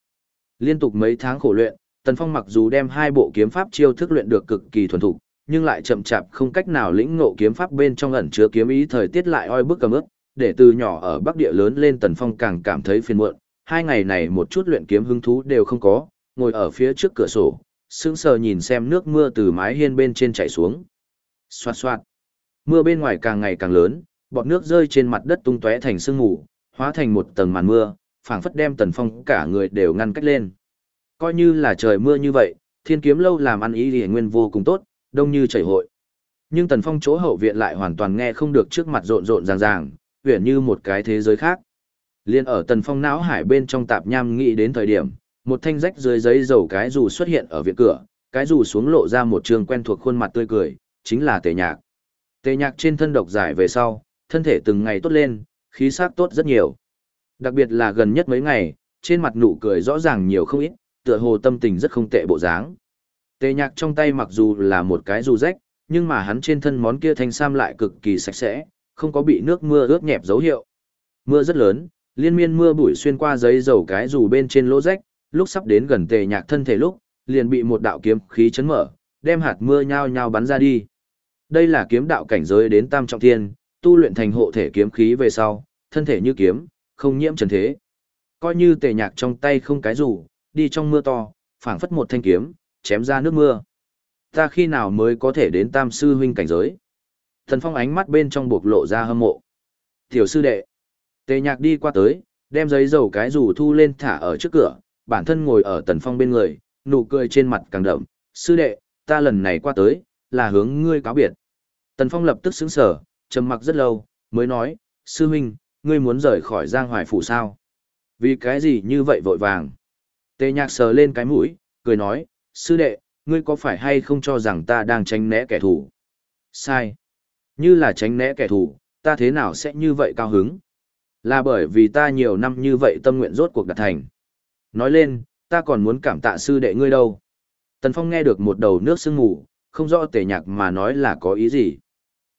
Speaker 1: Liên tục mấy tháng khổ luyện, Tần Phong mặc dù đem hai bộ kiếm pháp chiêu thức luyện được cực kỳ thuần thục, nhưng lại chậm chạp không cách nào lĩnh ngộ kiếm pháp bên trong ẩn chứa kiếm ý thời tiết lại oi bức cầm ướp, để từ nhỏ ở Bắc Địa lớn lên Tần Phong càng cảm thấy phiền muộn, hai ngày này một chút luyện kiếm hứng thú đều không có, ngồi ở phía trước cửa sổ, sững sờ nhìn xem nước mưa từ mái hiên bên trên chảy xuống. Xoạt xoạt. Mưa bên ngoài càng ngày càng lớn, bọt nước rơi trên mặt đất tung tóe thành sương mù, hóa thành một tầng màn mưa, phảng phất đem Tần Phong cả người đều ngăn cách lên. Coi như là trời mưa như vậy, Thiên Kiếm lâu làm ăn ý liền nguyên vô cùng tốt, đông như chảy hội. Nhưng Tần Phong chỗ hậu viện lại hoàn toàn nghe không được trước mặt rộn rộn ràng ràng, huyện như một cái thế giới khác. Liên ở Tần Phong não hải bên trong tạp nham nghĩ đến thời điểm, một thanh rách dưới giấy dầu cái dù xuất hiện ở viện cửa, cái dù xuống lộ ra một trường quen thuộc khuôn mặt tươi cười, chính là Tề Nhạc. Tề Nhạc trên thân độc giải về sau, thân thể từng ngày tốt lên, khí sắc tốt rất nhiều. Đặc biệt là gần nhất mấy ngày, trên mặt nụ cười rõ ràng nhiều không ít, tựa hồ tâm tình rất không tệ bộ dáng. Tề Nhạc trong tay mặc dù là một cái dù rách, nhưng mà hắn trên thân món kia thanh sam lại cực kỳ sạch sẽ, không có bị nước mưa ướt nhẹp dấu hiệu. Mưa rất lớn, liên miên mưa bụi xuyên qua giấy dầu cái dù bên trên lỗ rách, lúc sắp đến gần tề nhạc thân thể lúc, liền bị một đạo kiếm khí chấn mở, đem hạt mưa nhao nhao bắn ra đi. Đây là kiếm đạo cảnh giới đến tam trọng thiên, tu luyện thành hộ thể kiếm khí về sau, thân thể như kiếm, không nhiễm trần thế. Coi như tề nhạc trong tay không cái rủ, đi trong mưa to, phảng phất một thanh kiếm, chém ra nước mưa. Ta khi nào mới có thể đến tam sư huynh cảnh giới? Thần phong ánh mắt bên trong buộc lộ ra hâm mộ. Tiểu sư đệ. Tề nhạc đi qua tới, đem giấy dầu cái rủ thu lên thả ở trước cửa, bản thân ngồi ở tần phong bên người, nụ cười trên mặt càng đậm, sư đệ, ta lần này qua tới, là hướng ngươi cáo biệt. Tần phong lập tức xứng sở, trầm mặc rất lâu, mới nói, sư huynh, ngươi muốn rời khỏi giang hoài phủ sao? Vì cái gì như vậy vội vàng? Tề nhạc sờ lên cái mũi, cười nói, sư đệ, ngươi có phải hay không cho rằng ta đang tránh né kẻ thù? Sai. Như là tránh né kẻ thù, ta thế nào sẽ như vậy cao hứng? Là bởi vì ta nhiều năm như vậy tâm nguyện rốt cuộc đạt thành. Nói lên, ta còn muốn cảm tạ sư đệ ngươi đâu. Tần Phong nghe được một đầu nước sương ngủ, không rõ tề nhạc mà nói là có ý gì.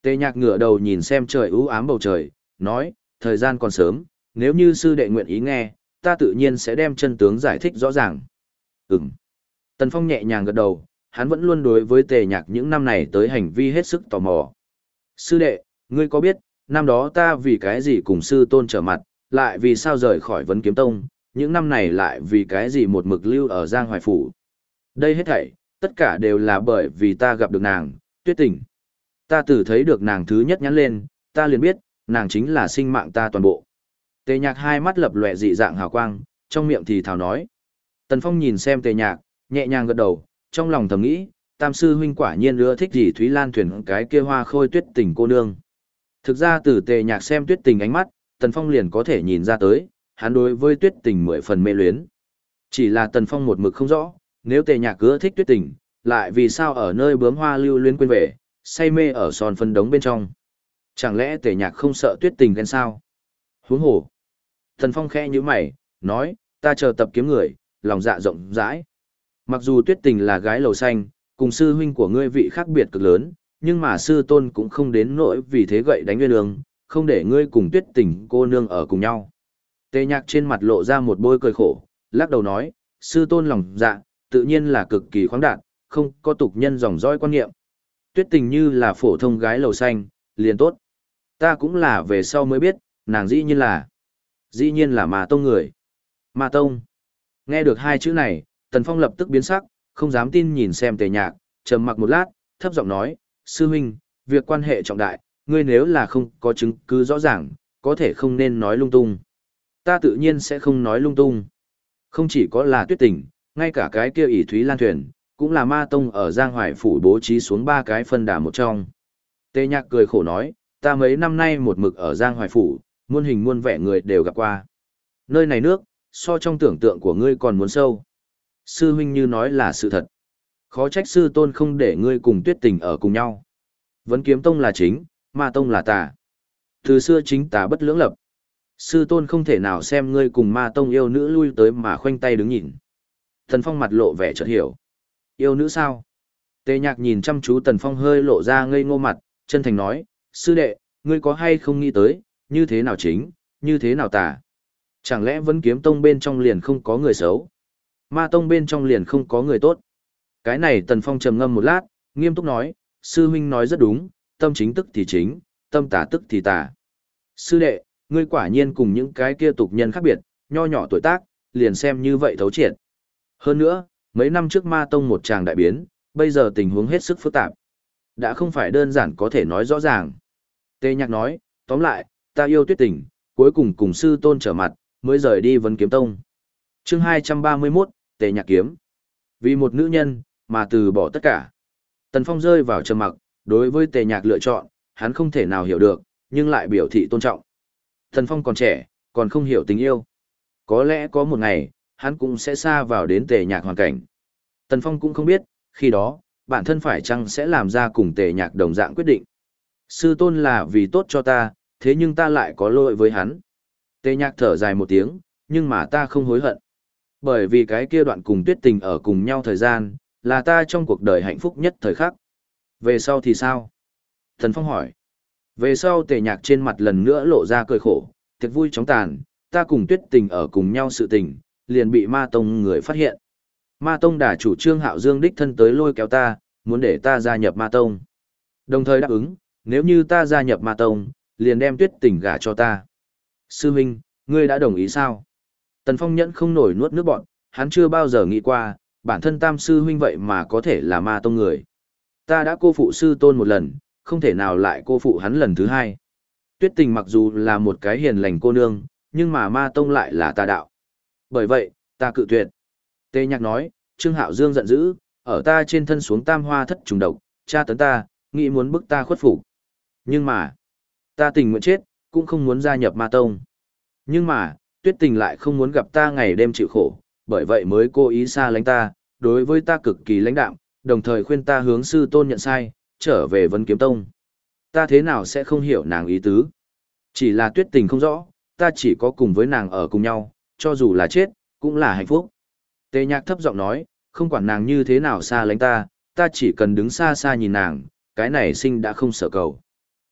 Speaker 1: Tề nhạc ngửa đầu nhìn xem trời ưu ám bầu trời, nói, thời gian còn sớm, nếu như sư đệ nguyện ý nghe, ta tự nhiên sẽ đem chân tướng giải thích rõ ràng. Ừm. Tần Phong nhẹ nhàng gật đầu, hắn vẫn luôn đối với tề nhạc những năm này tới hành vi hết sức tò mò. Sư đệ, ngươi có biết, năm đó ta vì cái gì cùng sư tôn trở mặt, lại vì sao rời khỏi vấn kiếm tông, những năm này lại vì cái gì một mực lưu ở Giang Hoài Phủ. Đây hết thảy, tất cả đều là bởi vì ta gặp được nàng, tuyết tình. Ta từ thấy được nàng thứ nhất nhắn lên, ta liền biết, nàng chính là sinh mạng ta toàn bộ. Tề nhạc hai mắt lập lòe dị dạng hào quang, trong miệng thì thào nói. Tần Phong nhìn xem tề nhạc, nhẹ nhàng gật đầu, trong lòng thầm nghĩ, tam sư huynh quả nhiên ưa thích gì Thúy Lan thuyền cái kia hoa khôi tuyết tình cô nương. Thực ra từ tề nhạc xem tuyết tình ánh mắt, Tần Phong liền có thể nhìn ra tới, hắn đối với tuyết tình mười phần mê luyến. Chỉ là Tần Phong một mực không rõ, nếu tề nhạc ưa thích tuyết tình, lại vì sao ở nơi bướm hoa lưu luyến quên về, say mê ở son phân đống bên trong. Chẳng lẽ tề nhạc không sợ tuyết tình ghen sao? Huống hồ. Tần Phong khẽ như mày, nói, ta chờ tập kiếm người, lòng dạ rộng rãi. Mặc dù tuyết tình là gái lầu xanh, cùng sư huynh của ngươi vị khác biệt cực lớn, nhưng mà sư tôn cũng không đến nỗi vì thế gậy đánh nguyên đường không để ngươi cùng tuyết tình cô nương ở cùng nhau. Tề nhạc trên mặt lộ ra một bôi cười khổ, lắc đầu nói, sư tôn lòng dạ, tự nhiên là cực kỳ khoáng đạt, không có tục nhân dòng dõi quan niệm. Tuyết tình như là phổ thông gái lầu xanh, liền tốt. Ta cũng là về sau mới biết, nàng dĩ nhiên là, dĩ nhiên là mà tông người. Ma tông. Nghe được hai chữ này, Tần Phong lập tức biến sắc, không dám tin nhìn xem tề nhạc, trầm mặc một lát, thấp giọng nói, sư huynh, việc quan hệ trọng đại, ngươi nếu là không có chứng cứ rõ ràng, có thể không nên nói lung tung. Ta tự nhiên sẽ không nói lung tung. Không chỉ có là tuyết tình, ngay cả cái kia ỷ thúy lan thuyền, cũng là ma tông ở Giang Hoài Phủ bố trí xuống ba cái phân đà một trong. Tề nhạc cười khổ nói, ta mấy năm nay một mực ở Giang Hoài Phủ, muôn hình muôn vẻ người đều gặp qua. Nơi này nước, so trong tưởng tượng của ngươi còn muốn sâu. Sư huynh như nói là sự thật. Khó trách sư tôn không để ngươi cùng tuyết tình ở cùng nhau. Vấn kiếm tông là chính, ma tông là tà. Từ xưa chính tà bất lưỡng lập. Sư tôn không thể nào xem ngươi cùng ma tông yêu nữ lui tới mà khoanh tay đứng nhìn. Thần Phong mặt lộ vẻ chợt hiểu. Yêu nữ sao? Tề nhạc nhìn chăm chú Tần Phong hơi lộ ra ngây ngô mặt, chân thành nói, sư đệ, ngươi có hay không nghĩ tới, như thế nào chính, như thế nào tà? Chẳng lẽ vấn kiếm tông bên trong liền không có người xấu? Ma tông bên trong liền không có người tốt? Cái này Tần Phong trầm ngâm một lát, nghiêm túc nói, sư huynh nói rất đúng, tâm chính tức thì chính, tâm tà tức thì tà. Sư đệ, ngươi quả nhiên cùng những cái kia tục nhân khác biệt, nho nhỏ tuổi tác, liền xem như vậy thấu triệt. Hơn nữa, mấy năm trước ma tông một tràng đại biến, bây giờ tình huống hết sức phức tạp. Đã không phải đơn giản có thể nói rõ ràng. Tê nhạc nói, tóm lại, ta yêu tuyết tình, cuối cùng cùng sư tôn trở mặt, mới rời đi vấn kiếm tông. chương 231, Tề nhạc kiếm. Vì một nữ nhân, mà từ bỏ tất cả. Tần Phong rơi vào trầm mặc, đối với tề nhạc lựa chọn, hắn không thể nào hiểu được, nhưng lại biểu thị tôn trọng. Tần Phong còn trẻ, còn không hiểu tình yêu. Có lẽ có một ngày, hắn cũng sẽ xa vào đến tề nhạc hoàn cảnh. Tần Phong cũng không biết, khi đó, bản thân phải chăng sẽ làm ra cùng tề nhạc đồng dạng quyết định. Sư tôn là vì tốt cho ta, thế nhưng ta lại có lỗi với hắn. Tề nhạc thở dài một tiếng, nhưng mà ta không hối hận. Bởi vì cái kia đoạn cùng tuyết tình ở cùng nhau thời gian, là ta trong cuộc đời hạnh phúc nhất thời khắc. Về sau thì sao? Thần Phong hỏi. Về sau tề nhạc trên mặt lần nữa lộ ra cười khổ, thiệt vui chóng tàn, ta cùng tuyết tình ở cùng nhau sự tình, liền bị ma tông người phát hiện. Ma tông đả chủ trương hạo dương đích thân tới lôi kéo ta, muốn để ta gia nhập ma tông. Đồng thời đáp ứng, nếu như ta gia nhập ma tông, liền đem tuyết tình gả cho ta. Sư Minh, ngươi đã đồng ý sao? Tần Phong nhẫn không nổi nuốt nước bọn, hắn chưa bao giờ nghĩ qua, bản thân tam sư huynh vậy mà có thể là ma tông người. Ta đã cô phụ sư tôn một lần, không thể nào lại cô phụ hắn lần thứ hai. Tuyết tình mặc dù là một cái hiền lành cô nương, nhưng mà ma tông lại là tà đạo. Bởi vậy, ta cự tuyệt. Tê nhạc nói, Trương Hạo Dương giận dữ, ở ta trên thân xuống tam hoa thất trùng độc, cha tấn ta, nghĩ muốn bức ta khuất phục. Nhưng mà, ta tình nguyện chết, cũng không muốn gia nhập ma tông. Nhưng mà, tuyết tình lại không muốn gặp ta ngày đêm chịu khổ, bởi vậy mới cố ý xa lánh ta, đối với ta cực kỳ lãnh đạm, đồng thời khuyên ta hướng sư tôn nhận sai, trở về vấn kiếm tông. Ta thế nào sẽ không hiểu nàng ý tứ? Chỉ là tuyết tình không rõ, ta chỉ có cùng với nàng ở cùng nhau, cho dù là chết, cũng là hạnh phúc. Tề nhạc thấp giọng nói, không quản nàng như thế nào xa lánh ta, ta chỉ cần đứng xa xa nhìn nàng, cái này sinh đã không sợ cầu.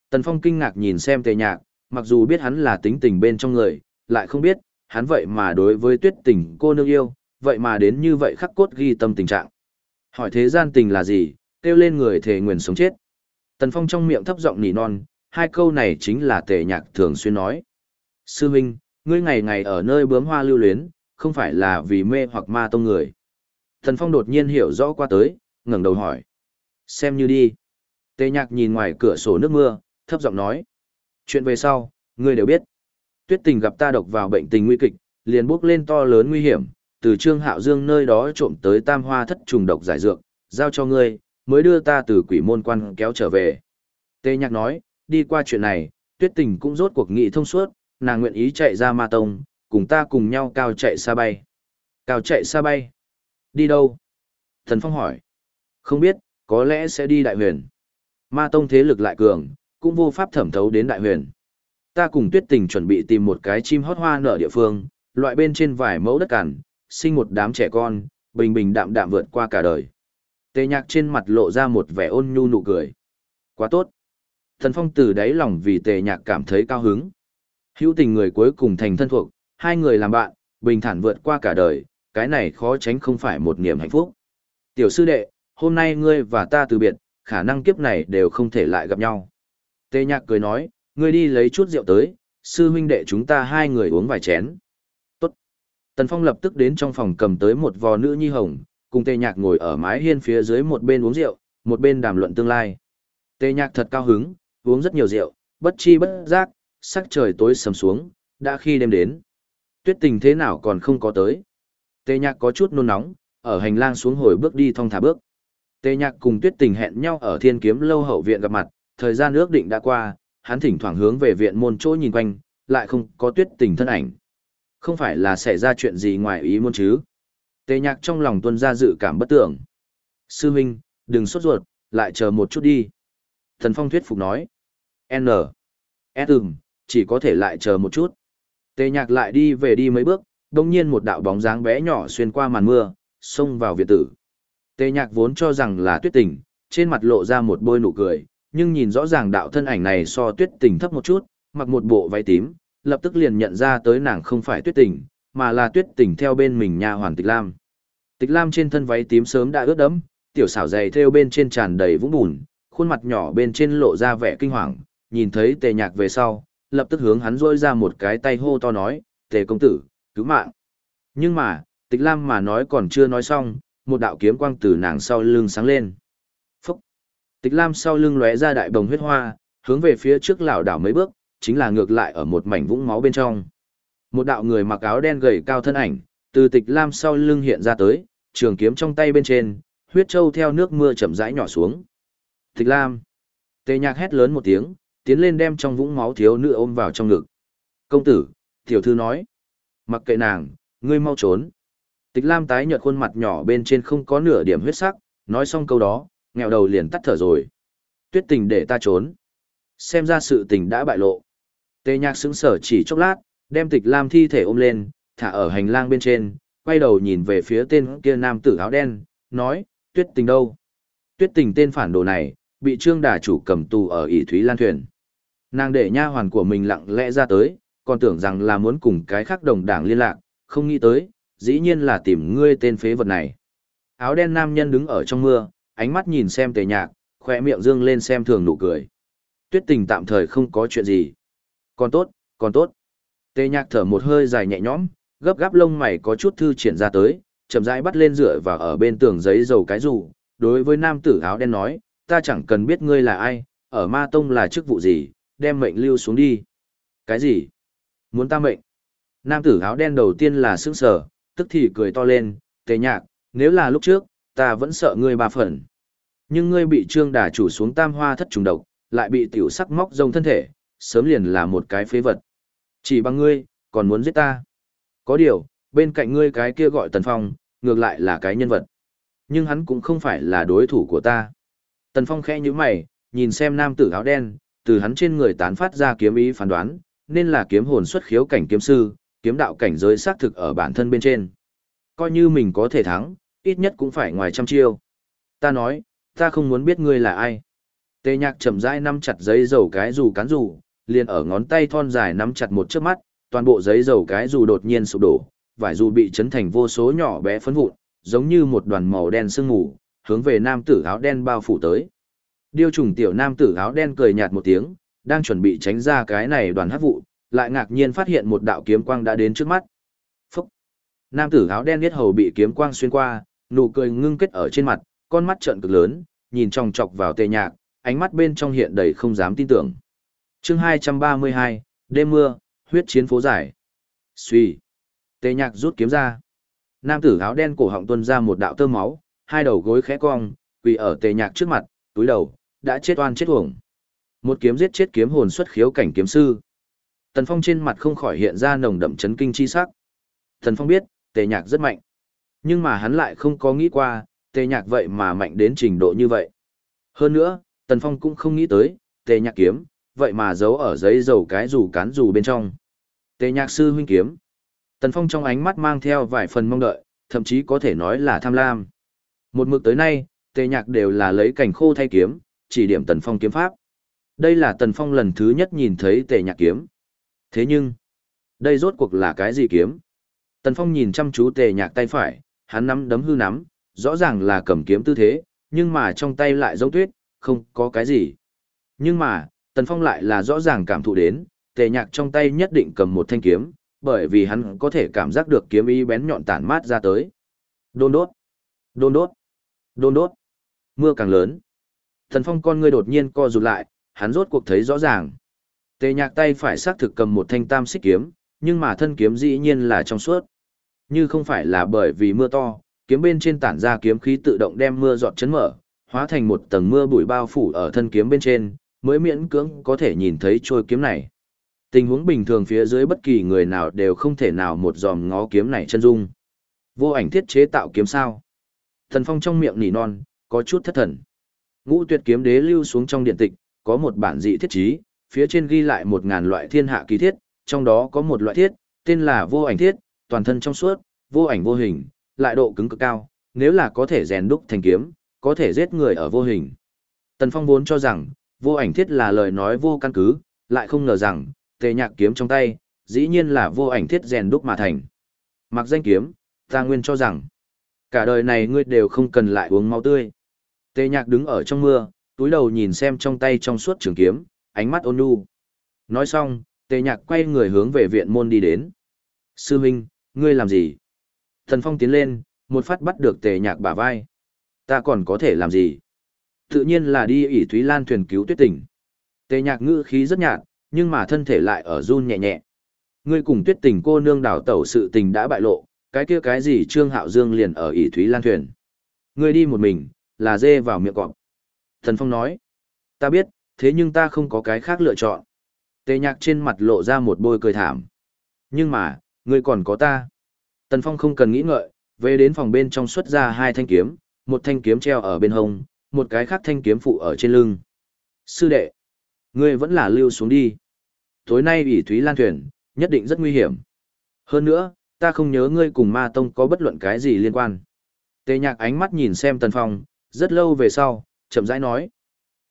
Speaker 1: Tần Phong kinh ngạc nhìn xem tề nhạc, mặc dù biết hắn là tính tình bên trong người, lại không biết, hắn vậy mà đối với tuyết tình cô nương yêu, vậy mà đến như vậy khắc cốt ghi tâm tình trạng. Hỏi thế gian tình là gì, kêu lên người thề nguyện sống chết. Tần Phong trong miệng thấp giọng nỉ non, hai câu này chính là tề nhạc thường xuyên nói. Sư Minh, ngươi ngày ngày ở nơi bướm hoa lưu luyến, không phải là vì mê hoặc ma tông người. Tần Phong đột nhiên hiểu rõ qua tới, ngẩng đầu hỏi. Xem như đi. Tề nhạc nhìn ngoài cửa sổ nước mưa, thấp giọng nói. Chuyện về sau, ngươi đều biết. Tuyết tình gặp ta độc vào bệnh tình nguy kịch, liền bước lên to lớn nguy hiểm, từ Trương Hạo Dương nơi đó trộm tới tam hoa thất trùng độc giải dược, giao cho ngươi, mới đưa ta từ quỷ môn quan kéo trở về. Tê nhạc nói, đi qua chuyện này, tuyết tình cũng rốt cuộc nghị thông suốt, nàng nguyện ý chạy ra ma tông, cùng ta cùng nhau cao chạy xa bay. Cao chạy xa bay? Đi đâu? Thần Phong hỏi. Không biết, có lẽ sẽ đi đại huyền. Ma tông thế lực lại cường, cũng vô pháp thẩm thấu đến đại huyền. Ta cùng tuyết tình chuẩn bị tìm một cái chim hót hoa nở địa phương, loại bên trên vài mẫu đất cằn, sinh một đám trẻ con, bình bình đạm đạm vượt qua cả đời. Tề nhạc trên mặt lộ ra một vẻ ôn nhu nụ cười. Quá tốt. Thần phong từ đáy lòng vì tề nhạc cảm thấy cao hứng. Hữu tình người cuối cùng thành thân thuộc, hai người làm bạn, bình thản vượt qua cả đời, cái này khó tránh không phải một niềm hạnh phúc. Tiểu sư đệ, hôm nay ngươi và ta từ biệt, khả năng kiếp này đều không thể lại gặp nhau. Tề nhạc cười nói, ngươi đi lấy chút rượu tới, sư huynh đệ chúng ta hai người uống vài chén. Tốt. Tần Phong lập tức đến trong phòng cầm tới một vò nữ nhi hồng, cùng tề nhạc ngồi ở mái hiên phía dưới một bên uống rượu, một bên đàm luận tương lai. Tề nhạc thật cao hứng, uống rất nhiều rượu, bất chi bất giác, sắc trời tối sầm xuống, đã khi đêm đến. Tuyết tình thế nào còn không có tới. Tề nhạc có chút nôn nóng, ở hành lang xuống hồi bước đi thong thả bước. Tề nhạc cùng tuyết tình hẹn nhau ở thiên kiếm lâu hậu viện gặp mặt, thời gian ước định đã qua, hắn thỉnh thoảng hướng về viện môn chỗ nhìn quanh, lại không có tuyết tình thân ảnh. Không phải là xảy ra chuyện gì ngoài ý muốn chứ. Tề nhạc trong lòng tuân ra dự cảm bất tưởng. Sư huynh, đừng sốt ruột, lại chờ một chút đi. Thần Phong thuyết phục nói. N. S ừm, chỉ có thể lại chờ một chút. Tề nhạc lại đi về đi mấy bước, đồng nhiên một đạo bóng dáng bé nhỏ xuyên qua màn mưa, xông vào viện tử. Tề nhạc vốn cho rằng là tuyết tình, trên mặt lộ ra một bôi nụ cười, nhưng nhìn rõ ràng đạo thân ảnh này so tuyết tình thấp một chút, mặc một bộ váy tím, lập tức liền nhận ra tới nàng không phải tuyết tình, mà là tuyết tình theo bên mình nha hoàn tịch lam. Tịch lam trên thân váy tím sớm đã ướt đẫm, tiểu xảo dày theo bên trên tràn đầy vũng bùn, khuôn mặt nhỏ bên trên lộ ra vẻ kinh hoàng, nhìn thấy tề nhạc về sau, lập tức hướng hắn rôi ra một cái tay hô to nói, tề công tử, cứu mạng. Nhưng mà, tịch lam mà nói còn chưa nói xong, một đạo kiếm quang từ nàng sau lưng sáng lên. Tịch lam sau lưng lóe ra đại bồng huyết hoa, hướng về phía trước lảo đảo mấy bước, chính là ngược lại ở một mảnh vũng máu bên trong. Một đạo người mặc áo đen gầy cao thân ảnh, từ tịch lam sau lưng hiện ra tới, trường kiếm trong tay bên trên, huyết châu theo nước mưa chậm rãi nhỏ xuống. Tịch lam. Tề nhạc hét lớn một tiếng, tiến lên đem trong vũng máu thiếu nữ ôm vào trong ngực. Công tử, tiểu thư nói. Mặc kệ nàng, ngươi mau trốn. Tịch lam tái nhợt khuôn mặt nhỏ bên trên không có nửa điểm huyết sắc, nói xong câu đó, nghèo đầu liền tắt thở rồi. Tuyết tình để ta trốn. Xem ra sự tình đã bại lộ. Tề nhạc sững sở chỉ chốc lát, đem tịch lam thi thể ôm lên, thả ở hành lang bên trên, quay đầu nhìn về phía tên kia nam tử áo đen, nói, tuyết tình đâu? Tuyết tình tên phản đồ này, bị trương đà chủ cầm tù ở ỷ thúy lan thuyền. Nàng để nha hoàn của mình lặng lẽ ra tới, còn tưởng rằng là muốn cùng cái khác đồng đảng liên lạc, không nghĩ tới, dĩ nhiên là tìm ngươi tên phế vật này. Áo đen nam nhân đứng ở trong mưa, ánh mắt nhìn xem tề nhạc, khoe miệng dương lên xem thường nụ cười. Tuyết tình tạm thời không có chuyện gì. Còn tốt, còn tốt. Tề nhạc thở một hơi dài nhẹ nhõm, gấp gáp lông mày có chút thư triển ra tới, chậm rãi bắt lên rửa và ở bên tường giấy dầu cái rủ. Đối với nam tử áo đen nói, ta chẳng cần biết ngươi là ai, ở ma tông là chức vụ gì, đem mệnh lưu xuống đi. Cái gì? Muốn ta mệnh? Nam tử áo đen đầu tiên là sững sờ, tức thì cười to lên, tề nhạc, nếu là lúc trước, ta vẫn sợ ngươi ba phần. Nhưng ngươi bị trương đà chủ xuống tam hoa thất trùng độc, lại bị tiểu sắc móc rông thân thể, sớm liền là một cái phế vật. Chỉ bằng ngươi, còn muốn giết ta. Có điều, bên cạnh ngươi cái kia gọi Tần Phong, ngược lại là cái nhân vật. Nhưng hắn cũng không phải là đối thủ của ta. Tần Phong khẽ như mày, nhìn xem nam tử áo đen, từ hắn trên người tán phát ra kiếm ý phán đoán, nên là kiếm hồn xuất khiếu cảnh kiếm sư, kiếm đạo cảnh giới xác thực ở bản thân bên trên. Coi như mình có thể thắng, ít nhất cũng phải ngoài trăm chiêu. Ta nói, ta không muốn biết ngươi là ai. Tề nhạc chậm rãi nắm chặt giấy dầu cái dù cán dù, liền ở ngón tay thon dài nắm chặt một chớp mắt, toàn bộ giấy dầu cái dù đột nhiên sụp đổ, vải dù bị chấn thành vô số nhỏ bé phấn vụn, giống như một đoàn màu đen sương mù, hướng về nam tử áo đen bao phủ tới. Điêu trùng tiểu nam tử áo đen cười nhạt một tiếng, đang chuẩn bị tránh ra cái này đoàn hắc vụ, lại ngạc nhiên phát hiện một đạo kiếm quang đã đến trước mắt. Phúc! Nam tử áo đen biết hầu bị kiếm quang xuyên qua, nụ cười ngưng kết ở trên mặt, con mắt trợn cực lớn, nhìn chòng chọc vào tề nhạc, ánh mắt bên trong hiện đầy không dám tin tưởng. chương 232, đêm mưa, huyết chiến phố giải. Xuy. Tề nhạc rút kiếm ra. Nam tử áo đen cổ họng tuôn ra một đạo tơ máu, hai đầu gối khẽ cong, quỳ ở tề nhạc trước mặt, túi đầu, đã chết oan chết uổng. Một kiếm giết chết kiếm hồn xuất khiếu cảnh kiếm sư. Tần Phong trên mặt không khỏi hiện ra nồng đậm chấn kinh chi sắc. Tần Phong biết, tề nhạc rất mạnh. Nhưng mà hắn lại không có nghĩ qua, tề nhạc vậy mà mạnh đến trình độ như vậy. Hơn nữa, Tần Phong cũng không nghĩ tới, tề nhạc kiếm, vậy mà giấu ở giấy dầu cái dù cán dù bên trong. Tề nhạc sư huynh kiếm. Tần Phong trong ánh mắt mang theo vài phần mong đợi, thậm chí có thể nói là tham lam. Một mực tới nay, tề nhạc đều là lấy cảnh khô thay kiếm, chỉ điểm Tần Phong kiếm pháp. Đây là Tần Phong lần thứ nhất nhìn thấy tề nhạc kiếm. Thế nhưng, đây rốt cuộc là cái gì kiếm? Tần Phong nhìn chăm chú tề nhạc tay phải, hắn nắm đấm hư nắm, rõ ràng là cầm kiếm tư thế, nhưng mà trong tay lại giống tuyết, không có cái gì. Nhưng mà, Tần Phong lại là rõ ràng cảm thụ đến, tề nhạc trong tay nhất định cầm một thanh kiếm, bởi vì hắn có thể cảm giác được kiếm y bén nhọn tản mát ra tới. Đôn đốt, đôn đốt, đôn đốt. Mưa càng lớn. Tần Phong con ngươi đột nhiên co rụt lại, hắn rốt cuộc thấy rõ ràng. Tề nhạc tay phải xác thực cầm một thanh tam xích kiếm, nhưng mà thân kiếm dĩ nhiên là trong suốt. Như không phải là bởi vì mưa to, kiếm bên trên tản ra kiếm khí tự động đem mưa giọt chấn mở, hóa thành một tầng mưa bụi bao phủ ở thân kiếm bên trên, mới miễn cưỡng có thể nhìn thấy trôi kiếm này. Tình huống bình thường phía dưới bất kỳ người nào đều không thể nào một dòm ngó kiếm này chân dung. Vô ảnh thiết chế tạo kiếm sao? Thần Phong trong miệng nỉ non, có chút thất thần. Ngũ tuyệt kiếm đế lưu xuống trong điện tịch, có một bản dị thiết trí, phía trên ghi lại một ngàn loại thiên hạ kỳ thiết, trong đó có một loại thiết, tên là vô ảnh thiết, toàn thân trong suốt, vô ảnh vô hình, lại độ cứng cực cao, nếu là có thể rèn đúc thành kiếm, có thể giết người ở vô hình. Tần Phong vốn cho rằng, vô ảnh thiết là lời nói vô căn cứ, lại không ngờ rằng, tề nhạc kiếm trong tay, dĩ nhiên là vô ảnh thiết rèn đúc mà thành. Mặc danh kiếm, ta nguyên cho rằng, cả đời này ngươi đều không cần lại uống máu tươi. Tề nhạc đứng ở trong mưa, túi đầu nhìn xem trong tay trong suốt trường kiếm, ánh mắt ôn nhu. Nói xong, tề nhạc quay người hướng về viện môn đi đến. Sư Minh, ngươi làm gì? Thần Phong tiến lên, một phát bắt được tề nhạc bả vai. Ta còn có thể làm gì? Tự nhiên là đi ỉ Thúy Lan thuyền cứu tuyết tình. Tề nhạc ngữ khí rất nhạt, nhưng mà thân thể lại ở run nhẹ nhẹ. Ngươi cùng tuyết tình cô nương đảo tẩu sự tình đã bại lộ, cái kia cái gì Trương Hạo Dương liền ở ỉ Thúy Lan thuyền. Ngươi đi một mình, là dê vào miệng cọp. Thần Phong nói, ta biết, thế nhưng ta không có cái khác lựa chọn. Tề nhạc trên mặt lộ ra một bôi cười thảm. Nhưng mà, ngươi còn có ta. Tần Phong không cần nghĩ ngợi, về đến phòng bên trong xuất ra hai thanh kiếm, một thanh kiếm treo ở bên hông, một cái khác thanh kiếm phụ ở trên lưng. Sư đệ, ngươi vẫn là lưu xuống đi. Tối nay ủy Thúy Lan thuyền, nhất định rất nguy hiểm. Hơn nữa, ta không nhớ ngươi cùng ma tông có bất luận cái gì liên quan. Tề nhạc ánh mắt nhìn xem Tần Phong, rất lâu về sau, chậm rãi nói.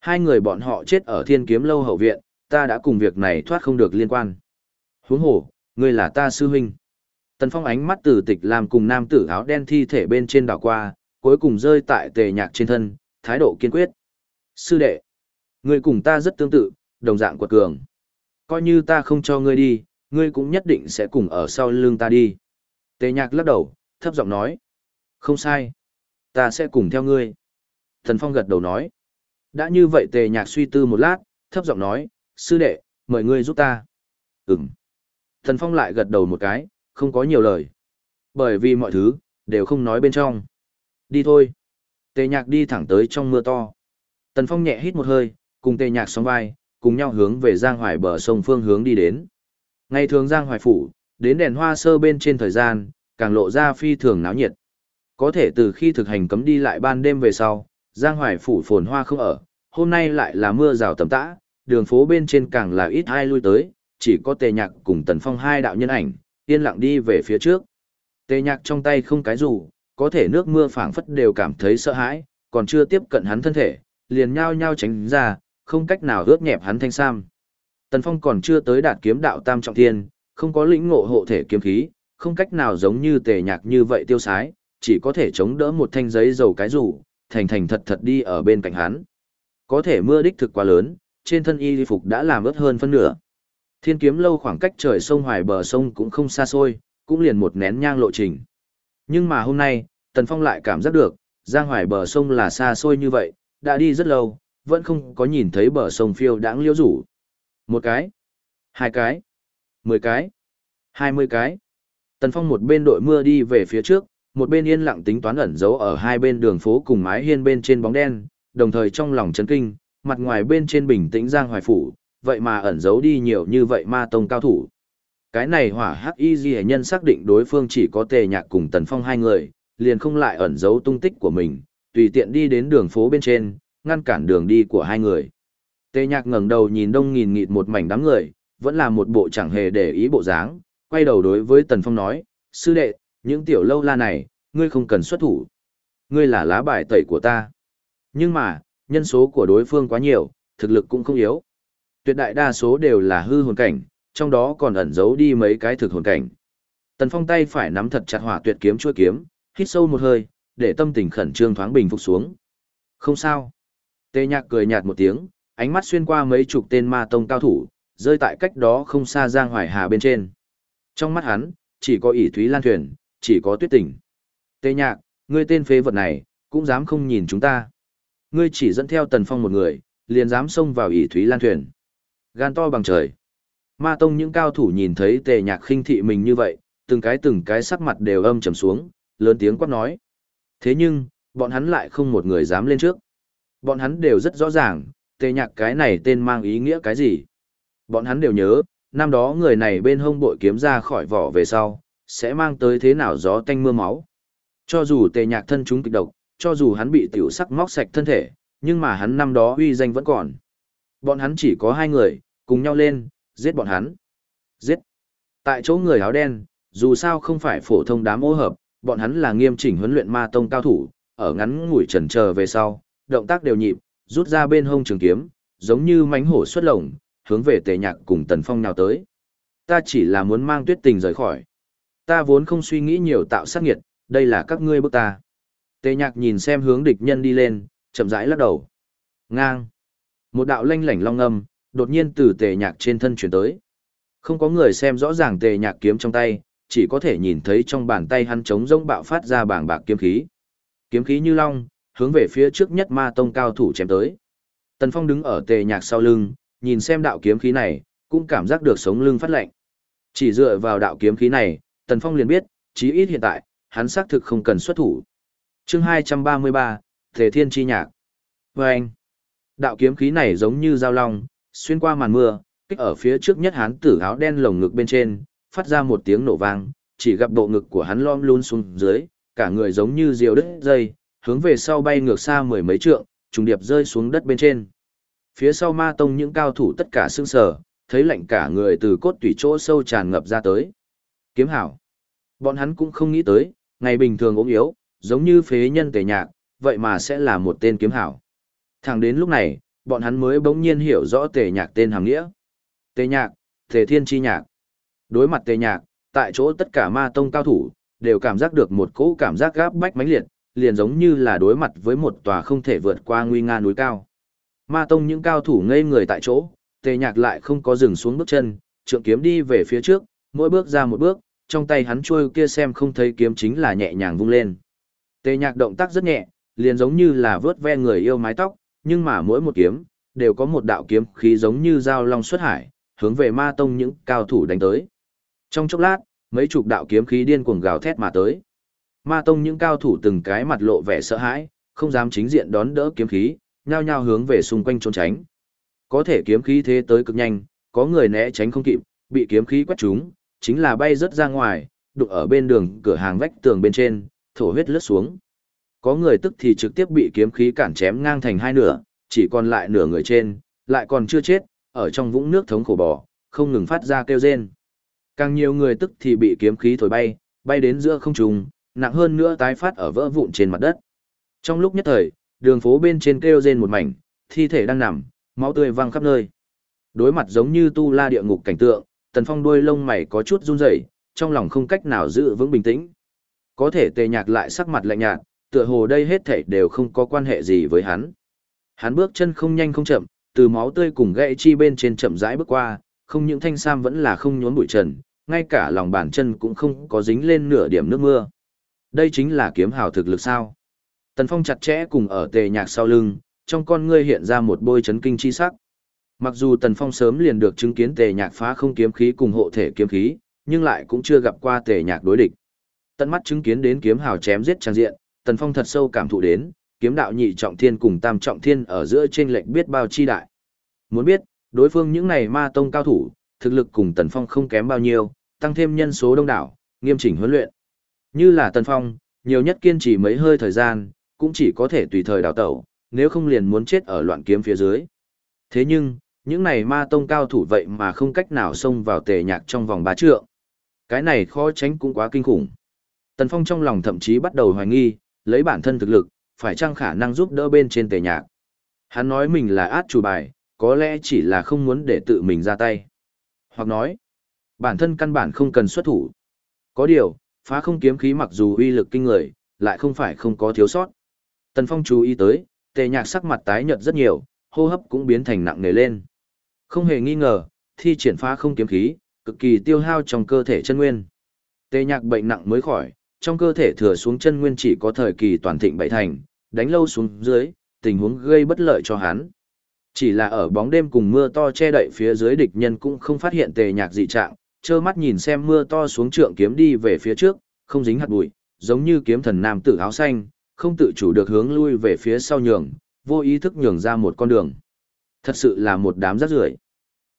Speaker 1: Hai người bọn họ chết ở thiên kiếm lâu hậu viện, ta đã cùng việc này thoát không được liên quan. Huống hồ, ngươi là ta sư huynh. Tần Phong ánh mắt từ tịch làm cùng nam tử áo đen thi thể bên trên đảo qua, cuối cùng rơi tại tề nhạc trên thân, thái độ kiên quyết. Sư đệ, ngươi cùng ta rất tương tự, đồng dạng quật cường. Coi như ta không cho ngươi đi, ngươi cũng nhất định sẽ cùng ở sau lưng ta đi. Tề nhạc lắc đầu, thấp giọng nói. Không sai. Ta sẽ cùng theo ngươi. tần Phong gật đầu nói. Đã như vậy tề nhạc suy tư một lát, thấp giọng nói, sư đệ, mời ngươi giúp ta. Ừm. Thần Phong lại gật đầu một cái, không có nhiều lời. Bởi vì mọi thứ, đều không nói bên trong. Đi thôi. Tề nhạc đi thẳng tới trong mưa to. Tần Phong nhẹ hít một hơi, cùng tề nhạc sóng vai, cùng nhau hướng về Giang Hoài bờ sông phương hướng đi đến. Ngày thường Giang Hoài phủ, đến đèn hoa sơ bên trên thời gian, càng lộ ra phi thường náo nhiệt. Có thể từ khi thực hành cấm đi lại ban đêm về sau, Giang Hoài phủ phồn hoa không ở, hôm nay lại là mưa rào tầm tã, đường phố bên trên càng là ít ai lui tới, chỉ có tề nhạc cùng tần phong hai đạo nhân ảnh, yên lặng đi về phía trước. Tề nhạc trong tay không cái dù, có thể nước mưa phảng phất đều cảm thấy sợ hãi, còn chưa tiếp cận hắn thân thể, liền nhao nhao tránh ra, không cách nào ướt nhẹp hắn thanh sam. Tần phong còn chưa tới đạt kiếm đạo tam trọng thiên, không có lĩnh ngộ hộ thể kiếm khí, không cách nào giống như tề nhạc như vậy tiêu sái, chỉ có thể chống đỡ một thanh giấy dầu cái rủ, thành thành thật thật đi ở bên cạnh hắn. Có thể mưa đích thực quá lớn, trên thân y phục đã làm ướt hơn phân nửa. Thiên kiếm lâu khoảng cách trời sông hoài bờ sông cũng không xa xôi, cũng liền một nén nhang lộ trình. Nhưng mà hôm nay, Tần Phong lại cảm giác được, giang hoài bờ sông là xa xôi như vậy, đã đi rất lâu, vẫn không có nhìn thấy bờ sông phiêu đáng liễu rủ. Một cái, hai cái, mười cái, hai mươi cái. Tần Phong một bên đội mưa đi về phía trước, một bên yên lặng tính toán ẩn giấu ở hai bên đường phố cùng mái hiên bên trên bóng đen, đồng thời trong lòng chấn kinh, mặt ngoài bên trên bình tĩnh giang hoài phủ, vậy mà ẩn giấu đi nhiều như vậy ma tông cao thủ. Cái này hỏa hắc y di nhân xác định đối phương chỉ có tề nhạc cùng tần phong hai người, liền không lại ẩn giấu tung tích của mình, tùy tiện đi đến đường phố bên trên, ngăn cản đường đi của hai người. Tề nhạc ngẩng đầu nhìn đông nghìn nghịt một mảnh đám người, vẫn là một bộ chẳng hề để ý bộ dáng, quay đầu đối với tần phong nói, sư đệ, những tiểu lâu la này, ngươi không cần xuất thủ. Ngươi là lá bài tẩy của ta. Nhưng mà, nhân số của đối phương quá nhiều, thực lực cũng không yếu. Tuyệt đại đa số đều là hư hồn cảnh, trong đó còn ẩn giấu đi mấy cái thực hồn cảnh. Tần Phong tay phải nắm thật chặt hỏa tuyệt kiếm chuôi kiếm, hít sâu một hơi, để tâm tình khẩn trương thoáng bình phục xuống. Không sao. Tê Nhạc cười nhạt một tiếng, ánh mắt xuyên qua mấy chục tên ma tông cao thủ, rơi tại cách đó không xa Giang Hoài Hà bên trên. Trong mắt hắn, chỉ có ỷ thúy lan thuyền, chỉ có tuyết tỉnh. Tê Nhạc, ngươi tên phế vật này, cũng dám không nhìn chúng ta. Ngươi chỉ dẫn theo Tần Phong một người, liền dám xông vào ỷ thúy lan thuyền. Gan to bằng trời. Ma tông những cao thủ nhìn thấy tề nhạc khinh thị mình như vậy, từng cái từng cái sắc mặt đều âm trầm xuống, lớn tiếng quát nói. Thế nhưng, bọn hắn lại không một người dám lên trước. Bọn hắn đều rất rõ ràng, tề nhạc cái này tên mang ý nghĩa cái gì. Bọn hắn đều nhớ, năm đó người này bên hông bội kiếm ra khỏi vỏ về sau, sẽ mang tới thế nào gió tanh mưa máu. Cho dù tề nhạc thân chúng kịch độc, cho dù hắn bị tiểu sắc móc sạch thân thể, nhưng mà hắn năm đó uy danh vẫn còn. Bọn hắn chỉ có hai người, cùng nhau lên, giết bọn hắn. Giết. Tại chỗ người áo đen, dù sao không phải phổ thông đám ô hợp, bọn hắn là nghiêm chỉnh huấn luyện ma tông cao thủ, ở ngắn ngủi trần chờ về sau, động tác đều nhịp, rút ra bên hông trường kiếm, giống như mánh hổ xuất lồng, hướng về tề nhạc cùng tần phong nào tới. Ta chỉ là muốn mang tuyết tình rời khỏi. Ta vốn không suy nghĩ nhiều tạo sát nghiệt, đây là các ngươi bức ta. Tề nhạc nhìn xem hướng địch nhân đi lên, chậm rãi lắc đầu. Ngang. Một đạo lanh lảnh long âm, đột nhiên từ tề nhạc trên thân chuyển tới. Không có người xem rõ ràng tề nhạc kiếm trong tay, chỉ có thể nhìn thấy trong bàn tay hắn trống rỗng bạo phát ra bảng bạc kiếm khí. Kiếm khí như long, hướng về phía trước nhất ma tông cao thủ chém tới. Tần Phong đứng ở tề nhạc sau lưng, nhìn xem đạo kiếm khí này, cũng cảm giác được sống lưng phát lạnh. Chỉ dựa vào đạo kiếm khí này, Tần Phong liền biết, chí ít hiện tại, hắn xác thực không cần xuất thủ. Chương 233, Thể Thiên Chi Nhạc. Vâng! anh, đạo kiếm khí này giống như dao long, xuyên qua màn mưa, kích ở phía trước nhất hắn tử áo đen lồng ngực bên trên, phát ra một tiếng nổ vang, chỉ gặp bộ ngực của hắn lom luôn xuống dưới, cả người giống như diều đứt dây, hướng về sau bay ngược xa mười mấy trượng, trùng điệp rơi xuống đất bên trên. Phía sau ma tông những cao thủ tất cả sương sờ, thấy lạnh cả người từ cốt tủy chỗ sâu tràn ngập ra tới. Kiếm hảo. Bọn hắn cũng không nghĩ tới, ngày bình thường ốm yếu, giống như phế nhân tề nhạc, vậy mà sẽ là một tên kiếm hảo. Thẳng đến lúc này, bọn hắn mới bỗng nhiên hiểu rõ tề nhạc tên hàng nghĩa. Tề nhạc, tề thiên chi nhạc. Đối mặt tề nhạc, tại chỗ tất cả ma tông cao thủ, đều cảm giác được một cỗ cảm giác gáp bách mãnh liệt, liền giống như là đối mặt với một tòa không thể vượt qua nguy nga núi cao. Ma tông những cao thủ ngây người tại chỗ, tề nhạc lại không có dừng xuống bước chân, trượng kiếm đi về phía trước, mỗi bước ra một bước, trong tay hắn trôi kia xem không thấy kiếm chính là nhẹ nhàng vung lên. Tề nhạc động tác rất nhẹ, liền giống như là vớt ve người yêu mái tóc, nhưng mà mỗi một kiếm, đều có một đạo kiếm khí giống như dao long xuất hải, hướng về ma tông những cao thủ đánh tới. Trong chốc lát, mấy chục đạo kiếm khí điên cuồng gào thét mà tới. Ma tông những cao thủ từng cái mặt lộ vẻ sợ hãi, không dám chính diện đón đỡ kiếm khí, nhao nhao hướng về xung quanh trốn tránh. Có thể kiếm khí thế tới cực nhanh, có người né tránh không kịp, bị kiếm khí quét trúng, chính là bay rất ra ngoài, đụng ở bên đường cửa hàng vách tường bên trên, thổ huyết lướt xuống. Có người tức thì trực tiếp bị kiếm khí cản chém ngang thành hai nửa, chỉ còn lại nửa người trên, lại còn chưa chết, ở trong vũng nước thống khổ bò, không ngừng phát ra kêu rên. Càng nhiều người tức thì bị kiếm khí thổi bay, bay đến giữa không trung, nặng hơn nữa tái phát ở vỡ vụn trên mặt đất. Trong lúc nhất thời, đường phố bên trên kêu rên một mảnh, thi thể đang nằm, máu tươi văng khắp nơi. Đối mặt giống như tu la địa ngục cảnh tượng, Tần Phong đuôi lông mày có chút run rẩy, trong lòng không cách nào giữ vững bình tĩnh. Có thể tề nhạc lại sắc mặt lạnh nhạt, tựa hồ đây hết thảy đều không có quan hệ gì với hắn. Hắn bước chân không nhanh không chậm, từ máu tươi cùng gãy chi bên trên chậm rãi bước qua, không những thanh sam vẫn là không nhốn bụi trần, ngay cả lòng bàn chân cũng không có dính lên nửa điểm nước mưa. Đây chính là kiếm hào thực lực sao. Tần Phong chặt chẽ cùng ở tề nhạc sau lưng, trong con ngươi hiện ra một bôi chấn kinh chi sắc. Mặc dù Tần Phong sớm liền được chứng kiến tề nhạc phá không kiếm khí cùng hộ thể kiếm khí, nhưng lại cũng chưa gặp qua tề nhạc đối địch. Tận mắt chứng kiến đến kiếm hào chém giết trang diện, Tần Phong thật sâu cảm thụ đến, kiếm đạo nhị trọng thiên cùng tam trọng thiên ở giữa trên lệnh biết bao chi đại. Muốn biết, đối phương những này ma tông cao thủ, thực lực cùng Tần Phong không kém bao nhiêu, tăng thêm nhân số đông đảo, nghiêm chỉnh huấn luyện. Như là Tần Phong, nhiều nhất kiên trì mấy hơi thời gian, cũng chỉ có thể tùy thời đào tẩu, nếu không liền muốn chết ở loạn kiếm phía dưới. Thế nhưng, những này ma tông cao thủ vậy mà không cách nào xông vào tề nhạc trong vòng ba trượng. Cái này khó tránh cũng quá kinh khủng. Tần Phong trong lòng thậm chí bắt đầu hoài nghi, lấy bản thân thực lực, phải chăng khả năng giúp đỡ bên trên tề nhạc. Hắn nói mình là át chủ bài, có lẽ chỉ là không muốn để tự mình ra tay. Hoặc nói, bản thân căn bản không cần xuất thủ. Có điều, phá không kiếm khí mặc dù uy lực kinh người, lại không phải không có thiếu sót. Tần Phong chú ý tới, tề nhạc sắc mặt tái nhợt rất nhiều, hô hấp cũng biến thành nặng nề lên. Không hề nghi ngờ, thi triển phá không kiếm khí, cực kỳ tiêu hao trong cơ thể chân nguyên. Tề nhạc bệnh nặng mới khỏi, trong cơ thể thừa xuống chân nguyên chỉ có thời kỳ toàn thịnh bảy thành, đánh lâu xuống dưới, tình huống gây bất lợi cho hắn. Chỉ là ở bóng đêm cùng mưa to che đậy phía dưới địch nhân cũng không phát hiện tề nhạc dị trạng, trơ mắt nhìn xem mưa to xuống trượng kiếm đi về phía trước, không dính hạt bụi, giống như kiếm thần nam tử áo xanh, không tự chủ được hướng lui về phía sau nhường, vô ý thức nhường ra một con đường. Thật sự là một đám rác rưởi.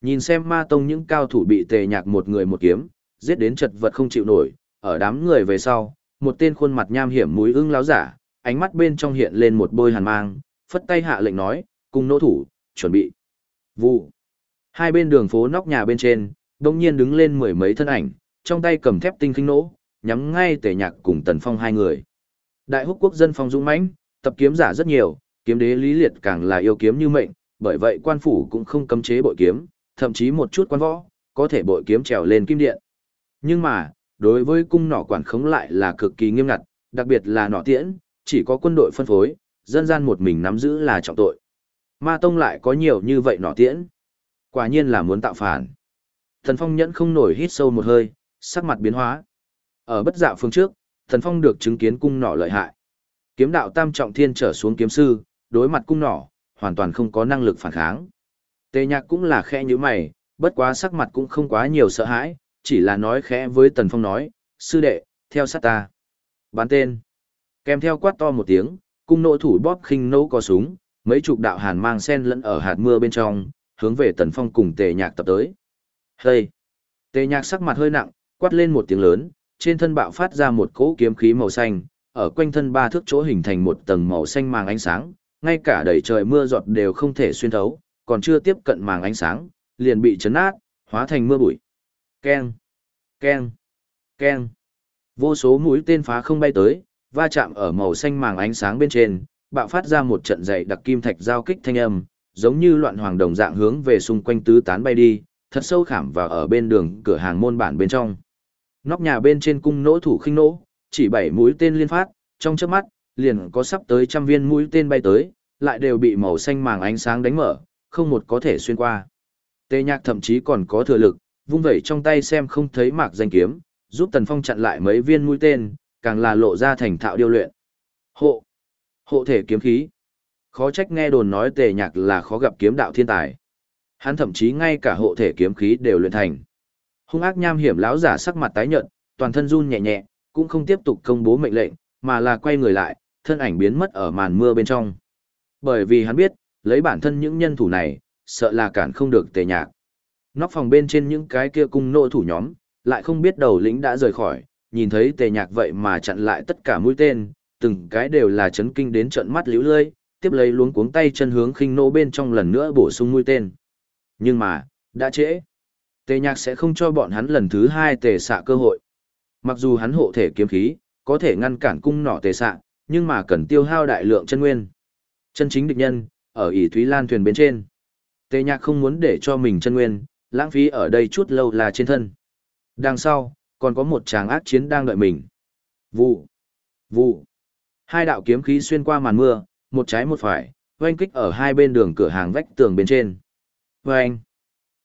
Speaker 1: Nhìn xem ma tông những cao thủ bị tề nhạc một người một kiếm, giết đến chật vật không chịu nổi, ở đám người về sau, một tên khuôn mặt nham hiểm mũi ưng láo giả, ánh mắt bên trong hiện lên một bôi hàn mang, phất tay hạ lệnh nói, cùng nỗ thủ, chuẩn bị. Vụ. Hai bên đường phố nóc nhà bên trên, đông nhiên đứng lên mười mấy thân ảnh, trong tay cầm thép tinh khinh nỗ, nhắm ngay tề nhạc cùng tần phong hai người. Đại húc quốc dân phong dũng mãnh, tập kiếm giả rất nhiều, kiếm đế lý liệt càng là yêu kiếm như mệnh, bởi vậy quan phủ cũng không cấm chế bội kiếm, thậm chí một chút quan võ, có thể bội kiếm trèo lên kim điện. Nhưng mà, đối với cung nỏ quản khống lại là cực kỳ nghiêm ngặt, đặc biệt là nỏ tiễn, chỉ có quân đội phân phối, dân gian một mình nắm giữ là trọng tội. Ma Tông lại có nhiều như vậy nỏ tiễn. Quả nhiên là muốn tạo phản. Thần Phong nhẫn không nổi hít sâu một hơi, sắc mặt biến hóa. Ở bất dạ phương trước, Thần Phong được chứng kiến cung nỏ lợi hại. Kiếm đạo tam trọng thiên trở xuống kiếm sư, đối mặt cung nỏ, hoàn toàn không có năng lực phản kháng. Tề nhạc cũng là khẽ như mày, bất quá sắc mặt cũng không quá nhiều sợ hãi, chỉ là nói khẽ với Tần Phong nói, sư đệ, theo sát ta. Bán tên. Kèm theo quát to một tiếng, cung nộ thủ bóp khinh nỗ có súng, mấy chục đạo hàn mang sen lẫn ở hạt mưa bên trong, hướng về Tần Phong cùng tề nhạc tập tới. Hây! Tề nhạc sắc mặt hơi nặng, quát lên một tiếng lớn, trên thân bạo phát ra một cỗ kiếm khí màu xanh, ở quanh thân ba thước chỗ hình thành một tầng màu xanh màng ánh sáng, ngay cả đầy trời mưa giọt đều không thể xuyên thấu, còn chưa tiếp cận màng ánh sáng, liền bị chấn nát, hóa thành mưa bụi. Keng, keng, keng. Vô số mũi tên phá không bay tới, va chạm ở màu xanh màng ánh sáng bên trên, bạo phát ra một trận dày đặc kim thạch giao kích thanh âm, giống như loạn hoàng đồng dạng hướng về xung quanh tứ tán bay đi, thật sâu khảm vào ở bên đường cửa hàng môn bản bên trong. Nóc nhà bên trên cung nỗ thủ khinh nỗ, chỉ bảy mũi tên liên phát, trong chớp mắt, liền có sắp tới trăm viên mũi tên bay tới, lại đều bị màu xanh màng ánh sáng đánh mở, không một có thể xuyên qua. Tê nhạc thậm chí còn có thừa lực, vung vẩy trong tay xem không thấy mạc danh kiếm, giúp Tần Phong chặn lại mấy viên mũi tên, càng là lộ ra thành thạo điêu luyện. Hộ! Hộ thể kiếm khí! Khó trách nghe đồn nói tề nhạc là khó gặp kiếm đạo thiên tài. Hắn thậm chí ngay cả hộ thể kiếm khí đều luyện thành. Hung ác nham hiểm lão giả sắc mặt tái nhợt, toàn thân run nhẹ nhẹ, cũng không tiếp tục công bố mệnh lệnh, mà là quay người lại, thân ảnh biến mất ở màn mưa bên trong. Bởi vì hắn biết, lấy bản thân những nhân thủ này, sợ là cản không được tề nhạc. Nóc phòng bên trên những cái kia cung nô thủ nhóm, lại không biết đầu lĩnh đã rời khỏi, nhìn thấy tề nhạc vậy mà chặn lại tất cả mũi tên, từng cái đều là chấn kinh đến trận mắt liễu lơi, tiếp lấy luống cuống tay chân hướng khinh nô bên trong lần nữa bổ sung mũi tên. Nhưng mà, đã trễ. Tề nhạc sẽ không cho bọn hắn lần thứ hai tề xạ cơ hội. Mặc dù hắn hộ thể kiếm khí, có thể ngăn cản cung nỏ tề xạ, nhưng mà cần tiêu hao đại lượng chân nguyên. Chân chính địch nhân, ở ỷ Thúy Lan thuyền bên trên. Tề nhạc không muốn để cho mình chân nguyên, lãng phí ở đây chút lâu là trên thân. Đằng sau, còn có một tràng ác chiến đang đợi mình. Vụ, vụ. Hai đạo kiếm khí xuyên qua màn mưa, một trái một phải, oanh kích ở hai bên đường cửa hàng vách tường bên trên. Oanh.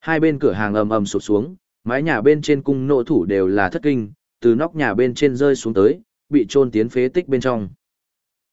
Speaker 1: Hai bên cửa hàng ầm ầm sụp xuống, mái nhà bên trên cung nộ thủ đều là thất kinh, từ nóc nhà bên trên rơi xuống tới, bị trôn tiến phế tích bên trong.